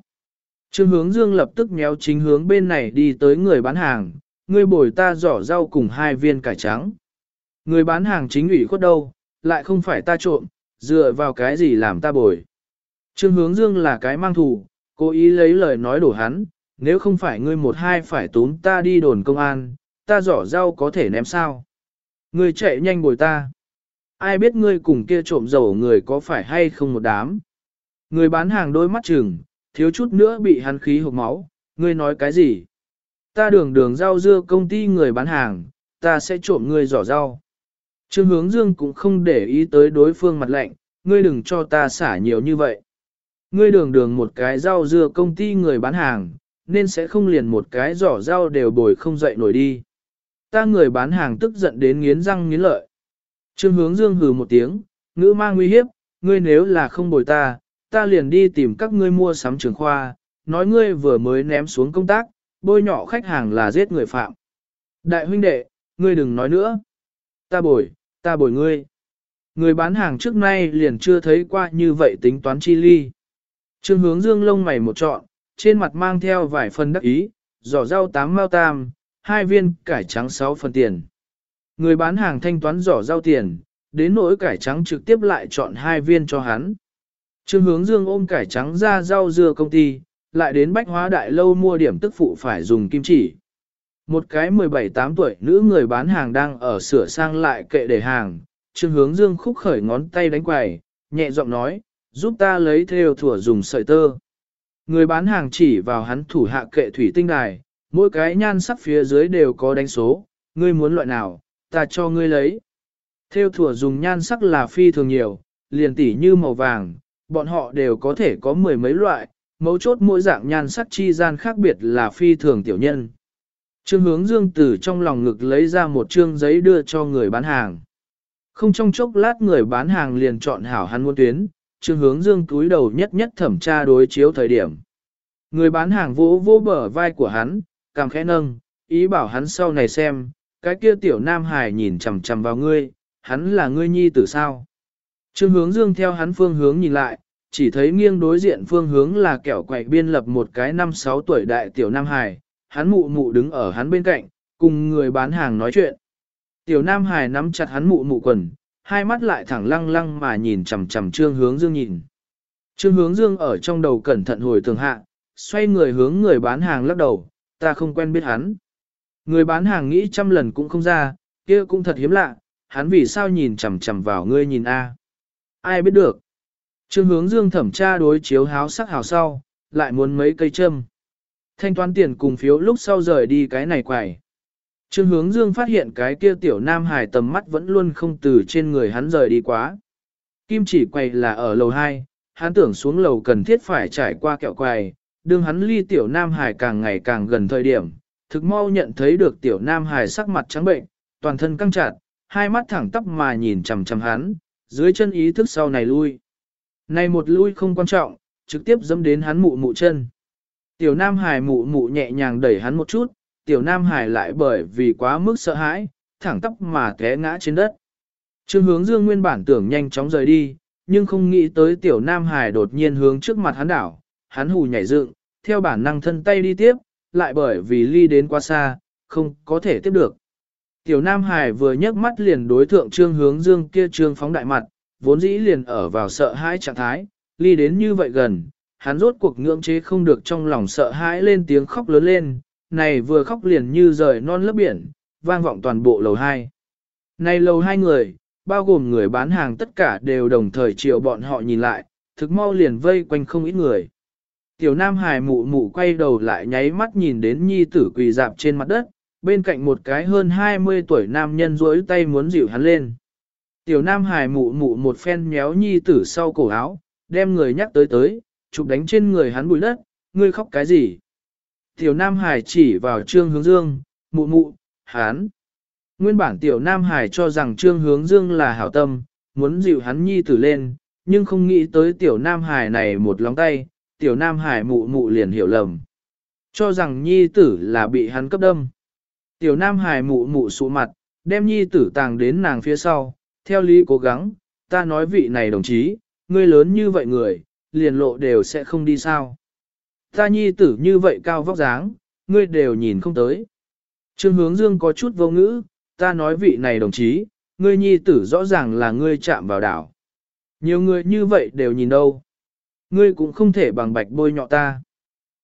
Trương hướng dương lập tức méo chính hướng bên này đi tới người bán hàng, Ngươi bồi ta giỏ rau cùng hai viên cải trắng. Người bán hàng chính ủy khuất đâu, lại không phải ta trộm, dựa vào cái gì làm ta bồi. Trương hướng dương là cái mang thù, cố ý lấy lời nói đổ hắn, nếu không phải ngươi một hai phải tốn ta đi đồn công an, ta giỏ rau có thể ném sao. Ngươi chạy nhanh bồi ta. Ai biết ngươi cùng kia trộm dầu người có phải hay không một đám. Người bán hàng đôi mắt chừng, thiếu chút nữa bị hắn khí hộp máu, ngươi nói cái gì? Ta đường đường rau dưa công ty người bán hàng, ta sẽ trộm ngươi giỏ rau. Trương hướng dương cũng không để ý tới đối phương mặt lạnh, ngươi đừng cho ta xả nhiều như vậy. Ngươi đường đường một cái rau dưa công ty người bán hàng, nên sẽ không liền một cái giỏ rau đều bồi không dậy nổi đi. Ta người bán hàng tức giận đến nghiến răng nghiến lợi. Trương hướng dương hừ một tiếng, ngữ mang nguy hiếp, ngươi nếu là không bồi ta, ta liền đi tìm các ngươi mua sắm trường khoa, nói ngươi vừa mới ném xuống công tác, bôi nhỏ khách hàng là giết người phạm. Đại huynh đệ, ngươi đừng nói nữa. Ta bồi, ta bồi ngươi. Người bán hàng trước nay liền chưa thấy qua như vậy tính toán chi ly. Trương hướng dương lông mày một trọn, trên mặt mang theo vài phần đắc ý, giỏ rau tám mao tam, hai viên cải trắng sáu phần tiền. Người bán hàng thanh toán giỏ rau tiền, đến nỗi cải trắng trực tiếp lại chọn hai viên cho hắn. Trương hướng dương ôm cải trắng ra rau dưa công ty, lại đến bách hóa đại lâu mua điểm tức phụ phải dùng kim chỉ. Một cái 17-8 tuổi nữ người bán hàng đang ở sửa sang lại kệ để hàng, Trương hướng dương khúc khởi ngón tay đánh quài, nhẹ giọng nói, giúp ta lấy theo thủa dùng sợi tơ. Người bán hàng chỉ vào hắn thủ hạ kệ thủy tinh đài, mỗi cái nhan sắc phía dưới đều có đánh số, ngươi muốn loại nào, ta cho ngươi lấy. Theo thủa dùng nhan sắc là phi thường nhiều, liền tỉ như màu vàng, bọn họ đều có thể có mười mấy loại, mấu chốt mỗi dạng nhan sắc chi gian khác biệt là phi thường tiểu nhân. Trương hướng dương từ trong lòng ngực lấy ra một trương giấy đưa cho người bán hàng. Không trong chốc lát người bán hàng liền chọn hảo hắn muốn tuyến, trương hướng dương túi đầu nhất nhất thẩm tra đối chiếu thời điểm. Người bán hàng vỗ vỗ bờ vai của hắn, càng khẽ nâng, ý bảo hắn sau này xem, cái kia tiểu nam hải nhìn chằm chằm vào ngươi, hắn là ngươi nhi tử sao. Trương hướng dương theo hắn phương hướng nhìn lại, chỉ thấy nghiêng đối diện phương hướng là kẻo quậy biên lập một cái năm sáu tuổi đại tiểu nam hải, hắn mụ mụ đứng ở hắn bên cạnh, cùng người bán hàng nói chuyện. Tiểu nam hải nắm chặt hắn mụ mụ quần, hai mắt lại thẳng lăng lăng mà nhìn chằm chằm trương hướng dương nhìn. Trương hướng dương ở trong đầu cẩn thận hồi tường hạ, xoay người hướng người bán hàng lắc đầu, ta không quen biết hắn. Người bán hàng nghĩ trăm lần cũng không ra, kia cũng thật hiếm lạ, hắn vì sao nhìn chằm chằm vào ngươi nhìn a? Ai biết được. Trương hướng dương thẩm tra đối chiếu háo sắc hào sau, lại muốn mấy cây châm. Thanh toán tiền cùng phiếu lúc sau rời đi cái này quải. Trương hướng dương phát hiện cái kia tiểu nam hải tầm mắt vẫn luôn không từ trên người hắn rời đi quá. Kim chỉ quay là ở lầu 2, hắn tưởng xuống lầu cần thiết phải trải qua kẹo quầy, đương hắn ly tiểu nam hải càng ngày càng gần thời điểm, thực mau nhận thấy được tiểu nam hải sắc mặt trắng bệnh, toàn thân căng chặt, hai mắt thẳng tắp mà nhìn chằm chằm hắn, dưới chân ý thức sau này lui. Này một lui không quan trọng, trực tiếp dâm đến hắn mụ mụ chân. Tiểu nam hải mụ mụ nhẹ nhàng đẩy hắn một chút, tiểu nam hải lại bởi vì quá mức sợ hãi, thẳng tóc mà té ngã trên đất. Trương hướng dương nguyên bản tưởng nhanh chóng rời đi, nhưng không nghĩ tới tiểu nam hải đột nhiên hướng trước mặt hắn đảo, hắn hù nhảy dựng, theo bản năng thân tay đi tiếp, lại bởi vì ly đến quá xa, không có thể tiếp được. Tiểu Nam Hải vừa nhấc mắt liền đối thượng trương hướng dương kia trương phóng đại mặt, vốn dĩ liền ở vào sợ hãi trạng thái, ly đến như vậy gần, hắn rốt cuộc ngưỡng chế không được trong lòng sợ hãi lên tiếng khóc lớn lên, này vừa khóc liền như rời non lớp biển, vang vọng toàn bộ lầu hai. Này lầu hai người, bao gồm người bán hàng tất cả đều đồng thời chiều bọn họ nhìn lại, thực mau liền vây quanh không ít người. Tiểu Nam Hải mụ mụ quay đầu lại nháy mắt nhìn đến nhi tử quỳ dạp trên mặt đất, bên cạnh một cái hơn 20 tuổi nam nhân duỗi tay muốn dịu hắn lên. Tiểu nam hải mụ mụ một phen méo nhi tử sau cổ áo, đem người nhắc tới tới, chụp đánh trên người hắn bụi đất, ngươi khóc cái gì? Tiểu nam hải chỉ vào trương hướng dương, mụ mụ, hắn. Nguyên bản tiểu nam hải cho rằng trương hướng dương là hảo tâm, muốn dịu hắn nhi tử lên, nhưng không nghĩ tới tiểu nam hải này một lóng tay, tiểu nam hải mụ mụ liền hiểu lầm. Cho rằng nhi tử là bị hắn cấp đâm. Tiểu nam hải mụ mụ sụ mặt, đem nhi tử tàng đến nàng phía sau, theo lý cố gắng, ta nói vị này đồng chí, ngươi lớn như vậy người, liền lộ đều sẽ không đi sao. Ta nhi tử như vậy cao vóc dáng, ngươi đều nhìn không tới. Trương hướng dương có chút vô ngữ, ta nói vị này đồng chí, ngươi nhi tử rõ ràng là ngươi chạm vào đảo. Nhiều người như vậy đều nhìn đâu. Ngươi cũng không thể bằng bạch bôi nhọ ta.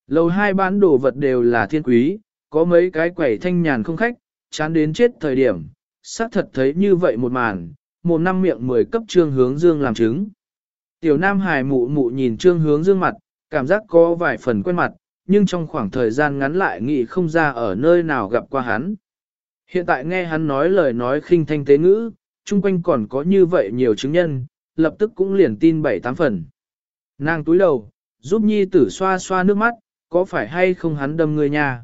Lầu hai bán đồ vật đều là thiên quý, có mấy cái quẩy thanh nhàn không khách, chán đến chết thời điểm, xác thật thấy như vậy một màn, một năm miệng mười cấp trương hướng dương làm chứng. Tiểu Nam Hải mụ mụ nhìn trương hướng dương mặt, cảm giác có vài phần quen mặt, nhưng trong khoảng thời gian ngắn lại nghĩ không ra ở nơi nào gặp qua hắn. Hiện tại nghe hắn nói lời nói khinh thanh tế ngữ, chung quanh còn có như vậy nhiều chứng nhân, lập tức cũng liền tin bảy tám phần. Nàng túi đầu, giúp nhi tử xoa xoa nước mắt, có phải hay không hắn đâm người nhà?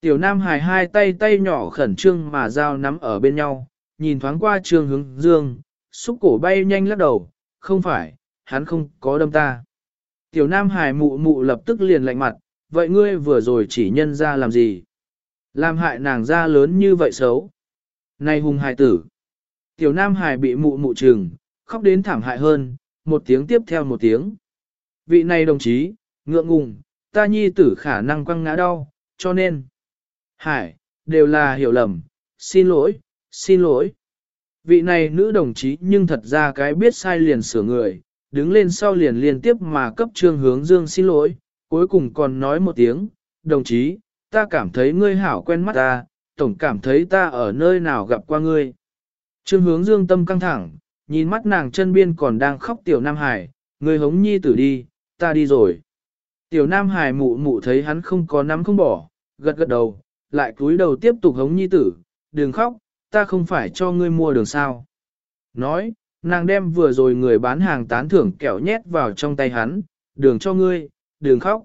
Tiểu Nam Hải hai tay tay nhỏ khẩn trương mà dao nắm ở bên nhau, nhìn thoáng qua trường hướng dương, xúc cổ bay nhanh lắc đầu, không phải, hắn không có đâm ta. Tiểu Nam Hải mụ mụ lập tức liền lạnh mặt, vậy ngươi vừa rồi chỉ nhân ra làm gì? Làm hại nàng ra lớn như vậy xấu. Này hùng hài tử. Tiểu Nam Hải bị mụ mụ trừng, khóc đến thảm hại hơn, một tiếng tiếp theo một tiếng. Vị này đồng chí, ngượng ngùng, ta nhi tử khả năng quăng ngã đau, cho nên. Hải, đều là hiểu lầm, xin lỗi, xin lỗi. Vị này nữ đồng chí nhưng thật ra cái biết sai liền sửa người, đứng lên sau liền liên tiếp mà cấp trương hướng dương xin lỗi, cuối cùng còn nói một tiếng, đồng chí, ta cảm thấy ngươi hảo quen mắt ta, tổng cảm thấy ta ở nơi nào gặp qua ngươi. Trương hướng dương tâm căng thẳng, nhìn mắt nàng chân biên còn đang khóc tiểu Nam Hải, ngươi hống nhi tử đi, ta đi rồi. Tiểu Nam Hải mụ mụ thấy hắn không có nắm không bỏ, gật gật đầu, lại cúi đầu tiếp tục hống nhi tử, đừng khóc, ta không phải cho ngươi mua đường sao. Nói, nàng đem vừa rồi người bán hàng tán thưởng kẹo nhét vào trong tay hắn, đường cho ngươi, đường khóc.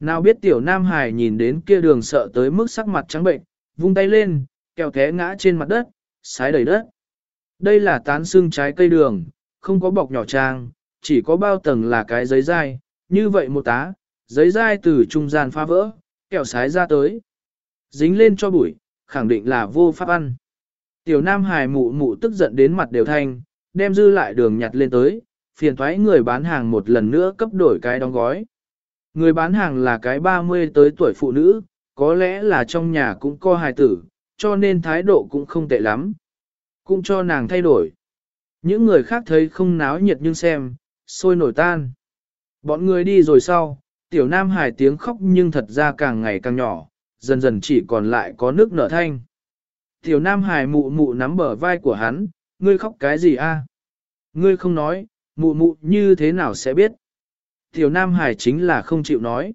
Nào biết tiểu Nam Hải nhìn đến kia đường sợ tới mức sắc mặt trắng bệnh, vung tay lên, kẹo té ngã trên mặt đất, sái đầy đất. Đây là tán xương trái cây đường, không có bọc nhỏ trang, chỉ có bao tầng là cái giấy dai, như vậy một tá, giấy dai từ trung gian phá vỡ, kẹo sái ra tới. Dính lên cho bụi, khẳng định là vô pháp ăn. Tiểu Nam Hải mụ mụ tức giận đến mặt đều thanh, đem dư lại đường nhặt lên tới, phiền thoái người bán hàng một lần nữa cấp đổi cái đóng gói. Người bán hàng là cái 30 tới tuổi phụ nữ, có lẽ là trong nhà cũng có hài tử, cho nên thái độ cũng không tệ lắm. Cũng cho nàng thay đổi. Những người khác thấy không náo nhiệt nhưng xem, sôi nổi tan. Bọn người đi rồi sau, tiểu nam hải tiếng khóc nhưng thật ra càng ngày càng nhỏ, dần dần chỉ còn lại có nước nở thanh. Tiểu nam hải mụ mụ nắm bờ vai của hắn, ngươi khóc cái gì a? Ngươi không nói, mụ mụ như thế nào sẽ biết? Tiểu nam hải chính là không chịu nói.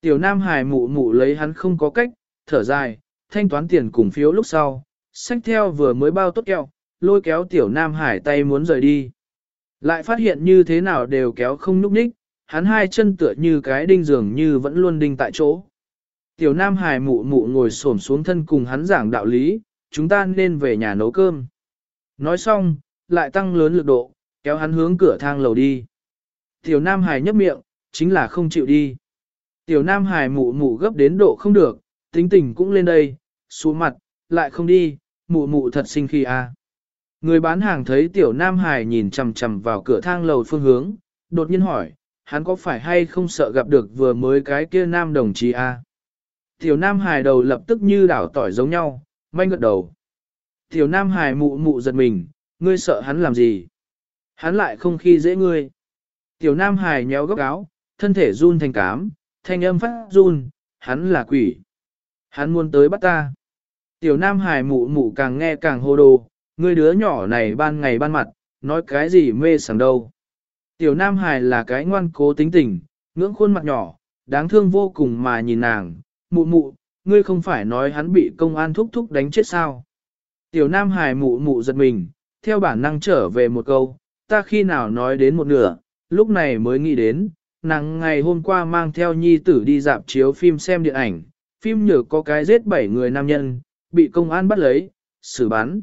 Tiểu nam hải mụ mụ lấy hắn không có cách, thở dài, thanh toán tiền cùng phiếu lúc sau, sách theo vừa mới bao tốt kẹo, lôi kéo tiểu nam hải tay muốn rời đi. Lại phát hiện như thế nào đều kéo không nhúc ních, hắn hai chân tựa như cái đinh dường như vẫn luôn đinh tại chỗ. Tiểu nam hải mụ mụ ngồi xổm xuống thân cùng hắn giảng đạo lý, chúng ta nên về nhà nấu cơm. Nói xong, lại tăng lớn lực độ, kéo hắn hướng cửa thang lầu đi. Tiểu nam hải nhấp miệng, chính là không chịu đi. Tiểu nam hải mụ mụ gấp đến độ không được, tính tình cũng lên đây, xuống mặt, lại không đi, mụ mụ thật sinh khi a. À. Người bán hàng thấy tiểu nam hải nhìn chằm chằm vào cửa thang lầu phương hướng, đột nhiên hỏi, hắn có phải hay không sợ gặp được vừa mới cái kia nam đồng chí a? Tiểu nam hải đầu lập tức như đảo tỏi giống nhau, manh gật đầu. Tiểu nam hải mụ mụ giật mình, ngươi sợ hắn làm gì? Hắn lại không khi dễ ngươi. Tiểu nam hải nhéo góc áo, thân thể run thành cám, thanh âm phát run, hắn là quỷ. Hắn muốn tới bắt ta. Tiểu nam hải mụ mụ càng nghe càng hô đồ, ngươi đứa nhỏ này ban ngày ban mặt, nói cái gì mê sảng đâu. Tiểu nam hải là cái ngoan cố tính tình, ngưỡng khuôn mặt nhỏ, đáng thương vô cùng mà nhìn nàng, mụ mụ, ngươi không phải nói hắn bị công an thúc thúc đánh chết sao. Tiểu Nam Hải mụ mụ giật mình, theo bản năng trở về một câu, ta khi nào nói đến một nửa, lúc này mới nghĩ đến, nàng ngày hôm qua mang theo nhi tử đi dạp chiếu phim xem điện ảnh, phim nhờ có cái giết bảy người nam nhân, bị công an bắt lấy, xử bắn.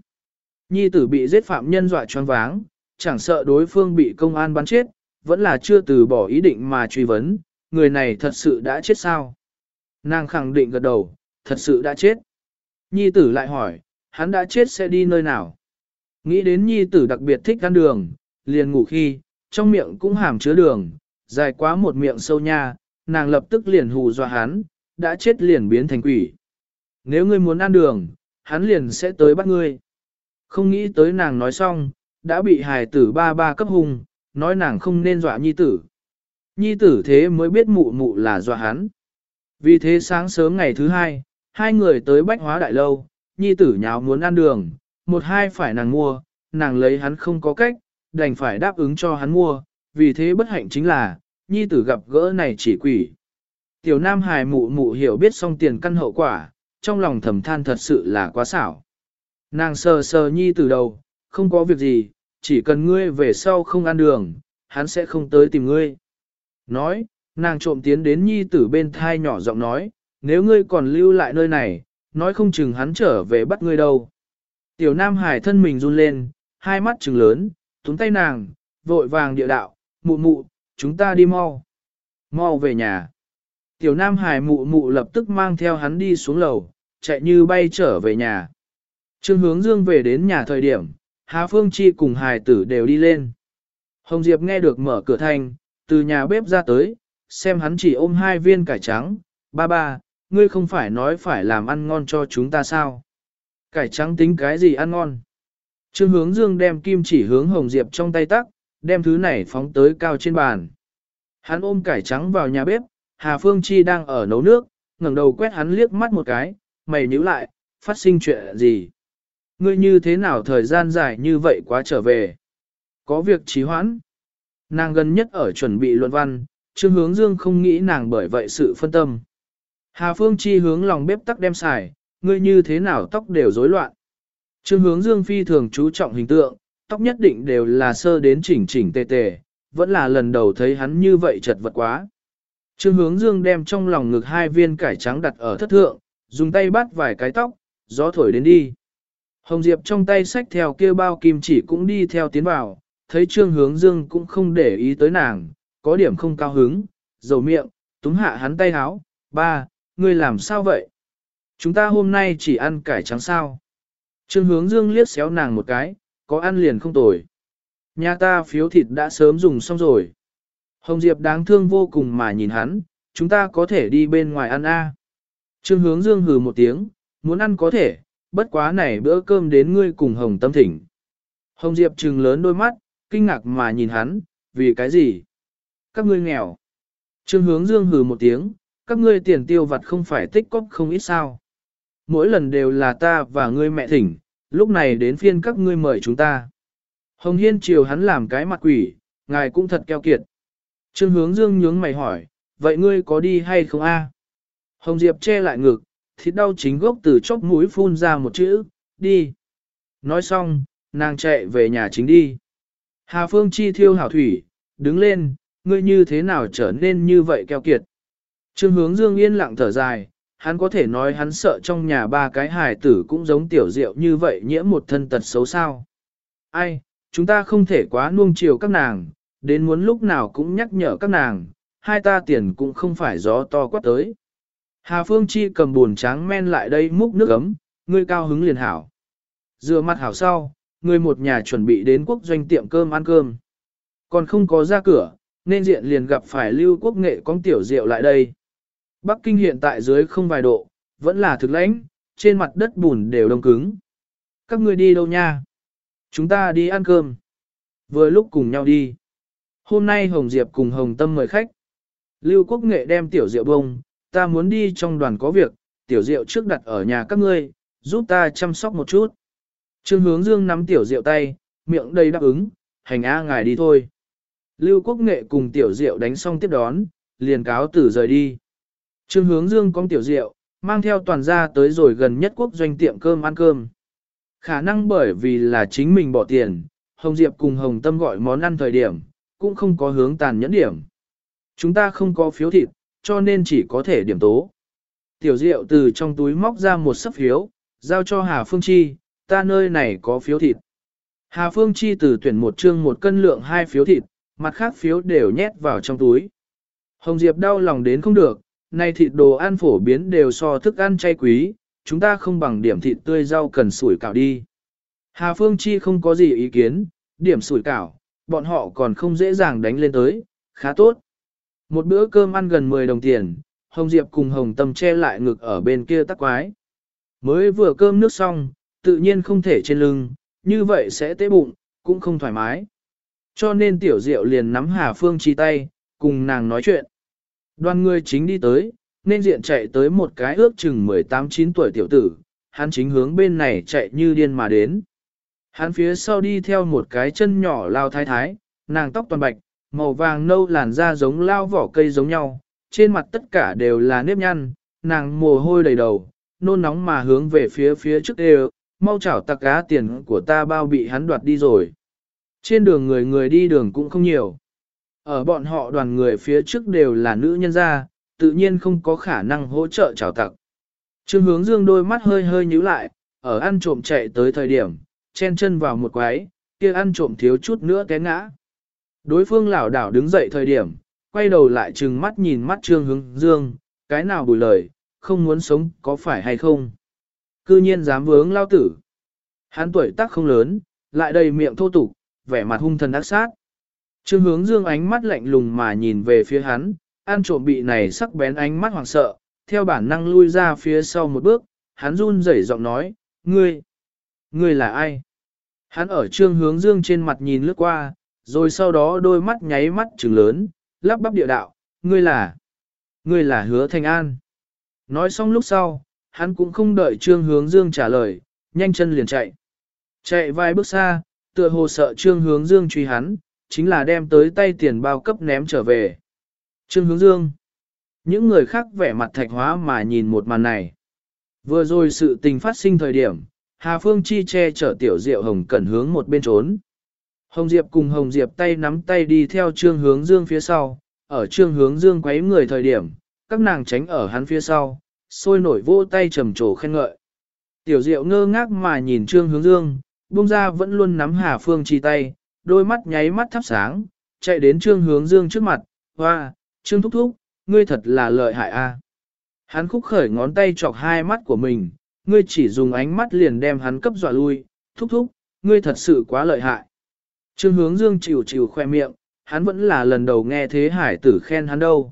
Nhi tử bị giết phạm nhân dọa choáng váng, chẳng sợ đối phương bị công an bắn chết, vẫn là chưa từ bỏ ý định mà truy vấn, người này thật sự đã chết sao? Nàng khẳng định gật đầu, thật sự đã chết. Nhi tử lại hỏi, hắn đã chết sẽ đi nơi nào? Nghĩ đến nhi tử đặc biệt thích ăn đường, liền ngủ khi, trong miệng cũng hàm chứa đường, dài quá một miệng sâu nha, nàng lập tức liền hù dọa hắn, đã chết liền biến thành quỷ. Nếu ngươi muốn ăn đường, hắn liền sẽ tới bắt ngươi. Không nghĩ tới nàng nói xong, đã bị hài tử ba ba cấp hùng, nói nàng không nên dọa nhi tử. Nhi tử thế mới biết mụ mụ là dọa hắn. Vì thế sáng sớm ngày thứ hai, hai người tới bách hóa đại lâu, nhi tử nháo muốn ăn đường, một hai phải nàng mua, nàng lấy hắn không có cách, đành phải đáp ứng cho hắn mua, vì thế bất hạnh chính là, nhi tử gặp gỡ này chỉ quỷ. Tiểu Nam Hải mụ mụ hiểu biết xong tiền căn hậu quả, trong lòng thầm than thật sự là quá xảo. Nàng sờ sờ nhi tử đầu, không có việc gì, chỉ cần ngươi về sau không ăn đường, hắn sẽ không tới tìm ngươi. Nói, nàng trộm tiến đến nhi tử bên thai nhỏ giọng nói, nếu ngươi còn lưu lại nơi này, nói không chừng hắn trở về bắt ngươi đâu. Tiểu Nam Hải thân mình run lên, hai mắt trừng lớn, túm tay nàng, vội vàng địa đạo, mụ mụ, chúng ta đi mau. Mau về nhà. Tiểu Nam Hải mụ mụ lập tức mang theo hắn đi xuống lầu, chạy như bay trở về nhà. Trương hướng dương về đến nhà thời điểm, Hà Phương Chi cùng Hải tử đều đi lên. Hồng Diệp nghe được mở cửa thành từ nhà bếp ra tới, xem hắn chỉ ôm hai viên cải trắng, ba ba, ngươi không phải nói phải làm ăn ngon cho chúng ta sao? Cải trắng tính cái gì ăn ngon? Trương hướng dương đem kim chỉ hướng Hồng Diệp trong tay tắc, đem thứ này phóng tới cao trên bàn. Hắn ôm cải trắng vào nhà bếp, Hà Phương Chi đang ở nấu nước, ngẩng đầu quét hắn liếc mắt một cái, mày nhíu lại, phát sinh chuyện gì? Ngươi như thế nào thời gian dài như vậy quá trở về? Có việc trì hoãn. Nàng gần nhất ở chuẩn bị luận văn, Trương Hướng Dương không nghĩ nàng bởi vậy sự phân tâm. Hà Phương Chi hướng lòng bếp tắc đem xài, ngươi như thế nào tóc đều rối loạn. Trương Hướng Dương phi thường chú trọng hình tượng, tóc nhất định đều là sơ đến chỉnh chỉnh tề tề, vẫn là lần đầu thấy hắn như vậy chật vật quá. Trương hướng dương đem trong lòng ngực hai viên cải trắng đặt ở thất thượng, dùng tay bắt vài cái tóc, gió thổi đến đi. Hồng Diệp trong tay xách theo kia bao kim chỉ cũng đi theo tiến vào, thấy trương hướng dương cũng không để ý tới nàng, có điểm không cao hứng, dầu miệng, túm hạ hắn tay háo, ba, ngươi làm sao vậy? Chúng ta hôm nay chỉ ăn cải trắng sao? Trương hướng dương liếc xéo nàng một cái, có ăn liền không tồi. Nhà ta phiếu thịt đã sớm dùng xong rồi. Hồng Diệp đáng thương vô cùng mà nhìn hắn, chúng ta có thể đi bên ngoài ăn a. Trương hướng dương hừ một tiếng, muốn ăn có thể, bất quá này bữa cơm đến ngươi cùng Hồng Tâm Thỉnh. Hồng Diệp trừng lớn đôi mắt, kinh ngạc mà nhìn hắn, vì cái gì? Các ngươi nghèo. Trương hướng dương hừ một tiếng, các ngươi tiền tiêu vặt không phải tích cóp không ít sao. Mỗi lần đều là ta và ngươi mẹ thỉnh, lúc này đến phiên các ngươi mời chúng ta. Hồng Hiên chiều hắn làm cái mặt quỷ, ngài cũng thật keo kiệt. Trương hướng dương nhướng mày hỏi, vậy ngươi có đi hay không a? Hồng Diệp che lại ngực, thịt đau chính gốc từ chốc mũi phun ra một chữ, đi. Nói xong, nàng chạy về nhà chính đi. Hà Phương Chi thiêu hảo thủy, đứng lên, ngươi như thế nào trở nên như vậy keo kiệt. Trương hướng dương yên lặng thở dài, hắn có thể nói hắn sợ trong nhà ba cái hài tử cũng giống tiểu diệu như vậy nhiễm một thân tật xấu sao. Ai, chúng ta không thể quá nuông chiều các nàng, đến muốn lúc nào cũng nhắc nhở các nàng, hai ta tiền cũng không phải gió to quát tới. Hà Phương Chi cầm buồn tráng men lại đây múc nước ấm, ngươi cao hứng liền hảo. Dựa mặt hảo sau, người một nhà chuẩn bị đến quốc doanh tiệm cơm ăn cơm. Còn không có ra cửa, nên diện liền gặp phải lưu quốc nghệ con tiểu rượu lại đây. Bắc Kinh hiện tại dưới không vài độ, vẫn là thực lãnh, trên mặt đất bùn đều đông cứng. Các ngươi đi đâu nha? Chúng ta đi ăn cơm. Vừa lúc cùng nhau đi. Hôm nay Hồng Diệp cùng Hồng Tâm mời khách. Lưu Quốc Nghệ đem tiểu rượu bông, ta muốn đi trong đoàn có việc, tiểu rượu trước đặt ở nhà các ngươi, giúp ta chăm sóc một chút. Trương hướng dương nắm tiểu rượu tay, miệng đầy đáp ứng, hành a ngài đi thôi. Lưu Quốc Nghệ cùng tiểu diệu đánh xong tiếp đón, liền cáo tử rời đi. Trương hướng dương con tiểu diệu mang theo toàn gia tới rồi gần nhất quốc doanh tiệm cơm ăn cơm. Khả năng bởi vì là chính mình bỏ tiền, Hồng Diệp cùng Hồng Tâm gọi món ăn thời điểm, cũng không có hướng tàn nhẫn điểm. Chúng ta không có phiếu thịt, cho nên chỉ có thể điểm tố. Tiểu Diệu từ trong túi móc ra một sấp phiếu, giao cho Hà Phương Chi, ta nơi này có phiếu thịt. Hà Phương Chi từ tuyển một chương một cân lượng hai phiếu thịt, mặt khác phiếu đều nhét vào trong túi. Hồng Diệp đau lòng đến không được, nay thịt đồ ăn phổ biến đều so thức ăn chay quý, chúng ta không bằng điểm thịt tươi rau cần sủi cảo đi. Hà Phương Chi không có gì ý kiến, điểm sủi cảo, bọn họ còn không dễ dàng đánh lên tới, khá tốt. Một bữa cơm ăn gần 10 đồng tiền, Hồng Diệp cùng Hồng Tâm che lại ngực ở bên kia tắc quái. Mới vừa cơm nước xong, tự nhiên không thể trên lưng, như vậy sẽ tế bụng, cũng không thoải mái. Cho nên tiểu diệu liền nắm Hà Phương Chi tay, cùng nàng nói chuyện. Đoàn người chính đi tới, nên diện chạy tới một cái ước chừng 18-9 tuổi tiểu tử, hắn chính hướng bên này chạy như điên mà đến. Hắn phía sau đi theo một cái chân nhỏ lao thái thái, nàng tóc toàn bạch, màu vàng nâu làn da giống lao vỏ cây giống nhau, trên mặt tất cả đều là nếp nhăn, nàng mồ hôi đầy đầu, nôn nóng mà hướng về phía phía trước đều, mau chảo tặc cá tiền của ta bao bị hắn đoạt đi rồi. Trên đường người người đi đường cũng không nhiều. Ở bọn họ đoàn người phía trước đều là nữ nhân gia, tự nhiên không có khả năng hỗ trợ chào tặc. Trương hướng dương đôi mắt hơi hơi nhíu lại, ở ăn trộm chạy tới thời điểm, chen chân vào một quái, kia ăn trộm thiếu chút nữa té ngã. Đối phương lảo đảo đứng dậy thời điểm, quay đầu lại trừng mắt nhìn mắt trương hướng dương, cái nào bùi lời, không muốn sống có phải hay không. Cư nhiên dám vướng lao tử. Hắn tuổi tác không lớn, lại đầy miệng thô tục, vẻ mặt hung thần ác sát. Trương hướng dương ánh mắt lạnh lùng mà nhìn về phía hắn, an trộm bị này sắc bén ánh mắt hoảng sợ, theo bản năng lui ra phía sau một bước, hắn run rẩy giọng nói, ngươi, ngươi là ai? Hắn ở trương hướng dương trên mặt nhìn lướt qua, rồi sau đó đôi mắt nháy mắt trừng lớn, lắp bắp địa đạo, ngươi là, ngươi là hứa thanh an. Nói xong lúc sau, hắn cũng không đợi trương hướng dương trả lời, nhanh chân liền chạy. Chạy vài bước xa, tựa hồ sợ trương hướng dương truy hắn, chính là đem tới tay tiền bao cấp ném trở về. Trương hướng dương. Những người khác vẻ mặt thạch hóa mà nhìn một màn này. Vừa rồi sự tình phát sinh thời điểm, Hà Phương Chi che chở tiểu diệu hồng cẩn hướng một bên trốn. Hồng Diệp cùng Hồng Diệp tay nắm tay đi theo trương hướng dương phía sau, ở trương hướng dương quấy người thời điểm, các nàng tránh ở hắn phía sau, sôi nổi vỗ tay trầm trồ khen ngợi. Tiểu diệu ngơ ngác mà nhìn trương hướng dương, buông ra vẫn luôn nắm Hà Phương Chi tay, đôi mắt nháy mắt thắp sáng, chạy đến trương hướng dương trước mặt, hoa, trương thúc thúc, ngươi thật là lợi hại a. Hắn khúc khởi ngón tay chọc hai mắt của mình, ngươi chỉ dùng ánh mắt liền đem hắn cấp dọa lui, thúc thúc, ngươi thật sự quá lợi hại. Trương hướng dương chịu chịu khoe miệng, hắn vẫn là lần đầu nghe thế hải tử khen hắn đâu.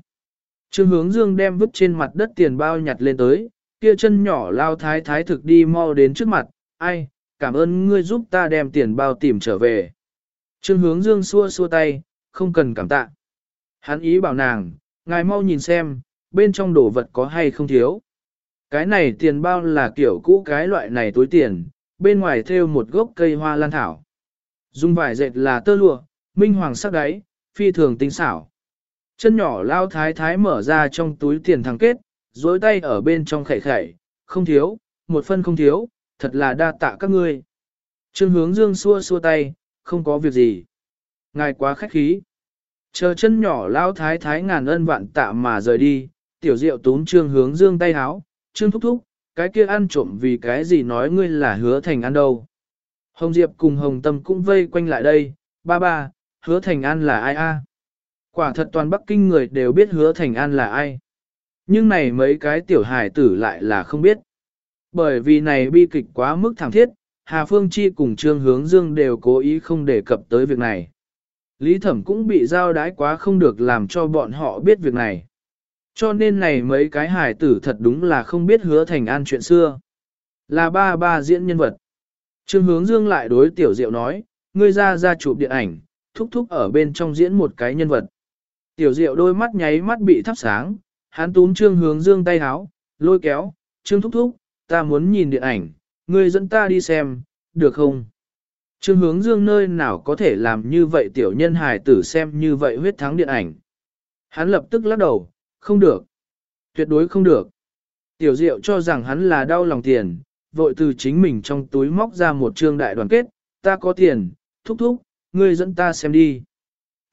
Trương hướng dương đem vứt trên mặt đất tiền bao nhặt lên tới, kia chân nhỏ lao thái thái thực đi mau đến trước mặt, ai, cảm ơn ngươi giúp ta đem tiền bao tìm trở về. Trương hướng dương xua xua tay, không cần cảm tạ. Hắn ý bảo nàng, ngài mau nhìn xem, bên trong đồ vật có hay không thiếu. Cái này tiền bao là kiểu cũ cái loại này túi tiền, bên ngoài thêu một gốc cây hoa lan thảo. Dùng vải dệt là tơ lụa, minh hoàng sắc đáy, phi thường tinh xảo. Chân nhỏ lao thái thái mở ra trong túi tiền thằng kết, dối tay ở bên trong khẩy khẩy, không thiếu, một phân không thiếu, thật là đa tạ các ngươi. Trương hướng dương xua xua tay, không có việc gì. Ngài quá khách khí. Chờ chân nhỏ lao thái thái ngàn ân vạn tạ mà rời đi, tiểu diệu tún trương hướng dương tay háo, trương thúc thúc, cái kia ăn trộm vì cái gì nói ngươi là hứa thành ăn đâu. Hồng Diệp cùng Hồng Tâm cũng vây quanh lại đây, ba ba, hứa thành an là ai a? Quả thật toàn Bắc Kinh người đều biết hứa thành an là ai. Nhưng này mấy cái tiểu hải tử lại là không biết. Bởi vì này bi kịch quá mức thẳng thiết, Hà Phương Chi cùng Trương Hướng Dương đều cố ý không đề cập tới việc này. Lý Thẩm cũng bị giao đái quá không được làm cho bọn họ biết việc này. Cho nên này mấy cái hải tử thật đúng là không biết hứa thành an chuyện xưa. Là ba ba diễn nhân vật. Trương hướng dương lại đối tiểu diệu nói, ngươi ra ra chụp điện ảnh, thúc thúc ở bên trong diễn một cái nhân vật. Tiểu diệu đôi mắt nháy mắt bị thắp sáng, hắn túm trương hướng dương tay háo, lôi kéo, trương thúc thúc, ta muốn nhìn điện ảnh, ngươi dẫn ta đi xem, được không? Trương hướng dương nơi nào có thể làm như vậy tiểu nhân hài tử xem như vậy huyết thắng điện ảnh. Hắn lập tức lắc đầu, không được. Tuyệt đối không được. Tiểu diệu cho rằng hắn là đau lòng tiền, vội từ chính mình trong túi móc ra một trương đại đoàn kết, ta có tiền, thúc thúc, ngươi dẫn ta xem đi.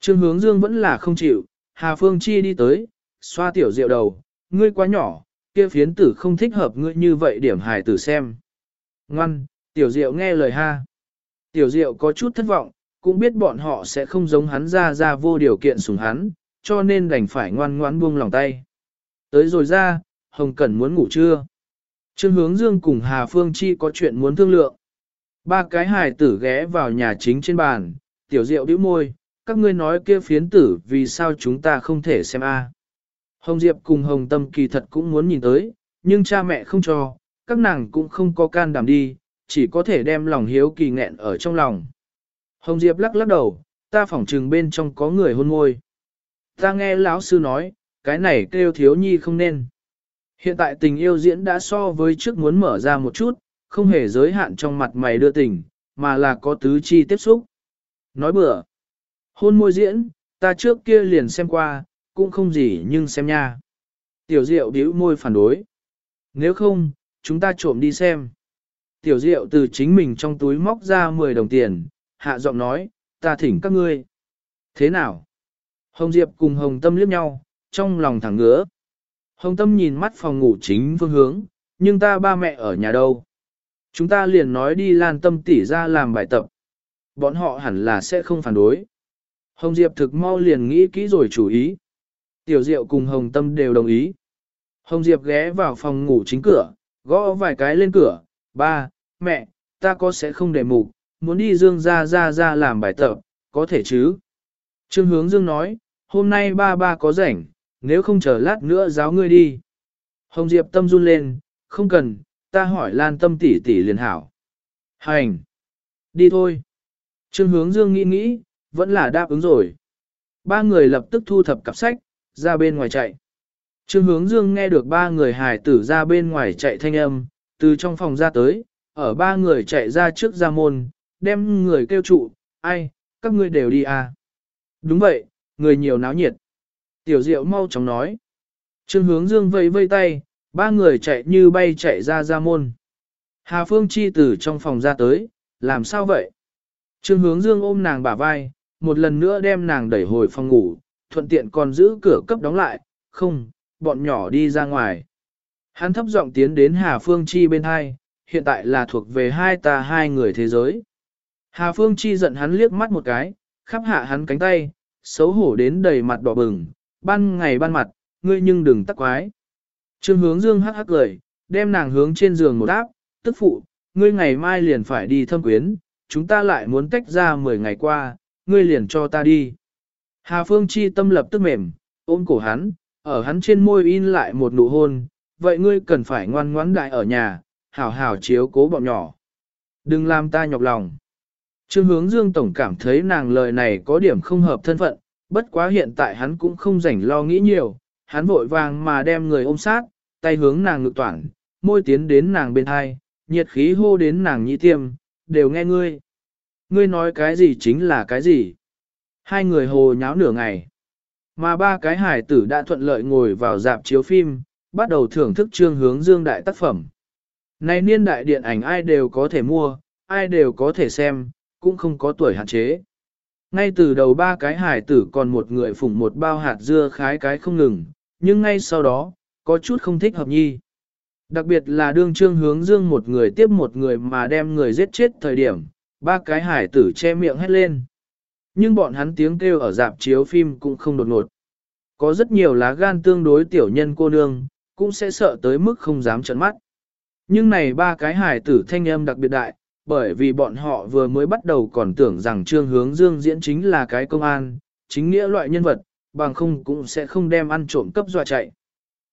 Trương hướng dương vẫn là không chịu, Hà Phương Chi đi tới, xoa tiểu diệu đầu, ngươi quá nhỏ, kia phiến tử không thích hợp ngươi như vậy điểm hài tử xem. Ngoan, tiểu diệu nghe lời ha. Tiểu diệu có chút thất vọng, cũng biết bọn họ sẽ không giống hắn ra ra vô điều kiện sủng hắn, cho nên đành phải ngoan ngoãn buông lòng tay. Tới rồi ra, Hồng Cẩn muốn ngủ trưa. Trương Hướng Dương cùng Hà Phương Chi có chuyện muốn thương lượng. Ba cái hài tử ghé vào nhà chính trên bàn, tiểu diệu bĩu môi, các ngươi nói kia phiến tử vì sao chúng ta không thể xem a? Hồng Diệp cùng Hồng Tâm kỳ thật cũng muốn nhìn tới, nhưng cha mẹ không cho, các nàng cũng không có can đảm đi, chỉ có thể đem lòng hiếu kỳ nghẹn ở trong lòng. Hồng Diệp lắc lắc đầu, ta phỏng trừng bên trong có người hôn môi. Ta nghe lão sư nói, cái này kêu thiếu nhi không nên. Hiện tại tình yêu diễn đã so với trước muốn mở ra một chút, không hề giới hạn trong mặt mày đưa tình, mà là có tứ chi tiếp xúc. Nói bừa, hôn môi diễn, ta trước kia liền xem qua, cũng không gì nhưng xem nha. Tiểu Diệu bĩu môi phản đối. Nếu không, chúng ta trộm đi xem. Tiểu Diệu từ chính mình trong túi móc ra 10 đồng tiền, hạ giọng nói, ta thỉnh các ngươi. Thế nào? Hồng Diệp cùng Hồng Tâm liếc nhau, trong lòng thẳng ngứa. Hồng Tâm nhìn mắt phòng ngủ chính phương hướng, nhưng ta ba mẹ ở nhà đâu? Chúng ta liền nói đi Lan Tâm tỉ ra làm bài tập. Bọn họ hẳn là sẽ không phản đối. Hồng Diệp thực mau liền nghĩ kỹ rồi chủ ý. Tiểu Diệu cùng Hồng Tâm đều đồng ý. Hồng Diệp ghé vào phòng ngủ chính cửa, gõ vài cái lên cửa. Ba, mẹ, ta có sẽ không để mục, muốn đi Dương ra ra ra làm bài tập, có thể chứ? Trương Hướng Dương nói, hôm nay ba ba có rảnh, nếu không chờ lát nữa giáo ngươi đi. Hồng Diệp tâm run lên, không cần, ta hỏi Lan tâm tỷ tỷ liền hảo. Hành! Đi thôi! Trương Hướng Dương nghĩ nghĩ, vẫn là đáp ứng rồi. Ba người lập tức thu thập cặp sách, ra bên ngoài chạy. Trương Hướng Dương nghe được ba người hài tử ra bên ngoài chạy thanh âm, từ trong phòng ra tới, ở ba người chạy ra trước ra môn, đem người kêu trụ, ai, các ngươi đều đi à. Đúng vậy, người nhiều náo nhiệt. Tiểu Diệu mau chóng nói. Trương hướng dương vây vây tay, ba người chạy như bay chạy ra ra môn. Hà Phương Chi từ trong phòng ra tới, làm sao vậy? Trương hướng dương ôm nàng bả vai, một lần nữa đem nàng đẩy hồi phòng ngủ, thuận tiện còn giữ cửa cấp đóng lại, không, bọn nhỏ đi ra ngoài. Hắn thấp giọng tiến đến Hà Phương Chi bên hai, hiện tại là thuộc về hai ta hai người thế giới. Hà Phương Chi giận hắn liếc mắt một cái, khắp hạ hắn cánh tay, xấu hổ đến đầy mặt đỏ bừng, ban ngày ban mặt, ngươi nhưng đừng tắc quái. Trương hướng dương hắc hắc cười, đem nàng hướng trên giường một áp, tức phụ, ngươi ngày mai liền phải đi thâm quyến, chúng ta lại muốn tách ra 10 ngày qua, ngươi liền cho ta đi. Hà Phương Chi tâm lập tức mềm, ôm cổ hắn, ở hắn trên môi in lại một nụ hôn, vậy ngươi cần phải ngoan ngoãn đại ở nhà, hảo hảo chiếu cố bọn nhỏ. Đừng làm ta nhọc lòng. Trương hướng dương tổng cảm thấy nàng lời này có điểm không hợp thân phận, bất quá hiện tại hắn cũng không rảnh lo nghĩ nhiều, hắn vội vàng mà đem người ôm sát, tay hướng nàng ngực toản, môi tiến đến nàng bên hai, nhiệt khí hô đến nàng nhị tiêm, đều nghe ngươi. Ngươi nói cái gì chính là cái gì. Hai người hồ nháo nửa ngày. Mà ba cái hải tử đã thuận lợi ngồi vào dạp chiếu phim, bắt đầu thưởng thức trương hướng dương đại tác phẩm. Này niên đại điện ảnh ai đều có thể mua, ai đều có thể xem, cũng không có tuổi hạn chế. Ngay từ đầu ba cái hải tử còn một người phụng một bao hạt dưa khái cái không ngừng, nhưng ngay sau đó, có chút không thích hợp nhi. Đặc biệt là đương trương hướng dương một người tiếp một người mà đem người giết chết thời điểm, ba cái hải tử che miệng hét lên. Nhưng bọn hắn tiếng kêu ở dạp chiếu phim cũng không đột ngột. Có rất nhiều lá gan tương đối tiểu nhân cô nương, cũng sẽ sợ tới mức không dám trợn mắt. Nhưng này ba cái hải tử thanh âm đặc biệt đại, bởi vì bọn họ vừa mới bắt đầu còn tưởng rằng Trương Hướng Dương diễn chính là cái công an, chính nghĩa loại nhân vật, bằng không cũng sẽ không đem ăn trộm cấp dọa chạy.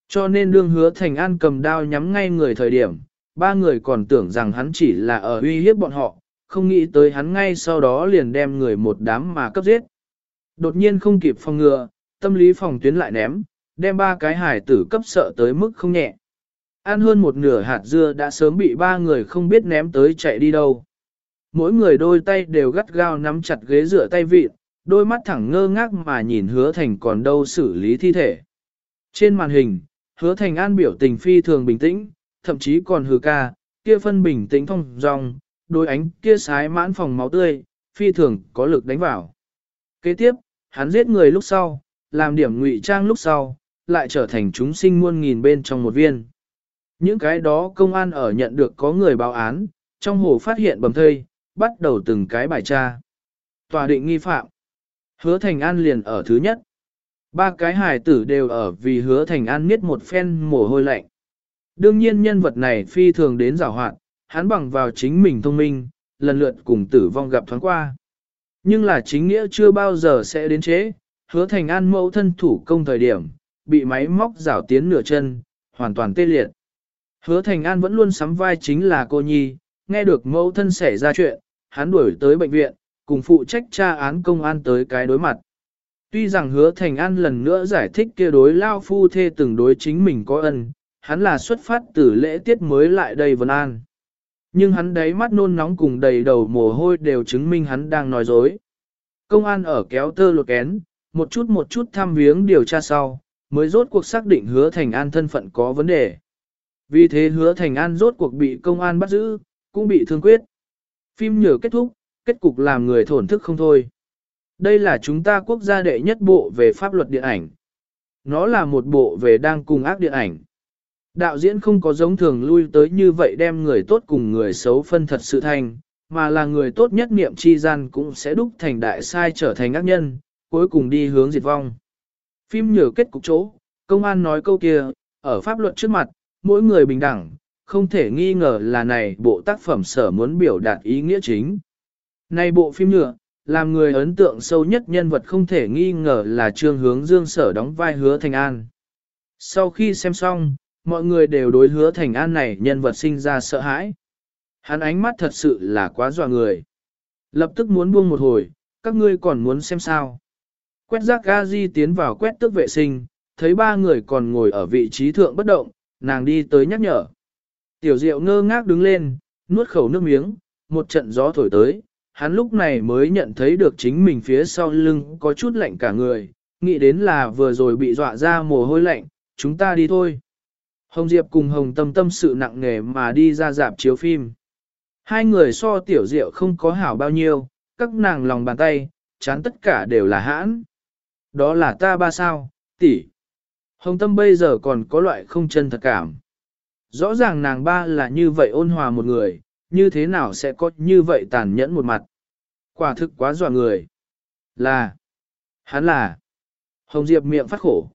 Cho nên đương hứa thành an cầm đao nhắm ngay người thời điểm, ba người còn tưởng rằng hắn chỉ là ở uy hiếp bọn họ, không nghĩ tới hắn ngay sau đó liền đem người một đám mà cấp giết. Đột nhiên không kịp phòng ngừa, tâm lý phòng tuyến lại ném, đem ba cái hải tử cấp sợ tới mức không nhẹ. Ăn hơn một nửa hạt dưa đã sớm bị ba người không biết ném tới chạy đi đâu. Mỗi người đôi tay đều gắt gao nắm chặt ghế dựa tay vịt, đôi mắt thẳng ngơ ngác mà nhìn hứa thành còn đâu xử lý thi thể. Trên màn hình, hứa thành an biểu tình phi thường bình tĩnh, thậm chí còn hừ ca, kia phân bình tĩnh thông dòng, đôi ánh kia sái mãn phòng máu tươi, phi thường có lực đánh vào. Kế tiếp, hắn giết người lúc sau, làm điểm ngụy trang lúc sau, lại trở thành chúng sinh muôn nghìn bên trong một viên. Những cái đó công an ở nhận được có người báo án, trong hồ phát hiện bầm thây, bắt đầu từng cái bài tra. Tòa định nghi phạm. Hứa Thành An liền ở thứ nhất. Ba cái hài tử đều ở vì hứa Thành An miết một phen mồ hôi lạnh. Đương nhiên nhân vật này phi thường đến giảo hoạn, hắn bằng vào chính mình thông minh, lần lượt cùng tử vong gặp thoáng qua. Nhưng là chính nghĩa chưa bao giờ sẽ đến chế, hứa Thành An mẫu thân thủ công thời điểm, bị máy móc rảo tiến nửa chân, hoàn toàn tê liệt. Hứa Thành An vẫn luôn sắm vai chính là cô Nhi, nghe được mẫu thân xảy ra chuyện, hắn đuổi tới bệnh viện, cùng phụ trách tra án công an tới cái đối mặt. Tuy rằng hứa Thành An lần nữa giải thích kia đối lao phu thê từng đối chính mình có ân, hắn là xuất phát từ lễ tiết mới lại đây vân an. Nhưng hắn đấy mắt nôn nóng cùng đầy đầu mồ hôi đều chứng minh hắn đang nói dối. Công an ở kéo tơ lột kén, một chút một chút thăm viếng điều tra sau, mới rốt cuộc xác định hứa Thành An thân phận có vấn đề. Vì thế hứa Thành An rốt cuộc bị công an bắt giữ, cũng bị thương quyết. Phim nhờ kết thúc, kết cục làm người thổn thức không thôi. Đây là chúng ta quốc gia đệ nhất bộ về pháp luật điện ảnh. Nó là một bộ về đang cùng ác điện ảnh. Đạo diễn không có giống thường lui tới như vậy đem người tốt cùng người xấu phân thật sự thành, mà là người tốt nhất niệm chi gian cũng sẽ đúc thành đại sai trở thành ác nhân, cuối cùng đi hướng diệt vong. Phim nhờ kết cục chỗ, công an nói câu kia, ở pháp luật trước mặt, mỗi người bình đẳng, không thể nghi ngờ là này bộ tác phẩm sở muốn biểu đạt ý nghĩa chính. Này bộ phim nhựa, làm người ấn tượng sâu nhất nhân vật không thể nghi ngờ là trương hướng dương sở đóng vai hứa thành an. Sau khi xem xong, mọi người đều đối hứa thành an này nhân vật sinh ra sợ hãi. Hắn ánh mắt thật sự là quá dọa người. Lập tức muốn buông một hồi, các ngươi còn muốn xem sao. Quét rác Gazi tiến vào quét tước vệ sinh, thấy ba người còn ngồi ở vị trí thượng bất động, nàng đi tới nhắc nhở. Tiểu diệu ngơ ngác đứng lên, nuốt khẩu nước miếng, một trận gió thổi tới, hắn lúc này mới nhận thấy được chính mình phía sau lưng có chút lạnh cả người, nghĩ đến là vừa rồi bị dọa ra mồ hôi lạnh, chúng ta đi thôi. Hồng Diệp cùng Hồng Tâm tâm sự nặng nề mà đi ra dạp chiếu phim. Hai người so tiểu diệu không có hảo bao nhiêu, các nàng lòng bàn tay, chán tất cả đều là hãn. Đó là ta ba sao, tỷ. Hồng Tâm bây giờ còn có loại không chân thật cảm. Rõ ràng nàng ba là như vậy ôn hòa một người, như thế nào sẽ có như vậy tàn nhẫn một mặt. Quả thực quá dọa người. Là. Hắn là. Hồng Diệp miệng phát khổ,